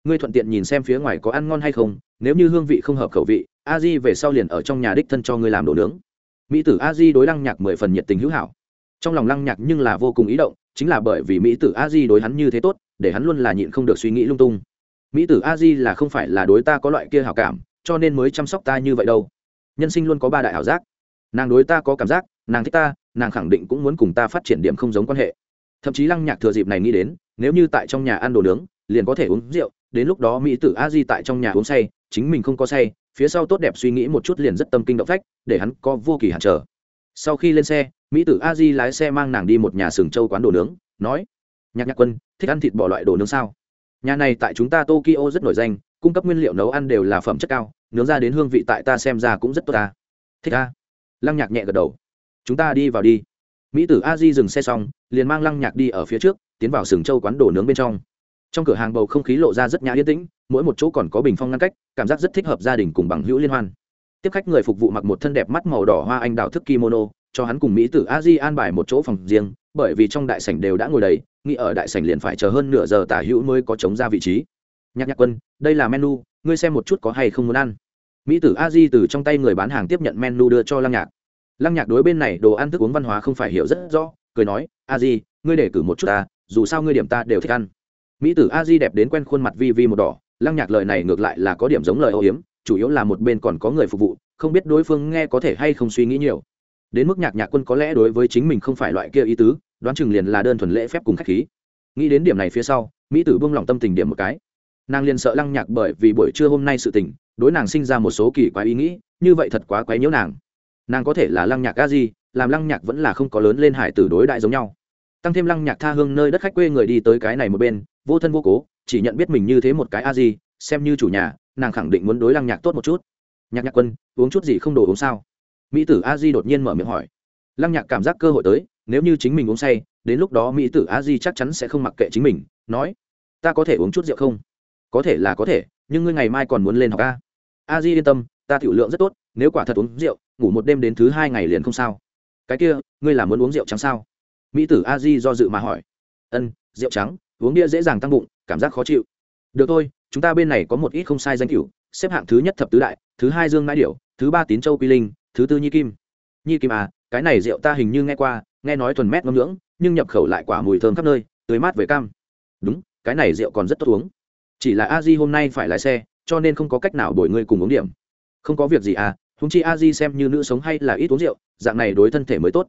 Ngươi thuận tiện nhìn xem phía ngoài có ăn ngon hay không, nếu như hương vị không hợp khẩu vị, a di về sau liền ở trong nhà đích thân cho ngươi làm đồ nướng. Mỹ tử a di đối lăng nhạc mười phần nhiệt tình hữu hảo. Trong lòng lăng nhạc nhưng là vô cùng ý động chính là bởi vì mỹ tử a di đối hắn như thế tốt, để hắn luôn là nhịn không được suy nghĩ lung tung. Mỹ tử a di là không phải là đối ta có loại kia hảo cảm, cho nên mới chăm sóc ta như vậy đâu. Nhân sinh luôn có ba đại ảo giác. Nàng đối ta có cảm giác, nàng thích ta, nàng khẳng định cũng muốn cùng ta phát triển điểm không giống quan hệ. Thậm chí lăng nhạc thừa dịp này nghĩ đến, nếu như tại trong nhà ăn đồ nướng, liền có thể uống rượu, đến lúc đó mỹ tử a di tại trong nhà uống say, chính mình không có say, phía sau tốt đẹp suy nghĩ một chút liền rất tâm kinh động phách, để hắn có vô kỳ hạn trở sau khi lên xe, mỹ tử a di lái xe mang nàng đi một nhà sừng châu quán đồ nướng, nói, nhạc nhạc quân, thích ăn thịt bỏ loại đồ nướng sao? Nhà này tại chúng ta tokyo rất nổi danh, cung cấp nguyên liệu nấu ăn đều là phẩm chất cao, nướng ra đến hương vị tại ta xem ra cũng rất tốt ta. Thích a? Lăng nhạc nhẹ gật đầu. Chúng ta đi vào đi. Mỹ tử a di dừng xe xong, liền mang lăng nhạc đi ở phía trước, tiến vào sừng châu quán đồ nướng bên trong. Trong cửa hàng bầu không khí lộ ra rất nhã yên tĩnh, mỗi một chỗ còn có bình phong ngăn cách, cảm giác rất thích hợp gia đình cùng bằng hữu liên hoan tiếp khách người phục vụ mặc một thân đẹp mắt màu đỏ hoa anh đào thức kimono, cho hắn cùng mỹ tử a di an bài một chỗ phòng riêng, bởi vì trong đại sảnh đều đã ngồi đầy, nghĩ ở đại sảnh liền phải chờ hơn nửa giờ tả hữu mới có chống ra vị trí. Nhạc nhạc quân, đây là menu, ngươi xem một chút có hay không muốn ăn. Mỹ tử a di từ trong tay người bán hàng tiếp nhận menu đưa cho lăng nhạc. Lăng nhạc đối bên này đồ ăn thức uống văn hóa không phải hiểu rất rõ, cười nói, a di ngươi để cử một chút ta, dù sao ngươi điểm ta đều thích ăn. Mỹ tử a di đẹp đến quen khuôn mặt vi vi một đỏ, lăng nhạc lời này ngược lại là có điểm giống lời âu hiếm chủ yếu là một bên còn có người phục vụ, không biết đối phương nghe có thể hay không suy nghĩ nhiều. Đến mức nhạc nhạc quân có lẽ đối với chính mình không phải loại kia ý tứ, đoán chừng liền là đơn thuần lễ phép cùng khách khí. Nghĩ đến điểm này phía sau, mỹ tử buông lòng tâm tình điểm một cái. Nàng liền sợ lăng nhạc bởi vì buổi trưa hôm nay sự tình, đối nàng sinh ra một số kỳ quái ý nghĩ, như vậy thật quá quái nhiễu nàng. Nàng có thể là lăng nhạc a di, làm lăng nhạc vẫn là không có lớn lên hải tử đối đại giống nhau. Tăng thêm lăng nhạc tha hương nơi đất khách quê người đi tới cái này một bên, vô thân vô cố, chỉ nhận biết mình như thế một cái a di, xem như chủ nhà nàng khẳng định muốn đối lăng nhạc tốt một chút. Nhạc nhạc quân, uống chút gì không đồ uống sao? Mỹ tử a di đột nhiên mở miệng hỏi. Lăng nhạc cảm giác cơ hội tới, nếu như chính mình uống say, đến lúc đó mỹ tử a di chắc chắn sẽ không mặc kệ chính mình, nói, ta có thể uống chút rượu không? Có thể là có thể, nhưng ngươi ngày mai còn muốn lên học a. A di yên tâm, ta tiểu lượng rất tốt, nếu quả thật uống rượu, ngủ một đêm đến thứ hai ngày liền không sao. Cái kia, ngươi là muốn uống rượu trắng sao? Mỹ tử a di do dự mà hỏi. Ân, rượu trắng, uống bia dễ dàng tăng bụng, cảm giác khó chịu. Được thôi chúng ta bên này có một ít không sai danh cửu, xếp hạng thứ nhất thập tứ đại, thứ hai dương mãi điểu, thứ ba tín châu quy linh, thứ tư nhi kim. Nhi kim à cái này rượu ta hình như nghe qua, nghe nói thuần mét ngâm ngưỡng, nhưng nhập khẩu lại quả mùi thơm khắp nơi, tươi mát về cam. Đúng, cái này rượu còn rất tốt uống. Chỉ là a di hôm nay phải lái xe, cho nên không có cách nào đổi ngươi cùng uống điểm. Không có việc gì à húng chi a di xem như nữ sống hay là ít uống rượu, dạng này đối thân thể mới tốt.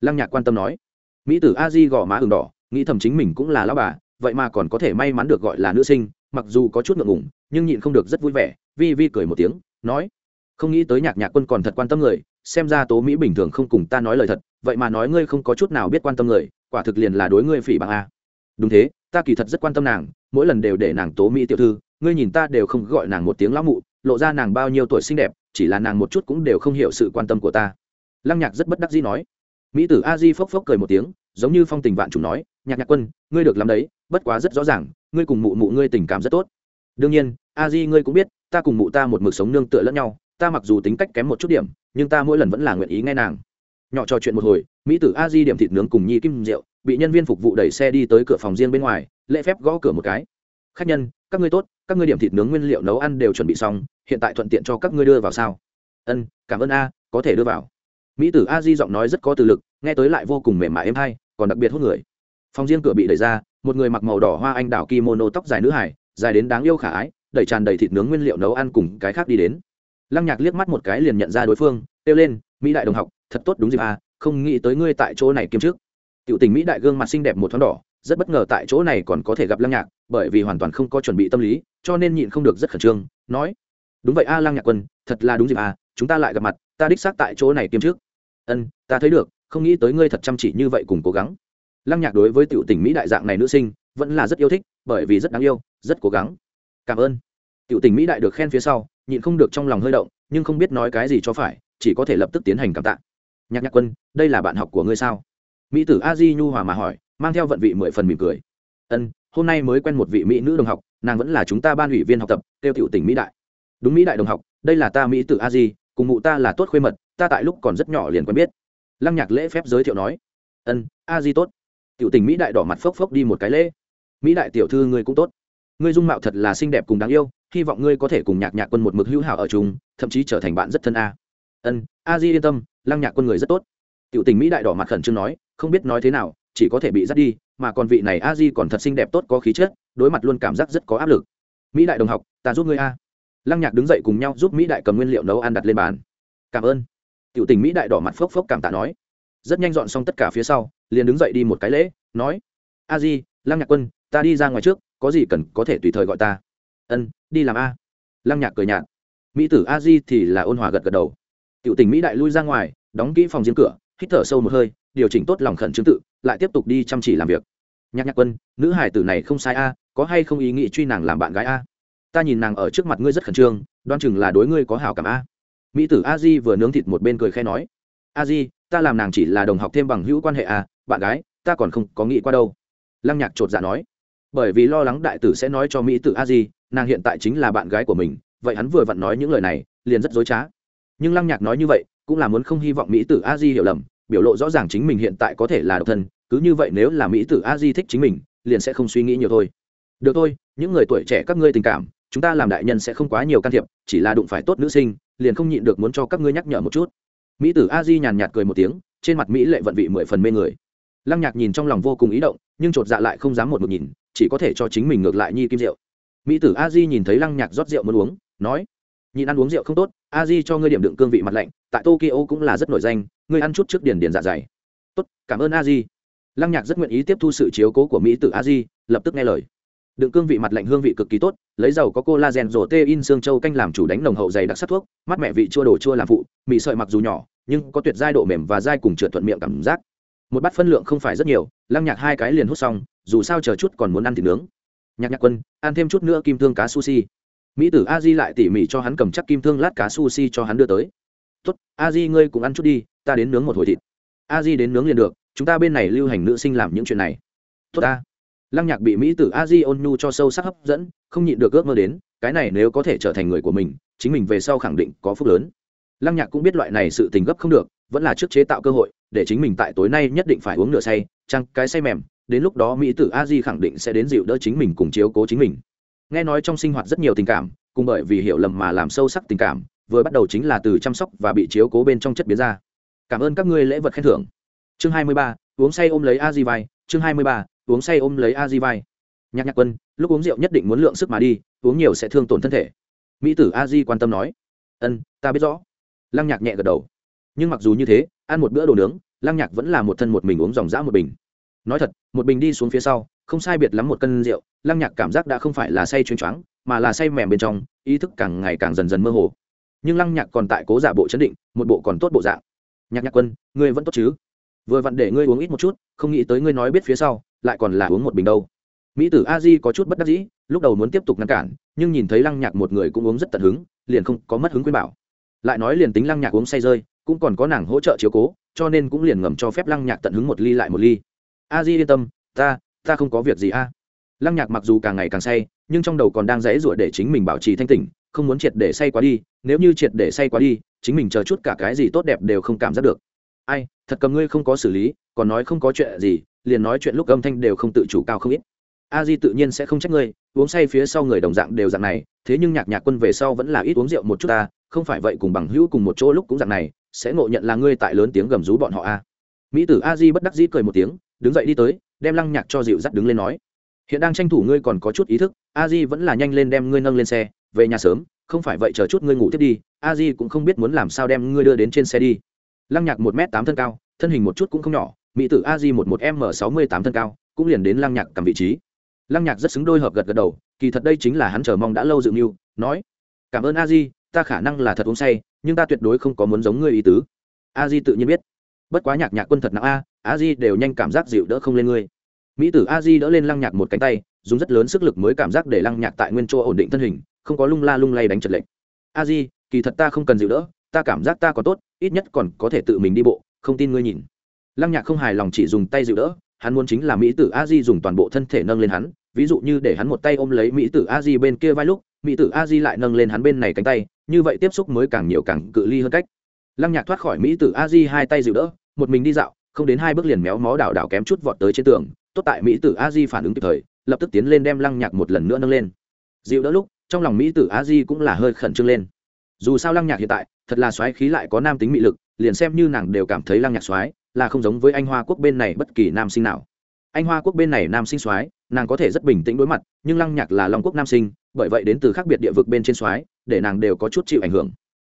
Lăng nhạc quan tâm nói. Mỹ tử a di gõ má ừng đỏ, nghĩ thầm chính mình cũng là lão bà vậy mà còn có thể may mắn được gọi là nữ sinh, mặc dù có chút ngượng ngủng nhưng nhịn không được rất vui vẻ, vi vi cười một tiếng, nói, không nghĩ tới nhạc nhạc quân còn thật quan tâm người, xem ra tố mỹ bình thường không cùng ta nói lời thật, vậy mà nói ngươi không có chút nào biết quan tâm người, quả thực liền là đối ngươi phỉ bằng a. Đúng thế, ta kỳ thật rất quan tâm nàng, mỗi lần đều để nàng tố mỹ tiểu thư, ngươi nhìn ta đều không gọi nàng một tiếng lão mụ, lộ ra nàng bao nhiêu tuổi xinh đẹp, chỉ là nàng một chút cũng đều không hiểu sự quan tâm của ta. Lăng nhạc rất bất đắc dĩ nói. Mỹ tử a di phốc phốc cười một tiếng, giống như phong tình vạn chủ nói nhạc nhạc quân, ngươi được làm đấy, bất quá rất rõ ràng, ngươi cùng mụ mụ ngươi tình cảm rất tốt. Đương nhiên, a di ngươi cũng biết, ta cùng mụ ta một mực sống nương tựa lẫn nhau, ta mặc dù tính cách kém một chút điểm, nhưng ta mỗi lần vẫn là nguyện ý nghe nàng. Nhỏ trò chuyện một hồi, mỹ tử a di điểm thịt nướng cùng nhi kim rượu, bị nhân viên phục vụ đẩy xe đi tới cửa phòng riêng bên ngoài, lễ phép gõ cửa một cái. Khách nhân, các ngươi tốt, các ngươi điểm thịt nướng nguyên liệu nấu ăn đều chuẩn bị xong, hiện tại thuận tiện cho các ngươi đưa vào sao? Ân, cảm ơn a, có thể đưa vào. Mỹ tử a di giọng nói rất có từ lực, nghe tới lại vô cùng mềm mại êm hay, còn đặc biệt hút người phòng riêng cửa bị đẩy ra, một người mặc màu đỏ hoa anh đào kimono tóc dài nữ hải dài đến đáng yêu khả ái đẩy tràn đầy thịt nướng nguyên liệu nấu ăn cùng cái khác đi đến. Lăng nhạc liếc mắt một cái liền nhận ra đối phương, kêu lên, mỹ đại đồng học, thật tốt đúng dịp à không nghĩ tới ngươi tại chỗ này kiêm trước tiểu tình mỹ đại gương mặt xinh đẹp một thoáng đỏ, rất bất ngờ tại chỗ này còn có thể gặp lăng nhạc, bởi vì hoàn toàn không có chuẩn bị tâm lý, cho nên nhịn không được rất khẩn trương, nói, đúng vậy a, lăng nhạc quân, thật là đúng dịp à chúng ta lại gặp mặt, ta đích xác tại chỗ này kiêm trước ân, ta thấy được, không nghĩ tới ngươi thật chăm chỉ như vậy cùng cố gắng lăng nhạc đối với tiểu tình mỹ đại dạng này nữ sinh, vẫn là rất yêu thích, bởi vì rất đáng yêu, rất cố gắng. Cảm ơn. Tiểu tình mỹ đại được khen phía sau, nhịn không được trong lòng hơi động, nhưng không biết nói cái gì cho phải, chỉ có thể lập tức tiến hành cảm tạ. Nhạc nhạc quân, đây là bạn học của ngươi sao? Mỹ tử a di nhu hòa mà hỏi, mang theo vận vị mười phần mỉm cười. Ân, hôm nay mới quen một vị mỹ nữ đồng học, nàng vẫn là chúng ta ban ủy viên học tập tiêu tiểu tỉnh mỹ đại. Đúng mỹ đại đồng học, đây là ta mỹ tử a di, cùng mụ ta là tốt khuê mật, ta tại lúc còn rất nhỏ liền quen biết. Lăng nhạc lễ phép giới thiệu nói, ân, a di tốt tiểu tình mỹ đại đỏ mặt phốc phốc đi một cái lễ. Mỹ đại tiểu thư ngươi cũng tốt. Ngươi dung mạo thật là xinh đẹp cùng đáng yêu, hy vọng ngươi có thể cùng nhạc nhạc quân một mực hữu hảo ở chúng thậm chí trở thành bạn rất thân a. Ân, a di yên tâm, lăng nhạc quân người rất tốt. Tiểu tình mỹ đại đỏ mặt khẩn trương nói, không biết nói thế nào, chỉ có thể bị dắt đi, mà còn vị này a di còn thật xinh đẹp tốt có khí chất, đối mặt luôn cảm giác rất có áp lực. Mỹ đại đồng học, ta giúp ngươi a. Lăng nhạc đứng dậy cùng nhau giúp mỹ đại cầm nguyên liệu nấu ăn đặt lên bàn. Cảm ơn. Tiểu tình mỹ đại đỏ mặt phốc phốc cảm tạ nói rất nhanh dọn xong tất cả phía sau, liền đứng dậy đi một cái lễ, nói, a di, lăng nhạc quân, ta đi ra ngoài trước, có gì cần có thể tùy thời gọi ta. Ân, đi làm a. Lăng nhạc cười nhạt. Mỹ tử a di thì là ôn hòa gật gật đầu. Tiểu tình mỹ đại lui ra ngoài, đóng kỹ phòng riêng cửa, hít thở sâu một hơi, điều chỉnh tốt lòng khẩn trương tự, lại tiếp tục đi chăm chỉ làm việc. Nhạc nhạc quân, nữ hải tử này không sai a, có hay không ý nghĩ truy nàng làm bạn gái a? Ta nhìn nàng ở trước mặt ngươi rất khẩn trương, đoan chừng là đối ngươi có hào cảm a. Mỹ tử a di vừa nướng thịt một bên cười khe nói a di, ta làm nàng chỉ là đồng học thêm bằng hữu quan hệ à? bạn gái, ta còn không có nghĩ qua đâu. Lăng nhạc chột dạ nói. Bởi vì lo lắng đại tử sẽ nói cho mỹ tử a di, nàng hiện tại chính là bạn gái của mình, vậy hắn vừa vặn nói những lời này, liền rất dối trá. Nhưng lăng nhạc nói như vậy, cũng là muốn không hy vọng mỹ tử a di hiểu lầm, biểu lộ rõ ràng chính mình hiện tại có thể là độc thân, cứ như vậy nếu là mỹ tử a di thích chính mình, liền sẽ không suy nghĩ nhiều thôi. Được thôi, những người tuổi trẻ các ngươi tình cảm, chúng ta làm đại nhân sẽ không quá nhiều can thiệp, chỉ là đụng phải tốt nữ sinh, liền không nhịn được muốn cho các ngươi nhắc nhở một chút mỹ tử a di nhàn nhạt cười một tiếng, trên mặt mỹ lệ vận vị mười phần mê người. Lăng nhạc nhìn trong lòng vô cùng ý động, nhưng chột dạ lại không dám một một nhìn, chỉ có thể cho chính mình ngược lại nhi kim rượu. Mỹ tử a di nhìn thấy lăng nhạc rót rượu muốn uống, nói nhìn ăn uống rượu không tốt, a di cho ngươi điểm đựng cương vị mặt lạnh, tại tokyo cũng là rất nổi danh, ngươi ăn chút trước điển điển dạ dày. Tốt, cảm ơn a di. Lăng nhạc rất nguyện ý tiếp thu sự chiếu cố của mỹ tử a di, lập tức nghe lời đựng cương vị mặt lạnh hương vị cực kỳ tốt, lấy dầu có collagen rổ tê in xương châu canh làm chủ đánh nồng hậu dày đặc sắc thuốc mắt mẹ vị chua đồ chua làm phụ, mì sợi mặc dù nhỏ, nhưng có tuyệt giai độ mềm và dai cùng trượt thuận miệng cảm giác. Một bát phân lượng không phải rất nhiều, lăng nhạc hai cái liền hút xong, dù sao chờ chút còn muốn ăn thịt nướng. Nhạc nhạc quân, ăn thêm chút nữa kim thương cá sushi. Mỹ tử a di lại tỉ mỉ cho hắn cầm chắc kim thương lát cá sushi cho hắn đưa tới. Tốt, a di ngươi cũng ăn chút đi, ta đến nướng một hồi thịt. A di đến nướng liền được, chúng ta bên này lưu hành nữ sinh làm những chuyện này. Tốt ta lăng nhạc bị mỹ tử a di ôn nhu cho sâu sắc hấp dẫn, không nhịn được ước mơ đến, cái này nếu có thể trở thành người của mình, chính mình về sau khẳng định có phúc lớn. Lăng nhạc cũng biết loại này sự tình gấp không được, vẫn là trước chế tạo cơ hội, để chính mình tại tối nay nhất định phải uống nửa say chăng cái say mềm, đến lúc đó mỹ tử a di khẳng định sẽ đến dịu đỡ chính mình cùng chiếu cố chính mình. Nghe nói trong sinh hoạt rất nhiều tình cảm, cùng bởi vì hiểu lầm mà làm sâu sắc tình cảm, vừa bắt đầu chính là từ chăm sóc và bị chiếu cố bên trong chất biến ra. Cảm ơn các ngươi lễ vật khen thưởng. Chương hai mươi ba, uống say ôm lấy a di vai, chương hai mươi ba uống say ôm lấy a di vai. Nhạc nhạc quân, lúc uống rượu nhất định muốn lượng sức mà đi, uống nhiều sẽ thương tổn thân thể. Mỹ tử a di quan tâm nói. Ân, ta biết rõ. Lăng nhạc nhẹ gật đầu. Nhưng mặc dù như thế, ăn một bữa đồ nướng, lăng nhạc vẫn là một thân một mình uống dòng dã một bình. Nói thật, một bình đi xuống phía sau, không sai biệt lắm một cân rượu, lăng nhạc cảm giác đã không phải là say chuyên choáng, mà là say mềm bên trong, ý thức càng ngày càng dần dần mơ hồ. Nhưng lăng nhạc còn tại cố giả bộ chấn định, một bộ còn tốt bộ dạng. Nhạc nhạc quân, ngươi vẫn tốt chứ? Vừa vặn để ngươi uống ít một chút, không nghĩ tới ngươi nói biết phía sau lại còn là uống một bình đâu. Mỹ tử a di có chút bất đắc dĩ, lúc đầu muốn tiếp tục ngăn cản, nhưng nhìn thấy lăng nhạc một người cũng uống rất tận hứng, liền không có mất hứng khuyên bảo. Lại nói liền tính lăng nhạc uống say rơi, cũng còn có nàng hỗ trợ chiếu cố, cho nên cũng liền ngầm cho phép lăng nhạc tận hứng một ly lại một ly. A di yên tâm, ta ta không có việc gì a. Lăng nhạc mặc dù càng ngày càng say, nhưng trong đầu còn đang dãy ruột để chính mình bảo trì thanh tỉnh, không muốn triệt để say quá đi, nếu như triệt để say quá đi, chính mình chờ chút cả cái gì tốt đẹp đều không cảm giác được. Ai, thật cầm ngươi không có xử lý, còn nói không có chuyện gì liền nói chuyện lúc âm thanh đều không tự chủ cao không ít. A di tự nhiên sẽ không trách ngươi, uống say phía sau người đồng dạng đều dạng này, thế nhưng nhạc nhạc quân về sau vẫn là ít uống rượu một chút ta, không phải vậy cùng bằng hữu cùng một chỗ lúc cũng dạng này, sẽ ngộ nhận là ngươi tại lớn tiếng gầm rú bọn họ a. Mỹ tử a di bất đắc dĩ cười một tiếng, đứng dậy đi tới, đem lăng nhạc cho dịu dắt đứng lên nói. Hiện đang tranh thủ ngươi còn có chút ý thức, a di vẫn là nhanh lên đem ngươi nâng lên xe, về nhà sớm, không phải vậy chờ chút ngươi ngủ tiếp đi, a di cũng không biết muốn làm sao đem ngươi đưa đến trên xe đi. Lăng nhạc một m tám thân cao, thân hình một chút cũng không nhỏ mỹ tử a di một một m sáu mươi tám thân cao, cũng liền đến lăng nhạc cầm vị trí. Lăng nhạc rất xứng đôi hợp gật gật đầu, kỳ thật đây chính là hắn chờ mong đã lâu dự mưu, nói, cảm ơn a di ta khả năng là thật uống say, nhưng ta tuyệt đối không có muốn giống ngươi ý tứ. A di tự nhiên biết. Bất quá nhạc nhạc quân thật nặng a a di đều nhanh cảm giác dịu đỡ không lên ngươi. Mỹ tử a di đỡ lên lăng nhạc một cánh tay, dùng rất lớn sức lực mới cảm giác để lăng nhạc tại nguyên chỗ ổn định thân hình, không có lung la lung lay đánh trật lệnh. A di kỳ thật ta không cần dịu đỡ, ta cảm giác ta có tốt, ít nhất còn có thể tự mình đi bộ, không tin ngươi nhìn lăng nhạc không hài lòng chỉ dùng tay dịu đỡ, hắn muốn chính là mỹ tử a di dùng toàn bộ thân thể nâng lên hắn, ví dụ như để hắn một tay ôm lấy mỹ tử a di bên kia vai lúc, mỹ tử a di lại nâng lên hắn bên này cánh tay, như vậy tiếp xúc mới càng nhiều càng cự ly hơn cách. Lăng nhạc thoát khỏi mỹ tử a di hai tay dịu đỡ, một mình đi dạo, không đến hai bước liền méo mó đảo đảo kém chút vọt tới trên tường, tốt tại mỹ tử a di phản ứng kịp thời, lập tức tiến lên đem lăng nhạc một lần nữa nâng lên. Dịu đỡ lúc, trong lòng mỹ tử a di cũng là hơi khẩn trương lên. Dù sao lăng nhạc hiện tại, thật là xoáy khí lại có nam tính mị lực, liền xem như nàng đều cảm thấy lăng nhạc xoáy là không giống với anh hoa quốc bên này bất kỳ nam sinh nào. Anh hoa quốc bên này nam sinh soái, nàng có thể rất bình tĩnh đối mặt, nhưng lăng nhạc là long quốc nam sinh, bởi vậy đến từ khác biệt địa vực bên trên soái, để nàng đều có chút chịu ảnh hưởng.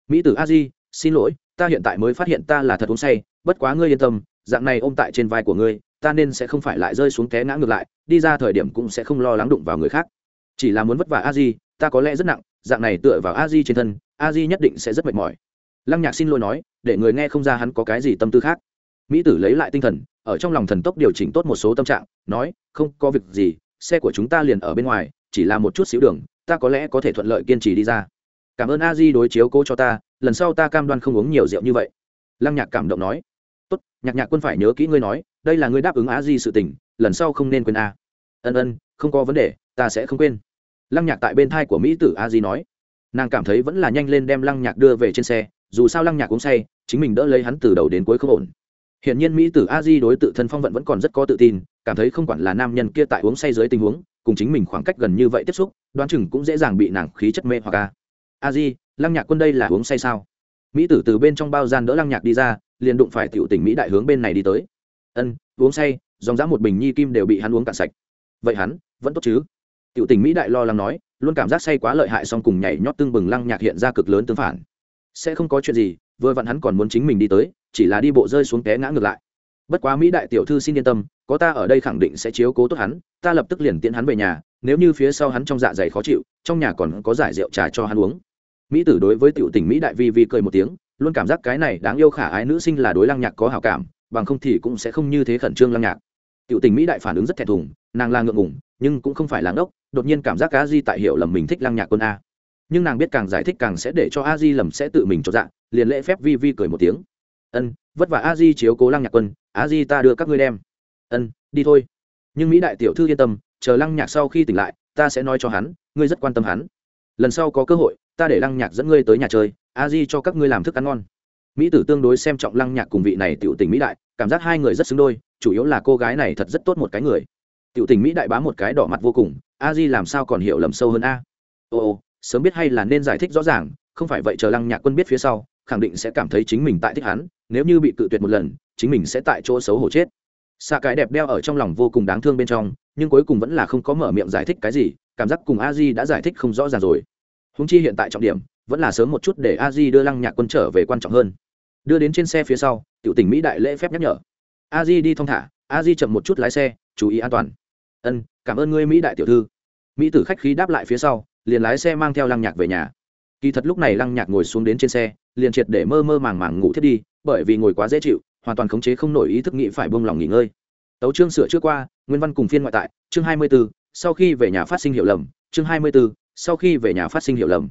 Mỹ tử a di, xin lỗi, ta hiện tại mới phát hiện ta là thật uống say, bất quá ngươi yên tâm, dạng này ôm tại trên vai của ngươi, ta nên sẽ không phải lại rơi xuống té ngã ngược lại, đi ra thời điểm cũng sẽ không lo lắng đụng vào người khác. Chỉ là muốn vất vả a di, ta có lẽ rất nặng, dạng này tựa vào a di trên thân, a di nhất định sẽ rất mệt mỏi. Lăng nhạc xin lỗi nói, để người nghe không ra hắn có cái gì tâm tư khác mỹ tử lấy lại tinh thần, ở trong lòng thần tốc điều chỉnh tốt một số tâm trạng, nói, không có việc gì, xe của chúng ta liền ở bên ngoài, chỉ là một chút xíu đường, ta có lẽ có thể thuận lợi kiên trì đi ra. Cảm ơn a di đối chiếu cố cho ta, lần sau ta cam đoan không uống nhiều rượu như vậy. Lăng nhạc cảm động nói, tốt, nhạc nhạc quân phải nhớ kỹ ngươi nói, đây là ngươi đáp ứng a di sự tình, lần sau không nên quên a. Ân ân, không có vấn đề, ta sẽ không quên. Lăng nhạc tại bên thai của mỹ tử a di nói. Nàng cảm thấy vẫn là nhanh lên đem lăng nhạc đưa về trên xe, dù sao lăng nhạc uống say, chính mình đỡ lấy hắn từ đầu đến cuối không ổn. Hiện nhiên Mỹ tử A Di đối tự thân phong vận vẫn còn rất có tự tin, cảm thấy không quản là nam nhân kia tại uống say dưới tình huống, cùng chính mình khoảng cách gần như vậy tiếp xúc, đoán chừng cũng dễ dàng bị nàng khí chất mê hoặc a. A Di, Lăng Nhạc quân đây là uống say sao? Mỹ tử từ bên trong bao gian đỡ Lăng Nhạc đi ra, liền đụng phải tiểu tình Mỹ đại hướng bên này đi tới. Ân, uống say, dòng dã một bình nhi kim đều bị hắn uống cạn sạch. Vậy hắn, vẫn tốt chứ? Tiểu tình Mỹ đại lo lắng nói, luôn cảm giác say quá lợi hại song cùng nhảy nhót tương bừng Lăng Nhạc hiện ra cực lớn tương phản. Sẽ không có chuyện gì, vừa vặn hắn còn muốn chính mình đi tới, chỉ là đi bộ rơi xuống té ngã ngược lại. Bất quá mỹ đại tiểu thư xin yên tâm có ta ở đây khẳng định sẽ chiếu cố tốt hắn ta lập tức liền tiễn hắn về nhà nếu như phía sau hắn trong dạ dày khó chịu trong nhà còn có giải rượu trà cho hắn uống. Mỹ tử đối với tiểu tình mỹ đại vi vi cười một tiếng luôn cảm giác cái này đáng yêu khả ái nữ sinh là đối lăng nhạc có hảo cảm bằng không thì cũng sẽ không như thế khẩn trương lăng nhạc. Tiểu tình mỹ đại phản ứng rất thẹn thùng nàng là ngượng ngủng nhưng cũng không phải là ngốc đột nhiên cảm giác cá di tại hiểu lầm mình thích lăng nhạc quân a. Nhưng nàng biết càng giải thích càng sẽ để cho a di lầm sẽ tự mình cho dạ, liền lễ phép vi vi cười một tiếng ân, vất vả a di chiếu cố lăng nhạc quân, a di ta đưa các ngươi đem. Ân, đi thôi. Nhưng mỹ đại tiểu thư yên tâm, chờ lăng nhạc sau khi tỉnh lại, ta sẽ nói cho hắn, ngươi rất quan tâm hắn. Lần sau có cơ hội, ta để lăng nhạc dẫn ngươi tới nhà chơi, a di cho các ngươi làm thức ăn ngon. Mỹ tử tương đối xem trọng lăng nhạc cùng vị này tiểu tình mỹ đại, cảm giác hai người rất xứng đôi, chủ yếu là cô gái này thật rất tốt một cái người. Tiểu tình mỹ đại bá một cái đỏ mặt vô cùng, a di làm sao còn hiểu lầm sâu hơn a? Ồ sớm biết hay là nên giải thích rõ ràng, không phải vậy chờ lăng nhạc quân biết phía sau khẳng định sẽ cảm thấy chính mình tại thích hắn, nếu như bị cự tuyệt một lần, chính mình sẽ tại chỗ xấu hổ chết. Xạ cái đẹp đeo ở trong lòng vô cùng đáng thương bên trong, nhưng cuối cùng vẫn là không có mở miệng giải thích cái gì, cảm giác cùng a di đã giải thích không rõ ràng rồi. Húng chi hiện tại trọng điểm, vẫn là sớm một chút để a di đưa lăng nhạc quân trở về quan trọng hơn. Đưa đến trên xe phía sau, tiểu tỉnh mỹ đại lễ phép nhắc nhở. A di đi thong thả, a di chậm một chút lái xe, chú ý an toàn. Ân, cảm ơn ngươi mỹ đại tiểu thư. Mỹ tử khách khí đáp lại phía sau, liền lái xe mang theo lăng nhạc về nhà kỳ thật lúc này lăng nhạc ngồi xuống đến trên xe liền triệt để mơ mơ màng màng ngủ thiết đi bởi vì ngồi quá dễ chịu hoàn toàn khống chế không nổi ý thức nghĩ phải buông lòng nghỉ ngơi. Tấu chương sửa trước qua nguyên văn cùng phiên ngoại tại chương hai mươi 24, sau khi về nhà phát sinh hiểu lầm chương hai mươi 24, sau khi về nhà phát sinh hiểu lầm.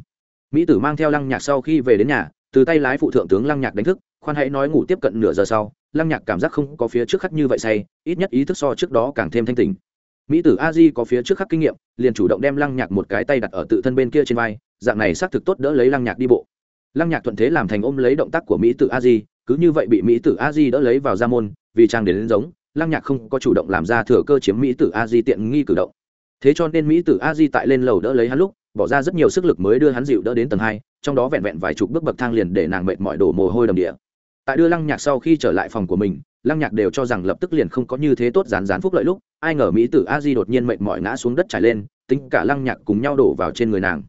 Mỹ tử mang theo lăng nhạc sau khi về đến nhà từ tay lái phụ thượng tướng lăng nhạc đánh thức khoan hãy nói ngủ tiếp cận nửa giờ sau lăng nhạc cảm giác không có phía trước khắc như vậy say ít nhất ý thức so trước đó càng thêm thanh tình mỹ tử a di có phía trước khắc kinh nghiệm liền chủ động đem lăng nhạc một cái tay đặt ở tự thân bên kia trên vai dạng này xác thực tốt đỡ lấy lăng nhạc đi bộ. Lăng nhạc thuận thế làm thành ôm lấy động tác của mỹ tử a di cứ như vậy bị mỹ tử a di đỡ lấy vào ra môn vì trang đến, đến giống lăng nhạc không có chủ động làm ra thừa cơ chiếm mỹ tử a di tiện nghi cử động. Thế cho nên mỹ tử a di tại lên lầu đỡ lấy hắn lúc bỏ ra rất nhiều sức lực mới đưa hắn dịu đỡ đến tầng hai trong đó vẹn vẹn vài chục bước bậc thang liền để nàng mệt mỏi đổ mồ hôi đầm địa. Tại đưa lăng nhạc sau khi trở lại phòng của mình lăng nhạc đều cho rằng lập tức liền không có như thế tốt rán rán phúc lợi lúc ai ngờ mỹ tử a di đột nhiên mệt mỏi ngã xuống đất trải lên tính cả lăng nhạc cùng nhau đổ vào trên người nàng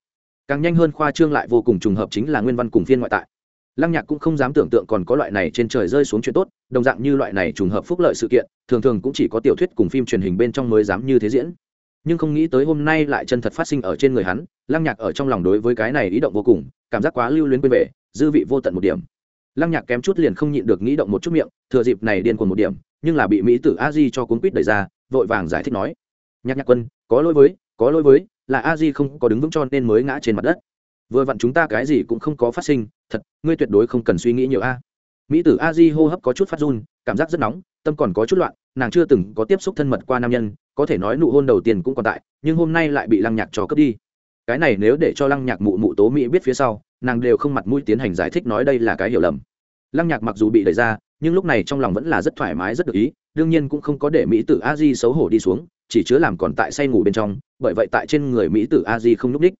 càng nhanh hơn khoa trương lại vô cùng trùng hợp chính là nguyên văn cùng phiên ngoại tại. Lăng nhạc cũng không dám tưởng tượng còn có loại này trên trời rơi xuống chuyện tốt, đồng dạng như loại này trùng hợp phúc lợi sự kiện, thường thường cũng chỉ có tiểu thuyết cùng phim truyền hình bên trong mới dám như thế diễn. Nhưng không nghĩ tới hôm nay lại chân thật phát sinh ở trên người hắn, lăng nhạc ở trong lòng đối với cái này ý động vô cùng, cảm giác quá lưu luyến quên về, dư vị vô tận một điểm. Lăng nhạc kém chút liền không nhịn được nghĩ động một chút miệng, thừa dịp này điên cuồng một điểm, nhưng là bị mỹ tử a di cho cuốn quýt đẩy ra, vội vàng giải thích nói, nhạc nhạc quân, có lỗi với, có lỗi với là a di không có đứng vững cho nên mới ngã trên mặt đất. Vừa vặn chúng ta cái gì cũng không có phát sinh, thật, ngươi tuyệt đối không cần suy nghĩ nhiều a. Mỹ tử a di hô hấp có chút phát run, cảm giác rất nóng, tâm còn có chút loạn, nàng chưa từng có tiếp xúc thân mật qua nam nhân, có thể nói nụ hôn đầu tiên cũng còn tại, nhưng hôm nay lại bị lăng nhạc trò cướp đi. Cái này nếu để cho lăng nhạc mụ mụ tố mỹ biết phía sau, nàng đều không mặt mũi tiến hành giải thích nói đây là cái hiểu lầm. Lăng nhạc mặc dù bị đẩy ra, nhưng lúc này trong lòng vẫn là rất thoải mái, rất được ý, đương nhiên cũng không có để mỹ tử a di xấu hổ đi xuống chỉ chứa làm còn tại say ngủ bên trong, bởi vậy tại trên người mỹ tử a di không núp đ í c h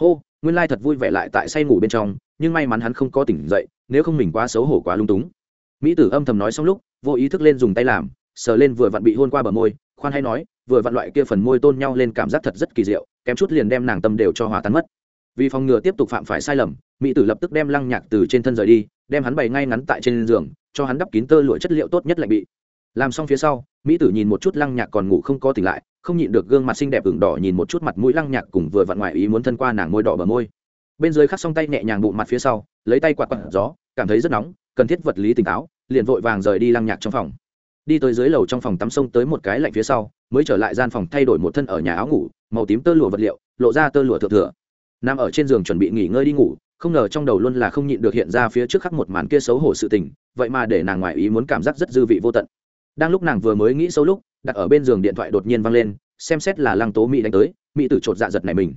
hô, nguyên lai thật vui vẻ lại tại say ngủ bên trong, nhưng may mắn hắn không có tỉnh dậy, nếu không mình quá xấu hổ quá lung túng. Mỹ tử âm thầm nói xong lúc, vô ý thức lên dùng tay làm, sờ lên vừa vặn bị hôn qua bờ môi, khoan hay nói, vừa vặn loại kia phần môi tôn nhau lên cảm giác thật rất kỳ diệu, kém chút liền đem nàng tâm đều cho hòa tan mất. Vì phòng ngừa tiếp tục phạm phải sai lầm, mỹ tử lập tức đem lăng nhạc từ trên thân rời đi, đem hắn bày ngay ngắn tại trên giường, cho hắn đắp kín tơ lụa chất liệu tốt nhất lạnh bị làm xong phía sau, mỹ tử nhìn một chút lăng nhạc còn ngủ không có tỉnh lại, không nhịn được gương mặt xinh đẹp ửng đỏ nhìn một chút mặt mũi lăng nhạc cùng vừa vặn ngoại ý muốn thân qua nàng môi đỏ bờ môi. Bên dưới khắc xong tay nhẹ nhàng bụng mặt phía sau, lấy tay quạt quạt gió, cảm thấy rất nóng, cần thiết vật lý tỉnh táo, liền vội vàng rời đi lăng nhạc trong phòng. Đi tới dưới lầu trong phòng tắm sông tới một cái lạnh phía sau, mới trở lại gian phòng thay đổi một thân ở nhà áo ngủ, màu tím tơ lụa vật liệu, lộ ra tơ lụa thượng thừa. Nằm ở trên giường chuẩn bị nghỉ ngơi đi ngủ, không ngờ trong đầu luôn là không nhịn được hiện ra phía trước khắc một màn kia xấu hổ sự tình, vậy mà để nàng ngoại ý muốn cảm giác rất dư vị vô tận đang lúc nàng vừa mới nghĩ sâu lúc, đặt ở bên giường điện thoại đột nhiên văng lên, xem xét là lăng tố mỹ đánh tới mỹ tử chột dạ giật này mình.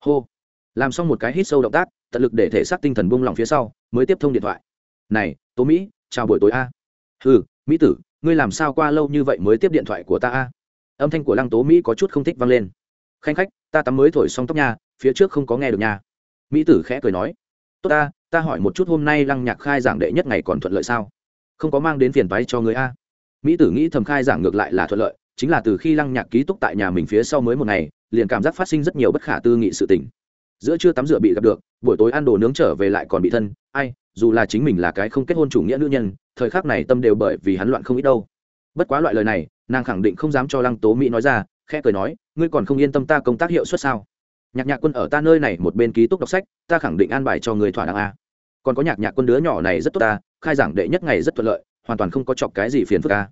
Hô. Làm xong một cái hít sâu động tác, tận lực để thể xác tinh thần buông lỏng phía sau, mới tiếp thông điện thoại. Này, tố mỹ chào buổi tối a. Ừ mỹ tử, ngươi làm sao qua lâu như vậy mới tiếp điện thoại của ta a? Âm thanh của lăng tố mỹ có chút không thích vang lên. Khanh khách, ta tắm mới thổi xong tóc nha, phía trước không có nghe được nha. Mỹ tử khẽ cười nói. Tốt ta ta hỏi một chút hôm nay lăng nhạc khai giảng đệ nhất ngày còn thuận lợi sao? Không có mang đến phiền váy cho người a mỹ tử nghĩ thầm khai giảng ngược lại là thuận lợi, chính là từ khi lăng nhạc ký túc tại nhà mình phía sau mới một ngày, liền cảm giác phát sinh rất nhiều bất khả tư nghị sự tình. Giữa trưa tắm rửa bị gặp được, buổi tối ăn đồ nướng trở về lại còn bị thân, ai, dù là chính mình là cái không kết hôn chủ nghĩa nữ nhân, thời khắc này tâm đều bởi vì hắn loạn không ít đâu. Bất quá loại lời này, nàng khẳng định không dám cho lăng tố mỹ nói ra, khẽ cười nói, ngươi còn không yên tâm ta công tác hiệu suất sao? Nhạc nhạc quân ở ta nơi này một bên ký túc đọc sách, ta khẳng định an bài cho người thỏa đáng a. Còn có nhạc nhạc quân đứa nhỏ này rất tốt ta, khai giảng đệ nhất ngày rất thuận lợi hoàn toàn không có chọc cái gì phiền phức a.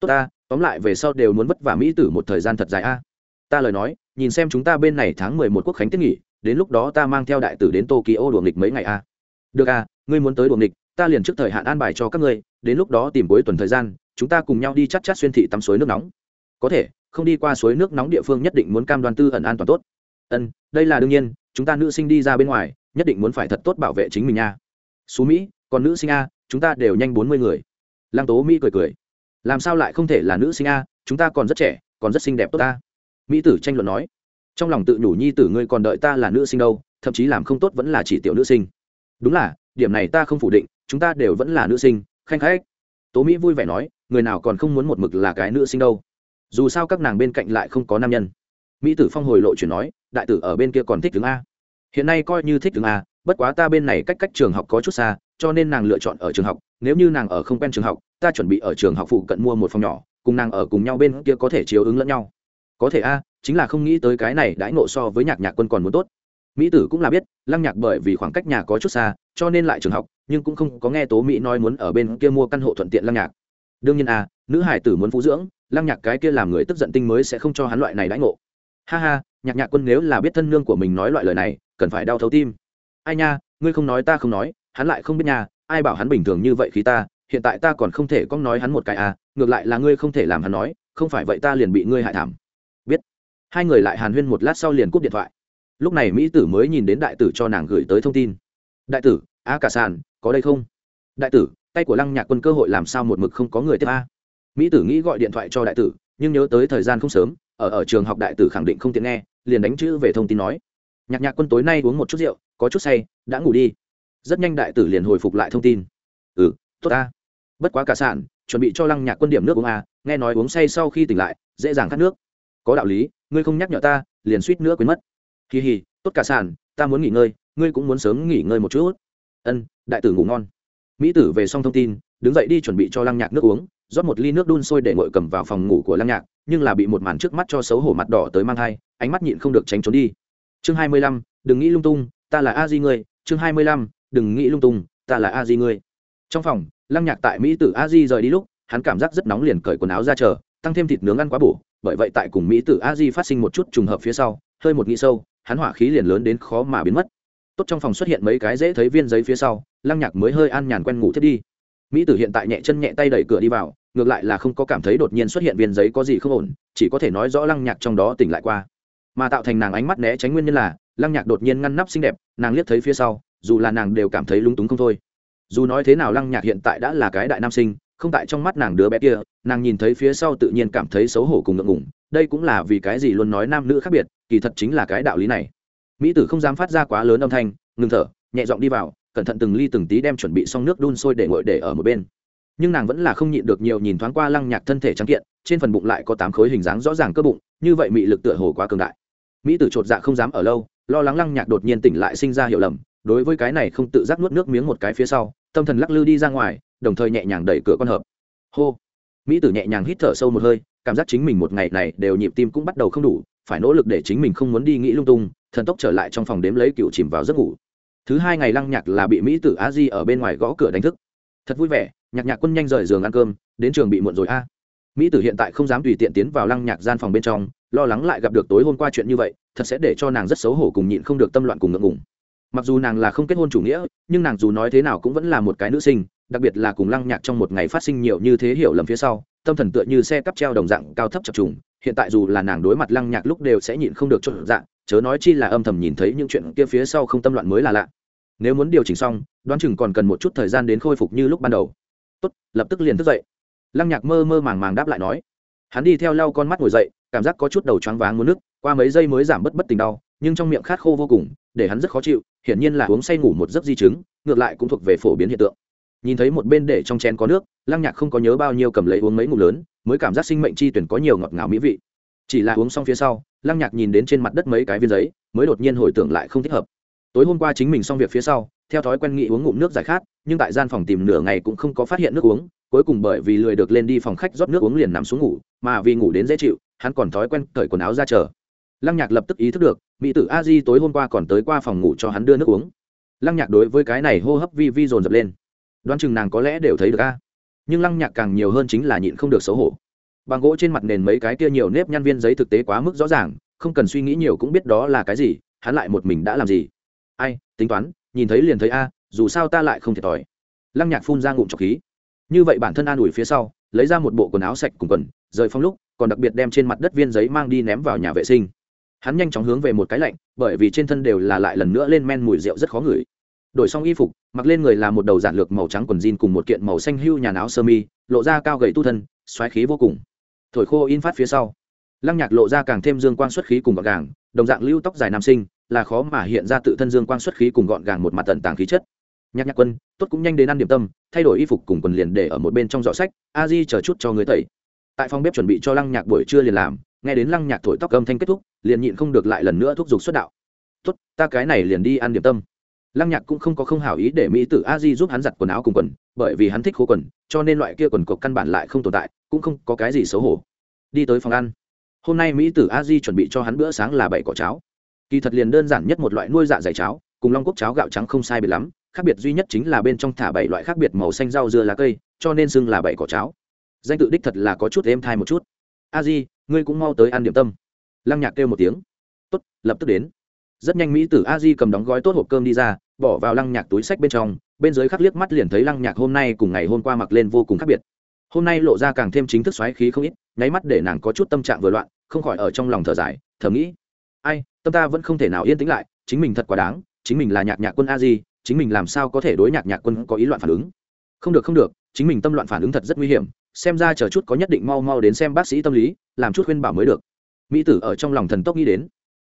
Tốt ta tóm lại về sau đều muốn vất vả mỹ tử một thời gian thật dài a. Ta lời nói, nhìn xem chúng ta bên này tháng mười một quốc khánh tiết nghỉ, đến lúc đó ta mang theo đại tử đến tokyo đuồng nghịch mấy ngày a. Được a, ngươi muốn tới đuồng nghịch, ta liền trước thời hạn an bài cho các ngươi, đến lúc đó tìm cuối tuần thời gian, chúng ta cùng nhau đi chắt chắt xuyên thị tắm suối nước nóng. Có thể, không đi qua suối nước nóng địa phương nhất định muốn cam đoan tư ẩn an toàn tốt. Ân, đây là đương nhiên, chúng ta nữ sinh đi ra bên ngoài, nhất định muốn phải thật tốt bảo vệ chính mình nha. Xú mỹ, còn nữ sinh a, chúng ta đều nhanh bốn mươi người lăng tố mỹ cười cười. Làm sao lại không thể là nữ sinh a, chúng ta còn rất trẻ, còn rất xinh đẹp tốt ta mỹ tử tranh luận nói. Trong lòng tự nhủ nhi tử ngươi còn đợi ta là nữ sinh đâu, thậm chí làm không tốt vẫn là chỉ tiểu nữ sinh. Đúng là, điểm này ta không phủ định, chúng ta đều vẫn là nữ sinh, khanh khách. Tố mỹ vui vẻ nói, người nào còn không muốn một mực là cái nữ sinh đâu. Dù sao các nàng bên cạnh lại không có nam nhân. Mỹ tử phong hồi lộ chuyển nói, đại tử ở bên kia còn thích tướng a. Hiện nay coi như thích tướng a, bất quá ta bên này cách cách trường học có chút xa cho nên nàng lựa chọn ở trường học. Nếu như nàng ở không quen trường học, ta chuẩn bị ở trường học phụ cận mua một phòng nhỏ, cùng nàng ở cùng nhau bên kia có thể chiếu ứng lẫn nhau. Có thể a, chính là không nghĩ tới cái này đãi nộ so với nhạc nhạc quân còn muốn tốt. Mỹ tử cũng là biết, lăng nhạc bởi vì khoảng cách nhà có chút xa, cho nên lại trường học, nhưng cũng không có nghe tố mỹ nói muốn ở bên kia mua căn hộ thuận tiện lăng nhạc. Đương nhiên à nữ hải tử muốn phú dưỡng, lăng nhạc cái kia làm người tức giận tinh mới sẽ không cho hắn loại này đãi ngộ. Ha ha, nhạc nhạc quân nếu là biết thân nương của mình nói loại lời này, cần phải đau thấu tim. Ai nha, ngươi không nói ta không nói hắn lại không biết nhà ai bảo hắn bình thường như vậy khi ta, hiện tại ta còn không thể có nói hắn một cái à ngược lại là ngươi không thể làm hắn nói, không phải vậy ta liền bị ngươi hại thảm. Biết. Hai người lại hàn huyên một lát sau liền cúp điện thoại. Lúc này mỹ tử mới nhìn đến đại tử cho nàng gửi tới thông tin. Đại tử, a cả sàn, có đây không? Đại tử, tay của lăng nhạc quân cơ hội làm sao một mực không có người tiếp a? Mỹ tử nghĩ gọi điện thoại cho đại tử, nhưng nhớ tới thời gian không sớm, ở ở trường học đại tử khẳng định không tiện nghe, liền đánh chữ về thông tin nói. Nhạc nhạc quân tối nay uống một chút rượu, có chút say, đã ngủ đi rất nhanh đại tử liền hồi phục lại thông tin. Ừ tốt ta. Bất quá cả sản, chuẩn bị cho lăng nhạc quân điểm nước uống a nghe nói uống say sau khi tỉnh lại, dễ dàng khát nước. Có đạo lý, ngươi không nhắc nhở ta, liền suýt nữa quên mất. Kỳ hì, tốt cả sản, ta muốn nghỉ ngơi, ngươi cũng muốn sớm nghỉ ngơi một chút. Ân, đại tử ngủ ngon. Mỹ tử về xong thông tin, đứng dậy đi chuẩn bị cho lăng nhạc nước uống, rót một ly nước đun sôi để ngồi cầm vào phòng ngủ của lăng nhạc, nhưng là bị một màn trước mắt cho xấu hổ mặt đỏ tới mang thai, ánh mắt nhịn không được tránh trốn đi. Chương hai mươi lăm, đừng nghĩ lung tung, ta là a di ngươi, chương hai mươi lăm đừng nghĩ lung tung, ta là a di ngươi. Trong phòng, lăng nhạc tại mỹ tử a di rời đi lúc, hắn cảm giác rất nóng liền cởi quần áo ra chờ, tăng thêm thịt nướng ăn quá bổ, bởi vậy tại cùng mỹ tử a di phát sinh một chút trùng hợp phía sau, hơi một nghĩ sâu, hắn hỏa khí liền lớn đến khó mà biến mất. Tốt trong phòng xuất hiện mấy cái dễ thấy viên giấy phía sau, lăng nhạc mới hơi an nhàn quen ngủ thiết đi. Mỹ tử hiện tại nhẹ chân nhẹ tay đẩy cửa đi vào, ngược lại là không có cảm thấy đột nhiên xuất hiện viên giấy có gì không ổn, chỉ có thể nói rõ lăng nhạc trong đó tỉnh lại qua. Mà tạo thành nàng ánh mắt né tránh nguyên nhân là, lăng nhạc đột nhiên ngăn nắp xinh đẹp, nàng liếc thấy phía sau dù là nàng đều cảm thấy lúng túng không thôi. Dù nói thế nào lăng nhạc hiện tại đã là cái đại nam sinh, không tại trong mắt nàng đứa bé kia, nàng nhìn thấy phía sau tự nhiên cảm thấy xấu hổ cùng ngượng ngủng đây cũng là vì cái gì luôn nói nam nữ khác biệt, kỳ thật chính là cái đạo lý này. Mỹ tử không dám phát ra quá lớn âm thanh, ngừng thở, nhẹ giọng đi vào, cẩn thận từng ly từng tí đem chuẩn bị xong nước đun sôi để ngồi để ở một bên. Nhưng nàng vẫn là không nhịn được nhiều nhìn thoáng qua lăng nhạc thân thể trắng kiện, trên phần bụng lại có tám khối hình dáng rõ ràng cơ bụng, như vậy mị lực tựa hồ quá cường đại. Mỹ tử chột dạ không dám ở lâu, lo lắng lăng nhạc đột nhiên tỉnh lại sinh ra hiểu lầm đối với cái này không tự giác nuốt nước miếng một cái phía sau, tâm thần lắc lư đi ra ngoài, đồng thời nhẹ nhàng đẩy cửa con hợp. Hô. Mỹ tử nhẹ nhàng hít thở sâu một hơi, cảm giác chính mình một ngày này đều nhịp tim cũng bắt đầu không đủ, phải nỗ lực để chính mình không muốn đi nghĩ lung tung, thần tốc trở lại trong phòng đếm lấy cựu chìm vào giấc ngủ. Thứ hai ngày lăng nhạc là bị mỹ tử a di ở bên ngoài gõ cửa đánh thức. Thật vui vẻ, nhạc nhạc quân nhanh rời giường ăn cơm, đến trường bị muộn rồi a. Mỹ tử hiện tại không dám tùy tiện tiến vào lăng nhạc gian phòng bên trong, lo lắng lại gặp được tối hôm qua chuyện như vậy, thật sẽ để cho nàng rất xấu hổ cùng nhịn không được tâm loạn cùng ngượng ngùng mặc dù nàng là không kết hôn chủ nghĩa, nhưng nàng dù nói thế nào cũng vẫn là một cái nữ sinh, đặc biệt là cùng lăng nhạc trong một ngày phát sinh nhiều như thế hiểu lầm phía sau, tâm thần tựa như xe cắp treo đồng dạng cao thấp chập trùng, hiện tại dù là nàng đối mặt lăng nhạc lúc đều sẽ nhịn không được trộn dạng chớ nói chi là âm thầm nhìn thấy những chuyện kia phía sau không tâm loạn mới là lạ. Nếu muốn điều chỉnh xong, đoán chừng còn cần một chút thời gian đến khôi phục như lúc ban đầu. Tốt, lập tức liền thức dậy. Lăng nhạc mơ mơ màng màng đáp lại nói. Hắn đi theo lau con mắt ngồi dậy, cảm giác có chút đầu choáng váng muốn nước qua mấy giây mới giảm bớt bất tình đau, nhưng trong miệng khát khô vô cùng để hắn rất khó chịu, hiển nhiên là uống say ngủ một giấc di chứng, ngược lại cũng thuộc về phổ biến hiện tượng. Nhìn thấy một bên để trong chén có nước, lăng nhạc không có nhớ bao nhiêu cầm lấy uống mấy ngủ lớn, mới cảm giác sinh mệnh chi tuyển có nhiều ngọt ngào mỹ vị. Chỉ là uống xong phía sau, lăng nhạc nhìn đến trên mặt đất mấy cái viên giấy, mới đột nhiên hồi tưởng lại không thích hợp. Tối hôm qua chính mình xong việc phía sau, theo thói quen nghĩ uống ngụm nước giải khát, nhưng tại gian phòng tìm nửa ngày cũng không có phát hiện nước uống, cuối cùng bởi vì lười được lên đi phòng khách rót nước uống liền nằm xuống ngủ, mà vì ngủ đến dễ chịu, hắn còn thói quen cởi quần áo ra chờ lăng nhạc lập tức ý thức được, mỹ tử a di tối hôm qua còn tới qua phòng ngủ cho hắn đưa nước uống. Lăng nhạc đối với cái này hô hấp vi vi dồn dập lên. Đoán chừng nàng có lẽ đều thấy được a. Nhưng lăng nhạc càng nhiều hơn chính là nhịn không được xấu hổ. Bằng gỗ trên mặt nền mấy cái kia nhiều nếp nhăn viên giấy thực tế quá mức rõ ràng, không cần suy nghĩ nhiều cũng biết đó là cái gì, hắn lại một mình đã làm gì. Ai, tính toán, nhìn thấy liền thấy a, dù sao ta lại không thiệt thòi. Lăng nhạc phun ra ngụm trọc khí. Như vậy bản thân an ủi phía sau, lấy ra một bộ quần áo sạch cùng quần, rời phong lúc, còn đặc biệt đem trên mặt đất viên giấy mang đi ném vào nhà vệ sinh hắn nhanh chóng hướng về một cái lạnh, bởi vì trên thân đều là lại lần nữa lên men mùi rượu rất khó ngửi. Đổi xong y phục, mặc lên người là một đầu giản lược màu trắng quần jean cùng một kiện màu xanh hưu nhà áo sơ mi, lộ ra cao gầy tu thân xoáy khí vô cùng. Thổi khô in phát phía sau. Lăng nhạc lộ ra càng thêm dương quang xuất khí cùng gọn gàng, đồng dạng lưu tóc dài nam sinh, là khó mà hiện ra tự thân dương quang xuất khí cùng gọn gàng một mặt tận tàng khí chất. Nhạc nhạc quân, tốt cũng nhanh đến ăn điểm tâm, thay đổi y phục cùng quần liền để ở một bên trong giỏ sách, a di chờ chút cho người tẩy. Tại phòng bếp chuẩn bị cho lăng nhạc buổi trưa liền làm nghe đến lăng nhạc thổi tóc âm thanh kết thúc, liền nhịn không được lại lần nữa thúc giục xuất đạo. Tốt, ta cái này liền đi ăn điểm tâm. Lăng nhạc cũng không có không hảo ý để mỹ tử a di giúp hắn giặt quần áo cùng quần, bởi vì hắn thích khô quần, cho nên loại kia quần cộc căn bản lại không tồn tại, cũng không có cái gì xấu hổ. Đi tới phòng ăn. Hôm nay mỹ tử a di chuẩn bị cho hắn bữa sáng là bảy cỏ cháo. Kỳ thật liền đơn giản nhất một loại nuôi dạ dày cháo, cùng long quốc cháo gạo trắng không sai biệt lắm, khác biệt duy nhất chính là bên trong thả bảy loại khác biệt màu xanh rau dưa lá cây, cho nên xưng là bảy cỏ cháo. Danh tự đích thật là có chút êm thai một chút. A di ngươi cũng mau tới ăn điểm tâm. Lăng nhạc kêu một tiếng. Tốt, lập tức đến. Rất nhanh mỹ tử a di cầm đóng gói tốt hộp cơm đi ra, bỏ vào lăng nhạc túi sách bên trong, bên dưới khắc liếc mắt liền thấy lăng nhạc hôm nay cùng ngày hôm qua mặc lên vô cùng khác biệt. Hôm nay lộ ra càng thêm chính thức xoáy khí không ít, nháy mắt để nàng có chút tâm trạng vừa loạn, không khỏi ở trong lòng thở dài, thầm nghĩ, ai, tâm ta vẫn không thể nào yên tĩnh lại, chính mình thật quá đáng, chính mình là nhạc nhạc quân a di, chính mình làm sao có thể đối nhạc nhạc quân có ý loạn phản ứng? Không được không được, chính mình tâm loạn phản ứng thật rất nguy hiểm xem ra chờ chút có nhất định mau mau đến xem bác sĩ tâm lý, làm chút khuyên bảo mới được. Mỹ tử ở trong lòng thần tốc nghĩ đến.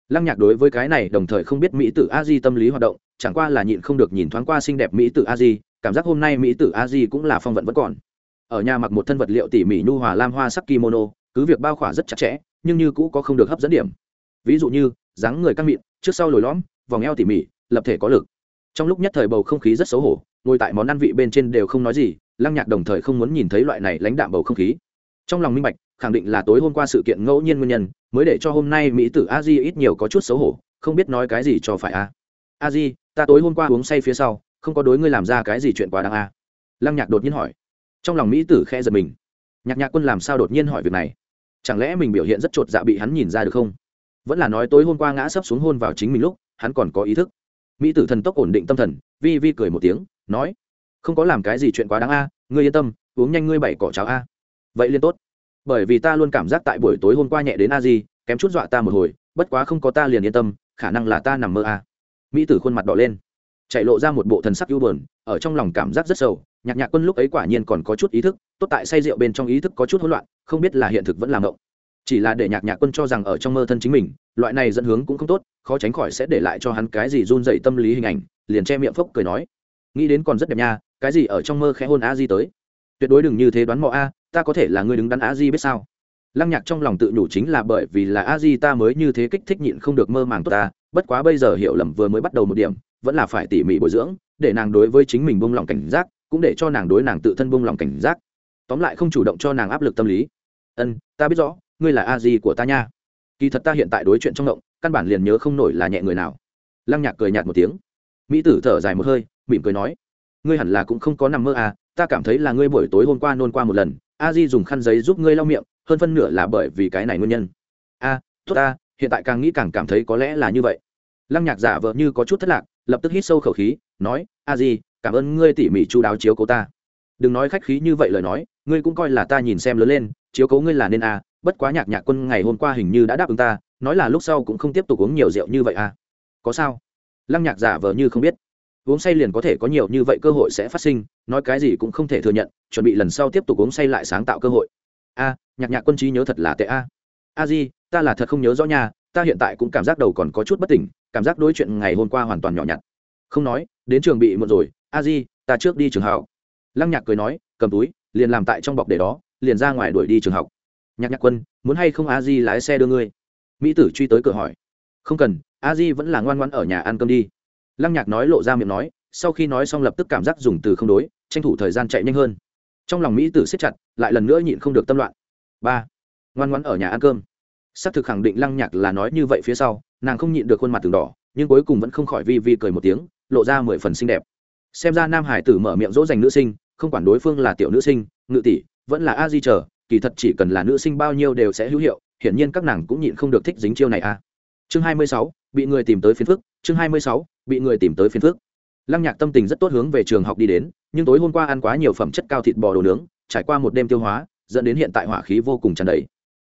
Lăng nhạc đối với cái này đồng thời không biết mỹ tử a di tâm lý hoạt động, chẳng qua là nhịn không được nhìn thoáng qua xinh đẹp mỹ tử a di, cảm giác hôm nay mỹ tử a di cũng là phong vận vẫn còn. Ở nhà mặc một thân vật liệu tỉ mỉ nhu hòa lam hoa sắc kimono, cứ việc bao khỏa rất chặt chẽ, nhưng như cũ có không được hấp dẫn điểm. Ví dụ như, dáng người căng mịn, trước sau lồi lõm, vòng eo tỉ mỉ, lập thể có lực. Trong lúc nhất thời bầu không khí rất xấu hổ, ngồi tại món ăn vị bên trên đều không nói gì lăng nhạc đồng thời không muốn nhìn thấy loại này lãnh đạm bầu không khí. Trong lòng minh bạch, khẳng định là tối hôm qua sự kiện ngẫu nhiên nguyên nhân, mới để cho hôm nay mỹ tử a di ít nhiều có chút xấu hổ, không biết nói cái gì cho phải a. A di, ta tối hôm qua uống say phía sau, không có đối ngươi làm ra cái gì chuyện quá đáng a. Lăng nhạc đột nhiên hỏi. Trong lòng mỹ tử khe giật mình. Nhạc nhạc quân làm sao đột nhiên hỏi việc này? Chẳng lẽ mình biểu hiện rất chột dạ bị hắn nhìn ra được không? Vẫn là nói tối hôm qua ngã sấp xuống hôn vào chính mình lúc, hắn còn có ý thức. Mỹ tử thần tốc ổn định tâm thần, vi vi cười một tiếng, nói không có làm cái gì chuyện quá đáng a, ngươi yên tâm, uống nhanh ngươi bảy cỏ cháo a. Vậy liên tốt. Bởi vì ta luôn cảm giác tại buổi tối hôm qua nhẹ đến a di, kém chút dọa ta một hồi, bất quá không có ta liền yên tâm, khả năng là ta nằm mơ a. Mỹ tử khuôn mặt đỏ lên, chạy lộ ra một bộ thần sắc ưu bờn ở trong lòng cảm giác rất sâu nhạc nhạc quân lúc ấy quả nhiên còn có chút ý thức, tốt tại say rượu bên trong ý thức có chút hỗn loạn, không biết là hiện thực vẫn làm động chỉ là để nhạc nhạc quân cho rằng ở trong mơ thân chính mình, loại này dẫn hướng cũng không tốt, khó tránh khỏi sẽ để lại cho hắn cái gì run dậy tâm lý hình ảnh, liền che miệng phốc cười nói. Nghĩ đến còn rất đẹp nha cái gì ở trong mơ khẽ hôn a di tới? Tuyệt đối đừng như thế đoán mò a, ta có thể là người đứng đắn a di biết sao? Lăng nhạc trong lòng tự nhủ chính là bởi vì là a di ta mới như thế kích thích nhịn không được mơ màng tốt ta, bất quá bây giờ hiểu lầm vừa mới bắt đầu một điểm, vẫn là phải tỉ mỉ bồi dưỡng, để nàng đối với chính mình buông lòng cảnh giác, cũng để cho nàng đối nàng tự thân buông lòng cảnh giác. Tóm lại không chủ động cho nàng áp lực tâm lý. Ân, ta biết rõ, ngươi là a di của ta nha. Kỳ thật ta hiện tại đối chuyện trong động, căn bản liền nhớ không nổi là nhẹ người nào. Lăng nhạc cười nhạt một tiếng. Mỹ tử thở dài một hơi, mỉm cười nói ngươi hẳn là cũng không có nằm mơ à ta cảm thấy là ngươi buổi tối hôm qua nôn qua một lần, a di dùng khăn giấy giúp ngươi lau miệng, hơn phân nửa là bởi vì cái này nguyên nhân. A, tốt ta, hiện tại càng nghĩ càng cảm thấy có lẽ là như vậy. Lăng nhạc giả vờ như có chút thất lạc, lập tức hít sâu khẩu khí, nói, a di, cảm ơn ngươi tỉ mỉ chu đáo chiếu cố ta. Đừng nói khách khí như vậy lời nói, ngươi cũng coi là ta nhìn xem lớn lên, chiếu cố ngươi là nên a, bất quá nhạc nhạc quân ngày hôm qua hình như đã đáp ứng ta, nói là lúc sau cũng không tiếp tục uống nhiều rượu như vậy a. Có sao? Lăng nhạc giả vờ như không biết uống say liền có thể có nhiều như vậy cơ hội sẽ phát sinh, nói cái gì cũng không thể thừa nhận, chuẩn bị lần sau tiếp tục uống say lại sáng tạo cơ hội. A, nhạc nhạc quân trí nhớ thật là tệ a. A di, ta là thật không nhớ rõ nha, ta hiện tại cũng cảm giác đầu còn có chút bất tỉnh, cảm giác đối chuyện ngày hôm qua hoàn toàn nhỏ nhặt. Không nói, đến trường bị muộn rồi, a di, ta trước đi trường học. Lăng nhạc cười nói, cầm túi, liền làm tại trong bọc để đó, liền ra ngoài đuổi đi trường học. Nhạc nhạc quân, muốn hay không a di lái xe đưa ngươi? Mỹ tử truy tới cửa hỏi. Không cần, a di vẫn là ngoan ngoan ở nhà ăn cơm đi lăng nhạc nói lộ ra miệng nói, sau khi nói xong lập tức cảm giác dùng từ không đối, tranh thủ thời gian chạy nhanh hơn. Trong lòng mỹ tử siết chặt, lại lần nữa nhịn không được tâm loạn. Ba, ngoan ngoan ở nhà ăn cơm. Xác thực khẳng định lăng nhạc là nói như vậy phía sau, nàng không nhịn được khuôn mặt từng đỏ, nhưng cuối cùng vẫn không khỏi vi vi cười một tiếng, lộ ra mười phần xinh đẹp. Xem ra nam hải tử mở miệng dỗ dành nữ sinh, không quản đối phương là tiểu nữ sinh, ngự tỷ, vẫn là a di chờ kỳ thật chỉ cần là nữ sinh bao nhiêu đều sẽ hữu hiệu, hiển nhiên các nàng cũng nhịn không được thích dính chiêu này a chương hai mươi sáu bị người tìm tới phiền phức, chương hai mươi sáu, bị người tìm tới phiền phức. Lăng nhạc tâm tình rất tốt hướng về trường học đi đến, nhưng tối hôm qua ăn quá nhiều phẩm chất cao thịt bò đồ nướng, trải qua một đêm tiêu hóa, dẫn đến hiện tại hỏa khí vô cùng tràn đầy.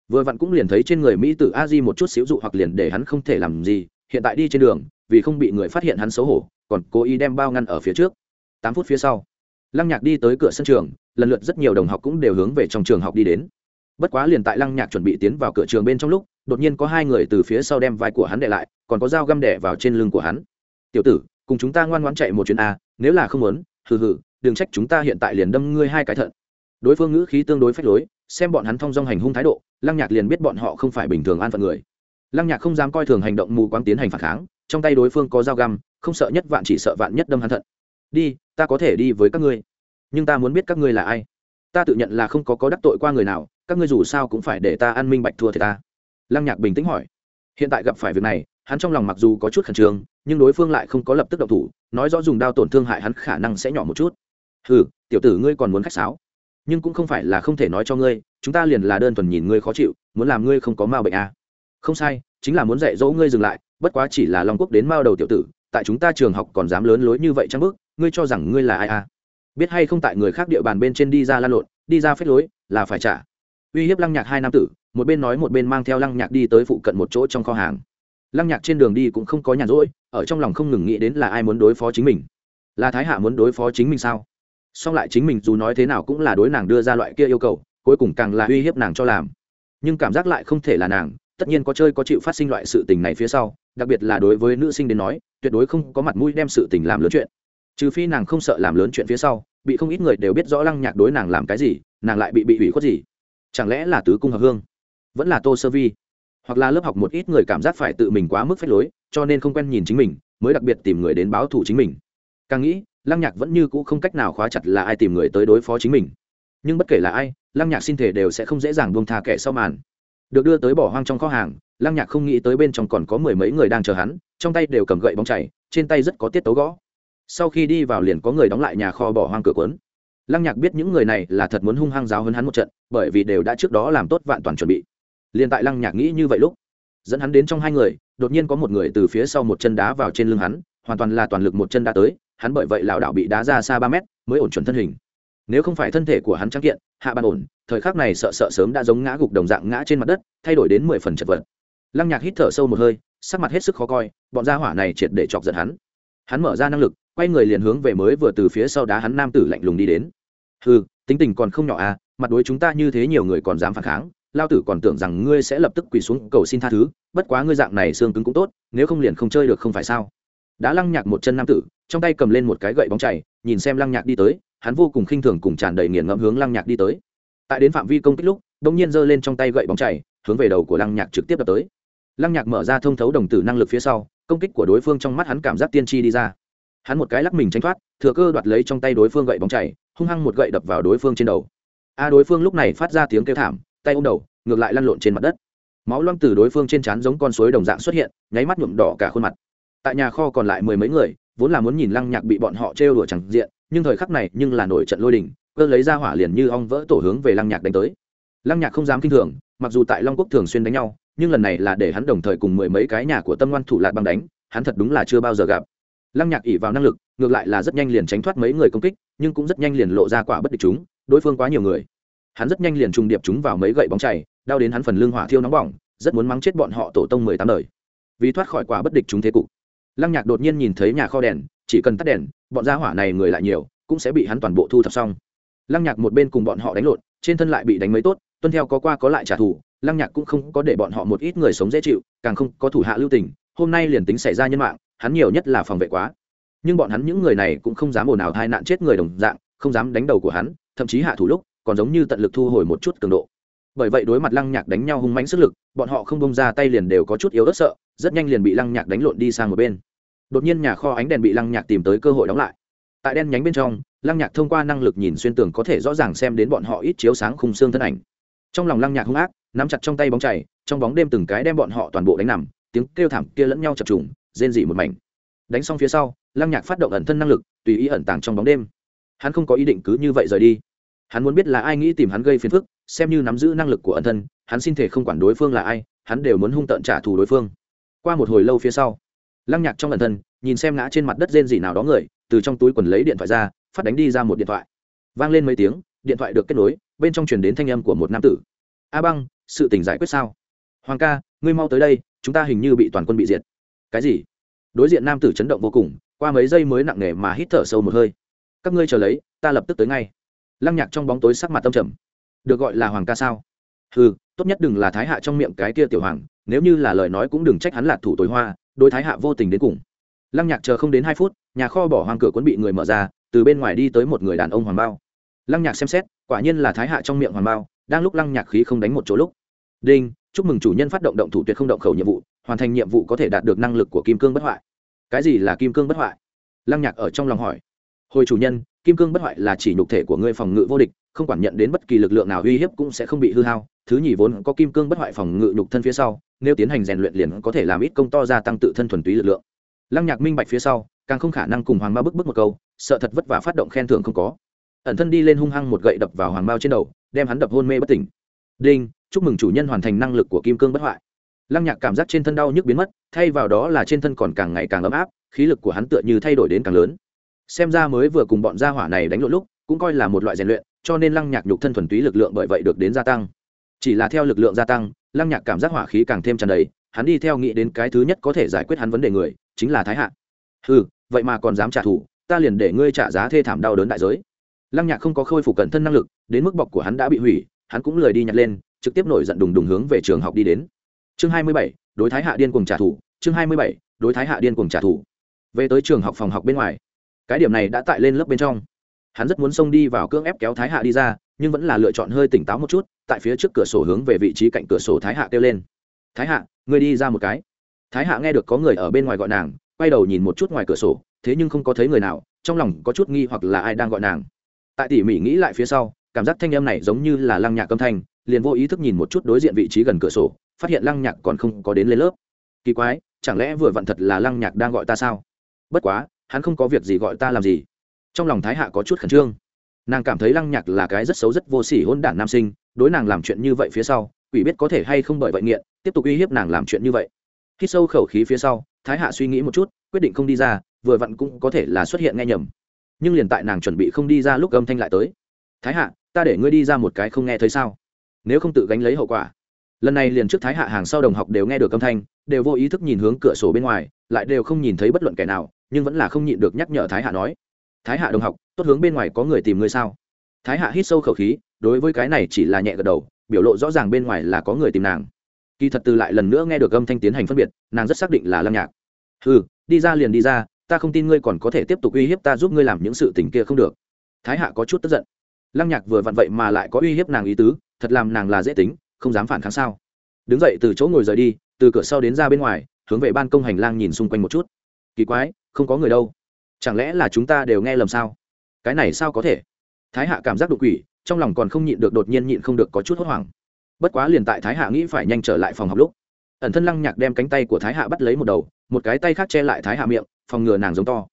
Vừa vặn cũng liền thấy trên người mỹ tử a di một chút xíu dụ hoặc liền để hắn không thể làm gì, hiện tại đi trên đường, vì không bị người phát hiện hắn xấu hổ, còn cố ý đem bao ngăn ở phía trước. Tám phút phía sau, lăng nhạc đi tới cửa sân trường, lần lượt rất nhiều đồng học cũng đều hướng về trong trường học đi đến. Bất quá liền tại lăng nhạc chuẩn bị tiến vào cửa trường bên trong lúc, đột nhiên có hai người từ phía sau đem vai của hắn để lại còn có dao găm đẻ vào trên lưng của hắn. Tiểu tử, cùng chúng ta ngoan ngoãn chạy một chuyến a, nếu là không muốn, hừ hừ, đừng trách chúng ta hiện tại liền đâm ngươi hai cái thận. Đối phương ngữ khí tương đối phách lối, xem bọn hắn thong dong hành hung thái độ, lăng nhạc liền biết bọn họ không phải bình thường an phận người. Lăng nhạc không dám coi thường hành động mù quáng tiến hành phản kháng, trong tay đối phương có dao găm, không sợ nhất vạn chỉ sợ vạn nhất đâm hắn thận. Đi, ta có thể đi với các ngươi, nhưng ta muốn biết các ngươi là ai. Ta tự nhận là không có có đắc tội qua người nào, các ngươi dù sao cũng phải để ta an minh bạch thua thì ta. Lăng nhạc bình tĩnh hỏi. Hiện tại gặp phải việc này hắn trong lòng mặc dù có chút khẩn trương, nhưng đối phương lại không có lập tức động thủ, nói rõ dùng đao tổn thương hại hắn khả năng sẽ nhỏ một chút. Ừ tiểu tử ngươi còn muốn khách sáo? Nhưng cũng không phải là không thể nói cho ngươi, chúng ta liền là đơn thuần nhìn ngươi khó chịu, muốn làm ngươi không có ma bệnh à. không sai, chính là muốn dạy dỗ ngươi dừng lại, bất quá chỉ là long quốc đến mao đầu tiểu tử, tại chúng ta trường học còn dám lớn lối như vậy chăng bước, ngươi cho rằng ngươi là ai à? Biết hay không tại người khác địa bàn bên trên đi ra lan lộn, đi ra phép lối, là phải trả. Uy hiếp lăng nhạc hai nam tử, một bên nói một bên mang theo lăng nhạc đi tới phụ cận một chỗ trong kho hàng lăng nhạc trên đường đi cũng không có nhàn rỗi, ở trong lòng không ngừng nghĩ đến là ai muốn đối phó chính mình. Là thái hạ muốn đối phó chính mình sao? Song lại chính mình dù nói thế nào cũng là đối nàng đưa ra loại kia yêu cầu, cuối cùng càng là uy hiếp nàng cho làm. Nhưng cảm giác lại không thể là nàng, tất nhiên có chơi có chịu phát sinh loại sự tình này phía sau, đặc biệt là đối với nữ sinh đến nói, tuyệt đối không có mặt mũi đem sự tình làm lớn chuyện. Trừ phi nàng không sợ làm lớn chuyện phía sau, bị không ít người đều biết rõ lăng nhạc đối nàng làm cái gì, nàng lại bị bị hủy khuất gì. Chẳng lẽ là tứ cung hợp hương? Vẫn là tô sơ vi? Hoặc là lớp học một ít người cảm giác phải tự mình quá mức phép lối, cho nên không quen nhìn chính mình, mới đặc biệt tìm người đến báo thù chính mình. Càng nghĩ, lăng nhạc vẫn như cũ không cách nào khóa chặt là ai tìm người tới đối phó chính mình. Nhưng bất kể là ai, lăng nhạc xin thể đều sẽ không dễ dàng buông tha kẻ sau màn. Được đưa tới bỏ hoang trong kho hàng, lăng nhạc không nghĩ tới bên trong còn có mười mấy người đang chờ hắn, trong tay đều cầm gậy bóng chảy, trên tay rất có tiết tấu gõ. Sau khi đi vào liền có người đóng lại nhà kho bỏ hoang cửa quấn lăng nhạc biết những người này là thật muốn hung hăng giáo hơn hắn một trận, bởi vì đều đã trước đó làm tốt vạn toàn chuẩn bị liền tại lăng nhạc nghĩ như vậy lúc, dẫn hắn đến trong hai người, đột nhiên có một người từ phía sau một chân đá vào trên lưng hắn, hoàn toàn là toàn lực một chân đá tới, hắn bởi vậy lảo đảo bị đá ra xa ba mét, mới ổn chuẩn thân hình. Nếu không phải thân thể của hắn trắng kiện, hạ bàn ổn, thời khắc này sợ sợ sớm đã giống ngã gục đồng dạng ngã trên mặt đất, thay đổi đến mười phần chật vật. Lăng nhạc hít thở sâu một hơi, sắc mặt hết sức khó coi, bọn gia hỏa này triệt để chọc giận hắn. Hắn mở ra năng lực, quay người liền hướng về mới vừa từ phía sau đá hắn nam tử lạnh lùng đi đến. Ừ tính tình còn không nhỏ à mặt đối chúng ta như thế nhiều người còn dám phản kháng lao tử còn tưởng rằng ngươi sẽ lập tức quỳ xuống cầu xin tha thứ, bất quá ngươi dạng này xương cứng cũng tốt, nếu không liền không chơi được không phải sao? Đã lăng nhạc một chân nam tử, trong tay cầm lên một cái gậy bóng chảy nhìn xem lăng nhạc đi tới, hắn vô cùng khinh thường cùng tràn đầy nghiền ngẫm hướng lăng nhạc đi tới. Tại đến phạm vi công kích lúc đông nhiên giơ lên trong tay gậy bóng chảy hướng về đầu của lăng nhạc trực tiếp đập tới. Lăng nhạc mở ra thông thấu đồng tử năng lực phía sau, công kích của đối phương trong mắt hắn cảm giác tiên tri đi ra. Hắn một cái lắc mình tránh thoát, thừa cơ đoạt lấy trong tay đối phương gậy bóng chảy hung hăng một gậy đập vào đối phương trên đầu. A, đối phương lúc này phát ra tiếng kêu thảm tay ôm đầu, ngược lại lăn lộn trên mặt đất. Máu loang từ đối phương trên trán giống con suối đồng dạng xuất hiện, nháy mắt nhuộm đỏ cả khuôn mặt. Tại nhà kho còn lại mười mấy người, vốn là muốn nhìn lăng nhạc bị bọn họ trêu đùa chẳng diện, nhưng thời khắc này nhưng là nổi trận lôi đình, cơ lấy ra hỏa liền như ong vỡ tổ hướng về lăng nhạc đánh tới. Lăng nhạc không dám kinh thường, mặc dù tại long quốc thường xuyên đánh nhau, nhưng lần này là để hắn đồng thời cùng mười mấy cái nhà của tâm ngoan thủ lạc băng đánh, hắn thật đúng là chưa bao giờ gặp. Lăng nhạc ỉ vào năng lực, ngược lại là rất nhanh liền tránh thoát mấy người công kích, nhưng cũng rất nhanh liền lộ ra quả bất địch chúng, đối phương quá nhiều người hắn rất nhanh liền trùng điệp chúng vào mấy gậy bóng chảy đau đến hắn phần lưng hỏa thiêu nóng bỏng, rất muốn mắng chết bọn họ tổ tông mười tám đời. Vì thoát khỏi quả bất địch chúng thế cục, lăng nhạc đột nhiên nhìn thấy nhà kho đèn, chỉ cần tắt đèn, bọn gia hỏa này người lại nhiều, cũng sẽ bị hắn toàn bộ thu thập xong. Lăng nhạc một bên cùng bọn họ đánh lộn, trên thân lại bị đánh mấy tốt, tuân theo có qua có lại trả thù, lăng nhạc cũng không có để bọn họ một ít người sống dễ chịu, càng không có thủ hạ lưu tình, hôm nay liền tính xảy ra nhân mạng, hắn nhiều nhất là phòng vệ quá. Nhưng bọn hắn những người này cũng không dám ồn ào hai nạn chết người đồng dạng, không dám đánh đầu của hắn, thậm chí hạ thủ lúc còn giống như tận lực thu hồi một chút cường độ. Bởi vậy đối mặt lăng nhạc đánh nhau hung mãnh sức lực, bọn họ không bông ra tay liền đều có chút yếu ớt sợ, rất nhanh liền bị lăng nhạc đánh lộn đi sang một bên. Đột nhiên nhà kho ánh đèn bị lăng nhạc tìm tới cơ hội đóng lại. Tại đen nhánh bên trong, lăng nhạc thông qua năng lực nhìn xuyên tường có thể rõ ràng xem đến bọn họ ít chiếu sáng khung xương thân ảnh. Trong lòng lăng nhạc hung ác, nắm chặt trong tay bóng chảy trong bóng đêm từng cái đem bọn họ toàn bộ đánh nằm, tiếng kêu thảm kia lẫn nhau chập trùng, rên dị một mảnh. Đánh xong phía sau, lăng nhạc phát động ẩn thân năng lực, tùy ý ẩn tàng trong bóng đêm. Hắn không có ý định cứ như vậy rời đi hắn muốn biết là ai nghĩ tìm hắn gây phiền phức, xem như nắm giữ năng lực của ẩn thân, hắn xin thể không quản đối phương là ai, hắn đều muốn hung tợn trả thù đối phương. Qua một hồi lâu phía sau, lăng nhạc trong ẩn thân, nhìn xem ngã trên mặt đất rên dỉ nào đó người, từ trong túi quần lấy điện thoại ra, phát đánh đi ra một điện thoại. Vang lên mấy tiếng, điện thoại được kết nối, bên trong truyền đến thanh âm của một nam tử. A băng, sự tình giải quyết sao? Hoàng ca, ngươi mau tới đây, chúng ta hình như bị toàn quân bị diệt. Cái gì? Đối diện nam tử chấn động vô cùng, qua mấy giây mới nặng nề mà hít thở sâu một hơi. Các ngươi chờ lấy, ta lập tức tới ngay lăng nhạc trong bóng tối sắc mặt tâm trầm. Được gọi là hoàng ca sao? Ừ tốt nhất đừng là thái hạ trong miệng cái kia tiểu hoàng, nếu như là lời nói cũng đừng trách hắn là thủ tối hoa đôi thái hạ vô tình đến cùng. Lăng nhạc chờ không đến hai phút, nhà kho bỏ hoang cửa cuốn bị người mở ra, từ bên ngoài đi tới một người đàn ông hoàng bao. Lăng nhạc xem xét, quả nhiên là thái hạ trong miệng hoàng bao, đang lúc lăng nhạc khí không đánh một chỗ lúc. Đinh, chúc mừng chủ nhân phát động động thủ tuyệt không động khẩu nhiệm vụ, hoàn thành nhiệm vụ có thể đạt được năng lực của kim cương bất hoại. Cái gì là kim cương bất hoại? Lăng nhạc ở trong lòng hỏi hồi chủ nhân, kim cương bất hoại là chỉ nhục thể của ngươi phòng ngự vô địch, không quản nhận đến bất kỳ lực lượng nào uy hiếp cũng sẽ không bị hư hao. Thứ nhì vốn có kim cương bất hoại phòng ngự nhục thân phía sau, nếu tiến hành rèn luyện liền có thể làm ít công to gia tăng tự thân thuần túy lực lượng. Lăng nhạc minh bạch phía sau, càng không khả năng cùng hoàng mao bức bức một câu, sợ thật vất vả phát động khen thưởng không có. Ẩn thân đi lên hung hăng một gậy đập vào hoàng mao trên đầu, đem hắn đập hôn mê bất tỉnh. Đinh, chúc mừng chủ nhân hoàn thành năng lực của kim cương bất hoại. Lăng nhạc cảm giác trên thân đau nhức biến mất, thay vào đó là trên thân còn càng ngày càng ấm áp, khí lực của hắn tựa như thay đổi đến càng lớn xem ra mới vừa cùng bọn gia hỏa này đánh lộn lúc, cũng coi là một loại rèn luyện, cho nên lăng nhạc nhục thân thuần túy lực lượng bởi vậy được đến gia tăng. Chỉ là theo lực lượng gia tăng, lăng nhạc cảm giác hỏa khí càng thêm tràn đầy, hắn đi theo nghĩ đến cái thứ nhất có thể giải quyết hắn vấn đề người, chính là thái hạ. Ừ vậy mà còn dám trả thù, ta liền để ngươi trả giá thê thảm đau đớn đại giới. Lăng nhạc không có khôi phục cẩn thân năng lực, đến mức bọc của hắn đã bị hủy, hắn cũng lười đi nhặt lên, trực tiếp nổi giận đùng đùng hướng về trường học đi đến. Chương hai mươi bảy, đối thái hạ điên cùng trả thù, chương hai mươi bảy, đối thái hạ điên cùng trả thù. Về tới trường học phòng học bên ngoài cái điểm này đã tại lên lớp bên trong. Hắn rất muốn xông đi vào cưỡng ép kéo thái hạ đi ra, nhưng vẫn là lựa chọn hơi tỉnh táo một chút, tại phía trước cửa sổ hướng về vị trí cạnh cửa sổ thái hạ kêu lên. Thái hạ, ngươi đi ra một cái. Thái hạ nghe được có người ở bên ngoài gọi nàng, quay đầu nhìn một chút ngoài cửa sổ, thế nhưng không có thấy người nào, trong lòng có chút nghi hoặc là ai đang gọi nàng. Tại tỉ mỉ nghĩ lại phía sau, cảm giác thanh âm này giống như là lăng nhạc âm thanh, liền vô ý thức nhìn một chút đối diện vị trí gần cửa sổ, phát hiện lăng nhạc còn không có đến lên lớp. Kỳ quái, chẳng lẽ vừa vặn thật là lăng nhạc đang gọi ta sao? Bất quá hắn không có việc gì gọi ta làm gì. Trong lòng thái hạ có chút khẩn trương. Nàng cảm thấy lăng nhạc là cái rất xấu rất vô sỉ hôn đản nam sinh, đối nàng làm chuyện như vậy phía sau, quỷ biết có thể hay không bởi vậy nghiện, tiếp tục uy hiếp nàng làm chuyện như vậy. Khi sâu khẩu khí phía sau, thái hạ suy nghĩ một chút, quyết định không đi ra, vừa vặn cũng có thể là xuất hiện nghe nhầm. Nhưng liền tại nàng chuẩn bị không đi ra lúc âm thanh lại tới. Thái hạ, ta để ngươi đi ra một cái không nghe thấy sao? Nếu không tự gánh lấy hậu quả. Lần này liền trước thái hạ hàng sau đồng học đều nghe được âm thanh, đều vô ý thức nhìn hướng cửa sổ bên ngoài, lại đều không nhìn thấy bất luận kẻ nào nhưng vẫn là không nhịn được nhắc nhở thái hạ nói, thái hạ đồng học, tốt hướng bên ngoài có người tìm ngươi sao? Thái hạ hít sâu khẩu khí, đối với cái này chỉ là nhẹ gật đầu, biểu lộ rõ ràng bên ngoài là có người tìm nàng. Kỳ thật từ lại lần nữa nghe được âm thanh tiến hành phân biệt, nàng rất xác định là lâm nhạc. Ừ đi ra liền đi ra, ta không tin ngươi còn có thể tiếp tục uy hiếp ta giúp ngươi làm những sự tình kia không được. Thái hạ có chút tức giận. Lăng nhạc vừa vặn vậy mà lại có uy hiếp nàng ý tứ, thật làm nàng là dễ tính, không dám phản kháng sao. Đứng dậy từ chỗ ngồi rời đi, từ cửa sau đến ra bên ngoài, hướng về ban công hành lang nhìn xung quanh một chút. Kỳ quái không có người đâu. Chẳng lẽ là chúng ta đều nghe lầm sao? Cái này sao có thể? Thái hạ cảm giác đột quỷ trong lòng còn không nhịn được đột nhiên nhịn không được có chút hốt hoảng. Bất quá liền tại thái hạ nghĩ phải nhanh trở lại phòng học lúc, ẩn thân lăng nhạc đem cánh tay của thái hạ bắt lấy một đầu, một cái tay khác che lại thái hạ miệng, phòng ngừa nàng giống to.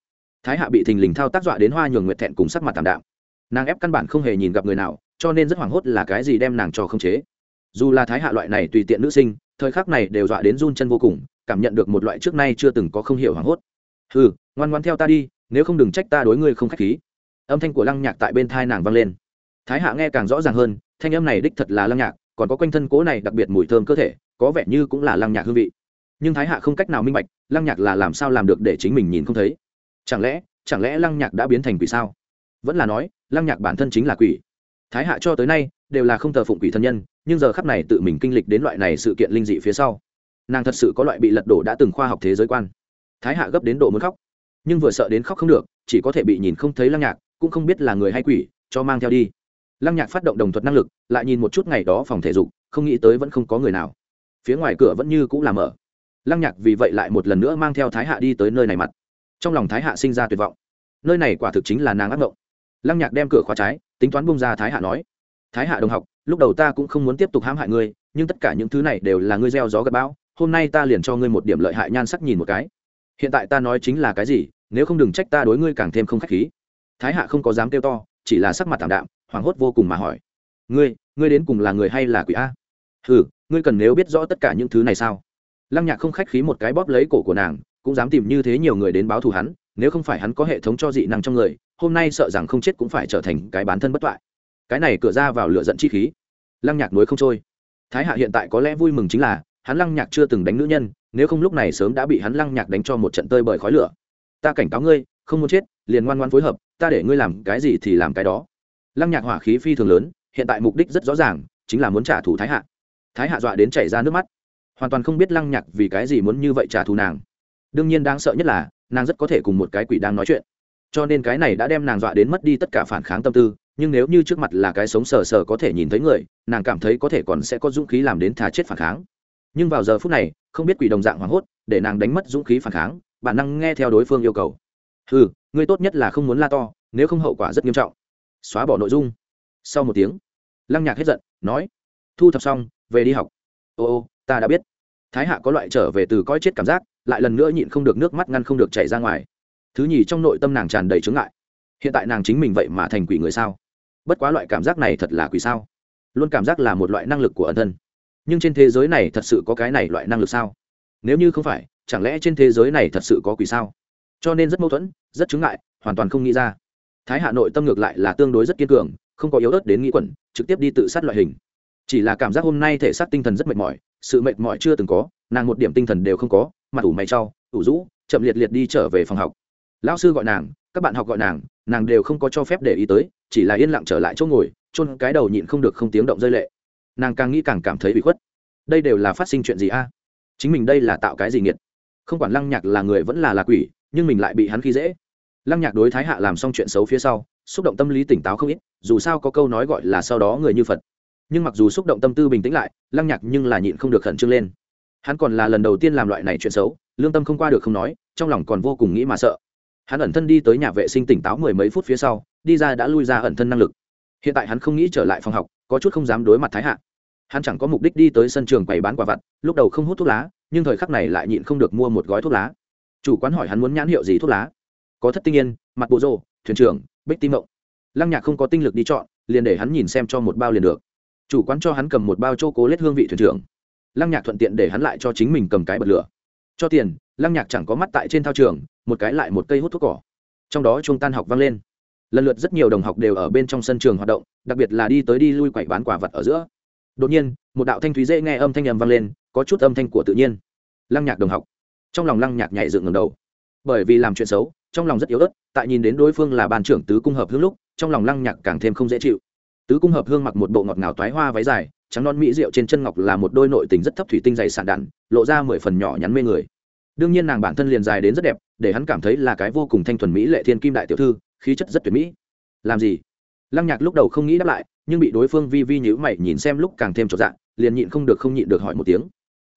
Thái hạ bị thình lình thao tác dọa đến hoa nhường nguyệt thẹn cùng sắc mặt tảm đạm. Nàng ép căn bản không hề nhìn gặp người nào, cho nên rất hoảng hốt là cái gì đem nàng cho không chế. Dù là thái hạ loại này tùy tiện nữ sinh, thời khắc này đều dọa đến run chân vô cùng, cảm nhận được một loại trước nay chưa từng có không hiểu hoảng hốt ừ ngoan ngoan theo ta đi, nếu không đừng trách ta đối ngươi không k h á c h khí. Âm thanh của lăng nhạc tại bên thai nàng vang lên. Thái hạ nghe càng rõ ràng hơn, thanh âm này đích thật là lăng nhạc, còn có quanh thân cố này đặc biệt mùi thơm cơ thể, có vẻ như cũng là lăng nhạc hương vị. Nhưng thái hạ không cách nào minh bạch, lăng nhạc là làm sao làm được để chính mình nhìn không thấy. Chẳng lẽ chẳng lẽ lăng nhạc đã biến thành quỷ sao? Vẫn là nói, lăng nhạc bản thân chính là quỷ. Thái hạ cho tới nay, đều là không thờ phụng quỷ thân nhân, nhưng giờ khắp này tự mình kinh lịch đến loại này sự kiện linh dị phía sau. Nàng thật sự có loại bị lật đổ đã từng khoa học thế giới quan thái hạ gấp đến độ muốn khóc. Nhưng vừa sợ đến khóc không được, chỉ có thể bị nhìn không thấy lăng nhạc, cũng không biết là người hay quỷ, cho mang theo đi. Lăng nhạc phát động đồng thuật năng lực, lại nhìn một chút ngày đó phòng thể dục, không nghĩ tới vẫn không có người nào. Phía ngoài cửa vẫn như cũng làm ở lăng nhạc vì vậy lại một lần nữa mang theo thái hạ đi tới nơi này mặt. Trong lòng thái hạ sinh ra tuyệt vọng. Nơi này quả thực chính là nàng ác mộng lăng nhạc đem cửa khóa trái, tính toán bung ra thái hạ nói, thái hạ đồng học, lúc đầu ta cũng không muốn tiếp tục hãm hại ngươi, nhưng tất cả những thứ này đều là ngươi gieo gió gặp bão, hôm nay ta liền cho ngươi một điểm lợi hại nhan sắc nhìn một cái hiện tại ta nói chính là cái gì, nếu không đừng trách ta đối ngươi càng thêm không k h á c h khí. Thái hạ không có dám kêu to, chỉ là sắc mặt thảm đạm, hoảng hốt vô cùng mà hỏi. Ngươi ngươi đến cùng là người hay là quỷ a? Ừ ngươi cần nếu biết rõ tất cả những thứ này sao? Lăng nhạc không khách khí một cái bóp lấy cổ của nàng, cũng dám tìm như thế nhiều người đến báo thù hắn, nếu không phải hắn có hệ thống cho dị năng trong người, hôm nay sợ rằng không chết cũng phải trở thành cái bán thân bất toại. Cái này cửa ra vào lựa giận chi khí. Lăng nhạc nối không trôi. Thái hạ hiện tại có lẽ vui mừng chính là, hắn lăng nhạc chưa từng đánh nữ nhân nếu không lúc này sớm đã bị hắn lăng nhạc đánh cho một trận tơi bởi khói lửa. Ta cảnh cáo ngươi, không muốn chết, liền ngoan ngoan phối hợp, ta để ngươi làm cái gì thì làm cái đó. Lăng nhạc hỏa khí phi thường lớn, hiện tại mục đích rất rõ ràng, chính là muốn trả thù thái hạ. Thái hạ dọa đến chảy ra nước mắt. Hoàn toàn không biết lăng nhạc vì cái gì muốn như vậy trả thù nàng. Đương nhiên đáng sợ nhất là, nàng rất có thể cùng một cái quỷ đang nói chuyện. Cho nên cái này đã đem nàng dọa đến mất đi tất cả phản kháng tâm tư, nhưng nếu như trước mặt là cái sống sờ sờ có thể nhìn thấy người, nàng cảm thấy có thể còn sẽ có dũng khí làm đến thà chết phản kháng nhưng vào giờ phút này, không biết quỷ đồng dạng hoảng hốt, để nàng đánh mất dũng khí phản kháng, bản năng nghe theo đối phương yêu cầu. Ừ ngươi tốt nhất là không muốn la to, nếu không hậu quả rất nghiêm trọng. Xóa bỏ nội dung. Sau một tiếng, lăng nhạc hết giận, nói, thu thập xong, về đi học. Ô ô, ta đã biết. Thái hạ có loại trở về từ coi chết cảm giác, lại lần nữa nhịn không được nước mắt ngăn không được chảy ra ngoài. Thứ nhì trong nội tâm nàng tràn đầy chướng ngại. Hiện tại nàng chính mình vậy mà thành quỷ người sao? Bất quá loại cảm giác này thật là quỷ sao? Luôn cảm giác là một loại năng lực của ẩn thân nhưng trên thế giới này thật sự có cái này loại năng lực sao? Nếu như không phải, chẳng lẽ trên thế giới này thật sự có quỷ sao? Cho nên rất mâu thuẫn, rất chứng ngại, hoàn toàn không nghĩ ra. Thái hà nội tâm ngược lại là tương đối rất kiên cường, không có yếu ớt đến nghĩ quẩn, trực tiếp đi tự sát loại hình. Chỉ là cảm giác hôm nay thể xác tinh thần rất mệt mỏi, sự mệt mỏi chưa từng có, nàng một điểm tinh thần đều không có, mặt ủ mày trau, ủ rũ, chậm liệt liệt đi trở về phòng học. Lão sư gọi nàng, các bạn học gọi nàng nàng đều không có cho phép để ý tới, chỉ là yên lặng trở lại chỗ ngồi, chôn cái đầu nhịn không được không tiếng động rơi lệ nàng càng nghĩ càng cảm thấy bị khuất. Đây đều là phát sinh chuyện gì a? Chính mình đây là tạo cái gì nghiệt? Không quản lăng nhạc là người vẫn là là quỷ, nhưng mình lại bị hắn khi dễ. Lăng nhạc đối thái hạ làm xong chuyện xấu phía sau, xúc động tâm lý tỉnh táo không ít, dù sao có câu nói gọi là sau đó người như phật. Nhưng mặc dù xúc động tâm tư bình tĩnh lại, lăng nhạc nhưng là nhịn không được khẩn trương lên. Hắn còn là lần đầu tiên làm loại này chuyện xấu, lương tâm không qua được không nói, trong lòng còn vô cùng nghĩ mà sợ. Hắn ẩn thân đi tới nhà vệ sinh tỉnh táo mười mấy phút phía sau, đi ra đã lui ra ẩn thân năng lực. Hiện tại hắn không nghĩ trở lại phòng học có chút không dám đối mặt thái hạ. Hắn chẳng có mục đích đi tới sân trường quầy bán quả vặt, lúc đầu không hút thuốc lá, nhưng thời khắc này lại nhịn không được mua một gói thuốc lá. Chủ quán hỏi hắn muốn nhãn hiệu gì thuốc lá. Có thất tinh yên, mặt bộ rô thuyền trưởng, bích tim mộng. Lăng nhạc không có tinh lực đi chọn, liền để hắn nhìn xem cho một bao liền được. Chủ quán cho hắn cầm một bao chô cố lết hương vị thuyền trưởng. Lăng nhạc thuận tiện để hắn lại cho chính mình cầm cái bật lửa. Cho tiền, lăng nhạc chẳng có mắt tại trên thao trường, một cái lại một cây hút thuốc cỏ. Trong đó Chuông tan học vang lên lần lượt rất nhiều đồng học đều ở bên trong sân trường hoạt động, đặc biệt là đi tới đi lui quậy bán quả vật ở giữa. Đột nhiên, một đạo thanh thúy dễ nghe âm thanh ầm vang lên, có chút âm thanh của tự nhiên. Lăng nhạc đồng học. Trong lòng lăng nhạc nhảy dựng ngầm đầu. Bởi vì làm chuyện xấu, trong lòng rất yếu ớt, tại nhìn đến đối phương là ban trưởng tứ cung hợp hương lúc, trong lòng lăng nhạc càng thêm không dễ chịu. Tứ cung hợp hương mặc một bộ ngọt ngào toái hoa váy dài, trắng non mỹ rượu trên chân ngọc là một đôi nội tình rất thấp thủy tinh dày sạn đạn, lộ ra mười phần nhỏ nhắn mê người. Đương nhiên nàng bản thân liền dài đến rất đẹp, để hắn cảm thấy là cái vô cùng thanh thuần mỹ lệ thiên kim đại tiểu thư khí chất rất tuyệt mỹ. Làm gì? Lăng nhạc lúc đầu không nghĩ đáp lại, nhưng bị đối phương vi vi nhữ mày nhìn xem lúc càng thêm trọn dạng liền nhịn không được không nhịn được hỏi một tiếng.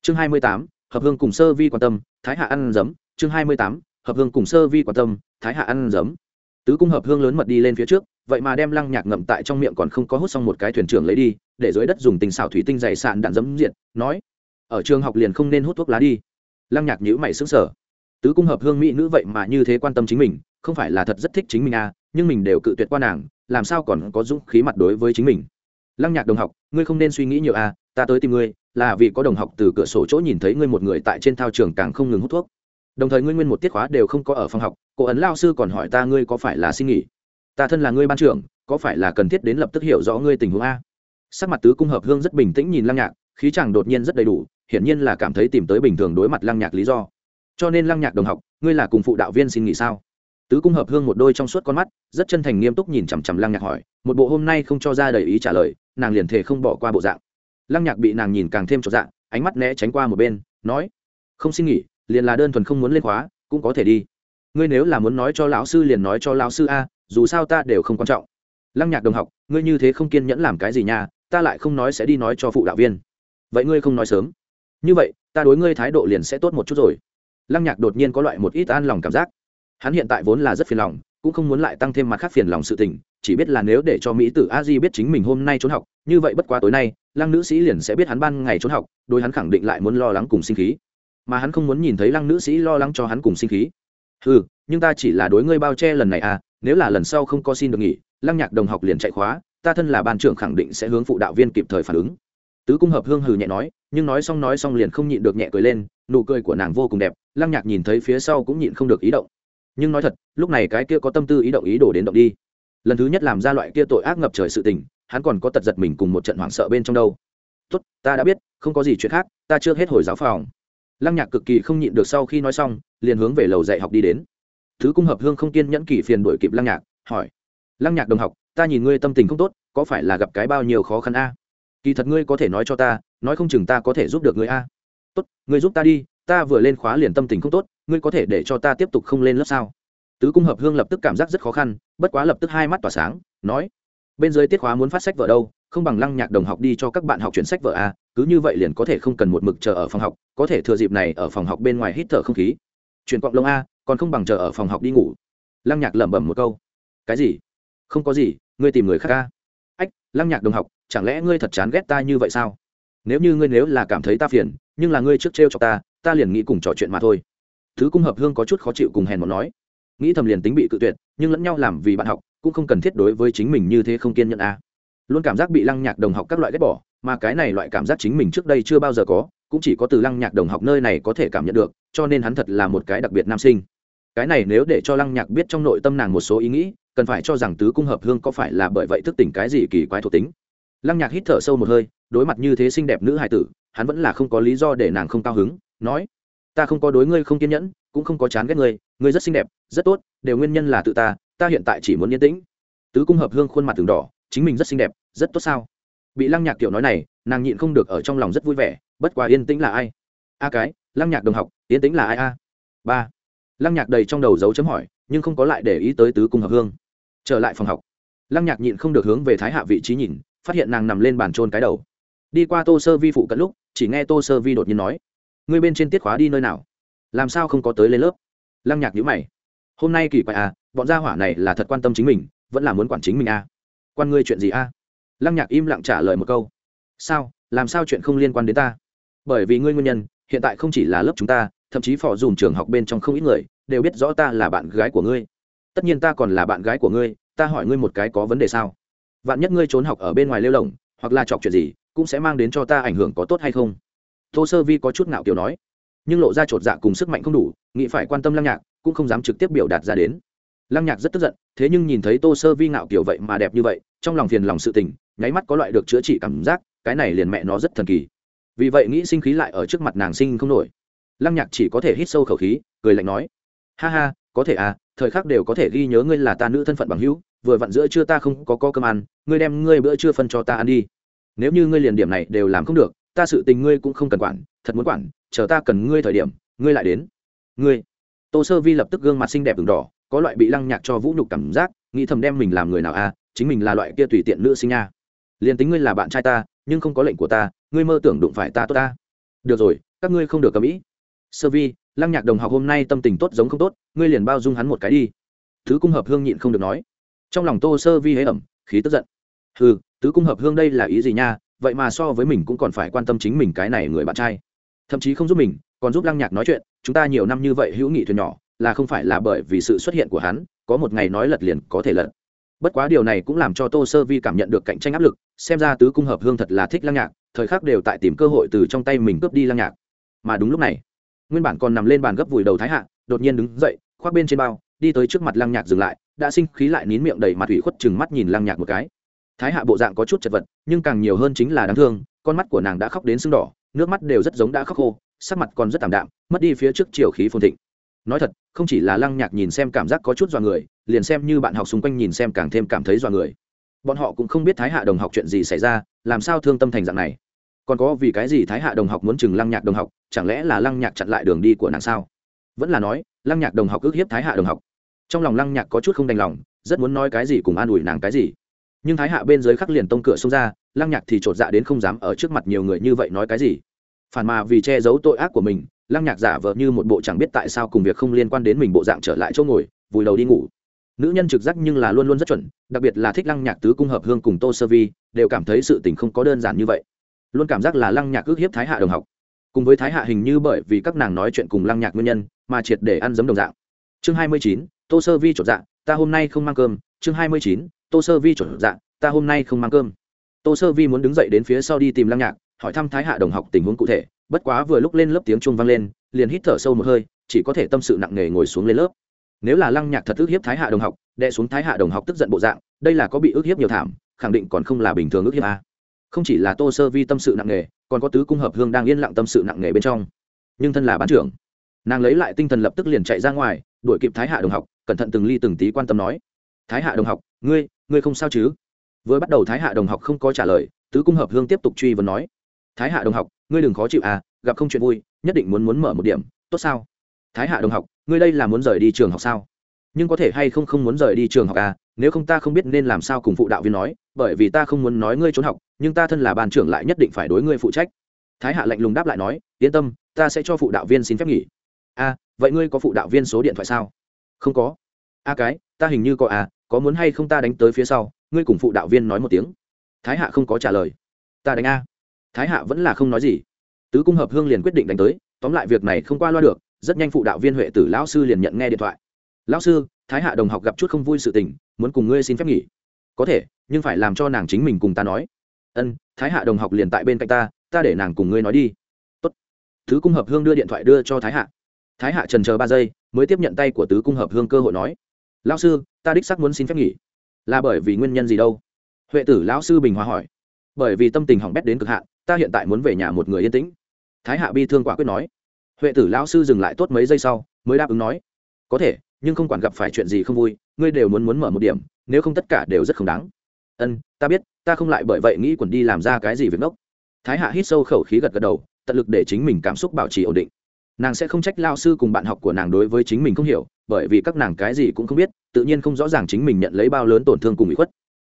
Chương hai mươi tám, hợp hương cùng sơ vi quan tâm, thái hạ ăn giấm. Chương hai mươi tám, hợp hương cùng sơ vi quan tâm, thái hạ ăn giấm. Tứ cung hợp hương lớn mật đi lên phía trước, vậy mà đem lăng nhạc ngậm tại trong miệng còn không có hút xong một cái thuyền trưởng lấy đi, để dưới đất dùng tình xảo thủy tinh dày sạn đạn dấm diện nói, ở trường học liền không nên hút thuốc lá đi. Lăng nhạc nhữ mày xứng sở tứ cung hợp hương mỹ nữ vậy mà như thế quan tâm chính mình không phải là thật rất thích chính mình à nhưng mình đều cự tuyệt qua nàng, làm sao còn có dũng khí mặt đối với chính mình? Lăng nhạc đồng học, ngươi không nên suy nghĩ nhiều à ta tới tìm ngươi, là vì có đồng học từ cửa sổ chỗ nhìn thấy ngươi một người tại trên thao trường càng không ngừng hút thuốc. Đồng thời ngươi nguyên một tiết khóa đều không có ở phòng học, cô ấn lao sư còn hỏi ta ngươi có phải là xin nghỉ? Ta thân là ngươi ban trưởng, có phải là cần thiết đến lập tức hiểu rõ ngươi tình huống a? Sắc mặt tứ cung hợp hương rất bình tĩnh nhìn lăng nhạc, khí chàng đột nhiên rất đầy đủ, hiển nhiên là cảm thấy tìm tới bình thường đối mặt lăng nhạc lý do. Cho nên lăng nhạc đồng học, ngươi là cùng phụ đạo viên xin nghỉ sao? Tứ cung hợp hương một đôi trong suốt con mắt, rất chân thành nghiêm túc nhìn chằm chằm lăng nhạc hỏi, một bộ hôm nay không cho ra đầy ý trả lời, nàng liền thể không bỏ qua bộ dạng. Lăng nhạc bị nàng nhìn càng thêm trọn dạng, ánh mắt né tránh qua một bên, nói, không xin nghỉ, liền là đơn thuần không muốn lên khóa, cũng có thể đi. Ngươi nếu là muốn nói cho lão sư liền nói cho lão sư a, dù sao ta đều không quan trọng. Lăng nhạc đồng học, ngươi như thế không kiên nhẫn làm cái gì nha, ta lại không nói sẽ đi nói cho phụ đạo viên. Vậy ngươi không nói sớm. Như vậy, ta đối ngươi thái độ liền sẽ tốt một chút rồi. Lăng nhạc đột nhiên có loại một ít an lòng cảm giác hắn hiện tại vốn là rất phiền lòng, cũng không muốn lại tăng thêm mặt khác phiền lòng sự tình, chỉ biết là nếu để cho mỹ tử a di biết chính mình hôm nay trốn học, như vậy bất quá tối nay, lăng nữ sĩ liền sẽ biết hắn ban ngày trốn học đôi hắn khẳng định lại muốn lo lắng cùng sinh khí. Mà hắn không muốn nhìn thấy lăng nữ sĩ lo lắng cho hắn cùng sinh khí. Ừ nhưng ta chỉ là đối ngươi bao che lần này à nếu là lần sau không có xin được nghỉ, lăng nhạc đồng học liền chạy khóa, ta thân là ban trưởng khẳng định sẽ hướng phụ đạo viên kịp thời phản ứng. Tứ cung hợp hương hừ nhẹ nói, nhưng nói xong nói xong liền không nhịn được nhẹ cười lên, nụ cười của nàng vô cùng đẹp, lăng nhạc nhìn thấy phía sau cũng nhịn không được ý động nhưng nói thật, lúc này cái kia có tâm tư ý động ý đồ đến động đi. Lần thứ nhất làm ra loại kia tội ác ngập trời sự tình, hắn còn có tật giật mình cùng một trận hoảng sợ bên trong đâu. Tốt, ta đã biết, không có gì chuyện khác, ta chưa hết hồi giáo phòng. Lăng nhạc cực kỳ không nhịn được sau khi nói xong, liền hướng về lầu dạy học đi đến. Thứ cung hợp hương không kiên nhẫn kỳ phiền đổi kịp lăng nhạc, hỏi, lăng nhạc đồng học, ta nhìn ngươi tâm tình không tốt, có phải là gặp cái bao nhiêu khó khăn a? Kỳ thật ngươi có thể nói cho ta, nói không chừng ta có thể giúp được ngươi a. Tốt, ngươi giúp ta đi, ta vừa lên khóa liền tâm tình không tốt ngươi có thể để cho ta tiếp tục không lên lớp sao? Tứ cung hợp hương lập tức cảm giác rất khó khăn, bất quá lập tức hai mắt tỏa sáng, nói, bên dưới tiết khóa muốn phát sách vở đâu, không bằng lăng nhạc đồng học đi cho các bạn học chuyển sách vở a cứ như vậy liền có thể không cần một mực chờ ở phòng học, có thể thừa dịp này ở phòng học bên ngoài hít thở không khí. Chuyển cọng lông a, còn không bằng chờ ở phòng học đi ngủ. Lăng nhạc lẩm bẩm một câu, cái gì? Không có gì, ngươi tìm người khác a. Ách, lăng nhạc đồng học, chẳng lẽ ngươi thật chán ghét ta như vậy sao? Nếu như ngươi nếu là cảm thấy ta phiền, nhưng là ngươi trước t cho ta ta liền nghĩ cùng trò chuyện mà thôi thứ cung hợp hương có chút khó chịu cùng hèn một nói. Nghĩ thầm liền tính bị cự tuyệt, nhưng lẫn nhau làm vì bạn học, cũng không cần thiết đối với chính mình như thế không kiên nhẫn à. luôn cảm giác bị lăng nhạc đồng học các loại ghét bỏ, mà cái này loại cảm giác chính mình trước đây chưa bao giờ có, cũng chỉ có từ lăng nhạc đồng học nơi này có thể cảm nhận được, cho nên hắn thật là một cái đặc biệt nam sinh. Cái này nếu để cho lăng nhạc biết trong nội tâm nàng một số ý nghĩ, cần phải cho rằng tứ cung hợp hương có phải là bởi vậy thức tỉnh cái gì kỳ quái thuộc tính. Lăng nhạc hít thở sâu một hơi, đối mặt như thế xinh đẹp nữ hài tử, hắn vẫn là không có lý do để nàng không cao hứng, nói ta không có đối ngươi không kiên nhẫn, cũng không có chán ghét ngươi ngươi rất xinh đẹp, rất tốt, đều nguyên nhân là tự ta ta hiện tại chỉ muốn yên tĩnh. Tứ cung hợp hương khuôn mặt từng đỏ, chính mình rất xinh đẹp, rất tốt sao? Bị lăng nhạc kiểu nói này, nàng nhịn không được ở trong lòng rất vui vẻ, bất quá yên tĩnh là ai? A cái, lăng nhạc đồng học, yên tĩnh là ai a? Ba. Lăng nhạc đầy trong đầu dấu chấm hỏi, nhưng không có lại để ý tới tứ cung hợp hương. Trở lại phòng học. Lăng nhạc nhịn không được hướng về thái hạ vị trí nhìn, phát hiện nàng nằm lên bàn trôn cái đầu. Đi qua tô sơ vi phụ cận lúc, chỉ nghe tô sơ vi đột nhiên nói ngươi bên trên tiết khóa đi nơi nào? Làm sao không có tới lên lớp? Lăng nhạc nhữ mày. Hôm nay kỳ quái à bọn gia hỏa này là thật quan tâm chính mình, vẫn là muốn quản chính mình à? Quan ngươi chuyện gì à? Lăng nhạc im lặng trả lời một câu. Sao? Làm sao chuyện không liên quan đến ta? Bởi vì ngươi nguyên nhân, hiện tại không chỉ là lớp chúng ta, thậm chí phò dùm trường học bên trong không ít người, đều biết rõ ta là bạn gái của ngươi. Tất nhiên ta còn là bạn gái của ngươi, ta hỏi ngươi một cái có vấn đề sao? Vạn nhất ngươi trốn học ở bên ngoài lêu lồng, hoặc là chọc chuyện gì, cũng sẽ mang đến cho ta ảnh hưởng có tốt hay không? Tô sơ vi có chút ngạo kiểu nói. Nhưng lộ ra chột dạ cùng sức mạnh không đủ, nghĩ phải quan tâm lăng nhạc, cũng không dám trực tiếp biểu đạt ra đến. Lăng nhạc rất tức giận, thế nhưng nhìn thấy tô sơ vi ngạo kiểu vậy mà đẹp như vậy, trong lòng phiền lòng sự tình, nháy mắt có loại được chữa trị cảm giác, cái này liền mẹ nó rất thần kỳ. Vì vậy nghĩ sinh khí lại ở trước mặt nàng sinh không nổi. Lăng nhạc chỉ có thể hít sâu khẩu khí, cười lạnh nói, ha ha, có thể à thời khắc đều có thể ghi nhớ ngươi là ta nữ thân phận bằng hữu, vừa vặn giữa trưa ta không có có cơm ăn, ngươi đem ngươi bữa trưa phân cho ta ăn đi. Nếu như ngươi liền điểm này đều làm không được ta sự tình ngươi cũng không cần quản, thật muốn quản, chờ ta cần ngươi thời điểm, ngươi lại đến. Ngươi. Tô sơ vi lập tức gương mặt xinh đẹp v đỏ, có loại bị lăng nhạc cho vũ nhục cảm giác, nghĩ thầm đem mình làm người nào à chính mình là loại kia tùy tiện nữ sinh nha. Liền tính ngươi là bạn trai ta, nhưng không có lệnh của ta, ngươi mơ tưởng đụng phải ta tốt ta. Được rồi, các ngươi không được cầm ĩ sơ vi, lăng nhạc đồng học hôm nay tâm tình tốt giống không tốt, ngươi liền bao dung hắn một cái đi. Thứ cung hợp hương nhịn không được nói. Trong lòng tô sơ vi hế ẩm, khí tức giận. Ừ tứ cung hợp hương đây là ý gì nha? Vậy mà so với mình cũng còn phải quan tâm chính mình cái này người bạn trai. Thậm chí không giúp mình, còn giúp lăng nhạc nói chuyện, chúng ta nhiều năm như vậy hữu nghị thuyền nhỏ, là không phải là bởi vì sự xuất hiện của hắn, có một ngày nói lật liền có thể lật. Bất quá điều này cũng làm cho tô sơ vi cảm nhận được cạnh tranh áp lực, xem ra tứ cung hợp hương thật là thích lăng nhạc, thời khắc đều tại tìm cơ hội từ trong tay mình cướp đi lăng nhạc. Mà đúng lúc này, nguyên bản còn nằm lên bàn gấp vùi đầu thái hạ, đột nhiên đứng dậy, khoác bên trên bao, đi tới trước mặt lăng nhạc dừng lại, đã sinh khí lại nín miệng đầy mặt ủy khuất chừng mắt nhìn lăng nhạc một cái thái hạ bộ dạng có chút chật vật, nhưng càng nhiều hơn chính là đáng thương, con mắt của nàng đã khóc đến sưng đỏ, nước mắt đều rất giống đã khóc khô, sắc mặt còn rất tảm đạm, mất đi phía trước chiều khí phồn thịnh. Nói thật, không chỉ là lăng nhạc nhìn xem cảm giác có chút dọa người, liền xem như bạn học xung quanh nhìn xem càng thêm cảm thấy dọa người. Bọn họ cũng không biết thái hạ đồng học chuyện gì xảy ra, làm sao thương tâm thành dạng này. Còn có vì cái gì thái hạ đồng học muốn chừng lăng nhạc đồng học, chẳng lẽ là lăng nhạc chặn lại đường đi của nàng sao? Vẫn là nói, lăng nhạc đồng học ước hiếp thái hạ đồng học. Trong lòng lăng nhạc có chút không đành lòng, rất muốn nói cái gì cùng an ủi nàng cái gì nhưng thái hạ bên dưới khắc liền tông cửa xông ra, lăng nhạc thì chột dạ đến không dám ở trước mặt nhiều người như vậy nói cái gì. Phản mà vì che giấu tội ác của mình, lăng nhạc giả vờ như một bộ chẳng biết tại sao cùng việc không liên quan đến mình bộ dạng trở lại chỗ ngồi, vùi đầu đi ngủ. Nữ nhân trực giác nhưng là luôn luôn rất chuẩn, đặc biệt là thích lăng nhạc tứ cung hợp hương cùng tô sơ vi, đều cảm thấy sự tình không có đơn giản như vậy. Luôn cảm giác là lăng nhạc ước hiếp thái hạ đồng học. Cùng với thái hạ hình như bởi vì các nàng nói chuyện cùng lăng nhạc nguyên nhân, mà triệt để ăn giấm đồng dạng. Chương hai mươi chín, tô sơ vi trột dạ ta hôm nay không mang cơm. Chương hai mươi chín tô sơ vi chuẩn dạng ta hôm nay không mang cơm. Tô sơ vi muốn đứng dậy đến phía sau đi tìm lăng nhạc, hỏi thăm thái hạ đồng học tình huống cụ thể, bất quá vừa lúc lên lớp tiếng chuông vang lên, liền hít thở sâu một hơi, chỉ có thể tâm sự nặng nề ngồi xuống lên lớp. Nếu là lăng nhạc thật ức hiếp thái hạ đồng học đệ xuống thái hạ đồng học tức giận bộ dạng, đây là có bị ức hiếp nhiều thảm, khẳng định còn không là bình thường ức hiếp a. Không chỉ là tô sơ vi tâm sự nặng nề, còn có tứ cung hợp hương đang yên lặng tâm sự nặng nề bên trong. Nhưng thân là bán trưởng, nàng lấy lại tinh thần lập tức liền chạy ra ngoài, đuổi kịp thái hạ đồng học, cẩn thận từng ly từng tí quan tâm nói, thái hạ đồng học, ngươi ngươi không sao chứ? Vừa bắt đầu thái hạ đồng học không có trả lời tứ cung hợp hương tiếp tục truy vấn nói thái hạ đồng học ngươi đừng khó chịu à gặp không chuyện vui nhất định muốn muốn mở một điểm tốt sao? Thái hạ đồng học ngươi đây là muốn rời đi trường học sao? Nhưng có thể hay không không muốn rời đi trường học à nếu không ta không biết nên làm sao cùng phụ đạo viên nói bởi vì ta không muốn nói ngươi trốn học nhưng ta thân là ban trưởng lại nhất định phải đối ngươi phụ trách. Thái hạ lạnh lùng đáp lại nói yên tâm ta sẽ cho phụ đạo viên xin phép nghỉ. A à, vậy ngươi có phụ đạo viên số điện thoại sao? Không có. A cái ta hình như có à có muốn hay không ta đánh tới phía sau, ngươi cùng phụ đạo viên nói một tiếng. Thái hạ không có trả lời. Ta đánh a. Thái hạ vẫn là không nói gì. Tứ cung hợp hương liền quyết định đánh tới, tóm lại việc này không qua loa được, rất nhanh phụ đạo viên huệ tử lão sư liền nhận nghe điện thoại. Lão sư, thái hạ đồng học gặp chút không vui sự tình, muốn cùng ngươi xin phép nghỉ. Có thể, nhưng phải làm cho nàng chính mình cùng ta nói. Ân, thái hạ đồng học liền tại bên cạnh ta ta để nàng cùng ngươi nói đi. Tốt. tứ cung hợp hương đưa điện thoại đưa cho thái hạ. Thái hạ trần chờ ba giây, mới tiếp nhận tay của tứ cung hợp hương cơ hội nói lão sư, ta đích sắc muốn xin phép nghỉ. Là bởi vì nguyên nhân gì đâu? Huệ tử lão sư bình hòa hỏi. Bởi vì tâm tình hỏng bét đến cực hạn, ta hiện tại muốn về nhà một người yên tĩnh. Thái hạ bi thương quả quyết nói. Huệ tử lão sư dừng lại tốt mấy giây sau, mới đáp ứng nói. Có thể, nhưng không quản gặp phải chuyện gì không vui, ngươi đều muốn muốn mở một điểm, nếu không tất cả đều rất không đáng. Ân, ta biết, ta không lại bởi vậy nghĩ quần đi làm ra cái gì việc ngốc. Thái hạ hít sâu khẩu khí gật gật đầu, tận lực để chính mình cảm xúc bảo trì ổn định nàng sẽ không trách lao sư cùng bạn học của nàng đối với chính mình không hiểu, bởi vì các nàng cái gì cũng không biết, tự nhiên không rõ ràng chính mình nhận lấy bao lớn tổn thương cùng bị khuất.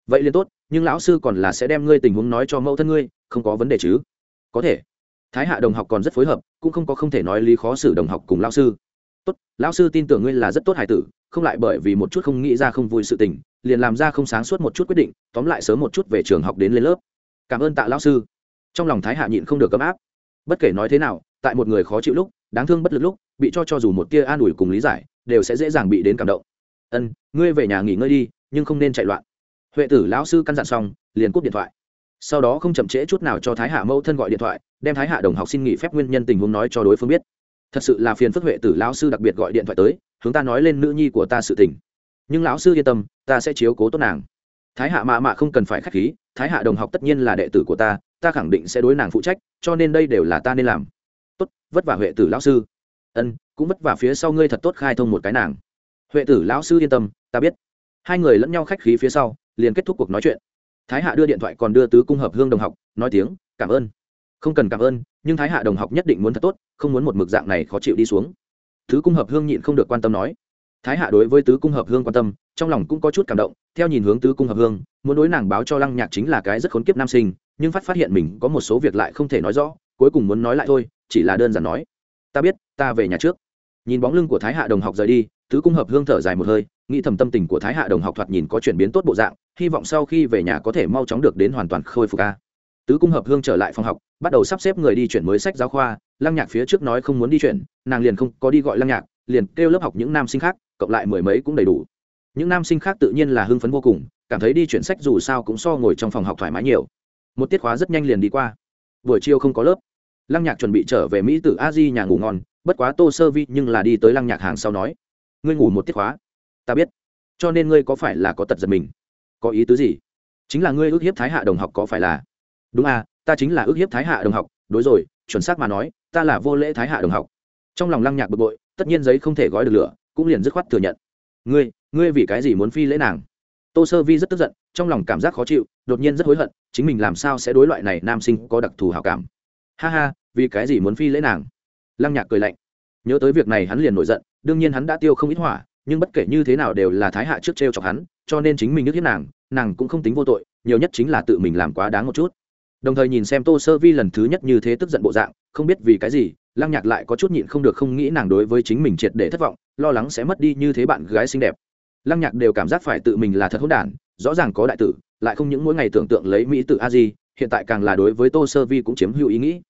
Vậy liền tốt, nhưng lão sư còn là sẽ đem ngươi tình huống nói cho mẫu thân ngươi, không có vấn đề chứ? Có thể. Thái hạ đồng học còn rất phối hợp, cũng không có không thể nói lý khó xử đồng học cùng lao sư. Tốt, lão sư tin tưởng ngươi là rất tốt hải tử, không lại bởi vì một chút không nghĩ ra không vui sự tình, liền làm ra không sáng suốt một chút quyết định, tóm lại sớm một chút về trường học đến lên lớp. Cảm ơn tạ lão sư. Trong lòng thái hạ nhịn không được ấm áp. Bất kể nói thế nào, tại một người khó chịu lúc đáng thương bất lực lúc, bị cho cho dù một tia an ủi cùng lý giải, đều sẽ dễ dàng bị đến cảm động. Ân, ngươi về nhà nghỉ ngơi đi, nhưng không nên chạy loạn. Huệ tử lão sư căn dặn xong, liền cúp điện thoại. Sau đó không chậm trễ chút nào cho thái hạ mẫu thân gọi điện thoại, đem thái hạ đồng học xin nghỉ phép nguyên nhân tình huống nói cho đối phương biết. Thật sự là phiền phức huệ tử lão sư đặc biệt gọi điện thoại tới, hướng ta nói lên nữ nhi của ta sự tình. Nhưng lão sư yên tâm, ta sẽ chiếu cố tốt nàng. Thái hạ mạ mạ không cần phải k h á c h khí, thái hạ đồng học tất nhiên là đệ tử của ta ta khẳng định sẽ đối nàng phụ trách, cho nên đây đều là ta nên làm tốt, vất vả huệ tử lão sư. Ân, cũng vất vả phía sau ngươi thật tốt khai thông một cái nàng. Huệ tử lão sư yên tâm, ta biết. Hai người lẫn nhau khách khí phía sau, liền kết thúc cuộc nói chuyện. Thái hạ đưa điện thoại còn đưa tứ cung hợp hương đồng học, nói tiếng, cảm ơn. Không cần cảm ơn, nhưng thái hạ đồng học nhất định muốn thật tốt, không muốn một mực dạng này khó chịu đi xuống. Tứ cung hợp hương nhịn không được quan tâm nói. Thái hạ đối với tứ cung hợp hương quan tâm, trong lòng cũng có chút cảm động, theo nhìn hướng tứ cung hợp hương, muốn đối nàng báo cho lăng nhạc chính là cái rất khốn kiếp nam sinh, nhưng phát phát hiện mình có một số việc lại không thể nói rõ cuối cùng muốn nói lại thôi, chỉ là đơn giản nói, ta biết, ta về nhà trước. Nhìn bóng lưng của thái hạ đồng học rời đi, tứ cung hợp hương thở dài một hơi, nghĩ thầm tâm tình của thái hạ đồng học thoạt nhìn có chuyển biến tốt bộ dạng, hy vọng sau khi về nhà có thể mau chóng được đến hoàn toàn khôi phục ca tứ cung hợp hương trở lại phòng học, bắt đầu sắp xếp người đi chuyển mới sách giáo khoa, lăng nhạc phía trước nói không muốn đi chuyển, nàng liền không có đi gọi lăng nhạc, liền kêu lớp học những nam sinh khác, cộng lại mười mấy cũng đầy đủ. Những nam sinh khác tự nhiên là hưng phấn vô cùng, cảm thấy đi chuyển sách dù sao cũng so ngồi trong phòng học thoải mái nhiều. Một tiết khóa rất nhanh liền đi qua buổi chiều không có lớp. Lăng nhạc chuẩn bị trở về mỹ tử a di nhà ngủ ngon, bất quá tô sơ vi nhưng là đi tới lăng nhạc hàng sau nói, ngươi ngủ một tiết khóa. Ta biết, cho nên ngươi có phải là có tật giật mình? Có ý tứ gì? Chính là ngươi ước hiếp thái hạ đồng học có phải là? Đúng à ta chính là ước hiếp thái hạ đồng học, đối rồi, chuẩn xác mà nói, ta là vô lễ thái hạ đồng học. Trong lòng lăng nhạc bực bội, tất nhiên giấy không thể gói được lửa, cũng liền dứt khoát thừa nhận. Ngươi ngươi vì cái gì muốn phi lễ nàng? Tô sơ vi rất tức giận trong lòng cảm giác khó chịu, đột nhiên rất hối hận, chính mình làm sao sẽ đối loại này nam sinh có đặc thù hào cảm. Ha ha, vì cái gì muốn phi lễ nàng? Lăng nhạc cười lạnh. Nhớ tới việc này hắn liền nổi giận, đương nhiên hắn đã tiêu không ít hỏa, nhưng bất kể như thế nào đều là thái hạ trước t r e o chọc hắn, cho nên chính mình nước hiếp nàng nàng cũng không tính vô tội, nhiều nhất chính là tự mình làm quá đáng một chút. Đồng thời nhìn xem tô sơ vi lần thứ nhất như thế tức giận bộ dạng, không biết vì cái gì, lăng nhạc lại có chút nhịn không được không nghĩ nàng đối với chính mình triệt để thất vọng, lo lắng sẽ mất đi như thế bạn gái xinh đẹp. Lăng nhạc đều cảm giác phải tự mình là thật hỗn đản rõ ràng có đại tử, lại không những mỗi ngày tưởng tượng lấy mỹ tử a di, hiện tại càng là đối với tô sơ vi cũng chiếm hữu ý nghĩ.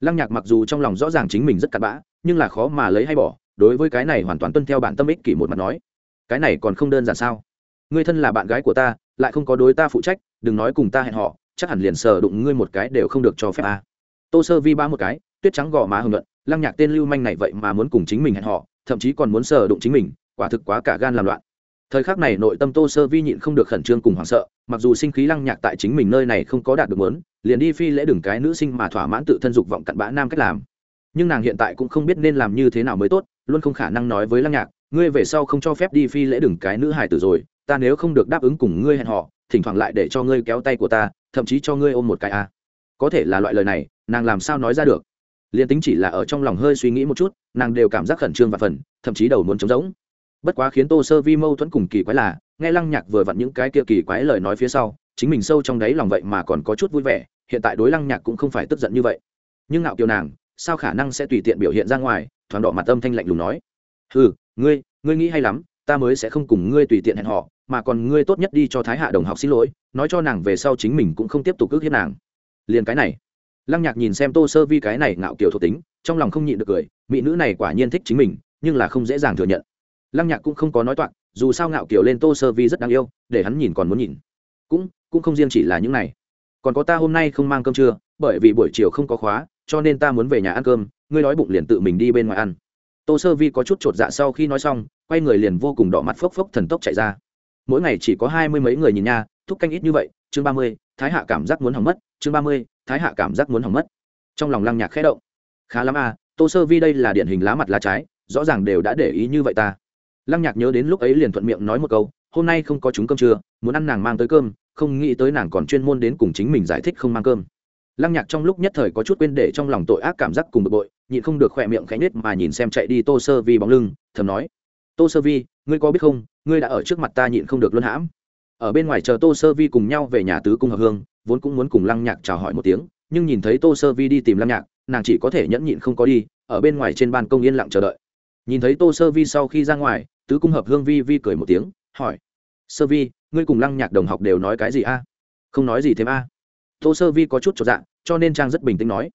Lăng nhạc mặc dù trong lòng rõ ràng chính mình rất cặn bã, nhưng là khó mà lấy hay bỏ, đối với cái này hoàn toàn tuân theo bản tâm ích kỷ một mặt nói. Cái này còn không đơn giản sao? Ngươi thân là bạn gái của ta, lại không có đối ta phụ trách, đừng nói cùng ta hẹn họ chắc hẳn liền sờ đụng ngươi một cái đều không được cho phép à. tô sơ vi ba một cái, tuyết trắng gò má hưng luận lăng nhạc tên lưu manh này vậy mà muốn cùng chính mình hẹn họ thậm chí còn muốn sờ đụng chính mình, quả thực quá cả gan làm loạn thời khắc này nội tâm tô sơ vi nhịn không được khẩn trương cùng hoảng sợ, mặc dù sinh khí lăng nhạc tại chính mình nơi này không có đạt được muốn, liền đi phi lễ đừng cái nữ sinh mà thỏa mãn tự thân dục vọng cặn bã nam cách làm. Nhưng nàng hiện tại cũng không biết nên làm như thế nào mới tốt, luôn không khả năng nói với lăng nhạc, ngươi về sau không cho phép đi phi lễ đừng cái nữ hài tử rồi, ta nếu không được đáp ứng cùng ngươi hẹn họ, thỉnh thoảng lại để cho ngươi kéo tay của ta, thậm chí cho ngươi ôm một cái a có thể là loại lời này, nàng làm sao nói ra được? Liền tính chỉ là ở trong lòng hơi suy nghĩ một chút, nàng đều cảm giác khẩn trương và phần, thậm chí đầu muốn trống rỗng bất quá khiến tô sơ vi mâu thuẫn cùng kỳ quái là, nghe lăng nhạc vừa vặn những cái kia kỳ quái lời nói phía sau, chính mình sâu trong đáy lòng vậy mà còn có chút vui vẻ, hiện tại đối lăng nhạc cũng không phải tức giận như vậy. Nhưng ngạo kiều nàng, sao khả năng sẽ tùy tiện biểu hiện ra ngoài, thoáng đỏ mặt âm thanh lạnh lùng nói. Ừ ngươi ngươi nghĩ hay lắm, ta mới sẽ không cùng ngươi tùy tiện hẹn họ mà còn ngươi tốt nhất đi cho thái hạ đồng học xin lỗi, nói cho nàng về sau chính mình cũng không tiếp tục ước hiếp nàng. Liền cái này, lăng nhạc nhìn xem tô sơ vi cái này ngạo kiều thuộc tính, trong lòng không nhịn được cười, mỹ nữ này quả nhiên thích chính mình, nhưng là không dễ dàng thừa nhận lăng nhạc cũng không có nói toạc, dù sao ngạo kiểu lên tô sơ vi rất đáng yêu, để hắn nhìn còn muốn nhìn. Cũng cũng không riêng chỉ là những này. Còn có ta hôm nay không mang cơm trưa, bởi vì buổi chiều không có khóa, cho nên ta muốn về nhà ăn cơm, ngươi nói bụng liền tự mình đi bên ngoài ăn. Tô sơ vi có chút chột dạ sau khi nói xong, quay người liền vô cùng đỏ mặt phốc phốc thần tốc chạy ra. Mỗi ngày chỉ có hai mươi mấy người nhìn nha, thúc canh ít như vậy, chương ba mươi, thái hạ cảm giác muốn hỏng mất, chương ba mươi, thái hạ cảm giác muốn hỏng mất. Trong lòng lăng nhạc khẽ động. Khá lắm à tô sơ vi đây là điển hình lá mặt lá trái, rõ ràng đều đã để ý như vậy ta lăng nhạc nhớ đến lúc ấy liền thuận miệng nói một câu, hôm nay không có chúng cơm trưa, muốn ăn nàng mang tới cơm, không nghĩ tới nàng còn chuyên môn đến cùng chính mình giải thích không mang cơm. Lăng nhạc trong lúc nhất thời có chút quên để trong lòng tội ác cảm giác cùng bực bội, nhịn không được khỏe miệng khẽ nết mà nhìn xem chạy đi tô sơ vi bóng lưng, thầm nói, tô sơ vi, ngươi có biết không, ngươi đã ở trước mặt ta nhịn không được luân hãm. Ở bên ngoài chờ tô sơ vi cùng nhau về nhà tứ cung hợp hương, vốn cũng muốn cùng lăng nhạc chào hỏi một tiếng, nhưng nhìn thấy tô sơ vi đi tìm lăng nhạc, nàng chỉ có thể nhẫn nhịn không có đi, ở bên ngoài trên ban công yên lặng chờ đợi. Nhìn thấy tô sơ vi sau khi ra ngoài tứ cung hợp hương vi vi cười một tiếng, hỏi, sơ vi, ngươi cùng lăng nhạc đồng học đều nói cái gì a? Không nói gì thêm a. Tô sơ vi có chút trọn dạng cho nên trang rất bình tĩnh nói.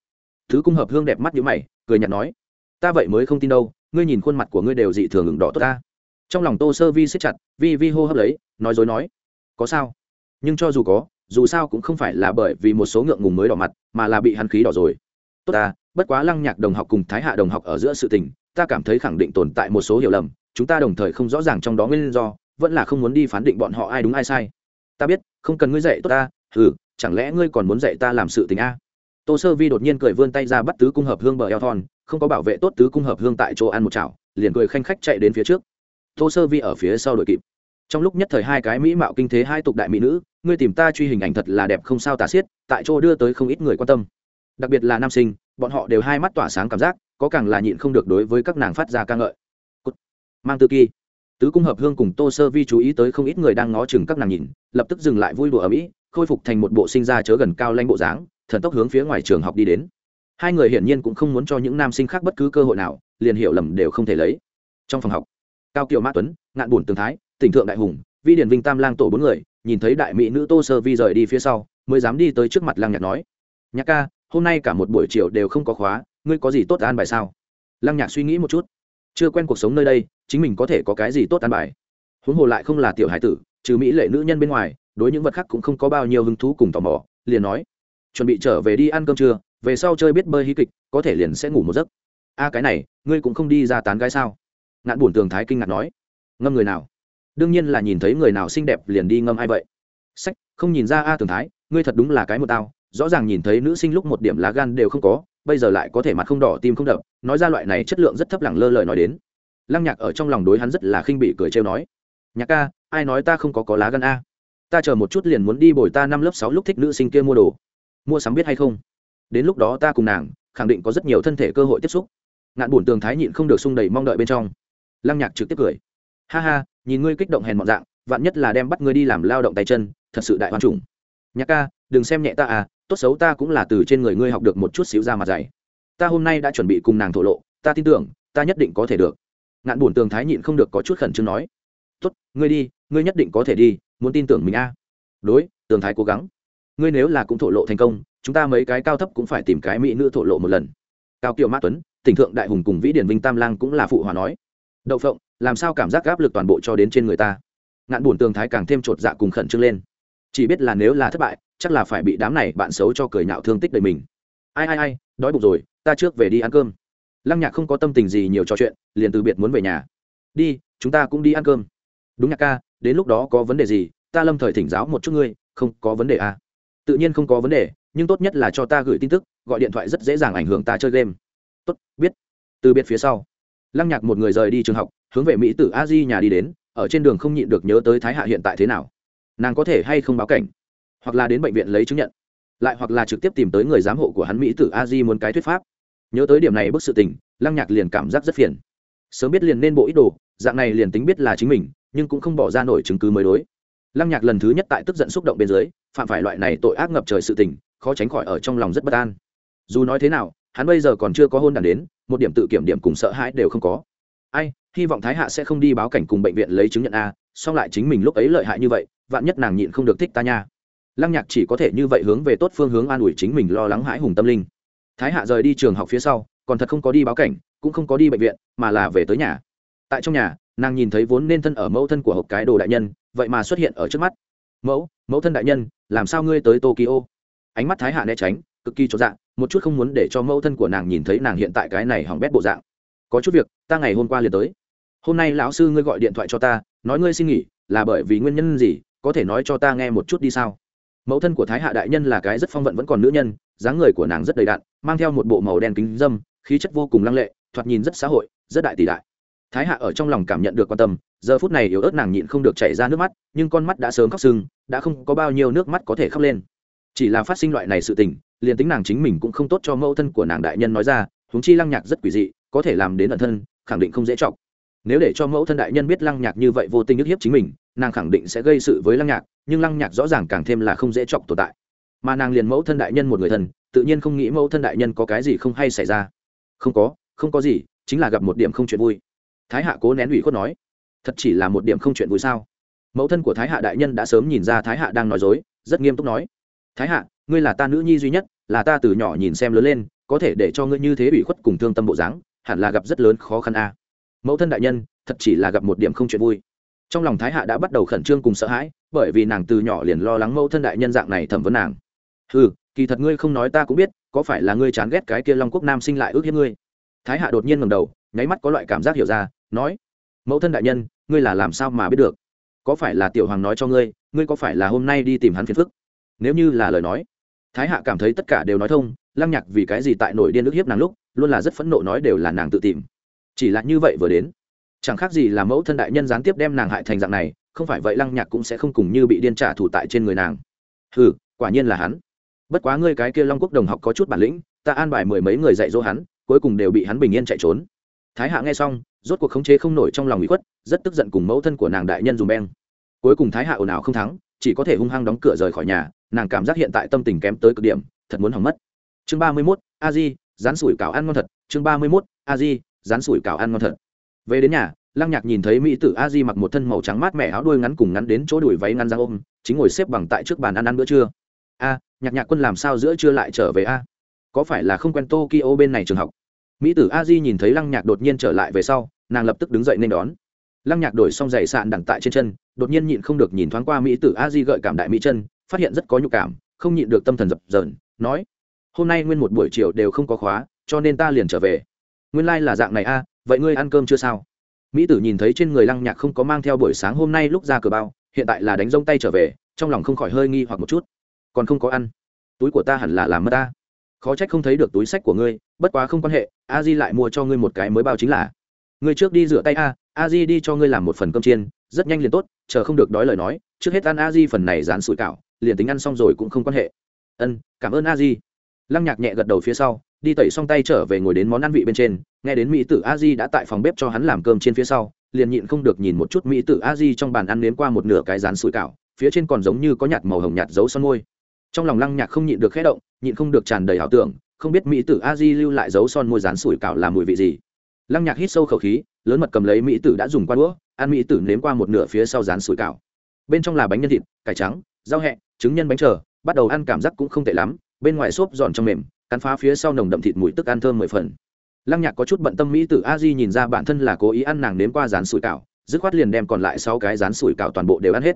Thứ cung hợp hương đẹp mắt như mày, cười nhạt nói, ta vậy mới không tin đâu, ngươi nhìn khuôn mặt của ngươi đều dị thường ngừng đỏ tốt ta. Trong lòng tô sơ vi siết chặt, vi vi hô hấp lấy, nói dối nói, có sao? Nhưng cho dù có, dù sao cũng không phải là bởi vì một số ngượng ngùng mới đỏ mặt, mà là bị hắn khí đỏ rồi. Tốt ta, bất quá lăng nhạc đồng học cùng thái hạ đồng học ở giữa sự tình, ta cảm thấy khẳng định tồn tại một số hiểu lầm chúng ta đồng thời không rõ ràng trong đó nguyên do, vẫn là không muốn đi phán định bọn họ ai đúng ai sai. Ta biết, không cần ngươi dạy tốt ta ừ chẳng lẽ ngươi còn muốn dạy ta làm sự tình a? Tô sơ vi đột nhiên cười vươn tay ra bắt tứ cung hợp hương bờ eo thon, không có bảo vệ tốt tứ cung hợp hương tại chỗ ăn một chảo, liền cười khanh khách chạy đến phía trước. Tô sơ vi ở phía sau đội kịp. Trong lúc nhất thời hai cái mỹ mạo kinh thế hai tục đại mỹ nữ, ngươi tìm ta truy hình ảnh thật là đẹp không sao tả xiết, tại chỗ đưa tới không ít người quan tâm. Đặc biệt là nam sinh, bọn họ đều hai mắt tỏa sáng cảm giác, có càng là nhịn không được đối với các nàng phát ra ca ngợi mang tư kỳ. Tứ cung hợp hương cùng tô sơ vi chú ý tới không ít người đang ngó chừng các nàng nhìn, lập tức dừng lại vui đùa ở mỹ khôi phục thành một bộ sinh ra chớ gần cao lanh bộ dáng, thần tốc hướng phía ngoài trường học đi đến. Hai người hiển nhiên cũng không muốn cho những nam sinh khác bất cứ cơ hội nào, liền hiểu lầm đều không thể lấy. Trong phòng học, cao kiều mã tuấn, ngạn bùn tường thái, tỉnh thượng đại hùng, vi điển vinh tam lang tổ bốn người, nhìn thấy đại mỹ nữ tô sơ vi rời đi phía sau, mới dám đi tới trước mặt lăng nhạc nói, nhạc ca, hôm nay cả một buổi chiều đều không có khóa, ngươi có gì tốt an bài sao? Lăng nhạc suy nghĩ một chút, chưa quen cuộc sống nơi đây chính mình có thể có cái gì tốt an bài. Huống hồ lại không là tiểu hải tử, trừ mỹ lệ nữ nhân bên ngoài, đối những vật khác cũng không có bao nhiêu hứng thú cùng tò mò, liền nói, chuẩn bị trở về đi ăn cơm trưa, về sau chơi biết bơi hí kịch, có thể liền sẽ ngủ một giấc. A, cái này, ngươi cũng không đi ra tán gái sao? Ngạn buồn tường thái kinh ngạc nói. Ngâm người nào? Đương nhiên là nhìn thấy người nào xinh đẹp liền đi ngâm ai vậy? Sách, không nhìn ra a tường thái, ngươi thật đúng là cái một tao, rõ ràng nhìn thấy nữ sinh lúc một điểm lá gan đều không có, bây giờ lại có thể mặt không đỏ, tim không đập. Nói ra loại này chất lượng rất thấp lẳng lơ lời nói đến lăng nhạc ở trong lòng đối hắn rất là khinh bị cười trêu nói, nhạc ca, ai nói ta không có có lá gan a? Ta chờ một chút liền muốn đi bồi ta năm lớp sáu lúc thích nữ sinh kia mua đồ. Mua sắm biết hay không? Đến lúc đó ta cùng nàng, khẳng định có rất nhiều thân thể cơ hội tiếp xúc. Ngạn bổn tường thái nhịn không được sung đầy mong đợi bên trong. Lăng nhạc trực tiếp cười, ha ha, nhìn ngươi kích động hèn mọn dạng, vạn nhất là đem bắt ngươi đi làm lao động tay chân, thật sự đại hoan trùng nhạc ca, đừng xem nhẹ ta à tốt xấu ta cũng là từ trên người ngươi học được một chút xíu ra mặt dày ta hôm nay đã chuẩn bị cùng nàng thổ lộ, ta tin tưởng, ta nhất định có thể được ngạn bổn tường thái nhịn không được có chút khẩn trương nói. Tốt, ngươi đi, ngươi nhất định có thể đi, muốn tin tưởng mình a. Đối, tường thái cố gắng. Ngươi nếu là cũng thổ lộ thành công, chúng ta mấy cái cao thấp cũng phải tìm cái mỹ nữ thổ lộ một lần. Cao kiều mã tuấn, tỉnh thượng đại hùng cùng vĩ điển vinh tam lang cũng là phụ hòa nói. Đậu phộng, làm sao cảm giác áp lực toàn bộ cho đến trên người ta? Ngạn bổn tường thái càng thêm chột dạ cùng khẩn trương lên. Chỉ biết là nếu là thất bại, chắc là phải bị đám này bạn xấu cho cười nhạo thương tích đời mình. Ai ai ai, đói bụng rồi, ta trước về đi ăn cơm lăng nhạc không có tâm tình gì nhiều trò chuyện, liền từ biệt muốn về nhà. Đi, chúng ta cũng đi ăn cơm. Đúng nhạc ca, đến lúc đó có vấn đề gì, ta lâm thời thỉnh giáo một chút ngươi, không có vấn đề à. tự nhiên không có vấn đề, nhưng tốt nhất là cho ta gửi tin tức, gọi điện thoại rất dễ dàng ảnh hưởng ta chơi game. Tốt, biết. Từ biệt phía sau, lăng nhạc một người rời đi trường học, hướng về mỹ tử a di nhà đi đến, ở trên đường không nhịn được nhớ tới thái hạ hiện tại thế nào. Nàng có thể hay không báo cảnh, hoặc là đến bệnh viện lấy chứng nhận, lại hoặc là trực tiếp tìm tới người giám hộ của hắn mỹ tử a di muốn cái thuyết pháp nhớ tới điểm này bức sự tình, lăng nhạc liền cảm giác rất phiền. Sớm biết liền nên bộ ít đồ, dạng này liền tính biết là chính mình, nhưng cũng không bỏ ra nổi chứng cứ mới đối. Lăng nhạc lần thứ nhất tại tức giận xúc động bên dưới, phạm phải loại này tội ác ngập trời sự tình, khó tránh khỏi ở trong lòng rất bất an. Dù nói thế nào, hắn bây giờ còn chưa có hôn đàn đến, một điểm tự kiểm điểm cùng sợ hãi đều không có. Ai, hy vọng thái hạ sẽ không đi báo cảnh cùng bệnh viện lấy chứng nhận a, song lại chính mình lúc ấy lợi hại như vậy, vạn nhất nàng nhịn không được thích ta nha. Lăng nhạc chỉ có thể như vậy hướng về tốt phương hướng an ủi chính mình lo lắng hãi hùng tâm linh thái hạ rời đi trường học phía sau, còn thật không có đi báo cảnh, cũng không có đi bệnh viện, mà là về tới nhà. Tại trong nhà, nàng nhìn thấy vốn nên thân ở mẫu thân của hộp cái đồ đại nhân, vậy mà xuất hiện ở trước mắt. Mẫu mẫu thân đại nhân, làm sao ngươi tới tokyo? Ánh mắt thái hạ né tránh, cực kỳ cho dạng một chút không muốn để cho mẫu thân của nàng nhìn thấy nàng hiện tại cái này hỏng bét bộ dạng. Có chút việc, ta ngày hôm qua liền tới. Hôm nay lão sư ngươi gọi điện thoại cho ta, nói ngươi xin nghỉ, là bởi vì nguyên nhân gì, có thể nói cho ta nghe một chút đi sao? Mẫu thân của thái hạ đại nhân là cái rất phong vận vẫn còn nữ nhân, dáng người của nàng rất đầy đặn, mang theo một bộ màu đen kính dâm, khí chất vô cùng lăng lệ, thoạt nhìn rất xã hội, rất đại tỷ đại. Thái hạ ở trong lòng cảm nhận được quan tâm, giờ phút này yếu ớt nàng nhịn không được chảy ra nước mắt, nhưng con mắt đã sớm khóc sưng, đã không có bao nhiêu nước mắt có thể khóc lên. Chỉ là phát sinh loại này sự tình, liền tính nàng chính mình cũng không tốt cho mẫu thân của nàng đại nhân nói ra, huống chi lăng nhạc rất quỷ dị, có thể làm đến ẩn thân, khẳng định không dễ chọc. Nếu để cho mẫu thân đại nhân biết lăng nhạc như vậy vô tình ức hiếp chính mình nàng khẳng định sẽ gây sự với lăng nhạc, nhưng lăng nhạc rõ ràng càng thêm là không dễ chọc tồn tại. Mà nàng liền mẫu thân đại nhân một người thân, tự nhiên không nghĩ mẫu thân đại nhân có cái gì không hay xảy ra. Không có không có gì, chính là gặp một điểm không chuyện vui. Thái hạ cố nén ủy khuất nói, thật chỉ là một điểm không chuyện vui sao? Mẫu thân của thái hạ đại nhân đã sớm nhìn ra thái hạ đang nói dối, rất nghiêm túc nói, thái hạ, ngươi là ta nữ nhi duy nhất, là ta từ nhỏ nhìn xem lớn lên, có thể để cho ngươi như thế ủy khuất cùng thương tâm bộ dáng, hẳn là gặp rất lớn khó khăn a. Mẫu thân đại nhân, thật chỉ là gặp một điểm không chuyện vui trong lòng thái hạ đã bắt đầu khẩn trương cùng sợ hãi, bởi vì nàng từ nhỏ liền lo lắng mẫu thân đại nhân dạng này thẩm vấn nàng. Ừ kỳ thật ngươi không nói ta cũng biết, có phải là ngươi chán ghét cái kia long quốc nam sinh lại ước hiếp ngươi? Thái hạ đột nhiên ngầm đầu, nháy mắt có loại cảm giác hiểu ra, nói, mẫu thân đại nhân, ngươi là làm sao mà biết được? Có phải là tiểu hoàng nói cho ngươi ngươi có phải là hôm nay đi tìm hắn phiền phức? Nếu như là lời nói, thái hạ cảm thấy tất cả đều nói thông, lăng nhạc vì cái gì tại nổi điên ức hiếp nàng lúc, luôn là rất phẫn nộ nói đều là nàng tự tìm. Chỉ là như vậy vừa đến chẳng khác gì là mẫu thân đại nhân gián tiếp đem nàng hại thành dạng này, không phải vậy lăng nhạc cũng sẽ không cùng như bị điên trả thủ tại trên người nàng. Ừ quả nhiên là hắn. Bất quá ngươi cái kia long quốc đồng học có chút bản lĩnh, ta an bài mười mấy người dạy dỗ hắn, cuối cùng đều bị hắn bình yên chạy trốn. Thái hạ nghe xong, rốt cuộc khống chế không nổi trong lòng bị khuất, rất tức giận cùng mẫu thân của nàng đại nhân dùng beng. Cuối cùng thái hạ ồn ào không thắng, chỉ có thể hung hăng đóng cửa rời khỏi nhà, nàng cảm giác hiện tại tâm tình kém tới cực điểm, thật muốn hỏng mất. Chương ba mươi mốt, a di rán sủi cảo ăn ngon thật. Chương ba mươi mốt, a di rán sủi cảo ăn ngon thật về đến nhà, lăng nhạc nhìn thấy mỹ tử a di mặc một thân màu trắng mát mẻ áo đuôi ngắn cùng ngắn đến chỗ đùi váy ngăn ra ôm, chính ngồi xếp bằng tại trước bàn ăn ăn bữa trưa. A, nhạc nhạc quân làm sao giữa trưa lại trở về a? Có phải là không quen tokyo bên này trường học? Mỹ tử a di nhìn thấy lăng nhạc đột nhiên trở lại về sau, nàng lập tức đứng dậy nên đón. Lăng nhạc đổi xong giày sạn đẳng tại trên chân, đột nhiên nhịn không được nhìn thoáng qua mỹ tử a di gợi cảm đại mỹ chân, phát hiện rất có nhục cảm, không nhịn được tâm thần dập dờn, nói, hôm nay nguyên một buổi chiều đều không có khóa, cho nên ta liền trở về. Nguyên lai、like、là dạng này a vậy ngươi ăn cơm chưa sao? Mỹ tử nhìn thấy trên người lăng nhạc không có mang theo buổi sáng hôm nay lúc ra cửa bao, hiện tại là đánh rông tay trở về, trong lòng không khỏi hơi nghi hoặc một chút. Còn không có ăn. Túi của ta hẳn là làm mất ta. Khó trách không thấy được túi sách của ngươi, bất quá không quan hệ a di lại mua cho ngươi một cái mới bao chính là. Ngươi trước đi rửa tay a a di đi cho ngươi làm một phần cơm chiên, rất nhanh liền tốt, chờ không được đói lời nói, trước hết ăn a di phần này dán sủi cảo, liền tính ăn xong rồi cũng không quan hệ. Ân, cảm ơn a di lăng nhạc nhẹ gật đầu phía sau, đi tẩy xong tay trở về ngồi đến món ăn vị bên trên nghe đến mỹ tử a di đã tại phòng bếp cho hắn làm cơm trên phía sau, liền nhịn không được nhìn một chút mỹ tử a di trong bàn ăn nếm qua một nửa cái rán sủi cảo, phía trên còn giống như có nhạt màu hồng nhạt dấu son môi. Trong lòng lăng nhạc không nhịn được khẽ động, nhịn không được tràn đầy ảo tưởng, không biết mỹ tử a di lưu lại dấu son môi rán sủi cảo là mùi vị gì. Lăng nhạc hít sâu khẩu khí, lớn mật cầm lấy mỹ tử đã dùng qua đũa, ăn mỹ tử nếm qua một nửa phía sau rán sủi cảo. Bên trong là bánh nhân thịt, cải trắng, rau hẹ, trứng nhân bánh chờ, bắt đầu ăn cảm giác cũng không tệ lắm, bên ngoài xốp giòn trong mềm, cắn phá phía sau nồng đậm thịt mùi tức ăn thơm mười phần lăng nhạc có chút bận tâm mỹ tử a di nhìn ra bản thân là cố ý ăn nàng nếm qua rán sủi cảo, dứt khoát liền đem còn lại sáu cái rán sủi cảo toàn bộ đều ăn hết.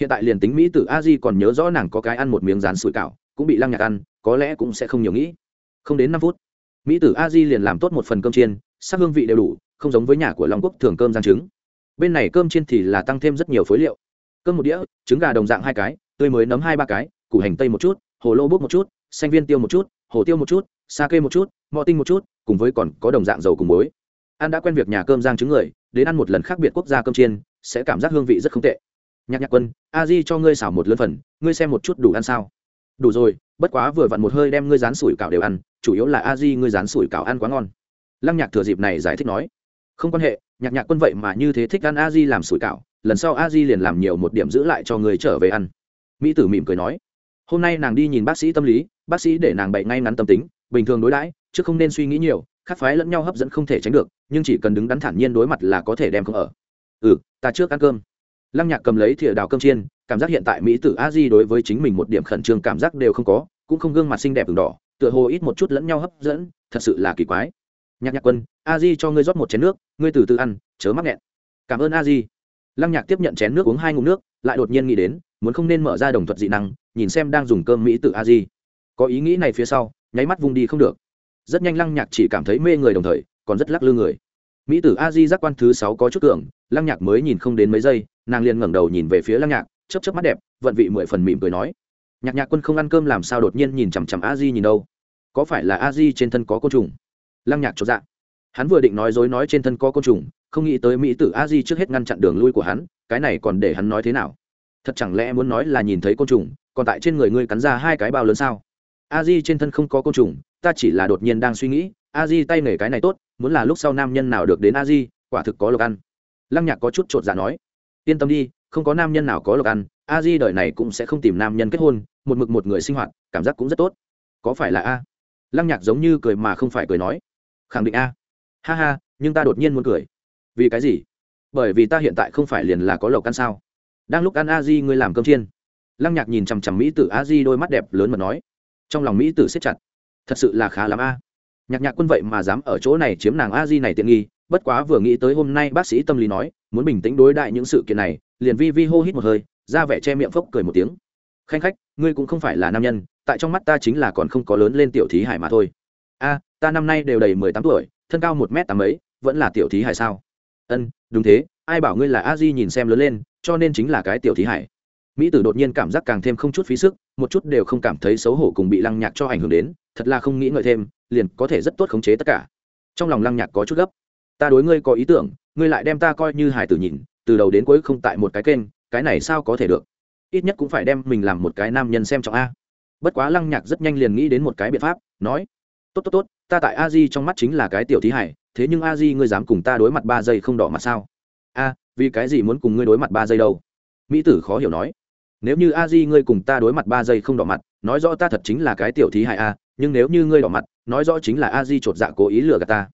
Hiện tại liền tính mỹ tử a di còn nhớ rõ nàng có cái ăn một miếng rán sủi cảo, cũng bị lăng nhạc ăn, có lẽ cũng sẽ không nhiều nghĩ. Không đến năm phút, mỹ tử a di liền làm tốt một phần cơm chiên, sắc hương vị đều đủ, không giống với nhà của long quốc thường cơm giang trứng. Bên này cơm chiên thì là tăng thêm rất nhiều phối liệu. Cơm một đĩa, trứng gà đồng dạng hai cái, tươi mới nấm hai ba cái, củ hành tây một chút, hồ lô bốc một chút, xanh viên tiêu một chút, hồ tiêu một chút, sa kê một chút, mọ tinh một chút cùng với còn có đồng dạng dầu cùng muối. An đã quen việc nhà cơm giang trứng người, đến ăn một lần khác biệt quốc gia cơm chiên, sẽ cảm giác hương vị rất không tệ. Nhạc nhạc quân, a di cho ngươi xảo một lớn phần, ngươi xem một chút đủ ăn sao? Đủ rồi, bất quá vừa vặn một hơi đem ngươi rán sủi cảo đều ăn, chủ yếu là a di ngươi rán sủi cảo ăn quá ngon. Lăng nhạc thừa dịp này giải thích nói. Không quan hệ, nhạc nhạc quân vậy mà như thế thích ăn a di làm sủi cảo, lần sau a di liền làm nhiều một điểm giữ lại cho người trở về ăn. Mỹ tử mỉm cười nói. Hôm nay nàng đi nhìn bác sĩ tâm lý, bác sĩ để nàng bậy ngay ngắn tâm tính, bình thường đối đãi chứ không nên suy nghĩ nhiều khác phái lẫn nhau hấp dẫn không thể tránh được, nhưng chỉ cần đứng đắn thản nhiên đối mặt là có thể đem không ở. Ừ ta trước ăn cơm. Lăng nhạc cầm lấy thìa đào cơm chiên, cảm giác hiện tại mỹ tử a di đối với chính mình một điểm khẩn trương cảm giác đều không có, cũng không gương mặt xinh đẹp v đỏ, tựa hồ ít một chút lẫn nhau hấp dẫn, thật sự là kỳ quái. Nhạc nhạc quân, a di cho ngươi rót một chén nước, ngươi từ từ ăn, chớ mắc nghẹn. Cảm ơn a di. Lăng nhạc tiếp nhận chén nước uống hai ngụm nước, lại đột nhiên nghĩ đến, muốn không nên mở ra đồng thuật dị năng, nhìn xem đang dùng cơm mỹ tử a di. Có ý nghĩ này phía sau, nháy mắt vung đi không được rất nhanh lăng nhạc chỉ cảm thấy mê người đồng thời, còn rất lắc lư người. Mỹ tử a di giác quan thứ sáu có chút tưởng, lăng nhạc mới nhìn không đến mấy giây, nàng liền ngẩng đầu nhìn về phía lăng nhạc chấp chấp mắt đẹp, vận vị mười phần mỉm cười nói. Nhạc nhạc quân không ăn cơm làm sao đột nhiên nhìn chằm chằm a di nhìn đâu? Có phải là a di trên thân có côn trùng? Lăng nhạc cho dạ. Hắn vừa định nói dối nói trên thân có côn trùng, không nghĩ tới mỹ tử a di trước hết ngăn chặn đường lui của hắn, cái này còn để hắn nói thế nào? Thật chẳng lẽ muốn nói là nhìn thấy côn trùng, còn tại trên người ngươi cắn ra hai cái bao lớn sao? A di trên thân không có côn trùng ta chỉ là đột nhiên đang suy nghĩ, a di tay nghề cái này tốt, muốn là lúc sau nam nhân nào được đến a di, quả thực có lộc ăn. Lăng nhạc có chút t r ộ t dạ nói, yên tâm đi, không có nam nhân nào có lộc ăn, a di đời này cũng sẽ không tìm nam nhân kết hôn, một mực một người sinh hoạt, cảm giác cũng rất tốt. Có phải là a? Lăng nhạc giống như cười mà không phải cười nói, khẳng định a. Ha ha, nhưng ta đột nhiên muốn cười. Vì cái gì? Bởi vì ta hiện tại không phải liền là có lộc ăn sao? Đang lúc ăn a di ngươi làm cơm chiên. Lăng nhạc nhìn chằm chằm mỹ tử a di đôi mắt đẹp lớn mà nói, trong lòng mỹ tử siết chặt thật sự là khá lắm a. Nhạc nhạc quân vậy mà dám ở chỗ này chiếm nàng a di này tiện nghi, bất quá vừa nghĩ tới hôm nay bác sĩ tâm lý nói, muốn bình tĩnh đối đại những sự kiện này, liền vi vi hô hít một hơi, ra vẻ che miệng phốc cười một tiếng. Khanh khách, ngươi cũng không phải là nam nhân, tại trong mắt ta chính là còn không có lớn lên tiểu thí hải mà thôi. A, ta năm nay đều đầy mười tám tuổi, thân cao một m tám ấy vẫn là tiểu thí hải sao? Ân, đúng thế, ai bảo ngươi là a di nhìn xem lớn lên, cho nên chính là cái tiểu thí hải. Mỹ tử đột nhiên cảm giác càng thêm không chút phí sức, một chút đều không cảm thấy xấu hổ cùng bị lăng nhạc cho ảnh hưởng đến thật là không nghĩ ngợi thêm, liền có thể rất tốt khống chế tất cả. Trong lòng lăng nhạc có chút gấp. Ta đối ngươi có ý tưởng, ngươi lại đem ta coi như hải tử nhìn, từ đầu đến cuối không tại một cái kênh, cái này sao có thể được? Ít nhất cũng phải đem mình làm một cái nam nhân xem trọng a. Bất quá lăng nhạc rất nhanh liền nghĩ đến một cái biện pháp, nói, tốt tốt tốt, ta tại a di trong mắt chính là cái tiểu thí hải thế nhưng a di ngươi dám cùng ta đối mặt ba giây không đỏ mặt sao? A, vì cái gì muốn cùng ngươi đối mặt ba giây đâu? Mỹ tử khó hiểu nói. Nếu như a di ngươi cùng ta đối mặt ba giây không đỏ mặt, nói rõ ta thật chính là cái tiểu thí hải a nhưng nếu như ngươi đỏ mặt, nói rõ chính là a di chột dạ cố ý lừa gạt ta.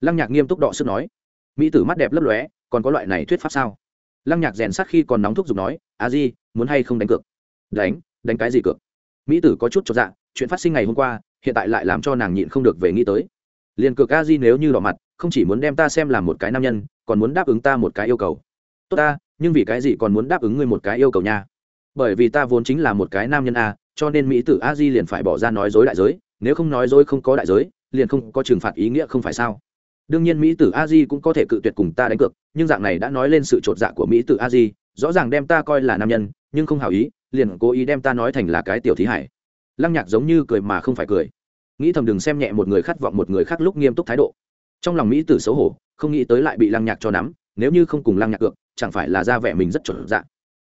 Lăng nhạc nghiêm túc đọ sức nói. Mỹ tử mắt đẹp lấp lóe, còn có loại này thuyết pháp sao? Lăng nhạc rèn sát khi còn nóng thúc giục nói, a di, muốn hay không đánh cược? Đánh đánh cái gì cược? Mỹ tử có chút chột dạ chuyện phát sinh ngày hôm qua, hiện tại lại làm cho nàng nhịn không được về nghĩ tới. Liền cược a di nếu như đỏ mặt, không chỉ muốn đem ta xem làm một cái nam nhân, còn muốn đáp ứng ta một cái yêu cầu. Tốt ta, nhưng vì cái gì còn muốn đáp ứng ngươi một cái yêu cầu nha? Bởi vì ta vốn chính là một cái nam nhân a, cho nên mỹ tử a di liền phải bỏ ra nói dối đại giới nếu không nói dối không có đại giới, liền không có trừng phạt ý nghĩa không phải sao? Đương nhiên mỹ tử a di cũng có thể cự tuyệt cùng ta đánh cược, nhưng dạng này đã nói lên sự t dạ của mỹ tử a di, rõ ràng đem ta coi là nam nhân, nhưng không hảo ý, liền cố ý đem ta nói thành là cái tiểu thí hải. Lăng nhạc giống như cười mà không phải cười. Nghĩ thầm đừng xem nhẹ một người khát vọng một người khác lúc nghiêm túc thái độ. Trong lòng mỹ tử xấu hổ, không nghĩ tới lại bị lăng nhạc cho nắm, nếu như không cùng lăng nhạc cược, chẳng phải là ra vẻ mình rất chuẩn dạng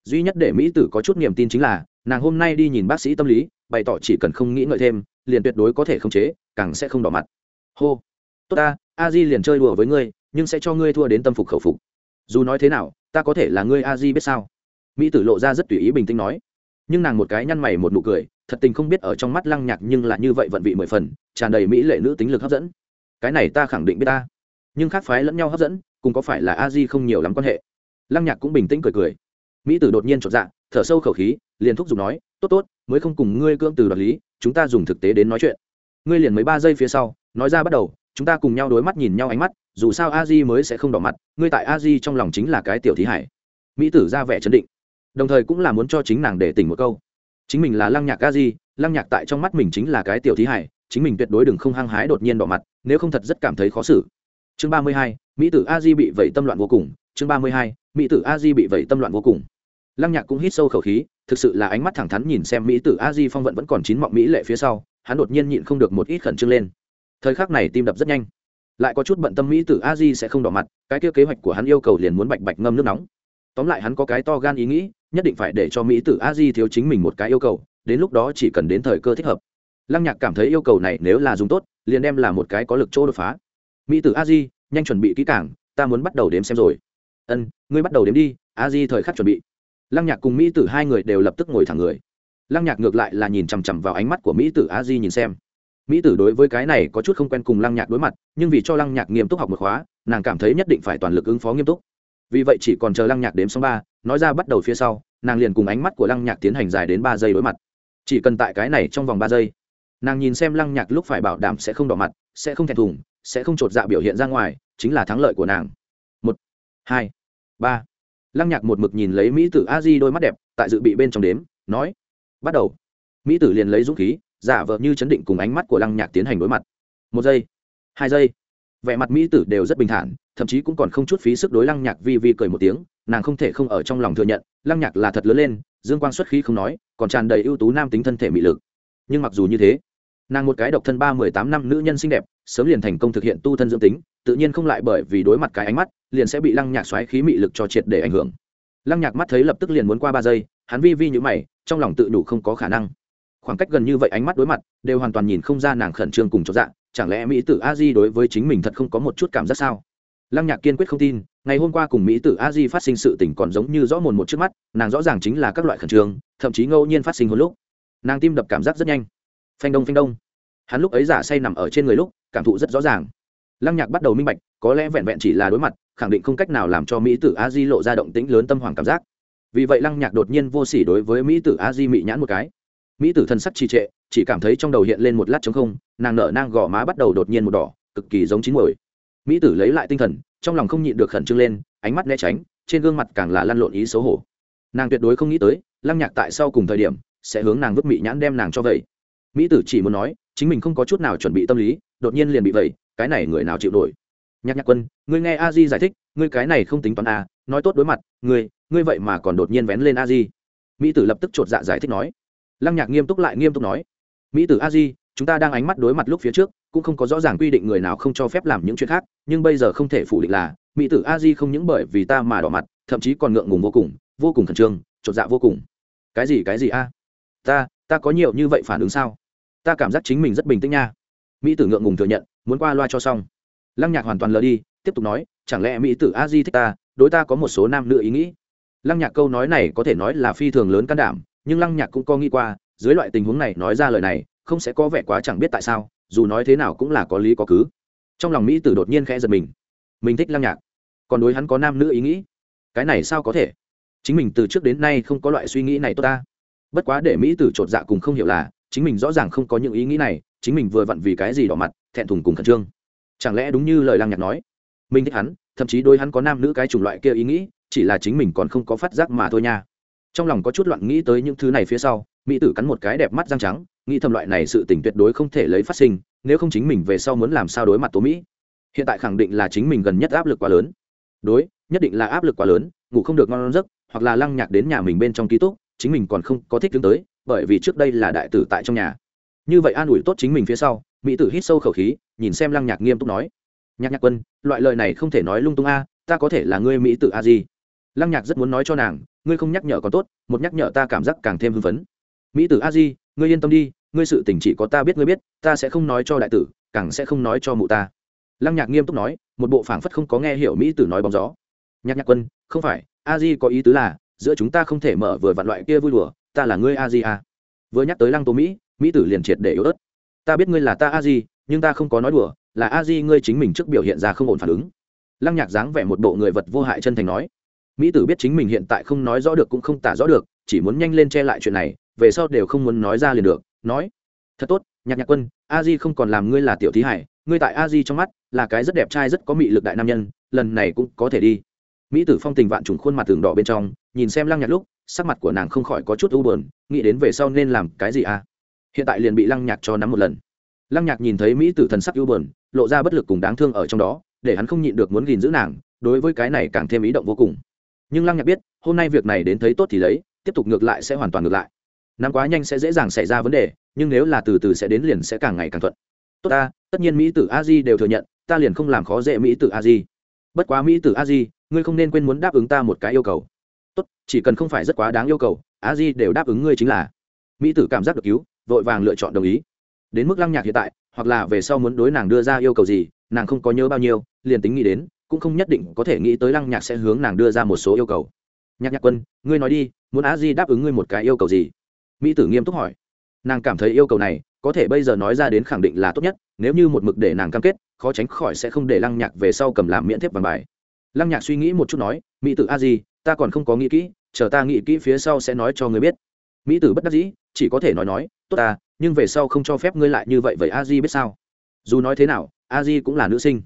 duy nhất để mỹ tử có chút niềm tin chính là, nàng hôm nay đi nhìn bác sĩ tâm lý, bày tỏ chỉ cần không nghĩ ngợi thêm liền tuyệt đối có thể khống chế, càng sẽ không đỏ mặt. Hô, tốt ta, a di liền chơi đùa với ngươi, nhưng sẽ cho ngươi thua đến tâm phục khẩu phục. Dù nói thế nào, ta có thể là ngươi a di biết sao? Mỹ tử lộ ra rất tùy ý bình tĩnh nói. Nhưng nàng một cái nhăn mày một nụ cười, thật tình không biết ở trong mắt lăng nhạc nhưng là như vậy vận vị mười phần, tràn đầy mỹ lệ nữ tính lực hấp dẫn. Cái này ta khẳng định biết ta. Nhưng khác phái lẫn nhau hấp dẫn, cùng có phải là a di không nhiều lắm quan hệ. Lăng nhạc cũng bình tĩnh cười cười. Mỹ tử đột nhiên chột dạ thở sâu khẩu khí, liền thúc giục nói, tốt tốt, mới không cùng ngươi cưỡng từ đoạt lý chúng ta dùng thực tế đến nói chuyện. Ngươi liền mấy ba giây phía sau, nói ra bắt đầu, chúng ta cùng nhau đối mắt nhìn nhau ánh mắt, dù sao a di mới sẽ không đỏ mặt, ngươi tại a di trong lòng chính là cái tiểu thí hải. Mỹ tử ra vẻ chấn định, đồng thời cũng là muốn cho chính nàng để tỉnh một câu. Chính mình là lăng nhạc a di, lăng nhạc tại trong mắt mình chính là cái tiểu thí hải, chính mình tuyệt đối đừng không hăng hái đột nhiên đỏ mặt, nếu không thật rất cảm thấy khó xử. Chương ba mươi hai, mỹ tử a di bị vẩy tâm loạn vô cùng, chương ba mươi hai, mỹ tử a di bị vẩy tâm loạn vô cùng. Lăng nhạc cũng hít sâu khẩu khí thực sự là ánh mắt thẳng thắn nhìn xem mỹ tử a di phong vận vẫn còn chín mọng mỹ lệ phía sau, hắn đột nhiên nhịn không được một ít khẩn trương lên. Thời khắc này tim đập rất nhanh. Lại có chút bận tâm mỹ tử a di sẽ không đỏ mặt, cái kia kế hoạch của hắn yêu cầu liền muốn bạch bạch ngâm nước nóng. Tóm lại hắn có cái to gan ý nghĩ, nhất định phải để cho mỹ tử a di thiếu chính mình một cái yêu cầu, đến lúc đó chỉ cần đến thời cơ thích hợp. Lăng nhạc cảm thấy yêu cầu này nếu là dùng tốt, liền đem là một cái có lực chỗ đột phá. Mỹ tử a di, nhanh chuẩn bị kỹ cảng ta muốn bắt đầu đếm xem rồi. Ân, ngươi bắt đầu đếm đi, a di thời khắc chuẩn bị lăng nhạc cùng mỹ tử hai người đều lập tức ngồi thẳng người. Lăng nhạc ngược lại là nhìn chằm chằm vào ánh mắt của mỹ tử a di nhìn xem. Mỹ tử đối với cái này có chút không quen cùng lăng nhạc đối mặt, nhưng vì cho lăng nhạc nghiêm túc học một khóa, nàng cảm thấy nhất định phải toàn lực ứng phó nghiêm túc. Vì vậy chỉ còn chờ lăng nhạc đếm xong ba, nói ra bắt đầu phía sau, nàng liền cùng ánh mắt của lăng nhạc tiến hành dài đến ba giây đối mặt. Chỉ cần tại cái này trong vòng ba giây, nàng nhìn xem lăng nhạc lúc phải bảo đảm sẽ không đỏ mặt, sẽ không thẹn thùng, sẽ không chột dạ biểu hiện ra ngoài, chính là thắng lợi của nàng. Một, hai, ba lăng nhạc một mực nhìn lấy mỹ tử a di đôi mắt đẹp, tại dự bị bên trong đếm, nói, bắt đầu. Mỹ tử liền lấy dũng khí, giả vờ như chấn định cùng ánh mắt của lăng nhạc tiến hành đối mặt. Một giây, hai giây. Vẻ mặt mỹ tử đều rất bình thản, thậm chí cũng còn không chút phí sức đối lăng nhạc vi vi cười một tiếng, nàng không thể không ở trong lòng thừa nhận, lăng nhạc là thật lớn lên, dương quang xuất khí không nói, còn tràn đầy ưu tú nam tính thân thể mị lực. Nhưng mặc dù như thế nàng một cái độc thân ba mười tám năm nữ nhân xinh đẹp, sớm liền thành công thực hiện tu thân dưỡng tính, tự nhiên không lại bởi vì đối mặt cái ánh mắt, liền sẽ bị lăng nhạc xoáy khí mị lực cho triệt để ảnh hưởng. Lăng nhạc mắt thấy lập tức liền muốn qua ba giây, hắn vi vi như mày, trong lòng tự đủ không có khả năng. Khoảng cách gần như vậy ánh mắt đối mặt, đều hoàn toàn nhìn không ra nàng khẩn trương cùng cho dạ chẳng lẽ mỹ tử a di đối với chính mình thật không có một chút cảm giác sao? Lăng nhạc kiên quyết không tin, ngày hôm qua cùng mỹ tử a di phát sinh sự tình còn giống như rõ mồn một trước mắt, nàng rõ ràng chính là các loại khẩn trương, thậm chí ngẫu nhiên phát sinh một lúc. Nàng tim đập cảm giác rất nhanh phanh đông phanh đông. Hắn lúc ấy giả say nằm ở trên người lúc, cảm thụ rất rõ ràng. Lăng nhạc bắt đầu minh bạch, có lẽ vẹn vẹn chỉ là đối mặt, khẳng định không cách nào làm cho mỹ tử a di lộ ra động tĩnh lớn tâm hoàng cảm giác. Vì vậy lăng nhạc đột nhiên vô s ỉ đối với mỹ tử a di mị nhãn một cái. Mỹ tử thân sắc trì trệ, chỉ cảm thấy trong đầu hiện lên một lát chống không, nàng nở nang gò má bắt đầu đột nhiên một đỏ, cực kỳ giống chín mồi mỹ tử lấy lại tinh thần, trong lòng không nhịn được khẩn trương lên, ánh mắt né tránh, trên gương mặt càng là lăn lộn ý xấu hổ. Nàng tuyệt đối không nghĩ tới, lăng nhạc tại sau cùng thời điểm, sẽ hướng nàng vứt mị nhãn đem nàng cho vậy mỹ tử chỉ muốn nói, chính mình không có chút nào chuẩn bị tâm lý, đột nhiên liền bị vậy cái này người nào chịu nổi? Nhạc nhạc quân, ngươi nghe a di giải thích, ngươi cái này không tính toán a nói tốt đối mặt, ngươi ngươi vậy mà còn đột nhiên vén lên a di. Mỹ tử lập tức chột dạ giải thích nói. Lăng nhạc nghiêm túc lại nghiêm túc nói. Mỹ tử a di, chúng ta đang ánh mắt đối mặt lúc phía trước, cũng không có rõ ràng quy định người nào không cho phép làm những chuyện khác, nhưng bây giờ không thể phủ định là, mỹ tử a di không những bởi vì ta mà đỏ mặt, thậm chí còn ngượng ngùng vô cùng vô cùng khẩn trương chột dạ vô cùng. Cái gì cái gì a? Ta ta có nhiều như vậy phản ứng sao? Ta cảm giác chính mình rất bình tĩnh nha. Mỹ tử ngượng ngùng thừa nhận, muốn qua loa cho xong. Lăng nhạc hoàn toàn lờ đi, tiếp tục nói, chẳng lẽ mỹ tử a di thích ta, đối ta có một số nam nữ ý nghĩ? Lăng nhạc câu nói này có thể nói là phi thường lớn can đảm, nhưng lăng nhạc cũng có nghĩ qua, dưới loại tình huống này nói ra lời này, không sẽ có vẻ quá chẳng biết tại sao, dù nói thế nào cũng là có lý có cứ. Trong lòng mỹ tử đột nhiên khẽ giật mình. Mình thích lăng nhạc, còn đối hắn có nam nữ ý nghĩ? Cái này sao có thể? Chính mình từ trước đến nay không có loại suy nghĩ này tốt ta. Bất quá để mỹ tử chột dạ cùng không hiểu là chính mình rõ ràng không có những ý nghĩ này, chính mình vừa vặn vì cái gì đỏ mặt, thẹn thùng cùng khẩn trương. Chẳng lẽ đúng như lời lăng nhạc nói? Mình thích hắn, thậm chí đôi hắn có nam nữ cái chủng loại kia ý nghĩ, chỉ là chính mình còn không có phát giác mà thôi nha. Trong lòng có chút loạn nghĩ tới những thứ này phía sau, mỹ tử cắn một cái đẹp mắt răng trắng, nghĩ thầm loại này sự tình tuyệt đối không thể lấy phát sinh, nếu không chính mình về sau muốn làm sao đối mặt tố mỹ? Hiện tại khẳng định là chính mình gần nhất áp lực quá lớn. Đối, nhất định là áp lực quá lớn, ngủ không được ngon giấc, hoặc là lăng nhạc đến nhà mình bên trong ký túc, chính mình còn không có thích hướng tới bởi vì trước đây là đại tử tại trong nhà. Như vậy an ủi tốt chính mình phía sau, mỹ tử hít sâu khẩu khí, nhìn xem lăng nhạc nghiêm túc nói, nhạc nhạc quân, loại lời này không thể nói lung tung a, ta có thể là ngươi mỹ tử a gì lăng nhạc rất muốn nói cho nàng, ngươi không nhắc nhở còn tốt, một nhắc nhở ta cảm giác càng thêm hưng phấn. Mỹ tử a di, ngươi yên tâm đi, ngươi sự tình chỉ có ta biết, ngươi biết, ta sẽ không nói cho đại tử, càng sẽ không nói cho mụ ta. Lăng nhạc nghiêm túc nói, một bộ phảng phất không có nghe hiểu mỹ tử nói bóng gió. Nhạc nhạc quân, không phải, a di có ý tứ là, giữa chúng ta không thể mở vừa vặn loại kia vui đùa ta là ngươi a di a. Vừa nhắc tới lăng tô mỹ mỹ tử liền triệt để yếu ớt. Ta biết ngươi là ta a di, nhưng ta không có nói đùa, là a di ngươi chính mình trước biểu hiện ra không ổn phản ứng. Lăng nhạc dáng vẻ một bộ người vật vô hại chân thành nói. Mỹ tử biết chính mình hiện tại không nói rõ được cũng không tả rõ được, chỉ muốn nhanh lên che lại chuyện này, về sau đều không muốn nói ra liền được, nói. Thật tốt, nhạc nhạc quân, a di không còn làm ngươi là tiểu thí hải, ngươi tại a di trong mắt là cái rất đẹp trai rất có mị lực đại nam nhân, lần này cũng có thể đi. Mỹ tử phong tình vạn trùng khuôn mặt tường đỏ bên trong, nhìn xem lăng nhạc lúc sắc mặt của nàng không khỏi có chút u buồn, nghĩ đến về sau nên làm cái gì à? Hiện tại liền bị lăng nhạc cho nắm một lần. Lăng nhạc nhìn thấy mỹ tử thần sắc u buồn, lộ ra bất lực cùng đáng thương ở trong đó, để hắn không nhịn được muốn gìn giữ nàng, đối với cái này càng thêm ý động vô cùng. Nhưng lăng nhạc biết, hôm nay việc này đến thấy tốt thì lấy, tiếp tục ngược lại sẽ hoàn toàn ngược lại. Nắm quá nhanh sẽ dễ dàng xảy ra vấn đề, nhưng nếu là từ từ sẽ đến liền sẽ càng ngày càng thuận. Tốt ta, tất nhiên mỹ tử a di đều thừa nhận, ta liền không làm khó dễ mỹ tử a di. Bất quá mỹ tử a di, ngươi không nên quên muốn đáp ứng ta một cái yêu cầu tốt, chỉ cần không phải rất quá đáng yêu cầu a di đều đáp ứng ngươi chính là. Mỹ tử cảm giác được cứu, vội vàng lựa chọn đồng ý. Đến mức lăng nhạc hiện tại, hoặc là về sau muốn đối nàng đưa ra yêu cầu gì, nàng không có nhớ bao nhiêu, liền tính nghĩ đến, cũng không nhất định có thể nghĩ tới lăng nhạc sẽ hướng nàng đưa ra một số yêu cầu. Nhạc nhạc quân, ngươi nói đi, muốn a di đáp ứng ngươi một cái yêu cầu gì? Mỹ tử nghiêm túc hỏi. Nàng cảm thấy yêu cầu này, có thể bây giờ nói ra đến khẳng định là tốt nhất, nếu như một mực để nàng cam kết, khó tránh khỏi sẽ không để lăng nhạc về sau cầm làm miễn thiếp bằng bài lăng nhạc suy nghĩ một chút nói, mỹ tử a di, ta còn không có nghĩ kỹ, chờ ta nghĩ kỹ phía sau sẽ nói cho người biết. Mỹ tử bất đắc dĩ, chỉ có thể nói nói, tốt ta, nhưng về sau không cho phép ngươi lại như vậy vậy a di biết sao? Dù nói thế nào, a di cũng là nữ sinh.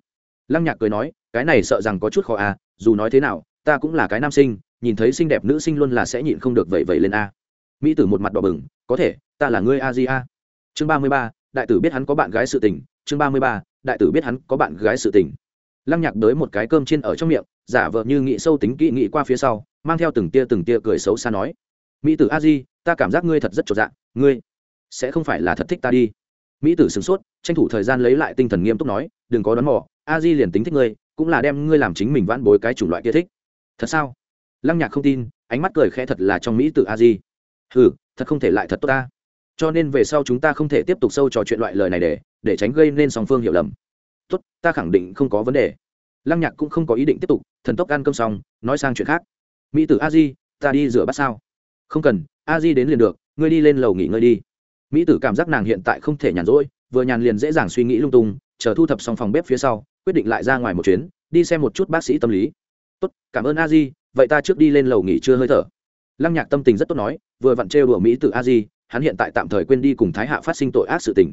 Lăng nhạc cười nói, cái này sợ rằng có chút khó à dù nói thế nào, ta cũng là cái nam sinh, nhìn thấy xinh đẹp nữ sinh luôn là sẽ nhịn không được vậy vậy lên a. Mỹ tử một mặt đỏ bừng, có thể, ta là ngươi a di a. Chương ba mươi ba, đại tử biết hắn có bạn gái sự tình, chương ba mươi ba, đại tử biết hắn có bạn gái sự tình lăng nhạc đới một cái cơm trên ở trong miệng, giả vờ như nghĩ sâu tính kỹ nghĩ qua phía sau, mang theo từng tia từng tia cười xấu xa nói. Mỹ tử a di ta cảm giác ngươi thật rất trộn dạng ngươi sẽ không phải là thật thích ta đi. Mỹ tử sửng sốt, tranh thủ thời gian lấy lại tinh thần nghiêm túc nói, đừng có đón mò a di liền tính thích ngươi, cũng là đem ngươi làm chính mình vãn bối cái chủng loại kia thích. Thật sao? Lăng nhạc không tin, ánh mắt cười khẽ thật là trong mỹ tử a di ừ thật không thể lại thật tốt ta. Cho nên về sau chúng ta không thể tiếp tục sâu trò chuyện loại lời này để để tránh gây nên song phương hiểu lầm tốt, ta khẳng định không có vấn đề. Lăng nhạc cũng không có ý định tiếp tục, thần tốc ăn cơm xong, nói sang chuyện khác. Mỹ tử a di, ta đi rửa bát sao? Không cần, a di đến liền được, ngươi đi lên lầu nghỉ ngơi đi. Mỹ tử cảm giác nàng hiện tại không thể nhàn rỗi, vừa nhàn liền dễ dàng suy nghĩ lung tung, chờ thu thập xong phòng bếp phía sau, quyết định lại ra ngoài một chuyến, đi xem một chút bác sĩ tâm lý. Tốt, cảm ơn a di, vậy ta trước đi lên lầu nghỉ chưa hơi thở. Lăng nhạc tâm tình rất tốt nói, vừa vặn trêu đùa mỹ tử a di, hắn hiện tại tạm thời quên đi cùng thái hạ phát sinh tội ác sự tình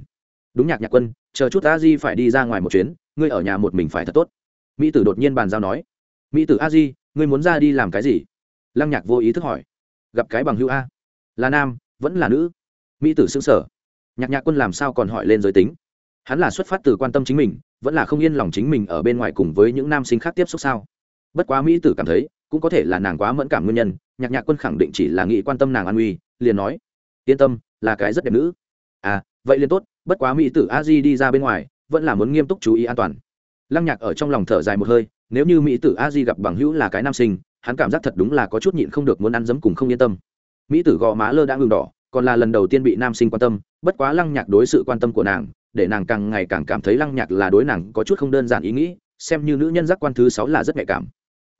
đúng nhạc nhạc quân, chờ chút a di phải đi ra ngoài một chuyến, ngươi ở nhà một mình phải thật tốt. Mỹ tử đột nhiên bàn giao nói. Mỹ tử a di, ngươi muốn ra đi làm cái gì? Lăng nhạc vô ý thức hỏi. Gặp cái bằng hữu a. Là nam, vẫn là nữ? Mỹ tử xứng sở nhạc nhạc quân làm sao còn hỏi lên giới tính? Hắn là xuất phát từ quan tâm chính mình, vẫn là không yên lòng chính mình ở bên ngoài cùng với những nam sinh khác tiếp xúc sao? Bất quá mỹ tử cảm thấy, cũng có thể là nàng quá mẫn cảm nguyên nhân, nhạc nhạc quân khẳng định chỉ là nghĩ quan tâm nàng an uy liền nói. Yên tâm, là cái rất đẹp nữ. À vậy liền tốt, bất quá mỹ tử a di đi ra bên ngoài, vẫn là muốn nghiêm túc chú ý an toàn. Lăng nhạc ở trong lòng thở dài một hơi, nếu như mỹ tử a di gặp bằng hữu là cái nam sinh, hắn cảm giác thật đúng là có chút nhịn không được muốn ăn dấm cùng không yên tâm. Mỹ tử gò má lơ đã ngừng đỏ, còn là lần đầu tiên bị nam sinh quan tâm, bất quá lăng nhạc đối sự quan tâm của nàng, để nàng càng ngày càng cảm thấy lăng nhạc là đối nàng có chút không đơn giản ý nghĩ, xem như nữ nhân giác quan thứ sáu là rất nhạy cảm.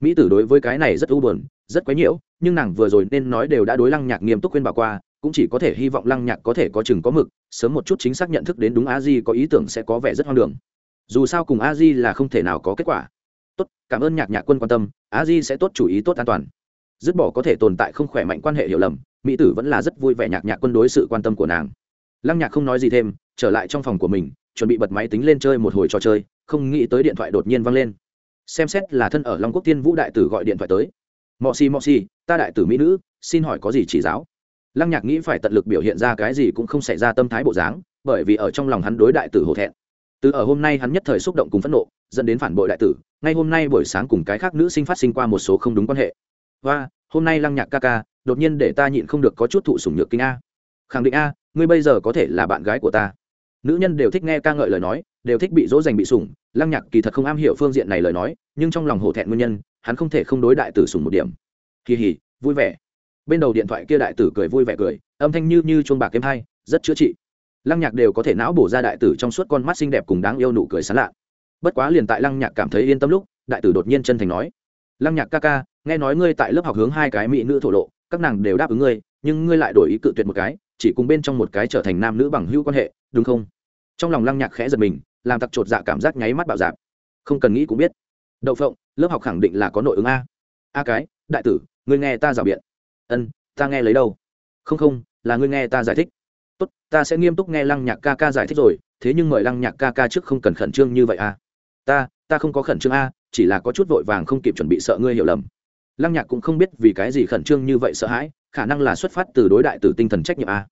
Mỹ tử đối với cái này rất u buồn, rất quấy nhiễu, nhưng nàng vừa rồi nên nói đều đã đối lăng nhạc nghiêm túc khuyên bảo qua cũng chỉ có thể hy vọng lăng nhạc có thể có chừng có mực, sớm một chút chính xác nhận thức đến đúng a di có ý tưởng sẽ có vẻ rất hoang đường. Dù sao cùng a di là không thể nào có kết quả. Tốt, cảm ơn nhạc nhạc quân quan tâm, a di sẽ tốt chủ ý tốt an toàn. Dứt bỏ có thể tồn tại không khỏe mạnh quan hệ hiểu lầm, mỹ tử vẫn là rất vui vẻ nhạc nhạc quân đối sự quan tâm của nàng. Lăng nhạc không nói gì thêm, trở lại trong phòng của mình, chuẩn bị bật máy tính lên chơi một hồi trò chơi, không nghĩ tới điện thoại đột nhiên văng lên. Xem xét là thân ở long quốc tiên vũ đại tử gọi điện thoại tới. Mọ xì mọ xì, ta đại tử mỹ nữ, xin hỏi có gì chỉ giáo? Lăng nhạc nghĩ phải tận lực biểu hiện ra cái gì cũng không xảy ra tâm thái bộ dáng, bởi vì ở trong lòng hắn đối đại tử hổ thẹn. Từ ở hôm nay hắn nhất thời xúc động cùng phẫn nộ, dẫn đến phản bội đại tử, ngay hôm nay buổi sáng cùng cái khác nữ sinh phát sinh qua một số không đúng quan hệ. Và hôm nay lăng nhạc ca ca, đột nhiên để ta nhịn không được có chút thụ sủng nhược kinh a. Khẳng định a, ngươi bây giờ có thể là bạn gái của ta. Nữ nhân đều thích nghe ca ngợi lời nói, đều thích bị dỗ dành bị sủng. Lăng nhạc kỳ thật không am hiểu phương diện này lời nói, nhưng trong lòng hổ thẹn nguyên nhân, hắn không thể không đối đại tử sủng một điểm. Kỳ hỉ, vui vẻ bên đầu điện thoại kia đại tử cười vui vẻ cười, âm thanh như như chuông bạc kiếm hay rất chữa trị. Lăng nhạc đều có thể não bổ ra đại tử trong suốt con mắt xinh đẹp cùng đáng yêu nụ cười sán lạ. Bất quá liền tại lăng nhạc cảm thấy yên tâm lúc, đại tử đột nhiên chân thành nói, lăng nhạc ca ca, nghe nói ngươi tại lớp học hướng hai cái mỹ nữ thổ lộ, các nàng đều đáp ứng ngươi, nhưng ngươi lại đổi ý cự tuyệt một cái, chỉ cùng bên trong một cái trở thành nam nữ bằng hữu quan hệ, đúng không? Trong lòng lăng nhạc khẽ giật mình, làm tặc chột dạ cảm giác nháy mắt bạo dạp không cần nghĩ cũng biết. Đậu phộng, lớp học khẳng định là có nội ứng a. A cái, đại tử, ngươi nghe ta rào biện ân, ta nghe lấy đâu? Không không, là ngươi nghe ta giải thích. Tốt, ta sẽ nghiêm túc nghe lăng nhạc ca ca giải thích rồi, thế nhưng mời lăng nhạc ca ca trước không cần khẩn trương như vậy à? ta ta không có khẩn trương a chỉ là có chút vội vàng không kịp chuẩn bị sợ ngươi hiểu lầm. Lăng nhạc cũng không biết vì cái gì khẩn trương như vậy sợ hãi, khả năng là xuất phát từ đối đại tử tinh thần trách nhiệm a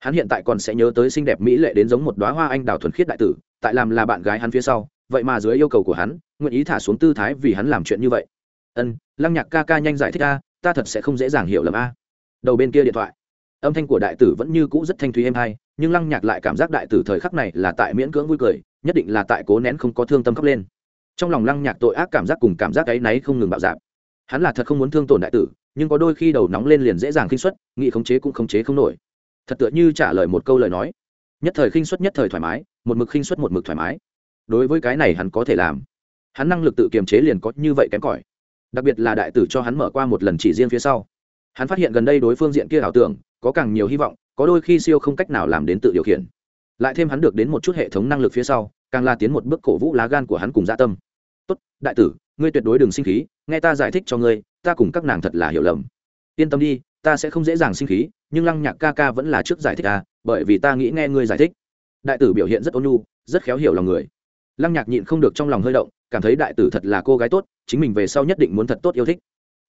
hắn hiện tại còn sẽ nhớ tới xinh đẹp mỹ lệ đến giống một đoá hoa anh đào thuần khiết đại tử, tại làm là bạn gái hắn phía sau, vậy mà dưới yêu cầu của hắn, nguyện ý thả xuống tư thái vì hắn làm chuyện như vậy. Ân, lăng nhạc ca ca nhanh giải thích a ta thật sẽ không dễ dàng hiểu lầm a. Đầu bên kia điện thoại. Âm thanh của đại tử vẫn như cũ rất thanh thúy êm hay, nhưng lăng nhạc lại cảm giác đại tử thời khắc này là tại miễn cưỡng vui cười, nhất định là tại cố nén không có thương tâm khóc lên. Trong lòng lăng nhạc tội ác cảm giác cùng cảm giác áy náy không ngừng bạo dạp. Hắn là thật không muốn thương tổn đại tử, nhưng có đôi khi đầu nóng lên liền dễ dàng khinh xuất nghị khống chế cũng khống chế không nổi. Thật tựa như trả lời một câu lời nói. Nhất thời khinh xuất nhất thời thoải mái, một mực khinh xuất một mực thoải mái. Đối với cái này hắn có thể làm. Hắn năng lực tự kiềm chế liền có như vậy kém cỏi đặc biệt là đại tử cho hắn mở qua một lần chỉ riêng phía sau. Hắn phát hiện gần đây đối phương diện kia ảo tưởng, có càng nhiều hy vọng, có đôi khi siêu không cách nào làm đến tự điều khiển. Lại thêm hắn được đến một chút hệ thống năng lực phía sau, càng la tiến một bước cổ vũ lá gan của hắn cùng dạ tâm. Tốt, đại tử, ngươi tuyệt đối đừng sinh khí, nghe ta giải thích cho ngươi, ta cùng các nàng thật là hiểu lầm. Yên tâm đi, ta sẽ không dễ dàng sinh khí, nhưng lăng nhạc ca ca vẫn là trước giải thích ta bởi vì ta nghĩ nghe ngươi giải thích. Đại tử biểu hiện rất ôn nhu, rất khéo hiểu lòng người. Lăng nhạc nhịn không được trong lòng hơi động cảm thấy đại tử thật là cô gái tốt, chính mình về sau nhất định muốn thật tốt yêu thích.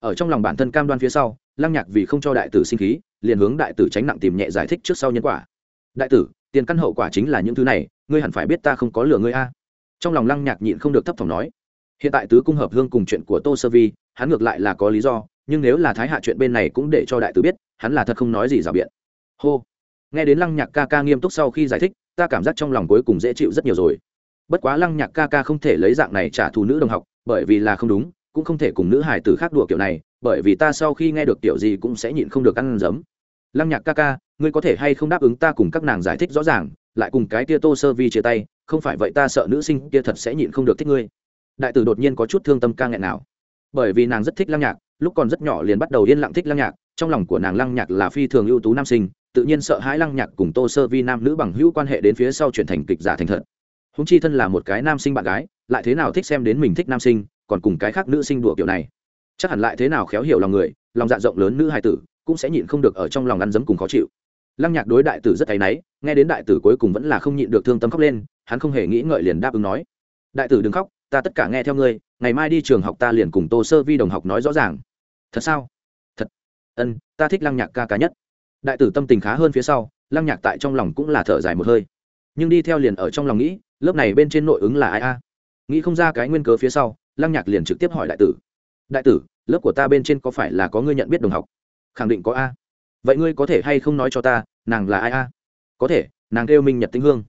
Ở trong lòng bản thân cam đoan phía sau, lăng nhạc vì không cho đại tử sinh khí, liền hướng đại tử tránh nặng tìm nhẹ giải thích trước sau nhân quả. Đại tử, tiền căn hậu quả chính là những thứ này, ngươi hẳn phải biết ta không có lừa ngươi a. Trong lòng lăng nhạc nhịn không được thấp thỏm nói. Hiện tại tứ cung hợp hương cùng chuyện của tô sơ vi, hắn ngược lại là có lý do, nhưng nếu là thái hạ chuyện bên này cũng để cho đại tử biết, hắn là thật không nói gì rào biện. Hô. Nghe đến lăng nhạc ca ca nghiêm túc sau khi giải thích, ta cảm giác trong lòng cuối cùng dễ chịu rất nhiều rồi bất quá lăng nhạc ca ca không thể lấy dạng này trả thù nữ đồng học, bởi vì là không đúng, cũng không thể cùng nữ hải tử khác đùa kiểu này, bởi vì ta sau khi nghe được kiểu gì cũng sẽ nhịn không được ăn giấm. Lăng nhạc ca ca, ngươi có thể hay không đáp ứng ta cùng các nàng giải thích rõ ràng, lại cùng cái kia tô sơ vi chia tay, không phải vậy ta sợ nữ sinh kia thật sẽ nhịn không được thích ngươi. Đại tử đột nhiên có chút thương tâm ca nghẹn nào. Bởi vì nàng rất thích lăng nhạc, lúc còn rất nhỏ liền bắt đầu yên lặng thích lăng nhạc, trong lòng của nàng lăng nhạc là phi thường ưu tú nam sinh, tự nhiên sợ hãi lăng nhạc cùng tô sơ vi nam nữ bằng hữu quan hệ đến phía sau chuyển thành kịch giả thành thật húng chi thân là một cái nam sinh bạn gái, lại thế nào thích xem đến mình thích nam sinh, còn cùng cái khác nữ sinh đùa kiểu này? Chắc hẳn lại thế nào khéo hiểu lòng người, lòng dạ rộng lớn nữ hài tử, cũng sẽ nhịn không được ở trong lòng ăn dấm cùng khó chịu. Lăng nhạc đối đại tử rất thấy náy, nghe đến đại tử cuối cùng vẫn là không nhịn được thương tâm khóc lên, hắn không hề nghĩ ngợi liền đáp ứng nói, đại tử đừng khóc, ta tất cả nghe theo ngươi, ngày mai đi trường học ta liền cùng tô sơ vi đồng học nói rõ ràng. Thật sao? Thật. Ân, ta thích lăng nhạc ca cá nhất. Đại tử tâm tình khá hơn phía sau, lăng nhạc tại trong lòng cũng là thở dài một hơi. Nhưng đi theo liền ở trong lòng nghĩ lớp này bên trên nội ứng là ai a? Nghĩ không ra cái nguyên cớ phía sau, lăng nhạc liền trực tiếp hỏi đại tử. Đại tử, lớp của ta bên trên có phải là có ngươi nhận biết đồng học? Khẳng định có a. Vậy ngươi có thể hay không nói cho ta, nàng là ai a? Có thể, nàng kêu minh nhật tính hương.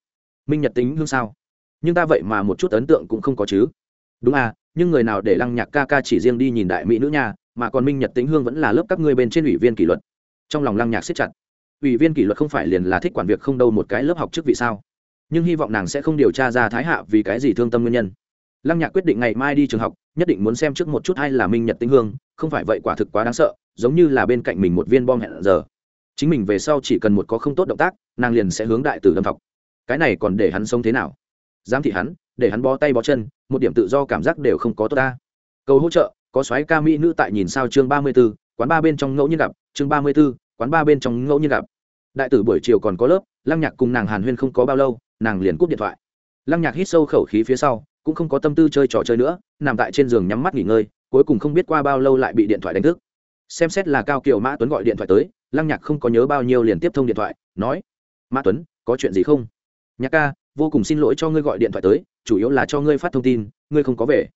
Minh nhật tính hương sao? Nhưng ta vậy mà một chút ấn tượng cũng không có chứ. Đúng à nhưng người nào để lăng nhạc ca ca chỉ riêng đi nhìn đại mỹ nữ nhà mà còn minh nhật tính hương vẫn là lớp các ngươi bên trên ủy viên kỷ luật. Trong lòng lăng nhạc siết chặt. Ủy viên kỷ luật không phải liền là thích quản việc không đâu một cái lớp học chức vị sao? Nhưng hy vọng nàng sẽ không điều tra ra thái hạ vì cái gì thương tâm nguyên nhân. Lăng nhạc quyết định ngày mai đi trường học, nhất định muốn xem trước một chút hay là minh nhật tinh hương, không phải vậy quả thực quá đáng sợ, giống như là bên cạnh mình một viên bom hẹn giờ. Chính mình về sau chỉ cần một có không tốt động tác, nàng liền sẽ hướng đại tử đâm thọc. Cái này còn để hắn sống thế nào? Giám thị hắn, để hắn bó tay bó chân, một điểm tự do cảm giác đều không có tốt ta. Cầu hỗ trợ, có xoáy ca mỹ nữ tại nhìn sao chương ba mươi b ố quán ba bên trong ngẫu nhiên gặp, chương ba mươi b ố quán ba bên trong ngẫu nhiên gặp. Đại tử buổi chiều còn có lớp, lăng nhạc cùng nàng hàn huyên không có bao lâu nàng liền cúp điện thoại. Lăng nhạc hít sâu khẩu khí phía sau, cũng không có tâm tư chơi trò chơi nữa, nằm tại trên giường nhắm mắt nghỉ ngơi, cuối cùng không biết qua bao lâu lại bị điện thoại đánh thức. Xem xét là cao kiều mã tuấn gọi điện thoại tới, lăng nhạc không có nhớ bao nhiêu liền tiếp thông điện thoại, nói, mã tuấn, có chuyện gì không? Nhạc ca, vô cùng xin lỗi cho ngươi gọi điện thoại tới, chủ yếu là cho ngươi phát thông tin, ngươi không có về.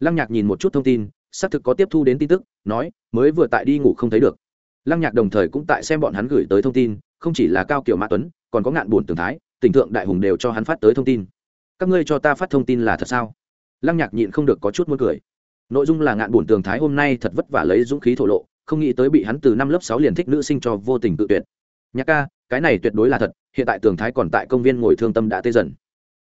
Lăng nhạc nhìn một chút thông tin, xác thực có tiếp thu đến tin tức, nói, mới vừa tại đi ngủ không thấy được. Lăng nhạc đồng thời cũng tại xem bọn hắn gửi tới thông tin, không chỉ là cao kiểu mã tuấn, còn có ngạn buồn tường thái tỉnh thượng đại hùng đều cho hắn phát tới thông tin. Các ngươi cho ta phát thông tin là thật sao? Lăng nhạc nhịn không được có chút muốn cười. Nội dung là ngạn bổn tường thái hôm nay thật vất vả lấy dũng khí thổ lộ, không nghĩ tới bị hắn từ năm lớp sáu liền thích nữ sinh cho vô tình tự tuyệt. Nhạc ca, cái này tuyệt đối là thật, hiện tại tường thái còn tại công viên ngồi thương tâm đã tê dần.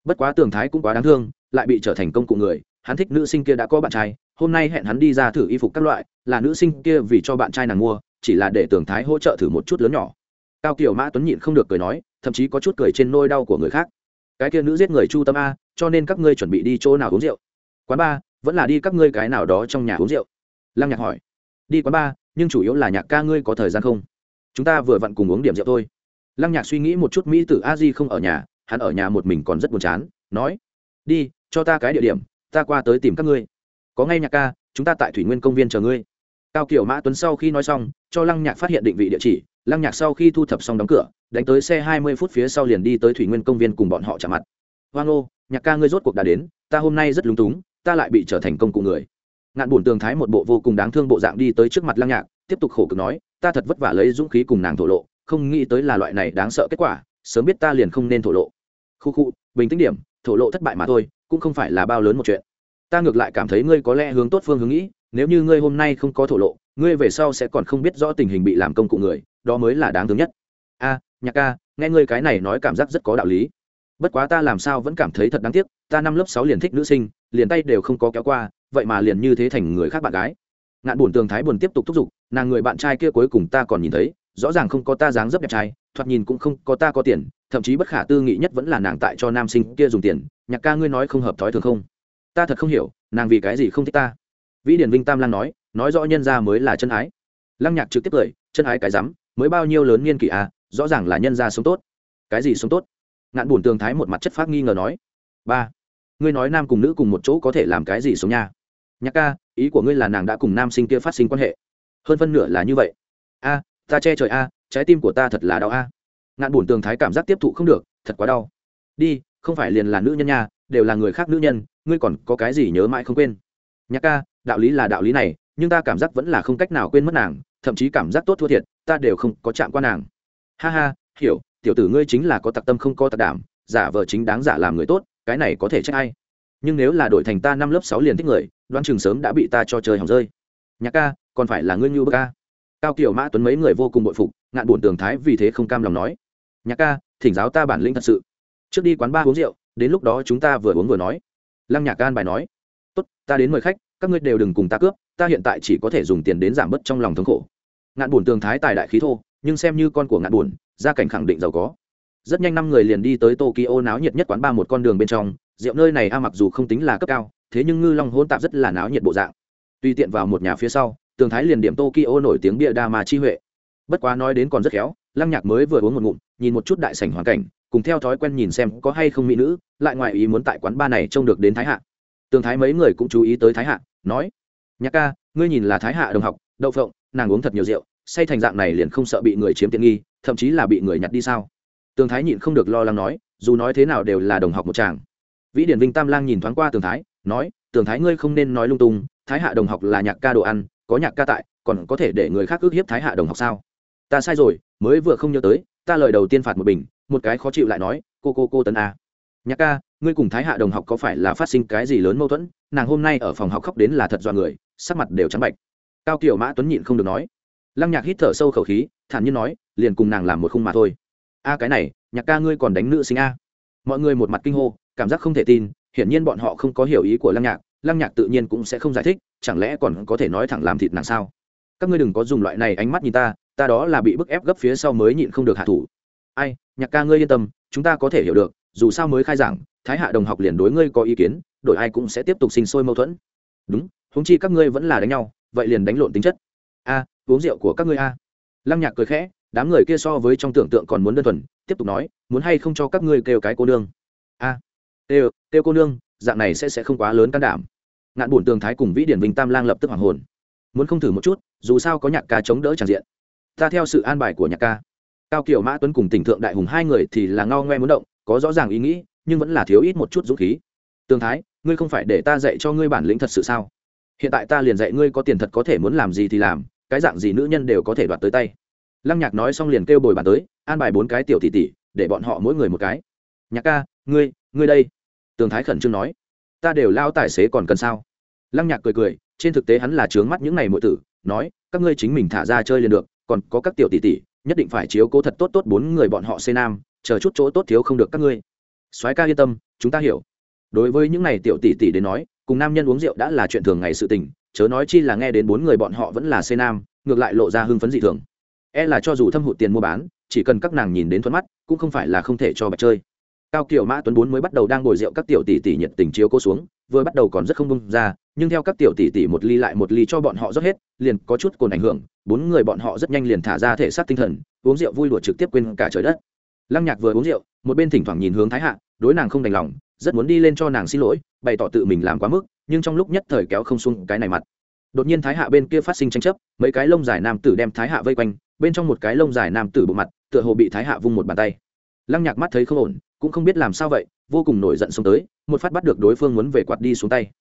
Bất quá tường thái cũng quá đáng thương, lại bị trở thành công cụ người, hắn thích nữ sinh kia đã có bạn trai, hôm nay hẹn hắn đi ra thử y phục các loại, là nữ sinh kia vì cho bạn trai nàng mua, chỉ là để tường thái hỗ trợ thử một chút lớn nhỏ cao kiểu mã tuấn nhịn không được cười nói, thậm chí có chút cười trên nôi đau của người khác. Cái kia nữ giết người chu tâm a, cho nên các ngươi chuẩn bị đi chỗ nào uống rượu? Quán ba, vẫn là đi các ngươi cái nào đó trong nhà uống rượu? Lăng nhạc hỏi. Đi quán ba, nhưng chủ yếu là nhạc ca ngươi có thời gian không? Chúng ta vừa vặn cùng uống điểm rượu thôi. Lăng nhạc suy nghĩ một chút mỹ tử a di không ở nhà, hắn ở nhà một mình còn rất buồn chán, nói, đi, cho ta cái địa điểm, ta qua tới tìm các ngươi. Có ngay nhạc ca, chúng ta tại thủy nguyên công viên chờ ngươi. Cao kiểu mã tuấn sau khi nói xong, cho lăng nhạc phát hiện định vị địa chỉ lăng nhạc sau khi thu thập xong đóng cửa, đánh tới xe hai mươi phút phía sau liền đi tới thủy nguyên công viên cùng bọn họ chạm mặt. Hoang ô, nhạc ca ngươi rốt cuộc đã đến, ta hôm nay rất lúng túng, ta lại bị trở thành công cụ người. Ngạn bổn tường thái một bộ vô cùng đáng thương bộ dạng đi tới trước mặt lăng nhạc, tiếp tục khổ cực nói, ta thật vất vả lấy dũng khí cùng nàng thổ lộ, không nghĩ tới là loại này đáng sợ kết quả, sớm biết ta liền không nên thổ lộ. Khu khu, bình tĩnh điểm, thổ lộ thất bại mà thôi, cũng không phải là bao lớn một chuyện. Ta ngược lại cảm thấy ngươi có lẽ hướng tốt phương hướng nghĩ, nếu như ngươi hôm nay không có thổ lộ, ngươi về sau sẽ còn không biết rõ tình hình bị làm công cụ người đó mới là đáng thương nhất. A, nhạc ca, nghe ngươi cái này nói cảm giác rất có đạo lý. Bất quá ta làm sao vẫn cảm thấy thật đáng tiếc, ta năm lớp sáu liền thích nữ sinh, liền tay đều không có kéo qua, vậy mà liền như thế thành người khác bạn gái. Ngạn buồn tường thái buồn tiếp tục thúc giục, nàng người bạn trai kia cuối cùng ta còn nhìn thấy, rõ ràng không có ta dáng dấp đẹp trai, thoạt nhìn cũng không có ta có tiền, thậm chí bất khả tư nghị nhất vẫn là nàng tại cho nam sinh kia dùng tiền. Nhạc ca ngươi nói không hợp thói thường không? Ta thật không hiểu, nàng vì cái gì không thích ta? Vĩ điển vinh tam lan nói nói rõ nhân ra mới là chân ái. Lăng nhạc trực tiếp cười chân ái cái rắm, mới bao nhiêu lớn niên kỷ à rõ ràng là nhân ra sống tốt. Cái gì sống tốt? Ngạn bùn tường thái một mặt chất phát nghi ngờ nói. Ba, ngươi nói nam cùng nữ cùng một chỗ có thể làm cái gì sống nha? Nhạc ca, ý của ngươi là nàng đã cùng nam sinh kia phát sinh quan hệ. Hơn phân nửa là như vậy. A, ta che trời a, trái tim của ta thật là đau a. Ngạn bùn tường thái cảm giác tiếp thụ không được, thật quá đau. Đi, không phải liền là nữ nhân nha, đều là người khác nữ nhân, ngươi còn có cái gì nhớ mãi không quên? Nhạc ca, đạo lý là đạo lý này, nhưng ta cảm giác vẫn là không cách nào quên mất nàng thậm chí cảm giác tốt thua thiệt, ta đều không có chạm qua nàng. Ha ha, hiểu, tiểu tử ngươi chính là có tặc tâm không có tặc đảm, giả vờ chính đáng giả làm người tốt, cái này có thể trách ai? Nhưng nếu là đổi thành ta năm lớp sáu liền thích người đoan chừng sớm đã bị ta cho chơi hỏng rơi. Nhạc ca, còn phải là ngươi như bơ ca. Cao kiểu mã tuấn mấy người vô cùng bội phục, ngạn buồn tường thái vì thế không cam lòng nói. Nhạc ca, thỉnh giáo ta bản lĩnh thật sự. Trước đi quán ba uống rượu, đến lúc đó chúng ta vừa uống vừa nói. Lăng nhạc can bài nói. Tốt, ta đến mời khách, các ngươi đều đừng cùng ta cướp ta hiện tại chỉ có thể dùng tiền đến giảm bớt trong lòng thống khổ. Ngạn buồn tường thái tài đại khí thô nhưng xem như con của ngạn buồn, gia cảnh khẳng định giàu có. Rất nhanh năm người liền đi tới tokyo náo nhiệt nhất quán ba một con đường bên trong. Rượu nơi này a mặc dù không tính là cấp cao thế nhưng ngư long hôn tạp rất là náo nhiệt bộ dạng. Tùy tiện vào một nhà phía sau tường thái liền điểm tokyo nổi tiếng bia đa mà chi huệ. Bất quá nói đến còn rất khéo lăng nhạc mới vừa uống một ngụm nhìn một chút đại sảnh hoàn cảnh cùng theo thói quen nhìn xem có hay không mỹ nữ lại ngoại ý muốn tại quán ba này trông được đến thái hạ. Tường thái mấy người cũng chú ý tới thái hạ nói nhạc ca, ngươi nhìn là thái hạ đồng học, đậu phộng, nàng uống thật nhiều rượu, say thành dạng này liền không sợ bị người chiếm tiện nghi, thậm chí là bị người nhặt đi sao? Tường thái nhịn không được lo lắng nói, dù nói thế nào đều là đồng học một chàng. Vĩ điển vinh tam lang nhìn thoáng qua tường thái, nói, tường thái ngươi không nên nói lung tung, thái hạ đồng học là nhạc ca đồ ăn, có nhạc ca tại, còn có thể để người khác ước hiếp thái hạ đồng học sao? Ta sai rồi, mới vừa không nhớ tới, ta lời đầu tiên phạt một bình, một cái khó chịu lại nói, cô cô cô tấn a. Nhạc ca, ngươi cùng thái hạ đồng học có phải là phát sinh cái gì lớn mâu thuẫn? Nàng hôm nay ở phòng học khóc đến là thật dọa người sắc mặt đều trắng bạch. Cao kiểu mã tuấn nhịn không được nói. Lăng nhạc hít thở sâu khẩu khí, thản nhiên nói, liền cùng nàng làm một khung mà thôi. A, cái này, nhạc ca ngươi còn đánh nữ sinh a. Mọi người một mặt kinh hô, cảm giác không thể tin, hiển nhiên bọn họ không có hiểu ý của lăng nhạc lăng nhạc tự nhiên cũng sẽ không giải thích, chẳng lẽ còn có thể nói thẳng làm thịt nàng sao? Các ngươi đừng có dùng loại này ánh mắt nhìn ta ta đó là bị bức ép gấp phía sau mới nhịn không được hạ thủ. Ai, nhạc ca ngươi yên tâm, chúng ta có thể hiểu được, dù sao mới khai giảng, thái hạ đồng học liền đối ngươi có ý kiến, đổi ai cũng sẽ tiếp tục sinh sôi mâu thuẫn. Đúng húng chi các ngươi vẫn là đánh nhau, vậy liền đánh lộn tính chất. A, uống rượu của các ngươi a. Lăng nhạc cười khẽ, đám người kia so với trong tưởng tượng còn muốn đơn thuần, tiếp tục nói, muốn hay không cho các ngươi kêu cái cô nương? A, kêu kêu cô nương, dạng này sẽ sẽ không quá lớn can đảm. Ngạn bổn tường thái cùng vĩ điển vinh tam lang lập tức hoàng hồn. Muốn không thử một chút, dù sao có nhạc ca chống đỡ tràn diện. Ta theo sự an bài của nhạc ca. Cao kiều, mã tuấn cùng tỉnh thượng đại hùng hai người thì là ngao ngoe muốn động, có rõ ràng ý nghĩ, nhưng vẫn là thiếu ít một chút dũng khí. Tương thái, ngươi không phải để ta dạy cho ngươi bản lĩnh thật sự sao? Hiện tại ta liền dạy ngươi có tiền thật có thể muốn làm gì thì làm, cái dạng gì nữ nhân đều có thể đoạt tới tay. Lăng nhạc nói xong liền kêu bồi bàn tới, an bài bốn cái tiểu tỷ tỷ, để bọn họ mỗi người một cái. Nhạc ca, ngươi ngươi đây. Tường thái khẩn trương nói. Ta đều lao tài xế còn cần sao? Lăng nhạc cười cười, trên thực tế hắn là trướng mắt những ngày mọi tử, nói, các ngươi chính mình thả ra chơi liền được, còn có các tiểu tỷ tỷ, nhất định phải chiếu cố thật tốt tốt bốn người bọn họ xê nam, chờ chút chỗ tốt thiếu không được các ngươi. Soái ca yên tâm, chúng ta hiểu. Đối với những này tiểu tỷ tỷ đến nói cùng nam nhân uống rượu đã là chuyện thường ngày sự tình, chớ nói chi là nghe đến bốn người bọn họ vẫn là xê nam, ngược lại lộ ra hưng phấn dị thường. E là cho dù thâm hụt tiền mua bán, chỉ cần các nàng nhìn đến thuận mắt, cũng không phải là không thể cho bạch chơi. Cao kiểu mã tuấn bốn mới bắt đầu đang ngồi rượu các tiểu tỷ tỷ nhiệt tình chiếu cô xuống, vừa bắt đầu còn rất không bông ra, nhưng theo các tiểu tỷ tỷ một ly lại một ly cho bọn họ rót hết, liền có chút cồn ảnh hưởng, bốn người bọn họ rất nhanh liền thả ra thể xác tinh thần, uống rượu vui đùa trực tiếp quên cả trời đất. Lăng nhạc vừa uống rượu, một bên thỉnh thoảng nhìn hướng thái hạ, đối nàng không đành lòng rất muốn đi lên cho nàng xin lỗi, bày tỏ tự mình làm quá mức, nhưng trong lúc nhất thời kéo không xuống cái này mặt. Đột nhiên thái hạ bên kia phát sinh tranh chấp, mấy cái lông dài nam tử đem thái hạ vây quanh, bên trong một cái lông dài nam tử bộ mặt, tựa hồ bị thái hạ vung một bàn tay. Lăng nhạc mắt thấy không ổn, cũng không biết làm sao vậy, vô cùng nổi giận xông tới, một phát bắt được đối phương muốn về quạt đi xuống tay.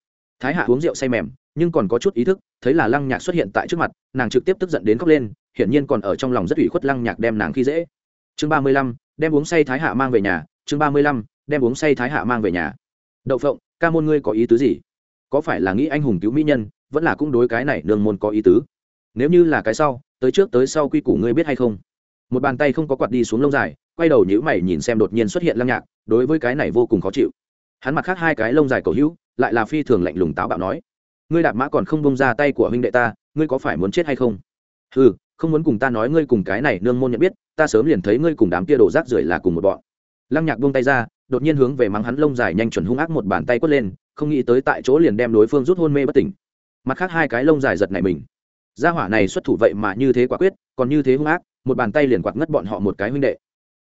Thái hạ uống rượu say mềm, nhưng còn có chút ý thức, thấy là lăng nhạc xuất hiện tại trước mặt, nàng trực tiếp tức giận đến khóc lên, hiển nhiên còn ở trong lòng rất ủy khuất lăng nhạc đem nàng khi dễ. Chương ba mươi lăm, đem uống say thái hạ mang về nhà, chương ba mươi lăm đem uống say thái hạ mang về nhà. Đậu phộng, ca môn ngươi có ý tứ gì? Có phải là nghĩ anh hùng cứu mỹ nhân, vẫn là cũng đối cái này nương môn có ý tứ? Nếu như là cái sau, tới trước tới sau quy củ ngươi biết hay không? Một bàn tay không có quạt đi xuống lông dài, quay đầu nhữ mày nhìn xem đột nhiên xuất hiện lăng nhạc, đối với cái này vô cùng khó chịu. Hắn mặt khác hai cái lông dài cầu hữu, lại là phi thường lạnh lùng táo bạo nói, ngươi đạp mã còn không bông ra tay của huynh đệ ta, ngươi có phải muốn chết hay không? Ừ không muốn cùng ta nói ngươi cùng cái này nương môn nhận biết, ta sớm liền thấy ngươi cùng đám kia đổ rác rưởi là cùng một bọn lăng nhạc buông tay ra, đột nhiên hướng về mắng hắn lông dài nhanh chuẩn hung ác một bàn tay quất lên, không nghĩ tới tại chỗ liền đem đối phương rút hôn mê bất tỉnh. Mặt khác hai cái lông dài giật này mình. Gia hỏa này xuất thủ vậy mà như thế quả quyết, còn như thế hung ác, một bàn tay liền quạt ngất bọn họ một cái huynh đệ.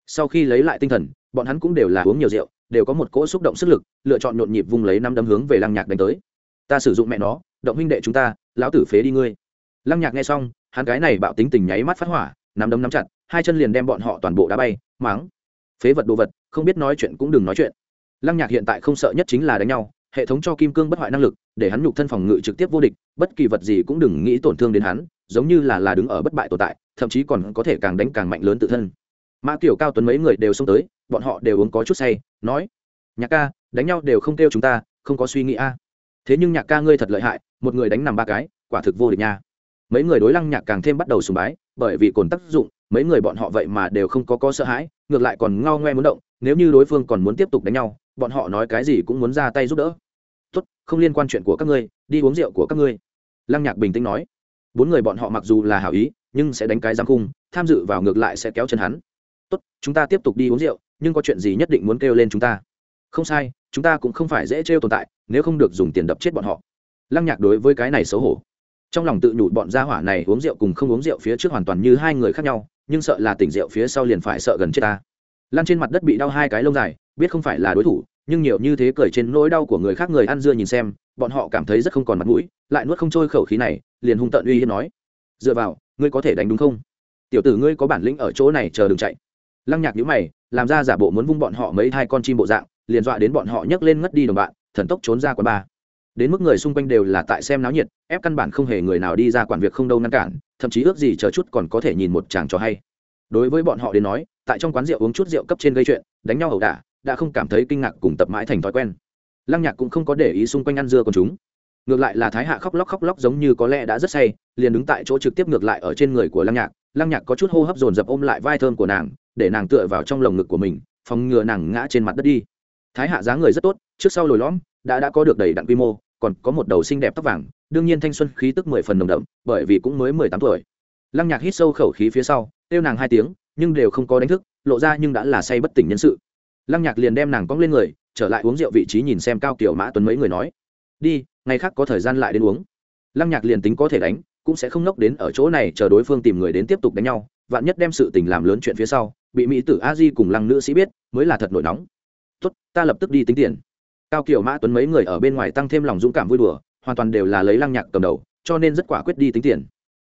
Sau khi lấy lại tinh thần, bọn hắn cũng đều là uống nhiều rượu, đều có một cỗ xúc động sức lực, lựa chọn nhộn nhịp vung lấy năm đấm hướng về lăng nhạc đánh tới. Ta sử dụng mẹ nó, động huynh đệ chúng ta, lão tử phế đi ngươi. Lăng nhạc nghe xong, hắn cái này bạo tính tình nháy mắt phát hỏa nắm đấm nắm chặt, hai chân liền đem bọn họ toàn bộ đá bay máng phế vật đồ vật, không biết nói chuyện cũng đừng nói chuyện. Lăng nhạc hiện tại không sợ nhất chính là đánh nhau, hệ thống cho kim cương bất hoại năng lực, để hắn nhục thân phòng ngự trực tiếp vô địch, bất kỳ vật gì cũng đừng nghĩ tổn thương đến hắn, giống như là là đứng ở bất bại tồn tại, thậm chí còn có thể càng đánh càng mạnh lớn tự thân. Mã kiểu cao tuấn mấy người đều xông tới, bọn họ đều uống có chút say, nói, nhạc ca, đánh nhau đều không kêu chúng ta, không có suy nghĩ a. Thế nhưng nhạc ca ngươi thật lợi hại, một người đánh nằm ba cái, quả thực vô địch nha. Mấy người đối lăng nhạc càng thêm bắt đầu sùng bái bởi vì cồn tác dụng, mấy người bọn họ vậy mà đều không có có sợ hãi, ngược lại còn ngao ngoe muốn động, nếu như đối phương còn muốn tiếp tục đánh nhau, bọn họ nói cái gì cũng muốn ra tay giúp đỡ. Tốt, không liên quan chuyện của các ngươi, đi uống rượu của các ngươi. Lăng nhạc bình tĩnh nói. Bốn người bọn họ mặc dù là hảo ý, nhưng sẽ đánh cái giam cung tham dự vào ngược lại sẽ kéo chân hắn. Tốt, chúng ta tiếp tục đi uống rượu, nhưng có chuyện gì nhất định muốn kêu lên chúng ta. Không sai, chúng ta cũng không phải dễ trêu tồn tại, nếu không được dùng tiền đập chết bọn họ. Lăng nhạc đối với cái này xấu hổ trong lòng tự nhủ bọn gia hỏa này uống rượu cùng không uống rượu phía trước hoàn toàn như hai người khác nhau, nhưng sợ là tỉnh rượu phía sau liền phải sợ gần chết ta. Lan trên mặt đất bị đau hai cái lông dài, biết không phải là đối thủ, nhưng nhiều như thế cười trên nỗi đau của người khác người ăn dưa nhìn xem, bọn họ cảm thấy rất không còn mặt mũi, lại nuốt không trôi khẩu khí này, liền hung tận uy hiếp nói. Dựa vào, ngươi có thể đánh đúng không? Tiểu tử ngươi có bản lĩnh ở chỗ này chờ đừng chạy. Lăng nhạc nhữ mày, làm ra giả bộ muốn vung bọn họ mấy hai con chim bộ dạng, liền dọa đến bọn họ nhấc lên ngất đi đồng bạn, thần tốc trốn ra quán bar đến mức người xung quanh đều là tại xem náo nhiệt, ép căn bản không hề người nào đi ra quản việc không đâu ngăn cản, thậm chí ước gì chờ chút còn có thể nhìn một chàng trò hay. Đối với bọn họ đến nói, tại trong quán rượu uống chút rượu cấp trên gây chuyện, đánh nhau ẩu đả, đã không cảm thấy kinh ngạc cùng tập mãi thành thói quen. Lăng nhạc cũng không có để ý xung quanh ăn dưa còn chúng. Ngược lại là thái hạ khóc lóc khóc lóc giống như có lẽ đã rất say, liền đứng tại chỗ trực tiếp ngược lại ở trên người của lăng nhạc lăng nhạc có chút hô hấp dồn dập ôm lại vai thơm của nàng, để nàng tựa vào trong lồng ngực của mình, phòng ngừa nàng ngã trên mặt đất đi. Thái hạ dáng người rất tốt, trước sau lồi lõm, đã đã có được đầy đặn quy mô còn có một đầu xinh đẹp tóc vàng, đương nhiên thanh xuân khí tức mười phần nồng đậm, bởi vì cũng mới mười tám tuổi. Lăng nhạc hít sâu khẩu khí phía sau, kêu nàng hai tiếng, nhưng đều không có đánh thức, lộ ra nhưng đã là say bất tỉnh nhân sự. Lăng nhạc liền đem nàng cong lên người, trở lại uống rượu vị trí nhìn xem cao kiểu mã tuấn mấy người nói, đi, ngày khác có thời gian lại đến uống. Lăng nhạc liền tính có thể đánh, cũng sẽ không nốc đến ở chỗ này chờ đối phương tìm người đến tiếp tục đánh nhau, vạn nhất đem sự tình làm lớn chuyện phía sau, bị mỹ tử a di cùng lăng nữ sĩ biết, mới là thật nổi nóng. Tốt, ta lập tức đi tính tiền cao kiểu mã tuấn mấy người ở bên ngoài tăng thêm lòng dũng cảm vui đùa, hoàn toàn đều là lấy lăng nhạc cầm đầu, cho nên rất quả quyết đi tính tiền.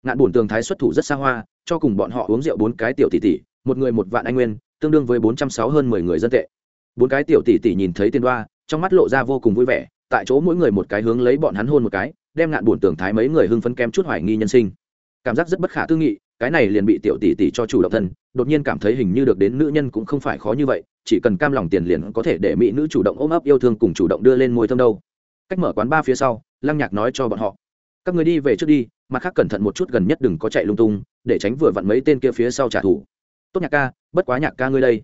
Ngạn bổn tường thái xuất thủ rất xa hoa, cho cùng bọn họ uống rượu bốn cái tiểu tỷ tỷ, một người một vạn anh nguyên, tương đương với bốn trăm sáu hơn mười người dân tệ. Bốn cái tiểu tỷ tỷ nhìn thấy tiền đoa, trong mắt lộ ra vô cùng vui vẻ, tại chỗ mỗi người một cái hướng lấy bọn hắn hôn một cái, đem ngạn bổn tường thái mấy người hưng phấn kém chút hoài nghi nhân sinh. Cảm giác rất bất khả tư nghị cái này liền bị tiểu tỷ tỷ cho chủ động thân, đột nhiên cảm thấy hình như được đến nữ nhân cũng không phải khó như vậy, chỉ cần cam lòng tiền liền có thể để mỹ nữ chủ động ôm ấp yêu thương cùng chủ động đưa lên môi thơm đâu. Cách mở quán ba phía sau, lăng nhạc nói cho bọn họ, các người đi về trước đi, mặt khác cẩn thận một chút gần nhất đừng có chạy lung tung, để tránh vừa vặn mấy tên kia phía sau trả thù. Tốt nhạc ca, bất quá nhạc ca ngươi đây.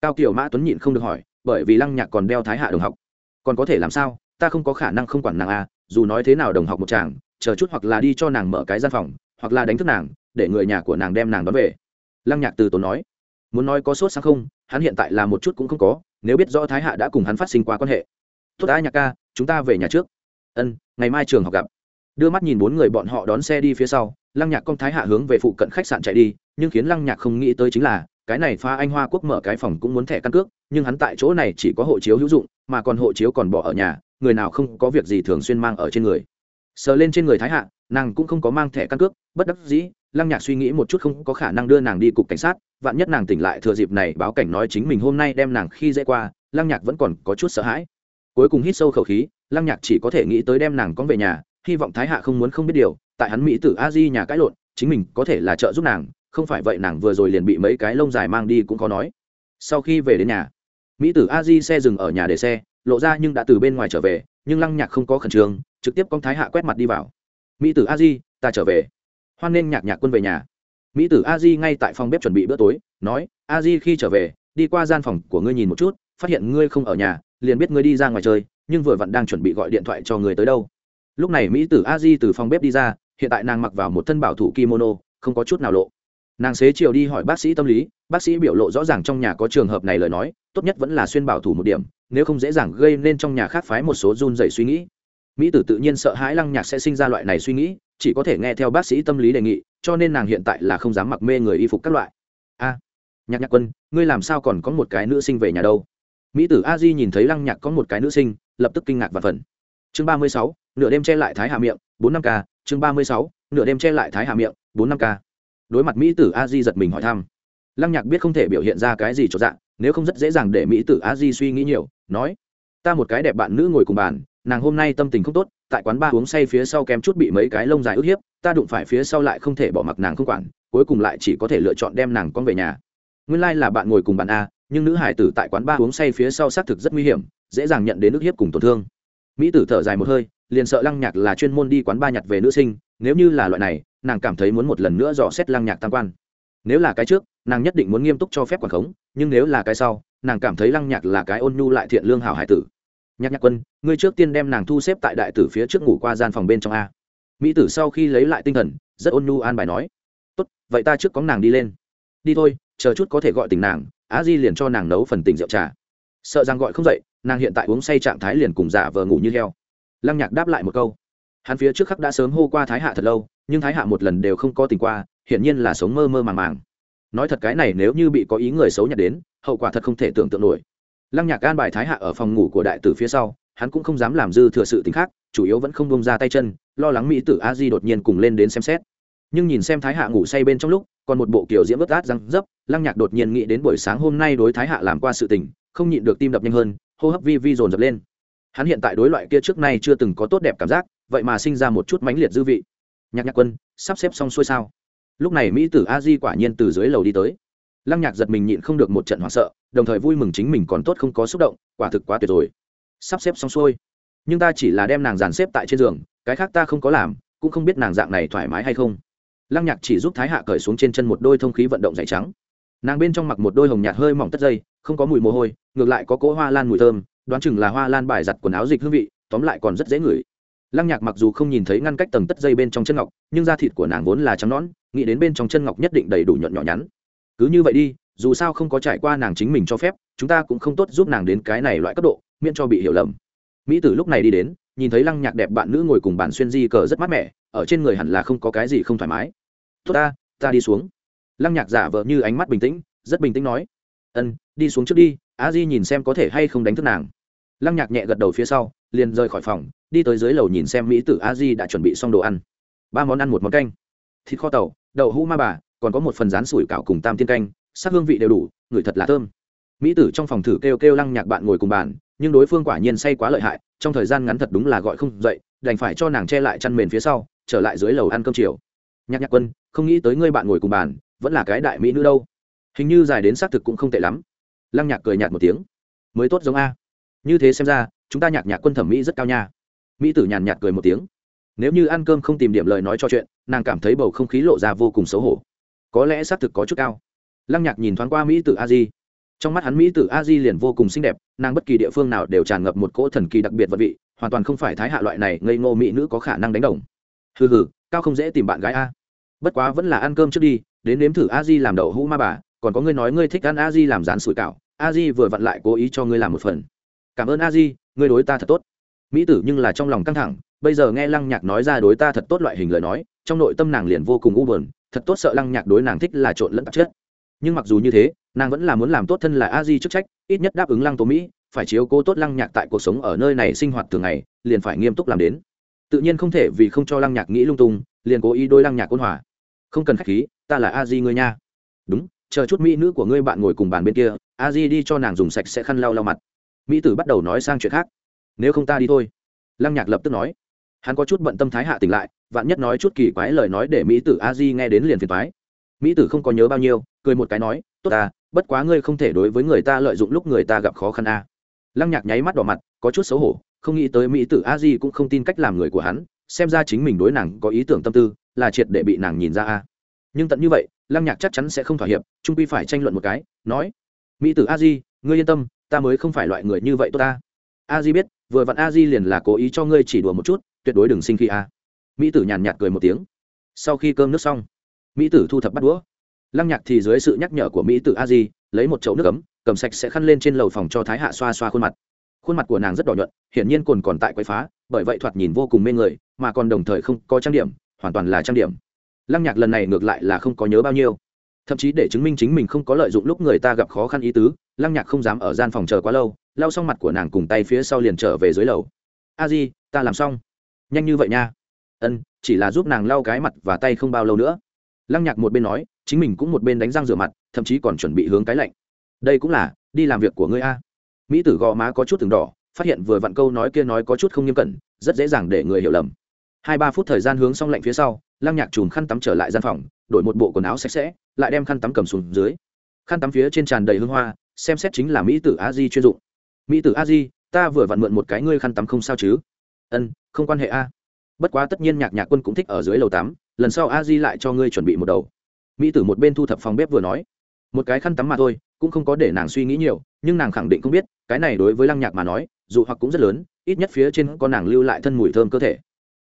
Cao kiểu mã tuấn nhịn không được hỏi, bởi vì lăng nhạc còn đeo thái hạ đồng học. Còn có thể làm sao? Ta không có khả năng không quản nàng a dù nói thế nào đồng học một chàng, chờ chút hoặc là đi cho nàng mở cái gian phòng, hoặc là đánh thức nàng để người nhà của nàng đem nàng đón về. Lăng nhạc từ tốn nói, muốn nói có sốt sáng không? Hắn hiện tại là một chút cũng không có, nếu biết rõ thái hạ đã cùng hắn phát sinh qua quan hệ. Tốt đã, nhạc ca, chúng ta về nhà trước. Ân, ngày mai trường học gặp. Đưa mắt nhìn bốn người bọn họ đón xe đi phía sau, lăng nhạc công thái hạ hướng về phụ cận khách sạn chạy đi, nhưng khiến lăng nhạc không nghĩ tới chính là, cái này pha anh hoa quốc mở cái phòng cũng muốn thẻ căn cước, nhưng hắn tại chỗ này chỉ có hộ chiếu hữu dụng, mà còn hộ chiếu còn bỏ ở nhà, người nào không có việc gì thường xuyên mang ở trên người. Sờ lên trên người thái hạ, nàng cũng không có mang thẻ căn cước, bất đắc dĩ lăng nhạc suy nghĩ một chút không có khả năng đưa nàng đi cục cảnh sát, vạn nhất nàng tỉnh lại thừa dịp này báo cảnh nói chính mình hôm nay đem nàng khi dễ qua, lăng nhạc vẫn còn có chút sợ hãi. Cuối cùng hít sâu khẩu khí, lăng nhạc chỉ có thể nghĩ tới đem nàng con về nhà, hy vọng thái hạ không muốn không biết điều, tại hắn mỹ tử a di nhà cãi lộn, chính mình có thể là trợ giúp nàng, không phải vậy nàng vừa rồi liền bị mấy cái lông dài mang đi cũng có nói. Sau khi về đến nhà, mỹ tử a di xe dừng ở nhà để xe, lộ ra nhưng đã từ bên ngoài trở về, nhưng lăng nhạc không có khẩn trương, trực tiếp con thái hạ quét mặt đi vào. Mỹ tử a di, ta trở về hoan nên nhạc nhạc quân về nhà. Mỹ tử a di ngay tại phòng bếp chuẩn bị bữa tối, nói, a di khi trở về, đi qua gian phòng của ngươi nhìn một chút, phát hiện ngươi không ở nhà, liền biết ngươi đi ra ngoài chơi, nhưng vừa vặn đang chuẩn bị gọi điện thoại cho người tới đâu. Lúc này mỹ tử a di từ phòng bếp đi ra, hiện tại nàng mặc vào một thân bảo thủ kimono, không có chút nào lộ. Nàng xế chiều đi hỏi bác sĩ tâm lý, bác sĩ biểu lộ rõ ràng trong nhà có trường hợp này lời nói, tốt nhất vẫn là xuyên bảo thủ một điểm, nếu không dễ dàng gây nên trong nhà khác phái một số run dày suy nghĩ. Mỹ tử tự nhiên sợ hãi lăng nhạc sẽ sinh ra loại này suy nghĩ chỉ có thể nghe theo bác sĩ tâm lý đề nghị, cho nên nàng hiện tại là không dám mặc mê người y phục các loại. A, nhạc nhạc quân, ngươi làm sao còn có một cái nữ sinh về nhà đâu? Mỹ tử a di nhìn thấy lăng nhạc có một cái nữ sinh, lập tức kinh ngạc và phần chương ba mươi sáu, nửa đêm che lại thái hà miệng, bốn năm k chương ba mươi sáu, nửa đêm che lại thái hà miệng, bốn năm k đối mặt mỹ tử a di giật mình hỏi thăm. Lăng nhạc biết không thể biểu hiện ra cái gì cho dạng nếu không rất dễ dàng để mỹ tử a di suy nghĩ nhiều, nói, ta một cái đẹp bạn nữ ngồi cùng bàn, nàng hôm nay tâm tình không tốt tại quán ba uống say phía sau kém chút bị mấy cái lông dài ức hiếp, ta đụng phải phía sau lại không thể bỏ mặc nàng không quản, cuối cùng lại chỉ có thể lựa chọn đem nàng con về nhà. Nguyên lai、like、là bạn ngồi cùng bạn a, nhưng nữ hải tử tại quán ba uống say phía sau xác thực rất nguy hiểm, dễ dàng nhận đến ức hiếp cùng tổn thương. Mỹ tử thở dài một hơi, liền sợ lăng nhạc là chuyên môn đi quán ba nhặt về nữ sinh, nếu như là loại này, nàng cảm thấy muốn một lần nữa dò xét lăng nhạc tam quan. Nếu là cái trước, nàng nhất định muốn nghiêm túc cho phép quản khống, nhưng nếu là cái sau, nàng cảm thấy lăng nhạc là cái ôn nhu lại thiện lương hảo hải tử nhạc nhạc quân, ngươi trước tiên đem nàng thu xếp tại đại tử phía trước ngủ qua gian phòng bên trong a. Mỹ tử sau khi lấy lại tinh thần, rất ôn nhu an bài nói, tốt, vậy ta trước có nàng đi lên. Đi thôi, chờ chút có thể gọi tình nàng, á di liền cho nàng nấu phần tình rượu trà. Sợ rằng gọi không dậy, nàng hiện tại uống say trạng thái liền cùng giả vờ ngủ như heo. Lăng nhạc đáp lại một câu, hắn phía trước khắc đã sớm hô qua thái hạ thật lâu, nhưng thái hạ một lần đều không có tình qua, hiển nhiên là sống mơ mơ màng màng. Nói thật cái này nếu như bị có ý người xấu nhặt đến, hậu quả thật không thể tưởng tượng nổi lăng nhạc gan bài thái hạ ở phòng ngủ của đại tử phía sau, hắn cũng không dám làm dư thừa sự t khác, chủ yếu vẫn không bông ra tay chân, lo lắng mỹ tử a di đột nhiên cùng lên đến xem xét. Nhưng nhìn xem thái hạ ngủ say bên trong lúc, còn một bộ kiểu diễm vớt át răng dấp, lăng nhạc đột nhiên nghĩ đến buổi sáng hôm nay đối thái hạ làm qua sự tình, không nhịn được tim đập nhanh hơn, hô hấp vi vi dồn dập lên. Hắn hiện tại đối loại kia trước nay chưa từng có tốt đẹp cảm giác, vậy mà sinh ra một chút mãnh liệt dư vị. Nhạc nhạc quân, sắp xếp xong xuôi sao? Lúc này mỹ tử a di quả nhiên từ dưới lầu đi tới lăng nhạc giật mình nhịn không được một trận hoảng sợ, đồng thời vui mừng chính mình còn tốt không có xúc động, quả thực quá tuyệt rồi. Sắp xếp xong xuôi. Nhưng ta chỉ là đem nàng dàn xếp tại trên giường, cái khác ta không có làm, cũng không biết nàng dạng này thoải mái hay không. Lăng nhạc chỉ giúp thái hạ cởi xuống trên chân một đôi thông khí vận động dày trắng. Nàng bên trong mặc một đôi hồng nhạt hơi mỏng tất dây, không có mùi mồ hôi, ngược lại có cỗ hoa lan mùi thơm, đoán chừng là hoa lan bài giặt quần áo dịch hương vị, tóm lại còn rất dễ ngửi. Lăng nhạc mặc dù không nhìn thấy ngăn cách tầng tất dây bên trong chân ngọc, nhưng da thịt của nàng vốn là trắng nõn, nghĩ đến bên trong chân ngọc nhất định đầy đủ nhuận nhỏ nhắn cứ như vậy đi, dù sao không có trải qua nàng chính mình cho phép, chúng ta cũng không tốt giúp nàng đến cái này loại cấp độ, miễn cho bị hiểu lầm. Mỹ tử lúc này đi đến, nhìn thấy lăng nhạc đẹp bạn nữ ngồi cùng bàn xuyên di cờ rất mát mẻ, ở trên người hẳn là không có cái gì không thoải mái. Tốt ta ta đi xuống. Lăng nhạc giả vờ như ánh mắt bình tĩnh, rất bình tĩnh nói. Ân, đi xuống trước đi, a di nhìn xem có thể hay không đánh thức nàng. Lăng nhạc nhẹ gật đầu phía sau, liền rời khỏi phòng, đi tới dưới lầu nhìn xem mỹ tử a di đã chuẩn bị xong đồ ăn. Ba món ăn, một món canh. Thịt kho tàu, đậu hũ ma bà còn có một phần rán sủi cảo cùng tam tiên canh, sắc hương vị đều đủ ngửi thật là thơm. Mỹ tử trong phòng thử kêu kêu lăng nhạc bạn ngồi cùng bàn, nhưng đối phương quả nhiên say quá lợi hại, trong thời gian ngắn thật đúng là gọi không dậy, đành phải cho nàng che lại chăn mền phía sau, trở lại dưới lầu ăn cơm chiều. Nhạc nhạc quân, không nghĩ tới ngươi bạn ngồi cùng bàn, vẫn là cái đại mỹ nữ đâu. Hình như dài đến xác thực cũng không tệ lắm. Lăng nhạc cười nhạt một tiếng. Mới tốt giống a. Như thế xem ra, chúng ta nhạc nhạc quân thẩm mỹ rất cao nha. Mỹ tử nhàn nhạt cười một tiếng. Nếu như ăn cơm không tìm điểm lời nói cho chuyện, nàng cảm thấy bầu không khí lộ ra vô cùng xấu hổ có lẽ xác thực có chút cao. Lăng nhạc nhìn thoáng qua mỹ tử a di. Trong mắt hắn mỹ tử a di liền vô cùng xinh đẹp, nàng bất kỳ địa phương nào đều tràn ngập một cỗ thần kỳ đặc biệt vật vị, hoàn toàn không phải thái hạ loại này ngây ngô mỹ nữ có khả năng đánh đồng. Hừ hừ, cao không dễ tìm bạn gái a. Bất quá vẫn là ăn cơm trước đi, đến nếm thử a di làm đậu hũ ma bà, còn có ngươi nói ngươi thích ăn a di làm rán sủi cảo, a di vừa vặn lại cố ý cho ngươi làm một phần. Cảm ơn a di, ngươi đối ta thật tốt. Mỹ tử nhưng là trong lòng căng thẳng bây giờ nghe lăng nhạc nói ra đối ta thật tốt loại hình lời nói, trong nội tâm nàng liền vô cùng u buồn, thật tốt sợ lăng nhạc đối nàng thích là trộn lẫn tạp chất. Nhưng mặc dù như thế, nàng vẫn là muốn làm tốt thân là a di chức trách, ít nhất đáp ứng lăng tố mỹ, phải chiếu cố tốt lăng nhạc tại cuộc sống ở nơi này sinh hoạt thường ngày, liền phải nghiêm túc làm đến. Tự nhiên không thể vì không cho lăng nhạc nghĩ lung tung, liền cố ý đôi lăng nhạc ôn hòa. Không cần k h á c h khí, ta là a di ngươi nha. Đúng, chờ chút mỹ nữ của ngươi bạn ngồi cùng bàn bên kia, a di đi cho nàng dùng sạch sẽ khăn lau lau mặt. Mỹ tử bắt đầu nói sang chuyện khác. Nếu không ta đi thôi. Lăng nhạc lập tức nói hắn có chút bận tâm thái hạ tỉnh lại, vạn nhất nói chút kỳ quái lời nói để mỹ tử a di nghe đến liền phiền thoái mỹ tử không có nhớ bao nhiêu, cười một cái nói, tốt ta, bất quá ngươi không thể đối với người ta lợi dụng lúc người ta gặp khó khăn a. Lăng nhạc nháy mắt đỏ mặt, có chút xấu hổ, không nghĩ tới mỹ tử a di cũng không tin cách làm người của hắn, xem ra chính mình đối nàng có ý tưởng tâm tư, là triệt để bị nàng nhìn ra a. Nhưng tận như vậy, lăng nhạc chắc chắn sẽ không thỏa hiệp, trung quy phải tranh luận một cái, nói, mỹ tử a di, ngươi yên tâm, ta mới không phải loại người như vậy tốt ta. A di biết, vừa vặn a di liền là cố ý cho ngươi chỉ đùa một chút tuyệt đối đừng sinh khi a. Mỹ tử nhàn nhạt cười một tiếng. Sau khi cơm nước xong, mỹ tử thu thập bắt đũa. Lăng nhạc thì dưới sự nhắc nhở của mỹ tử a di, lấy một chậu nước ấm, cầm sạch sẽ khăn lên trên lầu phòng cho thái hạ xoa xoa khuôn mặt. Khuôn mặt của nàng rất đỏ nhuận, hiển nhiên cồn còn tại quậy phá, bởi vậy thoạt nhìn vô cùng mê người, mà còn đồng thời không có trang điểm, hoàn toàn là trang điểm. Lăng nhạc lần này ngược lại là không có nhớ bao nhiêu. Thậm chí để chứng minh chính mình không có lợi dụng lúc người ta gặp khó khăn ý tứ, lăng nhạc không dám ở gian phòng chờ quá lâu, lau xong mặt của nàng cùng tay phía sau liền trở về dưới lầu. A di, ta làm xong nhanh như vậy nha. Ân, chỉ là giúp nàng lau cái mặt và tay không bao lâu nữa. Lăng nhạc một bên nói, chính mình cũng một bên đánh răng rửa mặt, thậm chí còn chuẩn bị hướng cái lạnh. Đây cũng là, đi làm việc của ngươi a. Mỹ tử gò má có chút từng đỏ, phát hiện vừa vặn câu nói kia nói có chút không nghiêm cẩn, rất dễ dàng để người hiểu lầm. Hai ba phút thời gian hướng xong lạnh phía sau, lăng nhạc chùm khăn tắm trở lại gian phòng, đổi một bộ quần áo sạch sẽ, lại đem khăn tắm cầm xuống dưới. Khăn tắm phía trên tràn đầy hương hoa, xem xét chính là mỹ tử a di chuyên dụng. Mỹ tử a di, ta vừa vặn mượn một cái ngươi khăn tắm không sao chứ? Ân, không quan hệ a. Bất quá tất nhiên nhạc nhạc quân cũng thích ở dưới lầu tắm lần sau a di lại cho ngươi chuẩn bị một đầu. Mỹ tử một bên thu thập phòng bếp vừa nói. Một cái khăn tắm mà thôi, cũng không có để nàng suy nghĩ nhiều, nhưng nàng khẳng định không biết, cái này đối với lăng nhạc mà nói, dù hoặc cũng rất lớn, ít nhất phía trên có nàng lưu lại thân mùi thơm cơ thể.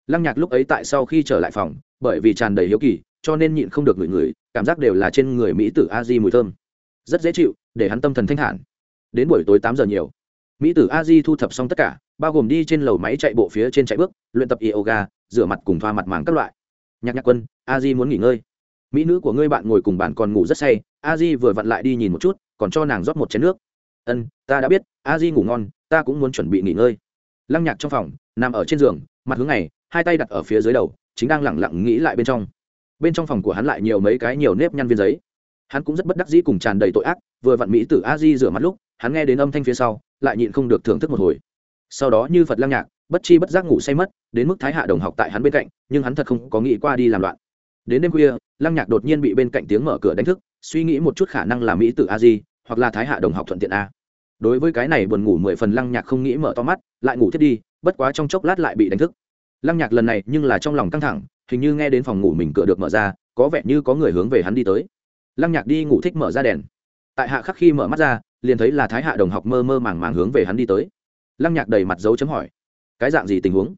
Lăng nhạc lúc ấy tại sau khi trở lại phòng, bởi vì tràn đầy hiếu kỳ, cho nên nhịn không được ngửi ngửi, cảm giác đều là trên người mỹ tử a di mùi thơm. Rất dễ chịu, để hắn tâm thần thanh hẳn đến buổi tối tám giờ nhiều mỹ tử a di thu thập xong tất cả, bao gồm đi trên lầu máy chạy bộ phía trên chạy bước, luyện tập yoga, rửa mặt cùng thoa mặt màng các loại. Nhạc nhạc quân, a di muốn nghỉ ngơi. Mỹ nữ của ngươi bạn ngồi cùng bạn còn ngủ rất say, a di vừa vặn lại đi nhìn một chút, còn cho nàng rót một chén nước. Ân, ta đã biết, a di ngủ ngon, ta cũng muốn chuẩn bị nghỉ ngơi. Lăng nhạc trong phòng, nằm ở trên giường, mặt hướng này hai tay đặt ở phía dưới đầu, chính đang lẳng lặng nghĩ lại bên trong. Bên trong phòng của hắn lại nhiều mấy cái nhiều nếp nhăn viên giấy. Hắn cũng rất bất đắc dĩ cùng tràn đầy tội ác, vừa vặn mỹ tử a di rửa mặt lúc hắn nghe đến âm thanh phía sau, lại nhịn không được thưởng thức một hồi. Sau đó như phật lăng nhạc, bất chi bất giác ngủ say mất, đến mức thái hạ đồng học tại hắn bên cạnh, nhưng hắn thật không có nghĩ qua đi làm loạn. Đến đêm khuya, lăng nhạc đột nhiên bị bên cạnh tiếng mở cửa đánh thức, suy nghĩ một chút khả năng là mỹ tử a di, hoặc là thái hạ đồng học thuận tiện a. Đối với cái này buồn ngủ mười phần lăng nhạc không nghĩ mở to mắt, lại ngủ thiết đi, bất quá trong chốc lát lại bị đánh thức. Lăng nhạc lần này nhưng là trong lòng căng thẳng, hình như nghe đến phòng ngủ mình cửa được mở ra, có vẻ như có người hướng về hắn đi tới. Lăng nhạc đi ngủ thích mở ra đèn. Tại hạ khắc khi mở mắt ra liền thấy là thái hạ đồng học mơ mơ màng màng hướng về hắn đi tới. Lăng nhạc đầy mặt dấu chấm hỏi, cái dạng gì tình huống?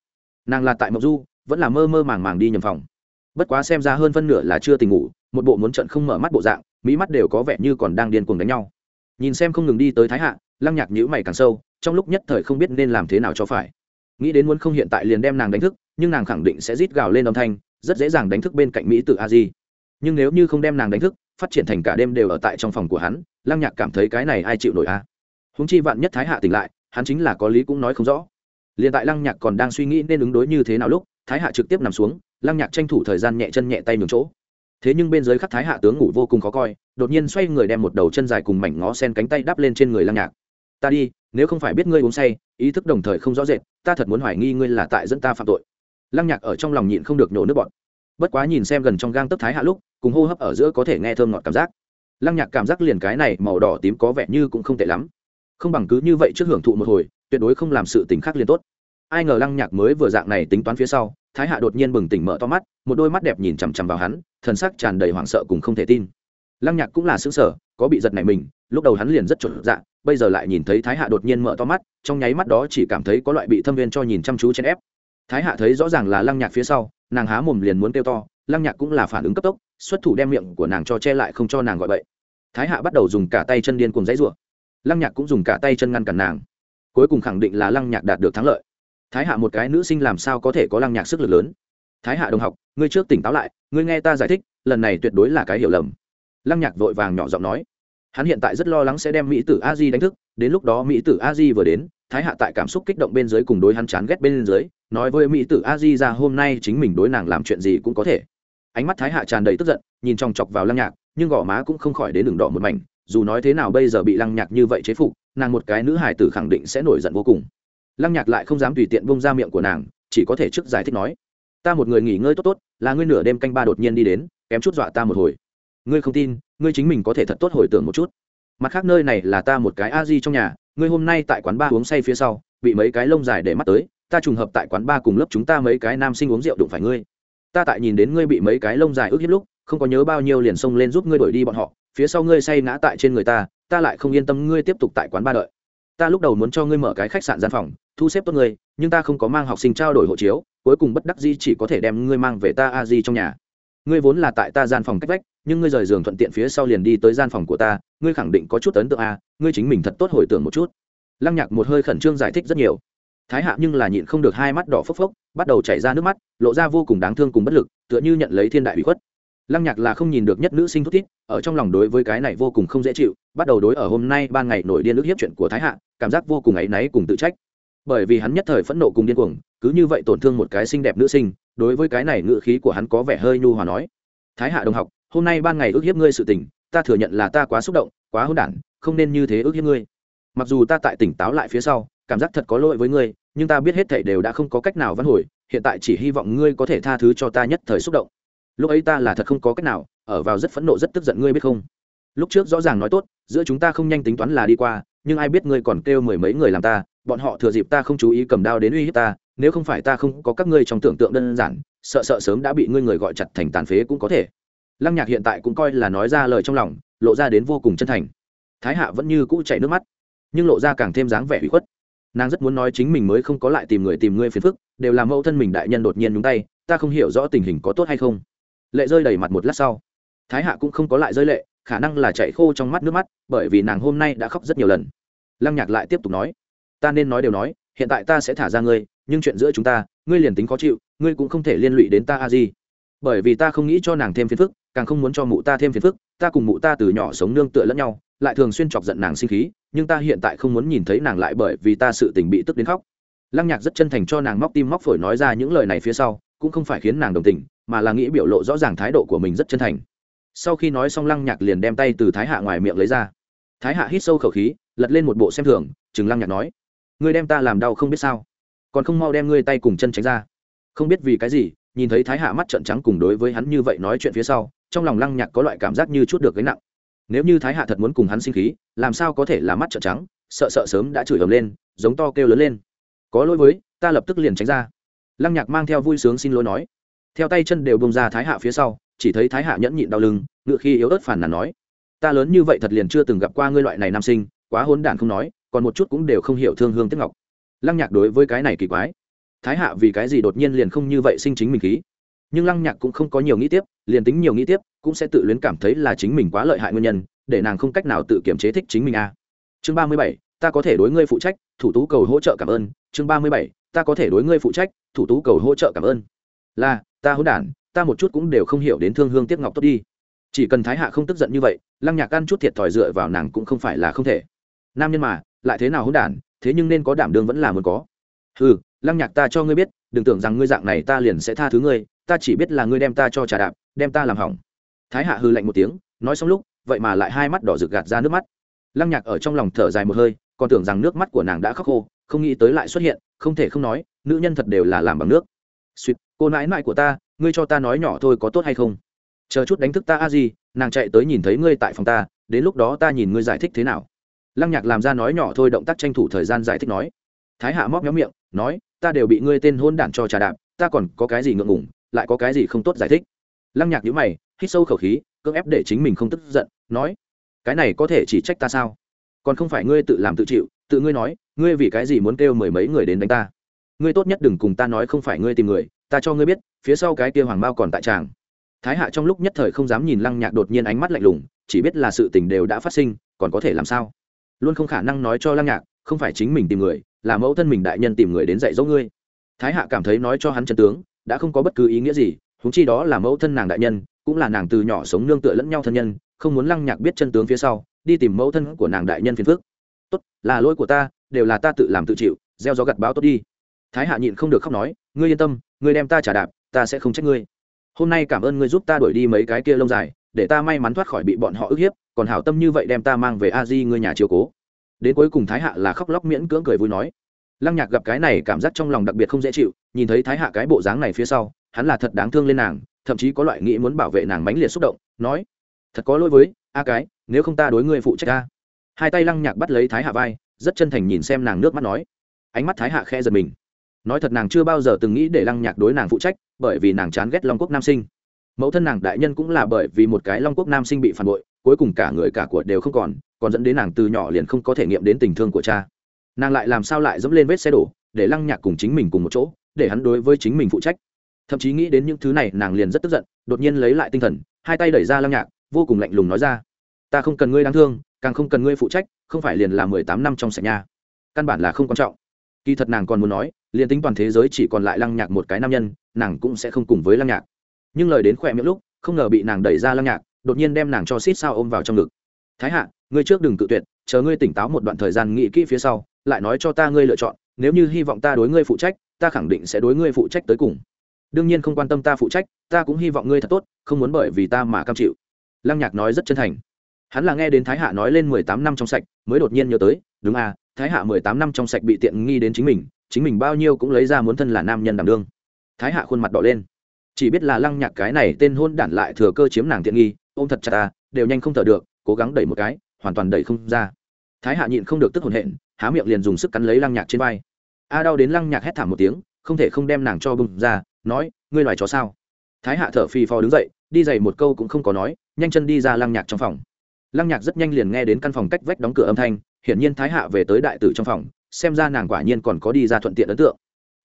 Nàng là tại mộc du, vẫn là mơ mơ màng màng đi nhầm phòng. Bất quá xem ra hơn phân nửa là chưa tình ngủ, một bộ muốn trận không mở mắt bộ dạng, mỹ mắt đều có vẻ như còn đang điên cuồng đánh nhau. Nhìn xem không ngừng đi tới thái hạ, lăng nhạc nhữ mày càng sâu, trong lúc nhất thời không biết nên làm thế nào cho phải. Nghĩ đến muốn không hiện tại liền đem nàng đánh thức, nhưng nàng khẳng định sẽ rít gào lên âm thanh, rất dễ dàng đánh thức bên cạnh mỹ t a di. Nhưng nếu như không đem nàng đánh thức phát triển thành cả đêm đều ở tại trong phòng của hắn, lăng nhạc cảm thấy cái này ai chịu nổi a? À? húng chi vạn nhất thái hạ tỉnh lại, hắn chính là có lý cũng nói không rõ. Liền tại lăng nhạc còn đang suy nghĩ nên ứng đối như thế nào lúc, thái hạ trực tiếp nằm xuống, lăng nhạc tranh thủ thời gian nhẹ chân nhẹ tay nhường chỗ. Thế nhưng bên dưới khắc thái hạ tướng ngủ vô cùng khó coi, đột nhiên xoay người đem một đầu chân dài cùng mảnh ngó sen cánh tay đắp lên trên người lăng nhạc. Ta đi, nếu không phải biết ngươi uống say, ý thức đồng thời không rõ rệt, ta thật muốn hoài nghi ngươi là tại dẫn ta phạm tội. Lăng nhạc ở trong lòng nhịn không được nhổ nước bọt bất quá nhìn xem gần trong gang tấc thái hạ lúc, cùng hô hấp ở giữa có thể nghe thơm ngọt cảm giác. Lăng nhạc cảm giác liền cái này màu đỏ tím có vẻ như cũng không tệ lắm. Không bằng cứ như vậy trước hưởng thụ một hồi, tuyệt đối không làm sự tình khác liền tốt. Ai ngờ lăng nhạc mới vừa dạng này tính toán phía sau, thái hạ đột nhiên bừng tỉnh mở to mắt, một đôi mắt đẹp nhìn chằm chằm vào hắn, thần sắc tràn đầy hoảng sợ cùng không thể tin. Lăng nhạc cũng là xứng sở có bị giật này mình, lúc đầu hắn liền rất trộn dạ bây giờ lại nhìn thấy thái hạ đột nhiên mở to mắt, trong nháy mắt đó chỉ cảm thấy có loại bị thâm viên cho nhìn chăm chú trên ép. Thái hạ thấy rõ ràng là lăng nhạc phía sau nàng há mồm liền muốn kêu to, lăng nhạc cũng là phản ứng cấp tốc, xuất thủ đem miệng của nàng cho che lại không cho nàng gọi bậy. Thái hạ bắt đầu dùng cả tay chân điên cùng dãy rủa lăng nhạc cũng dùng cả tay chân ngăn cản nàng. Cuối cùng khẳng định là lăng nhạc đạt được thắng lợi. Thái hạ một cái nữ sinh làm sao có thể có lăng nhạc sức lực lớn? Thái hạ đồng học, ngươi trước tỉnh táo lại, ngươi nghe ta giải thích, lần này tuyệt đối là cái hiểu lầm. Lăng nhạc vội vàng nhỏ giọng nói. Hắn hiện tại rất lo lắng sẽ đem mỹ tử a di đánh thức, đến lúc đó mỹ tử a di vừa đến thái hạ tại cảm xúc kích động bên dưới cùng đối hắn chán ghét bên dưới, nói với mỹ tử a di ra hôm nay chính mình đối nàng làm chuyện gì cũng có thể. Ánh mắt thái hạ tràn đầy tức giận, nhìn chòng chọc vào lăng nhạc, nhưng gò má cũng không khỏi đến đường đỏ một mảnh, dù nói thế nào bây giờ bị lăng nhạc như vậy chế phục, nàng một cái nữ hài tử khẳng định sẽ nổi giận vô cùng. Lăng nhạc lại không dám tùy tiện bông ra miệng của nàng, chỉ có thể trước giải thích nói, ta một người nghỉ ngơi tốt tốt, là ngươi nửa đêm canh ba đột nhiên đi đến, kém chút dọa ta một hồi. Ngươi không tin, ngươi chính mình có thể thật tốt hồi tưởng một chút mặt khác nơi này là ta một cái a di trong nhà, ngươi hôm nay tại quán ba uống say phía sau, bị mấy cái lông dài để mắt tới, ta trùng hợp tại quán ba cùng lớp chúng ta mấy cái nam sinh uống rượu đụng phải ngươi. Ta tại nhìn đến ngươi bị mấy cái lông dài ước hiếp lúc, không có nhớ bao nhiêu liền xông lên giúp ngươi đuổi đi bọn họ, phía sau ngươi say ngã tại trên người ta ta lại không yên tâm ngươi tiếp tục tại quán ba đợi. Ta lúc đầu muốn cho ngươi mở cái khách sạn gian phòng, thu xếp tốt ngươi, nhưng ta không có mang học sinh trao đổi hộ chiếu, cuối cùng bất đắc di chỉ có thể đem ngươi mang về ta a di trong nhà ngươi vốn là tại ta gian phòng cách vách, nhưng ngươi rời giường thuận tiện phía sau liền đi tới gian phòng của ta, ngươi khẳng định có chút ấn tượng à ngươi chính mình thật tốt hồi tưởng một chút. Lăng nhạc một hơi khẩn trương giải thích rất nhiều. Thái hạ nhưng là nhịn không được hai mắt đỏ phốc phốc, bắt đầu chảy ra nước mắt, lộ ra vô cùng đáng thương cùng bất lực, tựa như nhận lấy thiên đại bị khuất. Lăng nhạc là không nhìn được nhất nữ sinh thút thít, ở trong lòng đối với cái này vô cùng không dễ chịu, bắt đầu đối ở hôm nay ban ngày nổi điên ức hiếp chuyện của thái hạ, cảm giác vô cùng áy náy cùng tự trách. Bởi vì hắn nhất thời phẫn nộ cùng điên cuồng, cứ như vậy tổn thương một cái xinh đẹp nữ sinh đối với cái này ngự khí của hắn có vẻ hơi nhu hòa nói. Thái hạ đồng học, hôm nay ban ngày ước hiếp ngươi sự tình, ta thừa nhận là ta quá xúc động, quá hôn đản, không nên như thế ước hiếp ngươi. Mặc dù ta tại tỉnh táo lại phía sau, cảm giác thật có lỗi với ngươi, nhưng ta biết hết thảy đều đã không có cách nào vãn hồi, hiện tại chỉ hy vọng ngươi có thể tha thứ cho ta nhất thời xúc động. Lúc ấy ta là thật không có cách nào, ở vào rất phẫn nộ rất tức giận ngươi biết không? Lúc trước rõ ràng nói tốt, giữa chúng ta không nhanh tính toán là đi qua, nhưng ai biết ngươi còn kêu mười mấy người làm ta, bọn họ thừa dịp ta không chú ý cầm đao đến uy hiếp ta nếu không phải ta không có các ngươi trong tưởng tượng đơn giản, sợ sợ sớm đã bị ngươi người gọi chặt thành tàn phế cũng có thể. Lăng nhạc hiện tại cũng coi là nói ra lời trong lòng, lộ ra đến vô cùng chân thành. Thái hạ vẫn như cũ chảy nước mắt, nhưng lộ ra càng thêm dáng vẻ hủy khuất. Nàng rất muốn nói chính mình mới không có lại tìm người tìm ngươi phiền phức, đều làm mẫu thân mình đại nhân đột nhiên nhúng tay, ta không hiểu rõ tình hình có tốt hay không. Lệ rơi đầy mặt một lát sau, thái hạ cũng không có lại rơi lệ, khả năng là chạy khô trong mắt nước mắt, bởi vì nàng hôm nay đã khóc rất nhiều lần. Lăng nhạc lại tiếp tục nói, ta nên nói đều nói, hiện tại ta sẽ thả ra ngươi nhưng chuyện giữa chúng ta, ngươi liền tính khó chịu, ngươi cũng không thể liên lụy đến ta a di. Bởi vì ta không nghĩ cho nàng thêm phiền phức, càng không muốn cho mụ ta thêm phiền phức, ta cùng mụ ta từ nhỏ sống nương tựa lẫn nhau, lại thường xuyên chọc giận nàng sinh khí, nhưng ta hiện tại không muốn nhìn thấy nàng lại bởi vì ta sự tình bị tức đến khóc. Lăng nhạc rất chân thành cho nàng móc tim móc phổi nói ra những lời này phía sau, cũng không phải khiến nàng đồng tình, mà là nghĩ biểu lộ rõ ràng thái độ của mình rất chân thành. Sau khi nói xong lăng nhạc liền đem tay từ thái hạ ngoài miệng lấy ra. Thái hạ hít sâu khẩu khí, lật lên một bộ xem thường, chừng lăng nhạc nói, ngươi đem ta làm đau không biết sao? Còn không mau đem ngươi tay cùng chân tránh ra. Không biết vì cái gì, nhìn thấy thái hạ mắt trận trắng cùng đối với hắn như vậy nói chuyện phía sau, trong lòng lăng nhạc có loại cảm giác như chút được gánh nặng. Nếu như thái hạ thật muốn cùng hắn sinh khí, làm sao có thể là mắt trận trắng, sợ sợ sớm đã chửi ầm lên, giống to kêu lớn lên. Có lỗi với, ta lập tức liền tránh ra. Lăng nhạc mang theo vui sướng xin lỗi nói. Theo tay chân đều bông ra thái hạ phía sau, chỉ thấy thái hạ nhẫn nhịn đau lưng, ngựa khi yếu ớt phản nàn nói. Ta lớn như vậy thật liền chưa từng gặp qua ngươi loại này nam sinh, quá hôn đản không nói, còn một chút cũng đều không hiểu thương hương tiếc ngọc lăng nhạc đối với cái này kỳ quái. Thái hạ vì cái gì đột nhiên liền không như vậy sinh chính mình khí? Nhưng lăng nhạc cũng không có nhiều nghĩ tiếp, liền tính nhiều nghĩ tiếp, cũng sẽ tự luyến cảm thấy là chính mình quá lợi hại nguyên nhân, để nàng không cách nào tự kiểm chế thích chính mình a. À. chương ba mươi bảy, ta có thể đối ngươi phụ trách, thủ tú cầu hỗ trợ cảm ơn. Chương ba mươi bảy, ta có thể đối ngươi phụ trách, thủ tú cầu hỗ trợ cảm ơn. Là, ta hỗn đản, ta một chút cũng đều không hiểu đến thương hương tiếc ngọc tốt đi. Chỉ cần thái hạ không tức giận như vậy, lăng nhạc ăn chút thiệt thòi dựa vào nàng cũng không phải là không thể. Nam nhân mà, lại thế nào hỗn đản thế nhưng nên có đảm đương vẫn là muốn có. Ừ lăng nhạc ta cho ngươi biết, đừng tưởng rằng ngươi dạng này ta liền sẽ tha thứ ngươi, ta chỉ biết là ngươi đem ta cho trà đạp, đem ta làm hỏng. Thái hạ hư lạnh một tiếng, nói xong lúc, vậy mà lại hai mắt đỏ rực gạt ra nước mắt. Lăng nhạc ở trong lòng thở dài một hơi, còn tưởng rằng nước mắt của nàng đã khóc khô, không nghĩ tới lại xuất hiện, không thể không nói, nữ nhân thật đều là làm bằng nước. Suýt cô nãi nãi của ta, ngươi cho ta nói nhỏ thôi có tốt hay không? Chờ chút đánh thức ta a gì nàng chạy tới nhìn thấy ngươi tại phòng ta, đến lúc đó ta nhìn ngươi giải thích thế nào lăng nhạc làm ra nói nhỏ thôi, động tác tranh thủ thời gian giải thích nói. Thái hạ móc nhóm miệng, nói, ta đều bị ngươi tên hôn đản cho trà đạp, ta còn có cái gì ngượng ngủng lại có cái gì không tốt giải thích? Lăng nhạc nhíu mày, hít sâu khẩu khí, cưỡng ép để chính mình không tức giận, nói, cái này có thể chỉ trách ta sao? Còn không phải ngươi tự làm tự chịu, tự ngươi nói, ngươi vì cái gì muốn kêu mười mấy người đến đánh ta? Ngươi tốt nhất đừng cùng ta nói không phải ngươi tìm người, ta cho ngươi biết, phía sau cái kia hoàng bao còn tại tràng. Thái hạ trong lúc nhất thời không dám nhìn lăng nhạc đột nhiên ánh mắt lạnh lùng, chỉ biết là sự tình đều đã phát sinh, còn có thể làm sao? Luôn không khả năng nói cho lăng nhạc, không phải chính mình tìm người, là mẫu thân mình đại nhân tìm người đến dạy dỗ ngươi. Thái hạ cảm thấy nói cho hắn chân tướng, đã không có bất cứ ý nghĩa gì húng chi đó là mẫu thân nàng đại nhân, cũng là nàng từ nhỏ sống nương tựa lẫn nhau thân nhân, không muốn lăng nhạc biết chân tướng phía sau, đi tìm mẫu thân của nàng đại nhân phiền phước tốt, là lỗi của ta, đều là ta tự làm tự chịu, gieo gió gặt báo tốt đi. Thái hạ nhịn không được khóc nói, ngươi yên tâm, ngươi đem ta trả đạp, ta sẽ không trách ngươi. Hôm nay cảm ơn ngươi giúp ta đuổi đi mấy cái kia lông dài, để ta may mắn thoát khỏi bị bọn họ ức hiếp còn hảo tâm như vậy đem ta mang về a di ngươi nhà chiều cố. Đến cuối cùng thái hạ là khóc lóc miễn cưỡng cười vui nói. Lăng nhạc gặp cái này cảm giác trong lòng đặc biệt không dễ chịu, nhìn thấy thái hạ cái bộ dáng này phía sau, hắn là thật đáng thương lên nàng, thậm chí có loại nghĩ muốn bảo vệ nàng mãnh liệt xúc động, nói, thật có lỗi với a cái, nếu không ta đối ngươi phụ trách ta hai tay lăng nhạc bắt lấy thái hạ vai, rất chân thành nhìn xem nàng nước mắt nói. Ánh mắt thái hạ khe giật mình. Nói thật nàng chưa bao giờ từng nghĩ để lăng nhạc đối nàng phụ trách, bởi vì nàng chán ghét long quốc nam sinh. Mẫu thân nàng đại nhân cũng là bởi vì một cái long quốc nam sinh bị phản bội cuối cùng cả người cả của đều không còn còn dẫn đến nàng từ nhỏ liền không có thể nghiệm đến tình thương của cha. Nàng lại làm sao lại dẫm lên vết xe đổ, để lăng nhạc cùng chính mình cùng một chỗ, để hắn đối với chính mình phụ trách. Thậm chí nghĩ đến những thứ này, nàng liền rất tức giận, đột nhiên lấy lại tinh thần, hai tay đẩy ra lăng nhạc, vô cùng lạnh lùng nói ra, ta không cần ngươi đáng thương, càng không cần ngươi phụ trách, không phải liền là mười tám năm trong sạch nhà. Căn bản là không quan trọng. Kỳ thật nàng còn muốn nói, liền tính toàn thế giới chỉ còn lại lăng nhạc một cái nam nhân, nàng cũng sẽ không cùng với lăng nhạc. Nhưng lời đến khỏe miệng lúc, không ngờ bị nàng đẩy ra lăng nhạc đột nhiên đem nàng cho xít sao ôm vào trong ngực. Thái hạ, ngươi trước đừng cự tuyệt, chờ ngươi tỉnh táo một đoạn thời gian nghĩ kỹ phía sau, lại nói cho ta ngươi lựa chọn, nếu như hy vọng ta đối ngươi phụ trách, ta khẳng định sẽ đối ngươi phụ trách tới cùng. Đương nhiên không quan tâm ta phụ trách, ta cũng hy vọng ngươi thật tốt, không muốn bởi vì ta mà cam chịu. Lăng nhạc nói rất chân thành. Hắn là nghe đến thái hạ nói lên mười tám năm trong sạch, mới đột nhiên nhớ tới, đúng à thái hạ mười tám năm trong sạch bị tiện nghi đến chính mình chính mình bao nhiêu cũng lấy ra muốn thân là nam nhân đảm đương. Thái hạ khuôn mặt đỏ lên. Chỉ biết là lăng nhạc cái này tên hôn đản lại thừa cơ chiếm nàng tiện nghi ôm thật chặt ta, đều nhanh không thở được, cố gắng đẩy một cái, hoàn toàn đẩy không ra. Thái hạ nhịn không được tức hồn hện, há miệng liền dùng sức cắn lấy lăng nhạc trên vai. A đau đến lăng nhạc hét thảm một tiếng, không thể không đem nàng cho bưng ra, nói, ngươi loài chó sao? Thái hạ thở phì phò đứng dậy, đi dày một câu cũng không có nói, nhanh chân đi ra lăng nhạc trong phòng. Lăng nhạc rất nhanh liền nghe đến căn phòng cách vách đóng cửa âm thanh, hiển nhiên thái hạ về tới đại tử trong phòng, xem ra nàng quả nhiên còn có đi ra thuận tiện ấn tượng.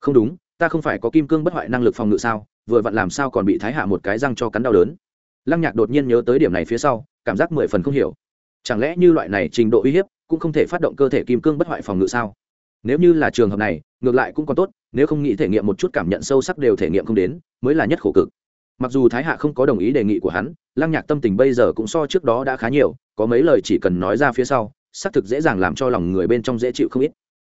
Không đúng, ta không phải có kim cương bất hoại năng lực phòng ngự sao, vừa vặn làm sao còn bị thái hạ một cái răng cho cắn đau đớn? Lăng nhạc đột nhiên nhớ tới điểm này phía sau cảm giác mười phần không hiểu. Chẳng lẽ như loại này trình độ uy hiếp cũng không thể phát động cơ thể kim cương bất hoại phòng ngự sao? Nếu như là trường hợp này ngược lại cũng còn tốt nếu không nghĩ thể nghiệm một chút cảm nhận sâu sắc đều thể nghiệm không đến mới là nhất khổ cực. Mặc dù thái hạ không có đồng ý đề nghị của hắn lăng nhạc tâm tình bây giờ cũng so trước đó đã khá nhiều có mấy lời chỉ cần nói ra phía sau xác thực dễ dàng làm cho lòng người bên trong dễ chịu không ít.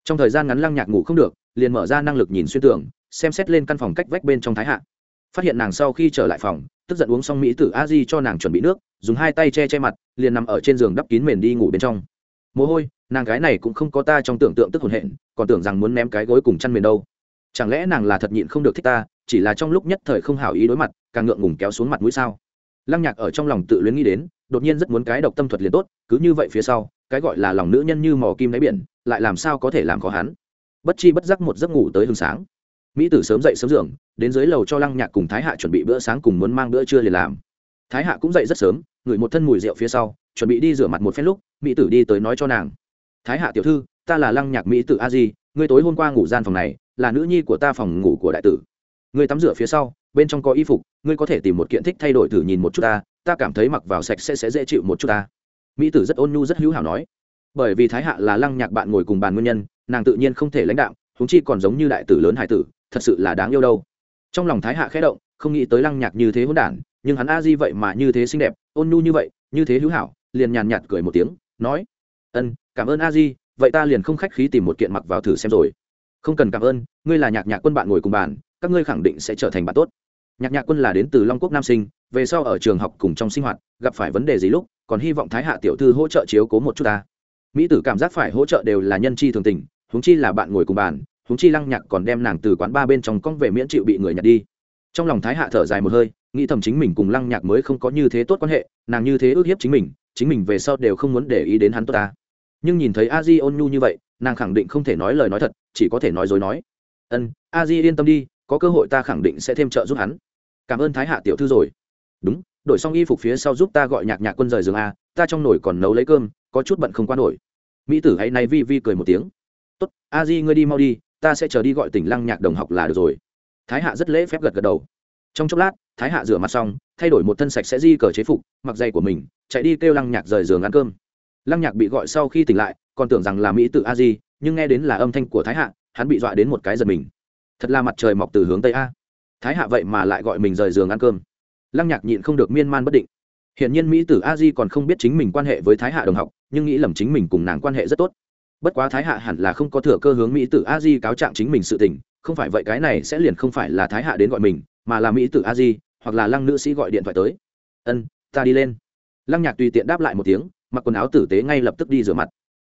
Trong thời gian ngắn lăng nhạc ngủ không được liền mở ra năng lực nhìn xuyên tưởng, xem xét lên căn phòng cách vách bên trong thái hạ phát hiện nàng sau khi trở lại phòng, tức giận uống xong mỹ tử a di cho nàng chuẩn bị nước, dùng hai tay che che mặt, liền nằm ở trên giường đắp kín mền đi ngủ bên trong. Mồ hôi, nàng gái này cũng không có ta trong tưởng tượng tức hồn hện, còn tưởng rằng muốn ném cái gối cùng chăn mền đâu. Chẳng lẽ nàng là thật nhịn không được thích ta, chỉ là trong lúc nhất thời không hảo ý đối mặt, càng ngượng ngùng kéo xuống mặt mũi sao? Lăng nhạc ở trong lòng tự luyến nghĩ đến, đột nhiên rất muốn cái độc tâm thuật liền tốt, cứ như vậy phía sau, cái gọi là lòng nữ nhân như mò kim đáy biển, lại làm sao có thể làm khó hắn? Bất chi bất giác một giấc ngủ tới hừng sáng mỹ tử sớm dậy sớm giường, đến dưới lầu cho lăng nhạc cùng thái hạ chuẩn bị bữa sáng cùng muốn mang bữa trưa liền làm. Thái hạ cũng dậy rất sớm, ngửi một thân mùi rượu phía sau, chuẩn bị đi rửa mặt một phen lúc, mỹ tử đi tới nói cho nàng. Thái hạ tiểu thư, ta là lăng nhạc mỹ tử a di, ngươi tối hôm qua ngủ gian phòng này, là nữ nhi của ta phòng ngủ của đại tử. Ngươi tắm rửa phía sau, bên trong có y phục, ngươi có thể tìm một kiện thích thay đổi thử nhìn một chút ta ta cảm thấy mặc vào sạch sẽ sẽ dễ chịu một chút ta. Mỹ tử rất ôn nhu rất hữu hảo nói. Bởi vì thái hạ là lăng nhạc bạn ngồi cùng bàn nguyên nhân, nàng tự nhiên không thể lãnh đạo húng chi còn giống như đại tử lớn hải tử thật sự là đáng yêu đâu. Trong lòng thái hạ khẽ động, không nghĩ tới lăng nhạc như thế hỗn đản, nhưng hắn a di vậy mà như thế xinh đẹp, ôn nhu như vậy, như thế hữu hảo, liền nhàn nhạt cười một tiếng, nói, ân, cảm ơn a di, vậy ta liền không khách khí tìm một kiện mặc vào thử xem rồi. Không cần cảm ơn, ngươi là nhạc nhạc quân bạn ngồi cùng bàn, các ngươi khẳng định sẽ trở thành bạn tốt. Nhạc nhạc quân là đến từ long quốc nam sinh, về sau ở trường học cùng trong sinh hoạt, gặp phải vấn đề gì lúc, còn hy vọng thái hạ tiểu thư hỗ trợ chiếu cố một chút ta. Mỹ tử cảm giác phải hỗ trợ đều là nhân chi thường tình, huống chi là bạn ngồi cùng bàn huống chi lăng nhạc còn đem nàng từ quán ba bên trong cong về miễn chịu bị người nhặt đi. Trong lòng thái hạ thở dài một hơi, nghĩ thầm chính mình cùng lăng nhạc mới không có như thế tốt quan hệ, nàng như thế ước hiếp chính mình chính mình về sau đều không muốn để ý đến hắn tốt ta. Nhưng nhìn thấy a di ôn nhu như vậy, nàng khẳng định không thể nói lời nói thật, chỉ có thể nói dối nói. Ân, a di yên tâm đi, có cơ hội ta khẳng định sẽ thêm trợ giúp hắn. Cảm ơn thái hạ tiểu thư rồi. Đúng, đổi xong y phục phía sau giúp ta gọi nhạc nhạc quân rời giường a, ta trong nồi còn nấu lấy cơm, có chút bận không qua nổi. Mỹ tử hãy nay vi vi cười một tiếng. Tốt, a di ngươi đi mau đi ta sẽ chờ đi gọi tỉnh lăng nhạc đồng học là được rồi. Thái hạ rất lễ phép gật gật đầu. Trong chốc lát, thái hạ rửa mặt xong, thay đổi một thân sạch sẽ di cờ chế phục, mặc giày của mình, chạy đi kêu lăng nhạc rời giường ăn cơm. Lăng nhạc bị gọi sau khi tỉnh lại, còn tưởng rằng là mỹ tự a di, nhưng nghe đến là âm thanh của thái hạ, hắn bị dọa đến một cái giật mình. Thật là mặt trời mọc từ hướng tây a. Thái hạ vậy mà lại gọi mình rời giường ăn cơm. Lăng nhạc nhịn không được miên man bất định. Hiện nhiên mỹ tử a di còn không biết chính mình quan hệ với thái hạ đồng học, nhưng nghĩ lầm chính mình cùng nàng quan hệ rất tốt bất quá thái hạ hẳn là không có thừa cơ hướng mỹ tử a di cáo trạng chính mình sự tình, không phải vậy cái này sẽ liền không phải là thái hạ đến gọi mình, mà là mỹ tử a di, hoặc là lăng nữ sĩ gọi điện thoại tới. Ân, ta đi lên. Lăng nhạc tùy tiện đáp lại một tiếng, mặc quần áo tử tế ngay lập tức đi rửa mặt.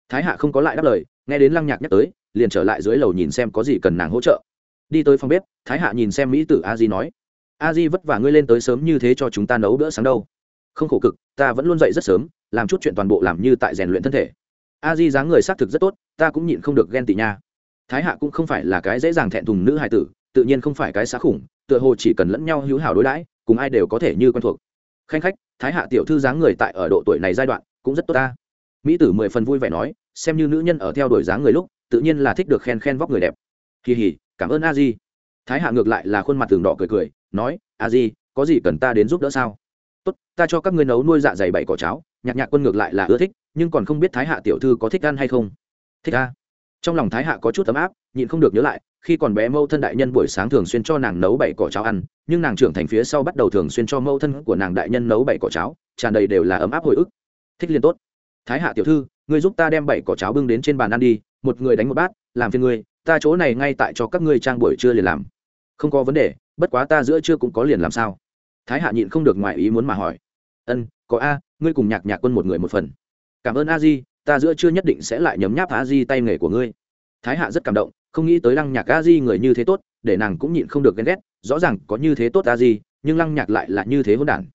Thái hạ không có lại đáp lời, nghe đến lăng nhạc nhắc tới, liền trở lại dưới lầu nhìn xem có gì cần nàng hỗ trợ. Đi tới phòng bếp, thái hạ nhìn xem mỹ tử a di nói, a di vất vả ngươi lên tới sớm như thế cho chúng ta nấu bữa sáng đâu. Không khổ cực, ta vẫn luôn dậy rất sớm, làm chút chuyện toàn bộ làm như tại rèn luyện thân thể a di dáng người xác thực rất tốt, ta cũng nhịn không được ghen tị nha. Thái hạ cũng không phải là cái dễ dàng thẹn thùng nữ hài tử, tự nhiên không phải cái xá khủng, tựa hồ chỉ cần lẫn nhau hữu hảo đối đãi, cùng ai đều có thể như quen thuộc. Khanh khách, thái hạ tiểu thư dáng người tại ở độ tuổi này giai đoạn, cũng rất tốt ta. Mỹ tử mười phần vui vẻ nói, xem như nữ nhân ở theo đuổi dáng người lúc, tự nhiên là thích được khen khen vóc người đẹp. Kỳ hỉ cảm ơn a di. Thái hạ ngược lại là khuôn mặt tường đỏ cười cười, nói, a di, có gì cần ta đến giúp đỡ sao? Tốt, ta cho các ngươi nấu nuôi dạ dày bảy cỏ cháo nhạc nhạc quân ngược lại là ưa thích, nhưng còn không biết thái hạ tiểu thư có thích ăn hay không. Thích a. Trong lòng thái hạ có chút ấm áp, nhịn không được nhớ lại, khi còn bé mâu thân đại nhân buổi sáng thường xuyên cho nàng nấu bảy cỏ cháo ăn, nhưng nàng trưởng thành phía sau bắt đầu thường xuyên cho mâu thân của nàng đại nhân nấu bảy cỏ cháo, tràn đầy đều là ấm áp hồi ức. Thích liên tốt. Thái hạ tiểu thư, ngươi giúp ta đem bảy cỏ cháo bưng đến trên bàn ăn đi, một người đánh một bát, làm phiền ngươi, ta chỗ này ngay tại cho các ngươi trang buổi trưa liền làm. Không có vấn đề, bất quá ta giữa trưa cũng có liền làm sao? Thái hạ nhịn không được ngoài ý muốn mà hỏi. Ân, có a ngươi cùng nhạc nhạc quân một người một phần. Cảm ơn a di, ta giữa trưa nhất định sẽ lại nhấm nháp a di tay nghề của ngươi. Thái hạ rất cảm động, không nghĩ tới lăng nhạc a di người như thế tốt, để nàng cũng nhịn không được ghen ghét, rõ ràng có như thế tốt a di, nhưng lăng nhạc lại là như thế hôn đản.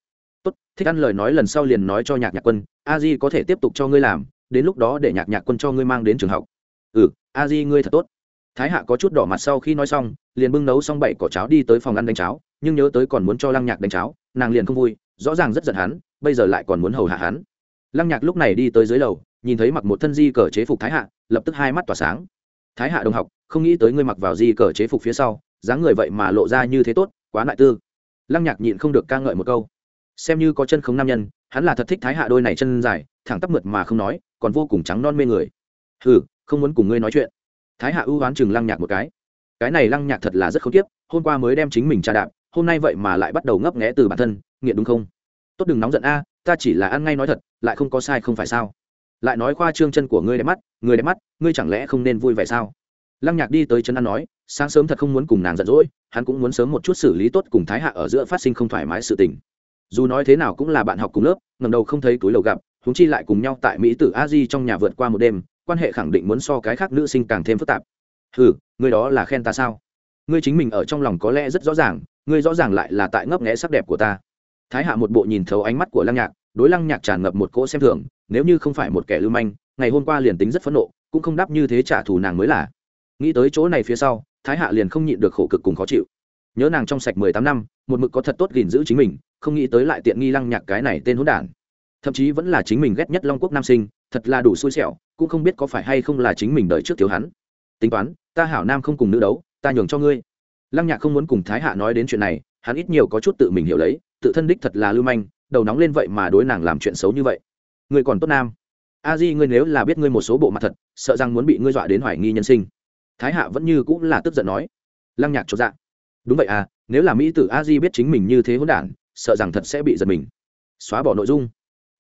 Tốt, thích ăn lời nói lần sau liền nói cho nhạc nhạc quân, a di có thể tiếp tục cho ngươi làm, đến lúc đó để nhạc nhạc quân cho ngươi mang đến trường học. Ừ a di ngươi thật tốt. Thái hạ có chút đỏ mặt sau khi nói xong, liền bưng nấu xong bảy cỏ cháo đi tới phòng ăn đánh cháo, nhưng nhớ tới còn muốn cho lăng nhạc đánh cháo, nàng liền không vui rõ ràng rất giận hắn, bây giờ lại còn muốn hầu hạ hắn. Lăng nhạc lúc này đi tới dưới lầu, nhìn thấy mặc một thân di cờ chế phục thái hạ, lập tức hai mắt tỏa sáng. Thái hạ đồng học, không nghĩ tới ngươi mặc vào di cờ chế phục phía sau, dáng người vậy mà lộ ra như thế tốt, quá lại tư. Lăng nhạc nhịn không được ca ngợi một câu. Xem như có chân không nam nhân, hắn là thật thích thái hạ đôi này chân dài, thẳng tắp mượt mà không nói, còn vô cùng trắng non mê người. Hừ, không muốn cùng ngươi nói chuyện. Thái hạ ưu oán chừng lăng nhạc một cái. Cái này lăng nhạc thật là rất khốn tiếp hôm qua mới đem chính mình tra đạp, hôm nay vậy mà lại bắt đầu ngấp nghẽ từ bản thân nghiện đúng không? Tốt đừng nóng giận a, ta chỉ là ăn ngay nói thật, lại không có sai không phải sao? Lại nói khoa trương chân của ngươi đẹp mắt, người đẹp mắt, ngươi chẳng lẽ không nên vui vẻ sao? Lăng nhạc đi tới chân ăn nói, sáng sớm thật không muốn cùng nàng giận dỗi, hắn cũng muốn sớm một chút xử lý tốt cùng thái hạ ở giữa phát sinh không thoải mái sự tình. Dù nói thế nào cũng là bạn học cùng lớp ngầm đầu không thấy túi lầu gặp húng chi lại cùng nhau tại mỹ tử a di trong nhà vượt qua một đêm, quan hệ khẳng định muốn so cái khác nữ sinh càng thêm phức tạp. Ừ ngươi đó là khen ta sao? Ngươi chính mình ở trong lòng có lẽ rất rõ ràng, ngươi rõ ràng lại là tại ngấp nghẽ sắc đẹp của ta thái hạ một bộ nhìn thấu ánh mắt của lăng nhạc, đối lăng nhạc tràn ngập một cỗ xem thường, nếu như không phải một kẻ lưu manh, ngày hôm qua liền tính rất phẫn nộ, cũng không đáp như thế trả thù nàng mới là. Nghĩ tới chỗ này phía sau, thái hạ liền không nhịn được khổ cực cùng khó chịu. Nhớ nàng trong sạch mười tám năm, một mực có thật tốt gìn giữ chính mình, không nghĩ tới lại tiện nghi lăng nhạc cái này tên hỗn đản. Thậm chí vẫn là chính mình ghét nhất long quốc nam sinh, thật là đủ xui xẻo, cũng không biết có phải hay không là chính mình đợi trước thiếu hắn. Tính toán, ta hảo nam không cùng nữ đấu, ta nhường cho ngươi. Lăng nhạc không muốn cùng thái hạ nói đến chuyện này, hắn ít nhiều có chút tự mình hiểu lấy tự thân đích thật là lưu manh, đầu nóng lên vậy mà đối nàng làm chuyện xấu như vậy. Người còn tốt nam. A di, ngươi nếu là biết ngươi một số bộ mặt thật, sợ rằng muốn bị ngươi dọa đến hoài nghi nhân sinh. Thái hạ vẫn như cũng là tức giận nói. Lăng nhạc cho dạ. Đúng vậy à nếu là mỹ tử a di biết chính mình như thế hỗn đản, sợ rằng thật sẽ bị giật mình. Xóa bỏ nội dung.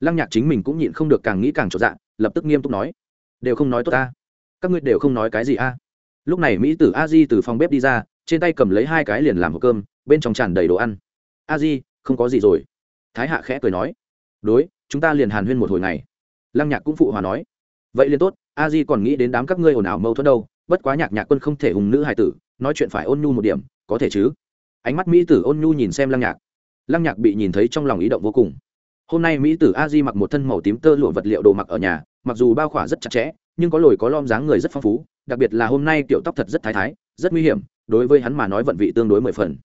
Lăng nhạc chính mình cũng nhịn không được càng nghĩ càng cho dạ lập tức nghiêm túc nói. Đều không nói tốt ta. Các ngươi đều không nói cái gì a. Lúc này mỹ tử a di từ phòng bếp đi ra, trên tay cầm lấy hai cái liền làm hộp cơm, bên trong tràn đầy đồ ăn. A di không có gì rồi. Thái hạ khẽ cười nói đối chúng ta liền hàn huyên một hồi này, lăng nhạc cũng phụ hòa nói vậy liền tốt a di còn nghĩ đến đám các ngươi ồn ào mâu thuẫn đâu bất quá nhạc nhạc quân không thể hùng nữ hài tử nói chuyện phải ôn nhu một điểm có thể chứ? Ánh mắt mỹ tử ôn nhu nhìn xem lăng nhạc. Lăng nhạc bị nhìn thấy trong lòng ý động vô cùng. Hôm nay mỹ tử a di mặc một thân màu tím tơ lụa vật liệu đồ mặc ở nhà mặc dù bao khỏa rất chặt chẽ nhưng có lồi có lom dáng người rất phong phú đặc biệt là hôm nay kiểu tóc thật rất thái thái rất nguy hiểm đối với hắn mà nói vận vị tương đối mười phần.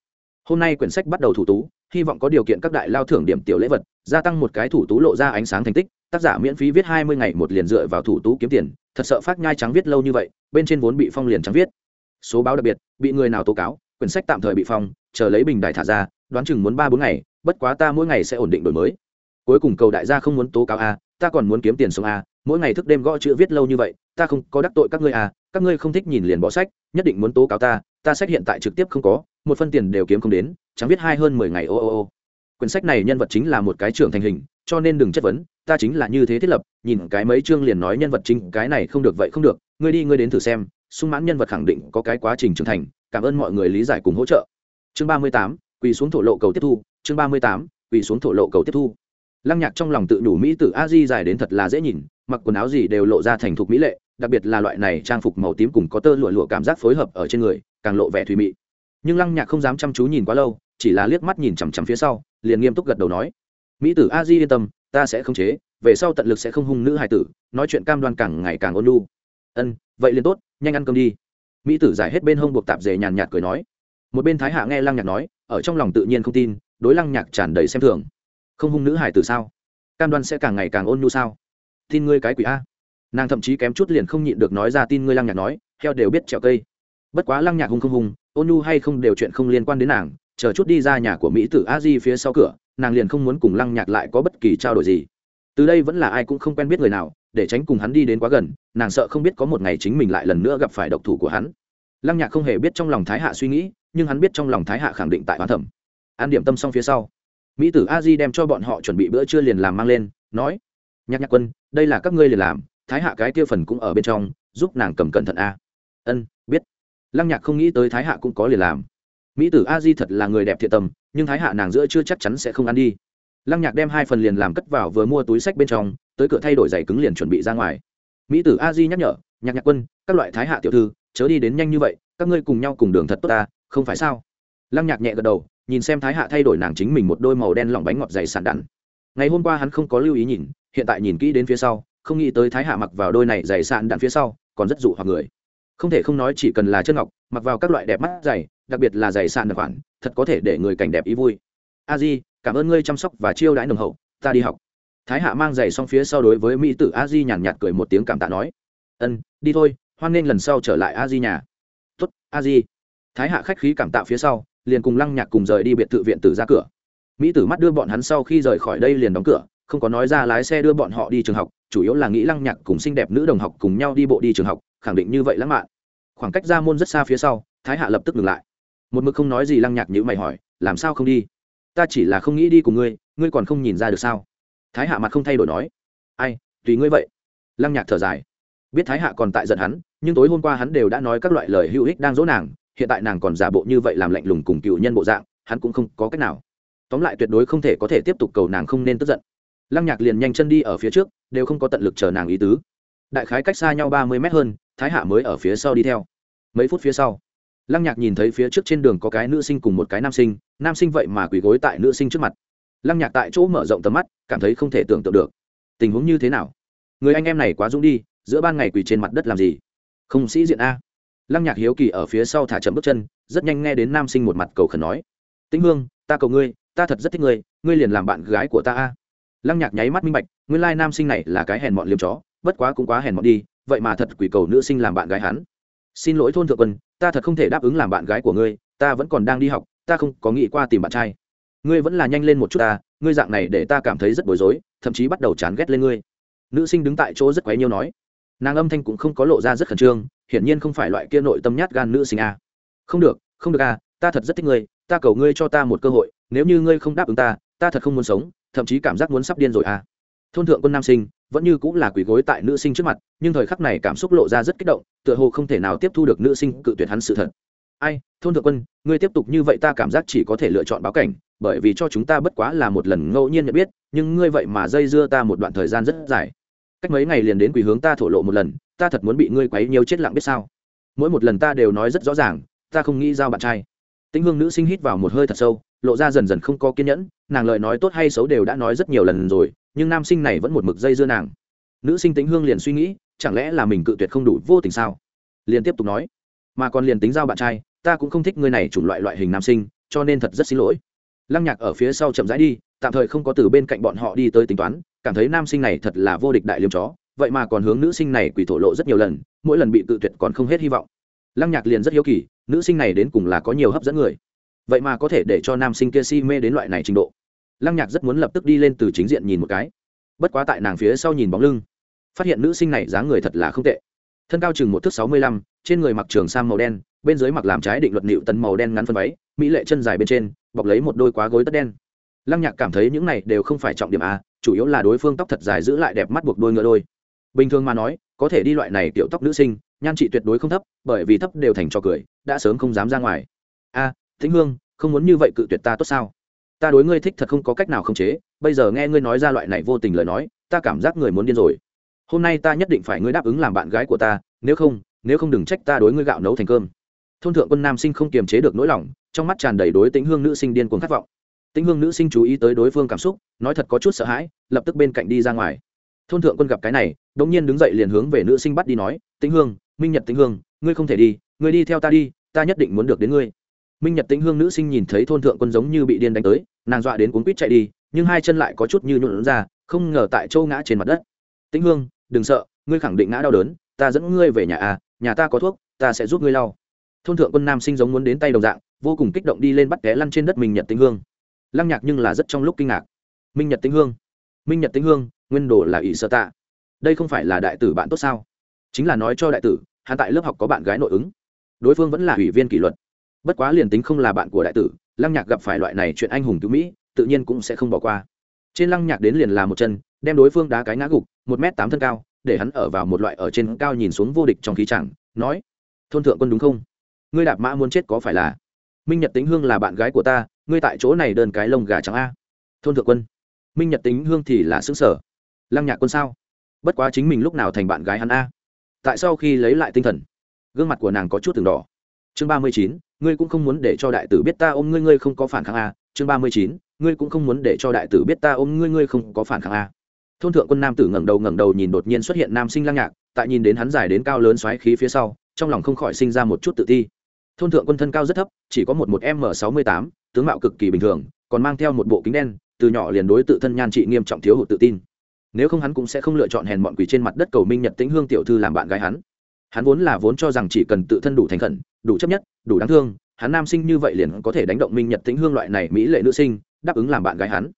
Hôm nay quyển sách bắt đầu thủ tú hy vọng có điều kiện các đại lao thưởng điểm tiểu lễ vật, gia tăng một cái thủ tú lộ ra ánh sáng thành tích. Tác giả miễn phí viết hai mươi ngày một liền dựa vào thủ tú kiếm tiền, thật sợ phát nhai trắng viết lâu như vậy, bên trên vốn bị phong liền trắng viết. Số báo đặc biệt, bị người nào tố cáo, quyển sách tạm thời bị phong, chờ lấy bình đài thả ra, đoán chừng muốn ba bốn ngày, bất quá ta mỗi ngày sẽ ổn định đổi mới. Cuối cùng cầu đại gia không muốn tố cáo a, ta còn muốn kiếm tiền sống a, mỗi ngày thức đêm gõ chữ viết lâu như vậy, ta không có đắc tội các ngươi a các ngươi không thích nhìn liền bỏ sách, nhất định muốn tố cáo ta ta sách hiện tại trực tiếp không có, một phân tiền đều kiếm không đến, chẳng biết hai hơn mười ngày, ô ô ô. Quyển sách này nhân vật chính là một cái trưởng thành hình, cho nên đừng chất vấn, ta chính là như thế thiết lập, nhìn cái mấy chương liền nói nhân vật chính, cái này không được vậy không được, ngươi đi, ngươi đến thử xem, sung mãn nhân vật khẳng định có cái quá trình trưởng thành, cảm ơn mọi người lý giải cùng hỗ trợ. Chương ba mươi tám, quỳ xuống thổ lộ cầu tiếp thu, chương ba mươi tám, quỳ xuống thổ lộ cầu tiếp thu. Lăng nhạc trong lòng tự đủ mỹ tử a di dài đến thật là dễ nhìn, mặc quần áo gì đều lộ ra thành thục mỹ lệ đặc biệt là loại này trang phục màu tím cùng có tơ lụa lụa cảm giác phối hợp ở trên người, càng lộ vẻ thùy mị. Nhưng lăng nhạc không dám chăm chú nhìn quá lâu, chỉ là liếc mắt nhìn chằm chằm phía sau, liền nghiêm túc gật đầu nói, mỹ tử a di yên tâm, ta sẽ không chế, về sau tận lực sẽ không hung nữ hài tử, nói chuyện cam đoan càng ngày càng ôn lu ân, vậy liền tốt, nhanh ăn cơm đi. Mỹ tử giải hết bên hông buộc tạp dề nhàn nhạt cười nói. Một bên thái hạ nghe lăng nhạc nói, ở trong lòng tự nhiên không tin, đối lăng nhạc tràn đầy xem thường. Không hung nữ hải tử sao? Cam đoan sẽ càng ngày càng ôn nhu sao? Tin ngươi cái quỷ a nàng thậm chí kém chút liền không nhịn được nói ra tin ngươi lăng nhạc nói, heo đều biết trèo cây. Bất quá lăng nhạc hung không hung, ôn nhu hay không đều chuyện không liên quan đến nàng, chờ chút đi ra nhà của mỹ tử a di phía sau cửa, nàng liền không muốn cùng lăng nhạc lại có bất kỳ trao đổi gì. Từ đây vẫn là ai cũng không quen biết người nào, để tránh cùng hắn đi đến quá gần, nàng sợ không biết có một ngày chính mình lại lần nữa gặp phải độc thủ của hắn. Lăng nhạc không hề biết trong lòng thái hạ suy nghĩ, nhưng hắn biết trong lòng thái hạ khẳng định tại hoán thẩm an điểm tâm xong phía sau, mỹ tử a di đem cho bọn họ chuẩn bị bữa trưa liền làm mang lên, nói, nhạc nhạc quân, đây là các ngươi liền làm thái hạ cái kia phần cũng ở bên trong, giúp nàng cầm cẩn thận a. Ân, biết. Lăng nhạc không nghĩ tới thái hạ cũng có liền làm. Mỹ tử a di thật là người đẹp thiện tâm, nhưng thái hạ nàng giữa chưa chắc chắn sẽ không ăn đi. Lăng nhạc đem hai phần liền làm cất vào vừa mua túi sách bên trong, tới cửa thay đổi giày cứng liền chuẩn bị ra ngoài. Mỹ tử a di nhắc nhở, nhạc nhạc quân, các loại thái hạ tiểu thư, chớ đi đến nhanh như vậy, các ngươi cùng nhau cùng đường thật tốt ta, không phải sao? Lăng nhạc nhẹ gật đầu, nhìn xem thái hạ thay đổi nàng chính mình một đôi màu đen lỏng bánh ngọt dày sàn đắn ngày hôm qua hắn không có lưu ý nhìn, hiện tại nhìn kỹ đến phía sau không nghĩ tới thái hạ mặc vào đôi này dày sàn đạn phía sau, còn rất dụ hoặc người. Không thể không nói chỉ cần là chân ngọc, mặc vào các loại đẹp mắt dày, đặc biệt là dày sàn đặc khoản, thật có thể để người cảnh đẹp ý vui. A di, cảm ơn ngươi chăm sóc và chiêu đãi nồng hậu, ta đi học. Thái hạ mang giày xong phía sau đối với mỹ tử a di nhàn nhạt cười một tiếng cảm tạ nói. Ân, đi thôi, hoan nghênh lần sau trở lại a di nhà. Tuất a di. Thái hạ khách khí cảm tạ phía sau, liền cùng lăng nhạc cùng rời đi biệt thự viện tử ra cửa. Mỹ tử mắt đưa bọn hắn sau khi rời khỏi đây liền đóng cửa không có nói ra lái xe đưa bọn họ đi trường học, chủ yếu là nghĩ lăng nhạc cùng xinh đẹp nữ đồng học cùng nhau đi bộ đi trường học, khẳng định như vậy lãng mạn. Khoảng cách ra môn rất xa phía sau, thái hạ lập tức ngừng lại. Một mực không nói gì lăng nhạc nhữ mày hỏi, làm sao không đi? Ta chỉ là không nghĩ đi cùng ngươi ngươi còn không nhìn ra được sao? Thái hạ mặt không thay đổi nói, ai, tùy ngươi vậy. Lăng nhạc thở dài, biết thái hạ còn tại giận hắn, nhưng tối hôm qua hắn đều đã nói các loại lời hữu ích đang dỗ nàng, hiện tại nàng còn giả bộ như vậy làm lạnh lùng cùng cựu nhân bộ dạng, hắn cũng không có cách nào. Tóm lại tuyệt đối không thể có thể tiếp tục cầu nàng không nên tức giận lăng nhạc liền nhanh chân đi ở phía trước, đều không có tận lực chờ nàng ý tứ. Đại khái cách xa nhau ba mươi mét hơn, thái hạ mới ở phía sau đi theo. Mấy phút phía sau, lăng nhạc nhìn thấy phía trước trên đường có cái nữ sinh cùng một cái nam sinh nam sinh vậy mà quỳ gối tại nữ sinh trước mặt. Lăng nhạc tại chỗ mở rộng tầm mắt, cảm thấy không thể tưởng tượng được. Tình huống như thế nào? Người anh em này quá dũng đi, giữa ban ngày quỳ trên mặt đất làm gì? Không sĩ diện a. Lăng nhạc hiếu kỳ ở phía sau thả chậm bước chân, rất nhanh nghe đến nam sinh một mặt cầu khẩn nói. Tĩnh hương, ta cầu ngươi, ta thật rất thích ngươi ngươi liền làm bạn gái của ta a lăng nhạc nháy mắt minh bạch, nguyên lai nam sinh này là cái hèn mọn liêm chó, bất quá cũng quá hèn mọn đi, vậy mà thật quỷ cầu nữ sinh làm bạn gái hắn. Xin lỗi thôn thượng quân, ta thật không thể đáp ứng làm bạn gái của ngươi, ta vẫn còn đang đi học, ta không có nghĩ qua tìm bạn trai. Ngươi vẫn là nhanh lên một chút ta, ngươi dạng này để ta cảm thấy rất bối rối, thậm chí bắt đầu chán ghét lên ngươi. Nữ sinh đứng tại chỗ rất quấy nhiêu nói. Nàng âm thanh cũng không có lộ ra rất khẩn trương, hiển nhiên không phải loại kia nội tâm nhát gan nữ sinh a. Không được không được a, ta thật rất thích ngươi, ta cầu ngươi cho ta một cơ hội, nếu như ngươi không đáp ứng ta ta thật không muốn sống thậm chí cảm giác muốn sắp điên rồi a thôn thượng quân nam sinh, vẫn như cũng là quỷ gối tại nữ sinh trước mặt, nhưng thời khắc này cảm xúc lộ ra rất kích động, tựa hồ không thể nào tiếp thu được nữ sinh cự tuyệt hắn sự thật. Ai, thôn thượng quân, ngươi tiếp tục như vậy ta cảm giác chỉ có thể lựa chọn báo cảnh, bởi vì cho chúng ta bất quá là một lần ngẫu nhiên nhận biết, nhưng ngươi vậy mà dây dưa ta một đoạn thời gian rất dài. Cách mấy ngày liền đến quỷ hướng ta thổ lộ một lần, ta thật muốn bị ngươi quấy nhiều chết lặng biết sao. Mỗi một lần ta đều nói rất rõ ràng, ta không nghĩ giao bạn trai. Tĩnh hương nữ sinh hít vào một hơi thật sâu lộ ra dần dần không có kiên nhẫn, nàng lời nói tốt hay xấu đều đã nói rất nhiều lần rồi, nhưng nam sinh này vẫn một mực dây dưa nàng. Nữ sinh tính hương liền suy nghĩ, chẳng lẽ là mình cự tuyệt không đủ, vô tình sao? Liền tiếp tục nói, mà còn liền tính giao bạn trai, ta cũng không thích người này chủng loại loại hình nam sinh, cho nên thật rất xin lỗi. Lăng nhạc ở phía sau chậm rãi đi, tạm thời không có từ bên cạnh bọn họ đi tới tính toán, cảm thấy nam sinh này thật là vô địch đại liêm chó, vậy mà còn hướng nữ sinh này quỷ thổ lộ rất nhiều lần, mỗi lần bị cự tuyệt còn không hết hy vọng. Lăng nhạc liền rất hiếu kỳ, nữ sinh này đến cùng là có nhiều hấp dẫn người vậy mà có thể để cho nam sinh kia si mê đến loại này trình độ. Lăng nhạc rất muốn lập tức đi lên từ chính diện nhìn một cái. Bất quá tại nàng phía sau nhìn bóng lưng phát hiện nữ sinh này dáng người thật là không tệ. Thân cao chừng một thước sáu mươi lăm trên người mặc trường sam màu đen bên dưới mặc làm trái định luật nịu tần màu đen ngắn phân váy mỹ lệ chân dài bên trên bọc lấy một đôi quá gối tất đen. Lăng nhạc cảm thấy những này đều không phải trọng điểm à chủ yếu là đối phương tóc thật dài giữ lại đẹp mắt buộc đôi ngựa đôi. Bình thường mà nói có thể đi loại này tiểu tóc nữ sinh nhan trị tuyệt đối không thấp bởi vì thấp đều thành trò cười đã sớm không dám ra ngoài. A à, thính hương, không muốn như vậy cự tuyệt ta tốt sao? Ta đối ngươi thích thật không có cách nào khống chế, bây giờ nghe ngươi nói ra loại này vô tình lời nói, ta cảm giác người muốn điên rồi. Hôm nay ta nhất định phải ngươi đáp ứng làm bạn gái của ta, nếu không nếu không đừng trách ta đối ngươi gạo nấu thành cơm. Thôn thượng quân nam sinh không kiềm chế được nỗi lòng, trong mắt tràn đầy đối Tĩnh hương nữ sinh điên cuồng khát vọng. Tĩnh hương nữ sinh chú ý tới đối phương cảm xúc, nói thật có chút sợ hãi, lập tức bên cạnh đi ra ngoài. Thôn thượng quân gặp cái này đ ỗ n g nhiên đứng dậy liền hướng về nữ sinh bắt đi nói, Tĩnh hương, minh nhật Tĩnh hương, ngươi không thể đi, ngươi đi theo ta đi, ta nhất định muốn được đến ngươi minh nhật Tĩnh hương nữ sinh nhìn thấy thôn thượng quân giống như bị điên đánh tới, nàng dọa đến cuốn quýt chạy đi, nhưng hai chân lại có chút như nhuộn ra, không ngờ tại châu ngã trên mặt đất. Tĩnh hương, đừng sợ, ngươi khẳng định ngã đau đớn, ta dẫn ngươi về nhà à nhà ta có thuốc, ta sẽ giúp ngươi lau. Thôn thượng quân nam sinh giống muốn đến tay đồng dạng, vô cùng kích động đi lên bắt té lăn trên đất minh nhật tĩnh hương. Lăng nhạc nhưng là rất trong lúc kinh ngạc. Minh nhật tĩnh hương, minh nhật tĩnh hương, nguyên đồ là ỷ sơ tạ. Đây không phải là đại tử bạn tốt sao? Chính là nói cho đại tử, hắn tại lớp học có bạn gái nội ứng. Đối phương vẫn là ủy viên kỷ luật bất quá liền tính không là bạn của đại tử, lăng nhạc gặp phải loại này chuyện anh hùng cứu mỹ, tự nhiên cũng sẽ không bỏ qua. Trên lăng nhạc đến liền là một chân, đem đối phương đá cái ngã gục, một m tám thân cao, để hắn ở vào một loại ở trên cao nhìn xuống vô địch trong khí chẳng, nói, thôn thượng quân đúng không? Ngươi đạp mã muốn chết có phải là? Minh nhật tính hương là bạn gái của ta, ngươi tại chỗ này đơn cái lông gà trắng a. Thôn thượng quân, minh nhật tính hương thì là xứ sở lăng nhạc quân sao? Bất quá chính mình lúc nào thành bạn gái hắn a? Tại sau khi lấy lại tinh thần, gương mặt của nàng có chút từng đỏ? Chương ba mươi chín, ngươi cũng không muốn để cho đại tử biết ta ôm ngươi ngươi không có phản kháng a chương ba mươi chín, ngươi cũng không muốn để cho đại tử biết ta ôm ngươi ngươi không có phản kháng a thôn thượng quân nam tử ngẩng đầu ngẩng đầu nhìn đột nhiên xuất hiện nam sinh lăng nhạc, tại nhìn đến hắn dài đến cao lớn xoáy khí phía sau, trong lòng không khỏi sinh ra một chút tự ti. Thôn thượng quân thân cao rất thấp, chỉ có một một m sáu mươi tám, tướng mạo cực kỳ bình thường, còn mang theo một bộ kính đen, từ nhỏ liền đối tự thân nhan trị nghiêm trọng thiếu hụt tự tin. Nếu không hắn cũng sẽ không lựa chọn hèn bọn quỷ trên mặt đất cầu minh nhật tĩnh hương tiểu thư làm bạn gái hắn hắn vốn là vốn cho rằng chỉ cần tự thân đủ thành khẩn, đủ chấp nhất, đủ đáng thương, hắn nam sinh như vậy liền có thể đánh động minh nhật tĩnh hương loại này mỹ lệ nữ sinh, đáp ứng làm bạn gái hắn.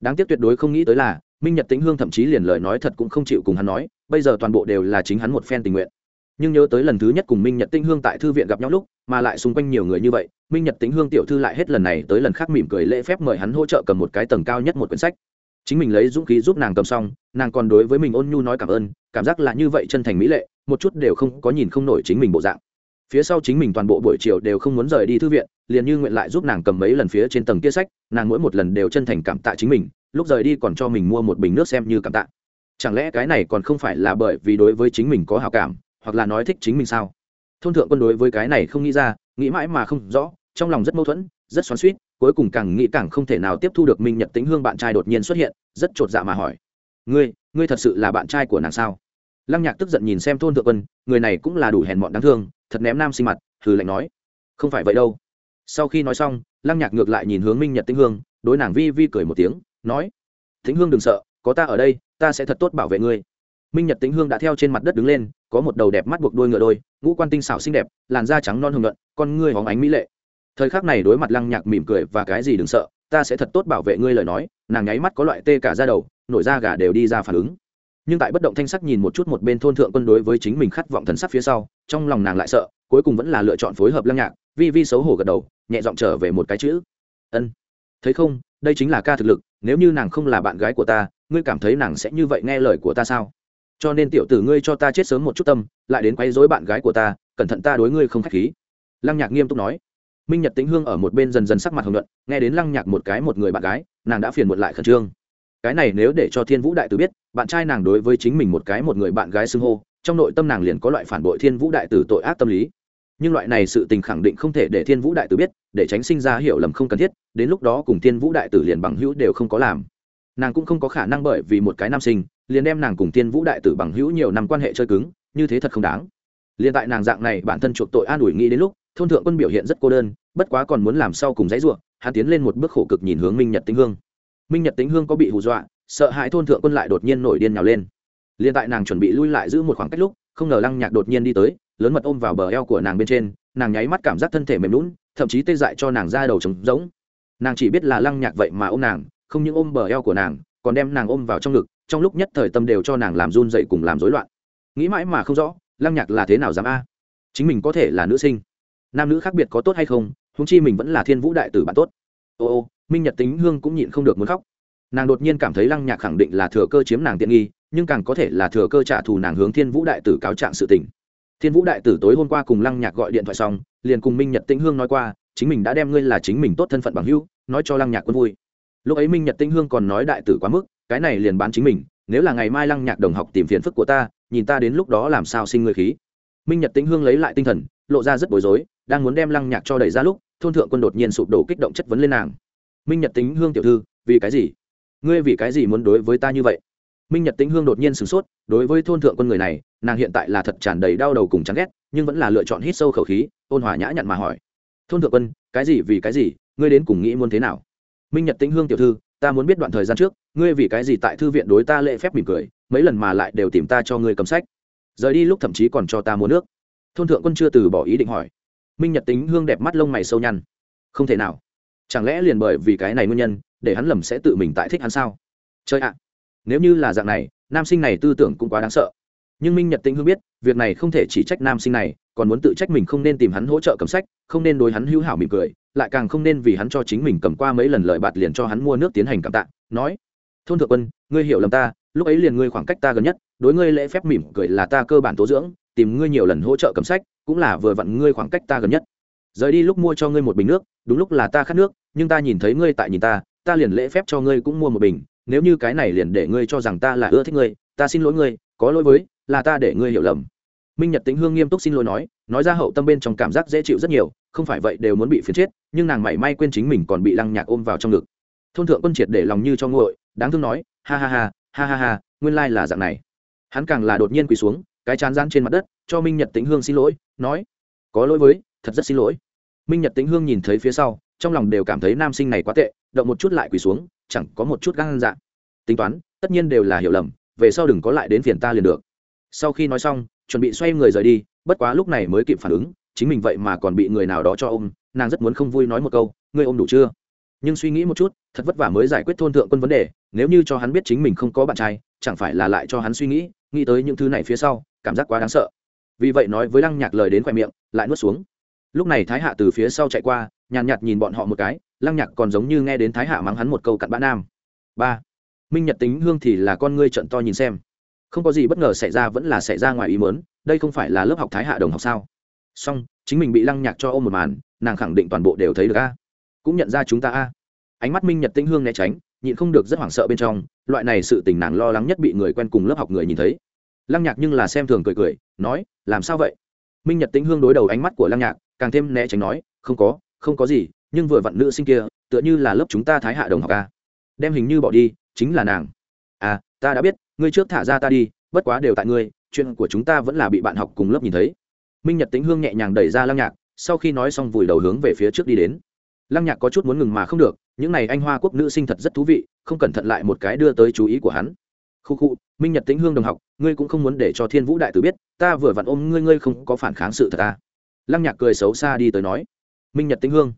Đáng tiếc tuyệt đối không nghĩ tới là, minh nhật tĩnh hương thậm chí liền lời nói thật cũng không chịu cùng hắn nói, bây giờ toàn bộ đều là chính hắn một phen tình nguyện. Nhưng nhớ tới lần thứ nhất cùng minh nhật tĩnh hương tại thư viện gặp nhau lúc, mà lại xung quanh nhiều người như vậy, minh nhật tĩnh hương tiểu thư lại hết lần này tới lần khác mỉm cười lễ phép mời hắn hỗ trợ cầm một cái tầng cao nhất một quyển sách chính mình lấy dũng khí giúp nàng cầm xong, nàng còn đối với mình ôn nhu nói cảm ơn, cảm giác là như vậy chân thành mỹ lệ, một chút đều không có nhìn không nổi chính mình bộ dạng. Phía sau chính mình toàn bộ buổi chiều đều không muốn rời đi thư viện, liền như nguyện lại giúp nàng cầm mấy lần phía trên tầng kia sách, nàng mỗi một lần đều chân thành cảm tạ chính mình, lúc rời đi còn cho mình mua một bình nước xem như cảm tạ. Chẳng lẽ cái này còn không phải là bởi vì đối với chính mình có hào cảm, hoặc là nói thích chính mình sao? Thôn thượng quân đối với cái này không nghĩ ra, nghĩ mãi mà không rõ trong lòng rất mâu thuẫn, rất xoắn suýt cuối cùng càng nghĩ càng không thể nào tiếp thu được minh nhật tính hương bạn trai đột nhiên xuất hiện, rất chột dạ mà hỏi. Ngươi ngươi thật sự là bạn trai của nàng sao? Lăng nhạc tức giận nhìn xem thôn thượng quân, người này cũng là đủ hèn mọn đáng thương, thật ném nam sinh mặt thử lạnh nói. Không phải vậy đâu. Sau khi nói xong, lăng nhạc ngược lại nhìn hướng minh nhật tĩnh hương, đối nàng vi vi cười một tiếng, nói. Tĩnh hương đừng sợ, có ta ở đây, ta sẽ thật tốt bảo vệ ngươi. Minh nhật tĩnh hương đã theo trên mặt đất đứng lên, có một đầu đẹp mắt buộc đôi ngựa đôi, ngũ quan tinh xảo xinh đẹp, làn da trắng non hồng luận con ngươi hóng ánh mỹ lệ thời khắc này đối mặt lăng nhạc mỉm cười và cái gì đừng sợ, ta sẽ thật tốt bảo vệ ngươi lời nói, nàng nháy mắt có loại tê cả ra đầu, nổi da gà đều đi ra phản ứng. Nhưng tại bất động thanh sắc nhìn một chút một bên thôn thượng quân đối với chính mình khát vọng thần sắc phía sau, trong lòng nàng lại sợ, cuối cùng vẫn là lựa chọn phối hợp lăng nhạc, vi vi xấu hổ gật đầu, nhẹ giọng trở về một cái chữ. Ân, thấy không, đây chính là ca thực lực, nếu như nàng không là bạn gái của ta, ngươi cảm thấy nàng sẽ như vậy nghe lời của ta sao? Cho nên tiểu tử ngươi cho ta chết sớm một chút tâm, lại đến quấy rối bạn gái của ta, cẩn thận ta đối ngươi không k h á c h khí. Lăng nhạc nghiêm túc nói minh nhật tĩnh hương ở một bên dần dần sắc mặt hồng luận nghe đến lăng nhạc một cái một người bạn gái, nàng đã phiền một lại khẩn trương. Cái này nếu để cho thiên vũ đại tử biết, bạn trai nàng đối với chính mình một cái một người bạn gái xưng hô, trong nội tâm nàng liền có loại phản bội thiên vũ đại tử tội ác tâm lý. Nhưng loại này sự tình khẳng định không thể để thiên vũ đại tử biết, để tránh sinh ra hiểu lầm không cần thiết, đến lúc đó cùng thiên vũ đại tử liền bằng hữu đều không có làm. Nàng cũng không có khả năng bởi vì một cái nam sinh, liền đem nàng cùng thiên vũ đại tử bằng hữu nhiều năm quan hệ chơi cứng, như thế thật không đáng. Liền tại nàng dạng này bản thân chuộc tội an ủi nghĩ đến lúc thôn thượng quân biểu hiện rất cô đơn, bất quá còn muốn làm sau cùng dãy ruộng, hắn tiến lên một bước khổ cực nhìn hướng minh nhật tĩnh hương. Minh nhật tĩnh hương có bị hù dọa, sợ hãi thôn thượng quân lại đột nhiên nổi điên nhào lên. Liền tại nàng chuẩn bị lui lại giữ một khoảng cách lúc, không ngờ lăng nhạc đột nhiên đi tới, lớn mật ôm vào bờ eo của nàng bên trên, nàng nháy mắt cảm giác thân thể mềm lún thậm chí tê dại cho nàng ra đầu trống rỗng. Nàng chỉ biết là lăng nhạc vậy mà ôm nàng, không những ôm bờ eo của nàng, còn đem nàng ôm vào trong ngực, trong lúc nhất thời tâm đều cho nàng làm run dậy cùng làm rối loạn. Nghĩ mãi mà không rõ, lăng nhạc là thế nào dám a? Chính mình có thể là nữ sinh nam nữ khác biệt có tốt hay không húng chi mình vẫn là thiên vũ đại tử bạn tốt. Ô ô, minh nhật tính hương cũng nhịn không được muốn khóc. Nàng đột nhiên cảm thấy lăng nhạc khẳng định là thừa cơ chiếm nàng tiện nghi, nhưng càng có thể là thừa cơ trả thù nàng hướng thiên vũ đại tử cáo trạng sự tình. Thiên vũ đại tử tối hôm qua cùng lăng nhạc gọi điện thoại xong, liền cùng minh nhật tĩnh hương nói qua, chính mình đã đem ngươi là chính mình tốt thân phận bằng hữu, nói cho lăng nhạc quân vui. Lúc ấy minh nhật tĩnh hương còn nói đại tử quá mức, cái này liền bán chính mình, nếu là ngày mai lăng nhạc đồng học tìm phiền phức của ta, nhìn ta đến lúc đó làm sao sinh ngươi khí. Minh nhật tĩnh hương lấy lại tinh thần, lộ ra rất bối rối đang muốn đem lăng nhạc cho đẩy ra lúc, thôn thượng quân đột nhiên sụp đổ kích động chất vấn lên nàng. Minh nhật tính hương tiểu thư, vì cái gì? Ngươi vì cái gì muốn đối với ta như vậy? Minh nhật tính hương đột nhiên sửng sốt, đối với thôn thượng quân người này, nàng hiện tại là thật tràn đầy đau đầu cùng chán ghét, nhưng vẫn là lựa chọn hít sâu khẩu khí, ôn hòa nhã nhặn mà hỏi. Thôn thượng quân, cái gì vì cái gì? Ngươi đến cùng nghĩ muốn thế nào? Minh nhật tính hương tiểu thư, ta muốn biết đoạn thời gian trước, ngươi vì cái gì tại thư viện đối ta lễ phép mỉm cười, mấy lần mà lại đều tìm ta cho ngươi cầm sách. Rời đi lúc thậm chí còn cho ta mua nước. Thôn thượng quân chưa từ bỏ ý định hỏi minh nhật tính hương đẹp mắt lông mày sâu nhăn. Không thể nào. Chẳng lẽ liền bởi vì cái này nguyên nhân, để hắn lầm sẽ tự mình tại thích hắn sao? Chơi ạ. Nếu như là dạng này, nam sinh này tư tưởng cũng quá đáng sợ. Nhưng minh nhật tĩnh hương biết, việc này không thể chỉ trách nam sinh này, còn muốn tự trách mình không nên tìm hắn hỗ trợ cầm sách, không nên đối hắn hữu hảo mỉm cười, lại càng không nên vì hắn cho chính mình cầm qua mấy lần lợi bạt liền cho hắn mua nước tiến hành cảm tạ, nói, thôn thượng quân, ngươi hiểu lầm ta, lúc ấy liền ngươi khoảng cách ta gần nhất, đối ngươi lễ phép mỉm cười là ta cơ bản tố dưỡng tìm ngươi nhiều lần hỗ trợ cầm sách, cũng là vừa vặn ngươi khoảng cách ta gần nhất. Rời đi lúc mua cho ngươi một bình nước, đúng lúc là ta khát nước, nhưng ta nhìn thấy ngươi tại nhìn ta ta liền lễ phép cho ngươi cũng mua một bình, nếu như cái này liền để ngươi cho rằng ta là ưa thích ngươi, ta xin lỗi ngươi, có lỗi với, là ta để ngươi hiểu lầm. Minh nhật tĩnh hương nghiêm túc xin lỗi nói nói ra hậu tâm bên trong cảm giác dễ chịu rất nhiều, không phải vậy đều muốn bị phiến chết, nhưng nàng mảy may quên chính mình còn bị lăng nhạc ôm vào trong ngực. Thôn thượng quân triệt để lòng như cho nguội, đáng thương nói, ha ha ha ha ha ha, nguyên lai là dạng này. Hắn càng là đột nhiên quỳ xuống cái chán gian trên mặt đất, cho minh nhật tĩnh hương xin lỗi, nói, có lỗi với, thật rất xin lỗi. Minh nhật tĩnh hương nhìn thấy phía sau, trong lòng đều cảm thấy nam sinh này quá tệ, động một chút lại quỳ xuống, chẳng có một chút gan dạ. Tính toán, tất nhiên đều là hiểu lầm, về sau đừng có lại đến phiền ta liền được. Sau khi nói xong, chuẩn bị xoay người rời đi, bất quá lúc này mới kịp phản ứng, chính mình vậy mà còn bị người nào đó cho ôm, nàng rất muốn không vui nói một câu, ngươi ôm đủ chưa? Nhưng suy nghĩ một chút, thật vất vả mới giải quyết thôn thượng quân vấn đề, nếu như cho hắn biết chính mình không có bạn trai, chẳng phải là lại cho hắn suy nghĩ nghĩ tới những thứ này phía sau cảm giác quá đáng sợ. Vì vậy nói với lăng nhạc lời đến khoe miệng, lại nuốt xuống. Lúc này thái hạ từ phía sau chạy qua, nhàn nhạt nhìn bọn họ một cái, lăng nhạc còn giống như nghe đến thái hạ mắng hắn một câu cặn bã nam. Ba, minh nhật tính hương thì là con ngươi trận to nhìn xem. Không có gì bất ngờ xảy ra vẫn là xảy ra ngoài ý mớn đây không phải là lớp học thái hạ đồng học sao? Song chính mình bị lăng nhạc cho ôm một màn, nàng khẳng định toàn bộ đều thấy được a. Cũng nhận ra chúng ta a. Ánh mắt minh nhật tĩnh hương né tránh, nhịn không được rất hoảng sợ bên trong, loại này sự tình nàng lo lắng nhất bị người quen cùng lớp học người nhìn thấy lăng nhạc nhưng là xem thường cười cười, nói, làm sao vậy? Minh nhật tĩnh hương đối đầu ánh mắt của lăng nhạc, càng thêm né tránh nói, không có không có gì, nhưng vừa vặn nữ sinh kia, tựa như là lớp chúng ta thái hạ đồng học ca đem hình như bỏ đi, chính là nàng. À ta đã biết, ngươi trước thả ra ta đi, bất quá đều tại ngươi, chuyện của chúng ta vẫn là bị bạn học cùng lớp nhìn thấy. Minh nhật Tĩnh hương nhẹ nhàng đẩy ra lăng nhạc, sau khi nói xong vùi đầu hướng về phía trước đi đến. Lăng nhạc có chút muốn ngừng mà không được, những n à y anh hoa quốc nữ sinh thật rất thú vị, không cẩn thận lại một cái đưa tới chú ý của hắn khu khu, minh nhật tĩnh hương đồng học, ngươi cũng không muốn để cho thiên vũ đại tử biết, ta vừa vặn ôm ngươi ngươi không có phản kháng sự thật ta lăng nhạc cười xấu xa đi tới nói. Minh nhật tĩnh hương.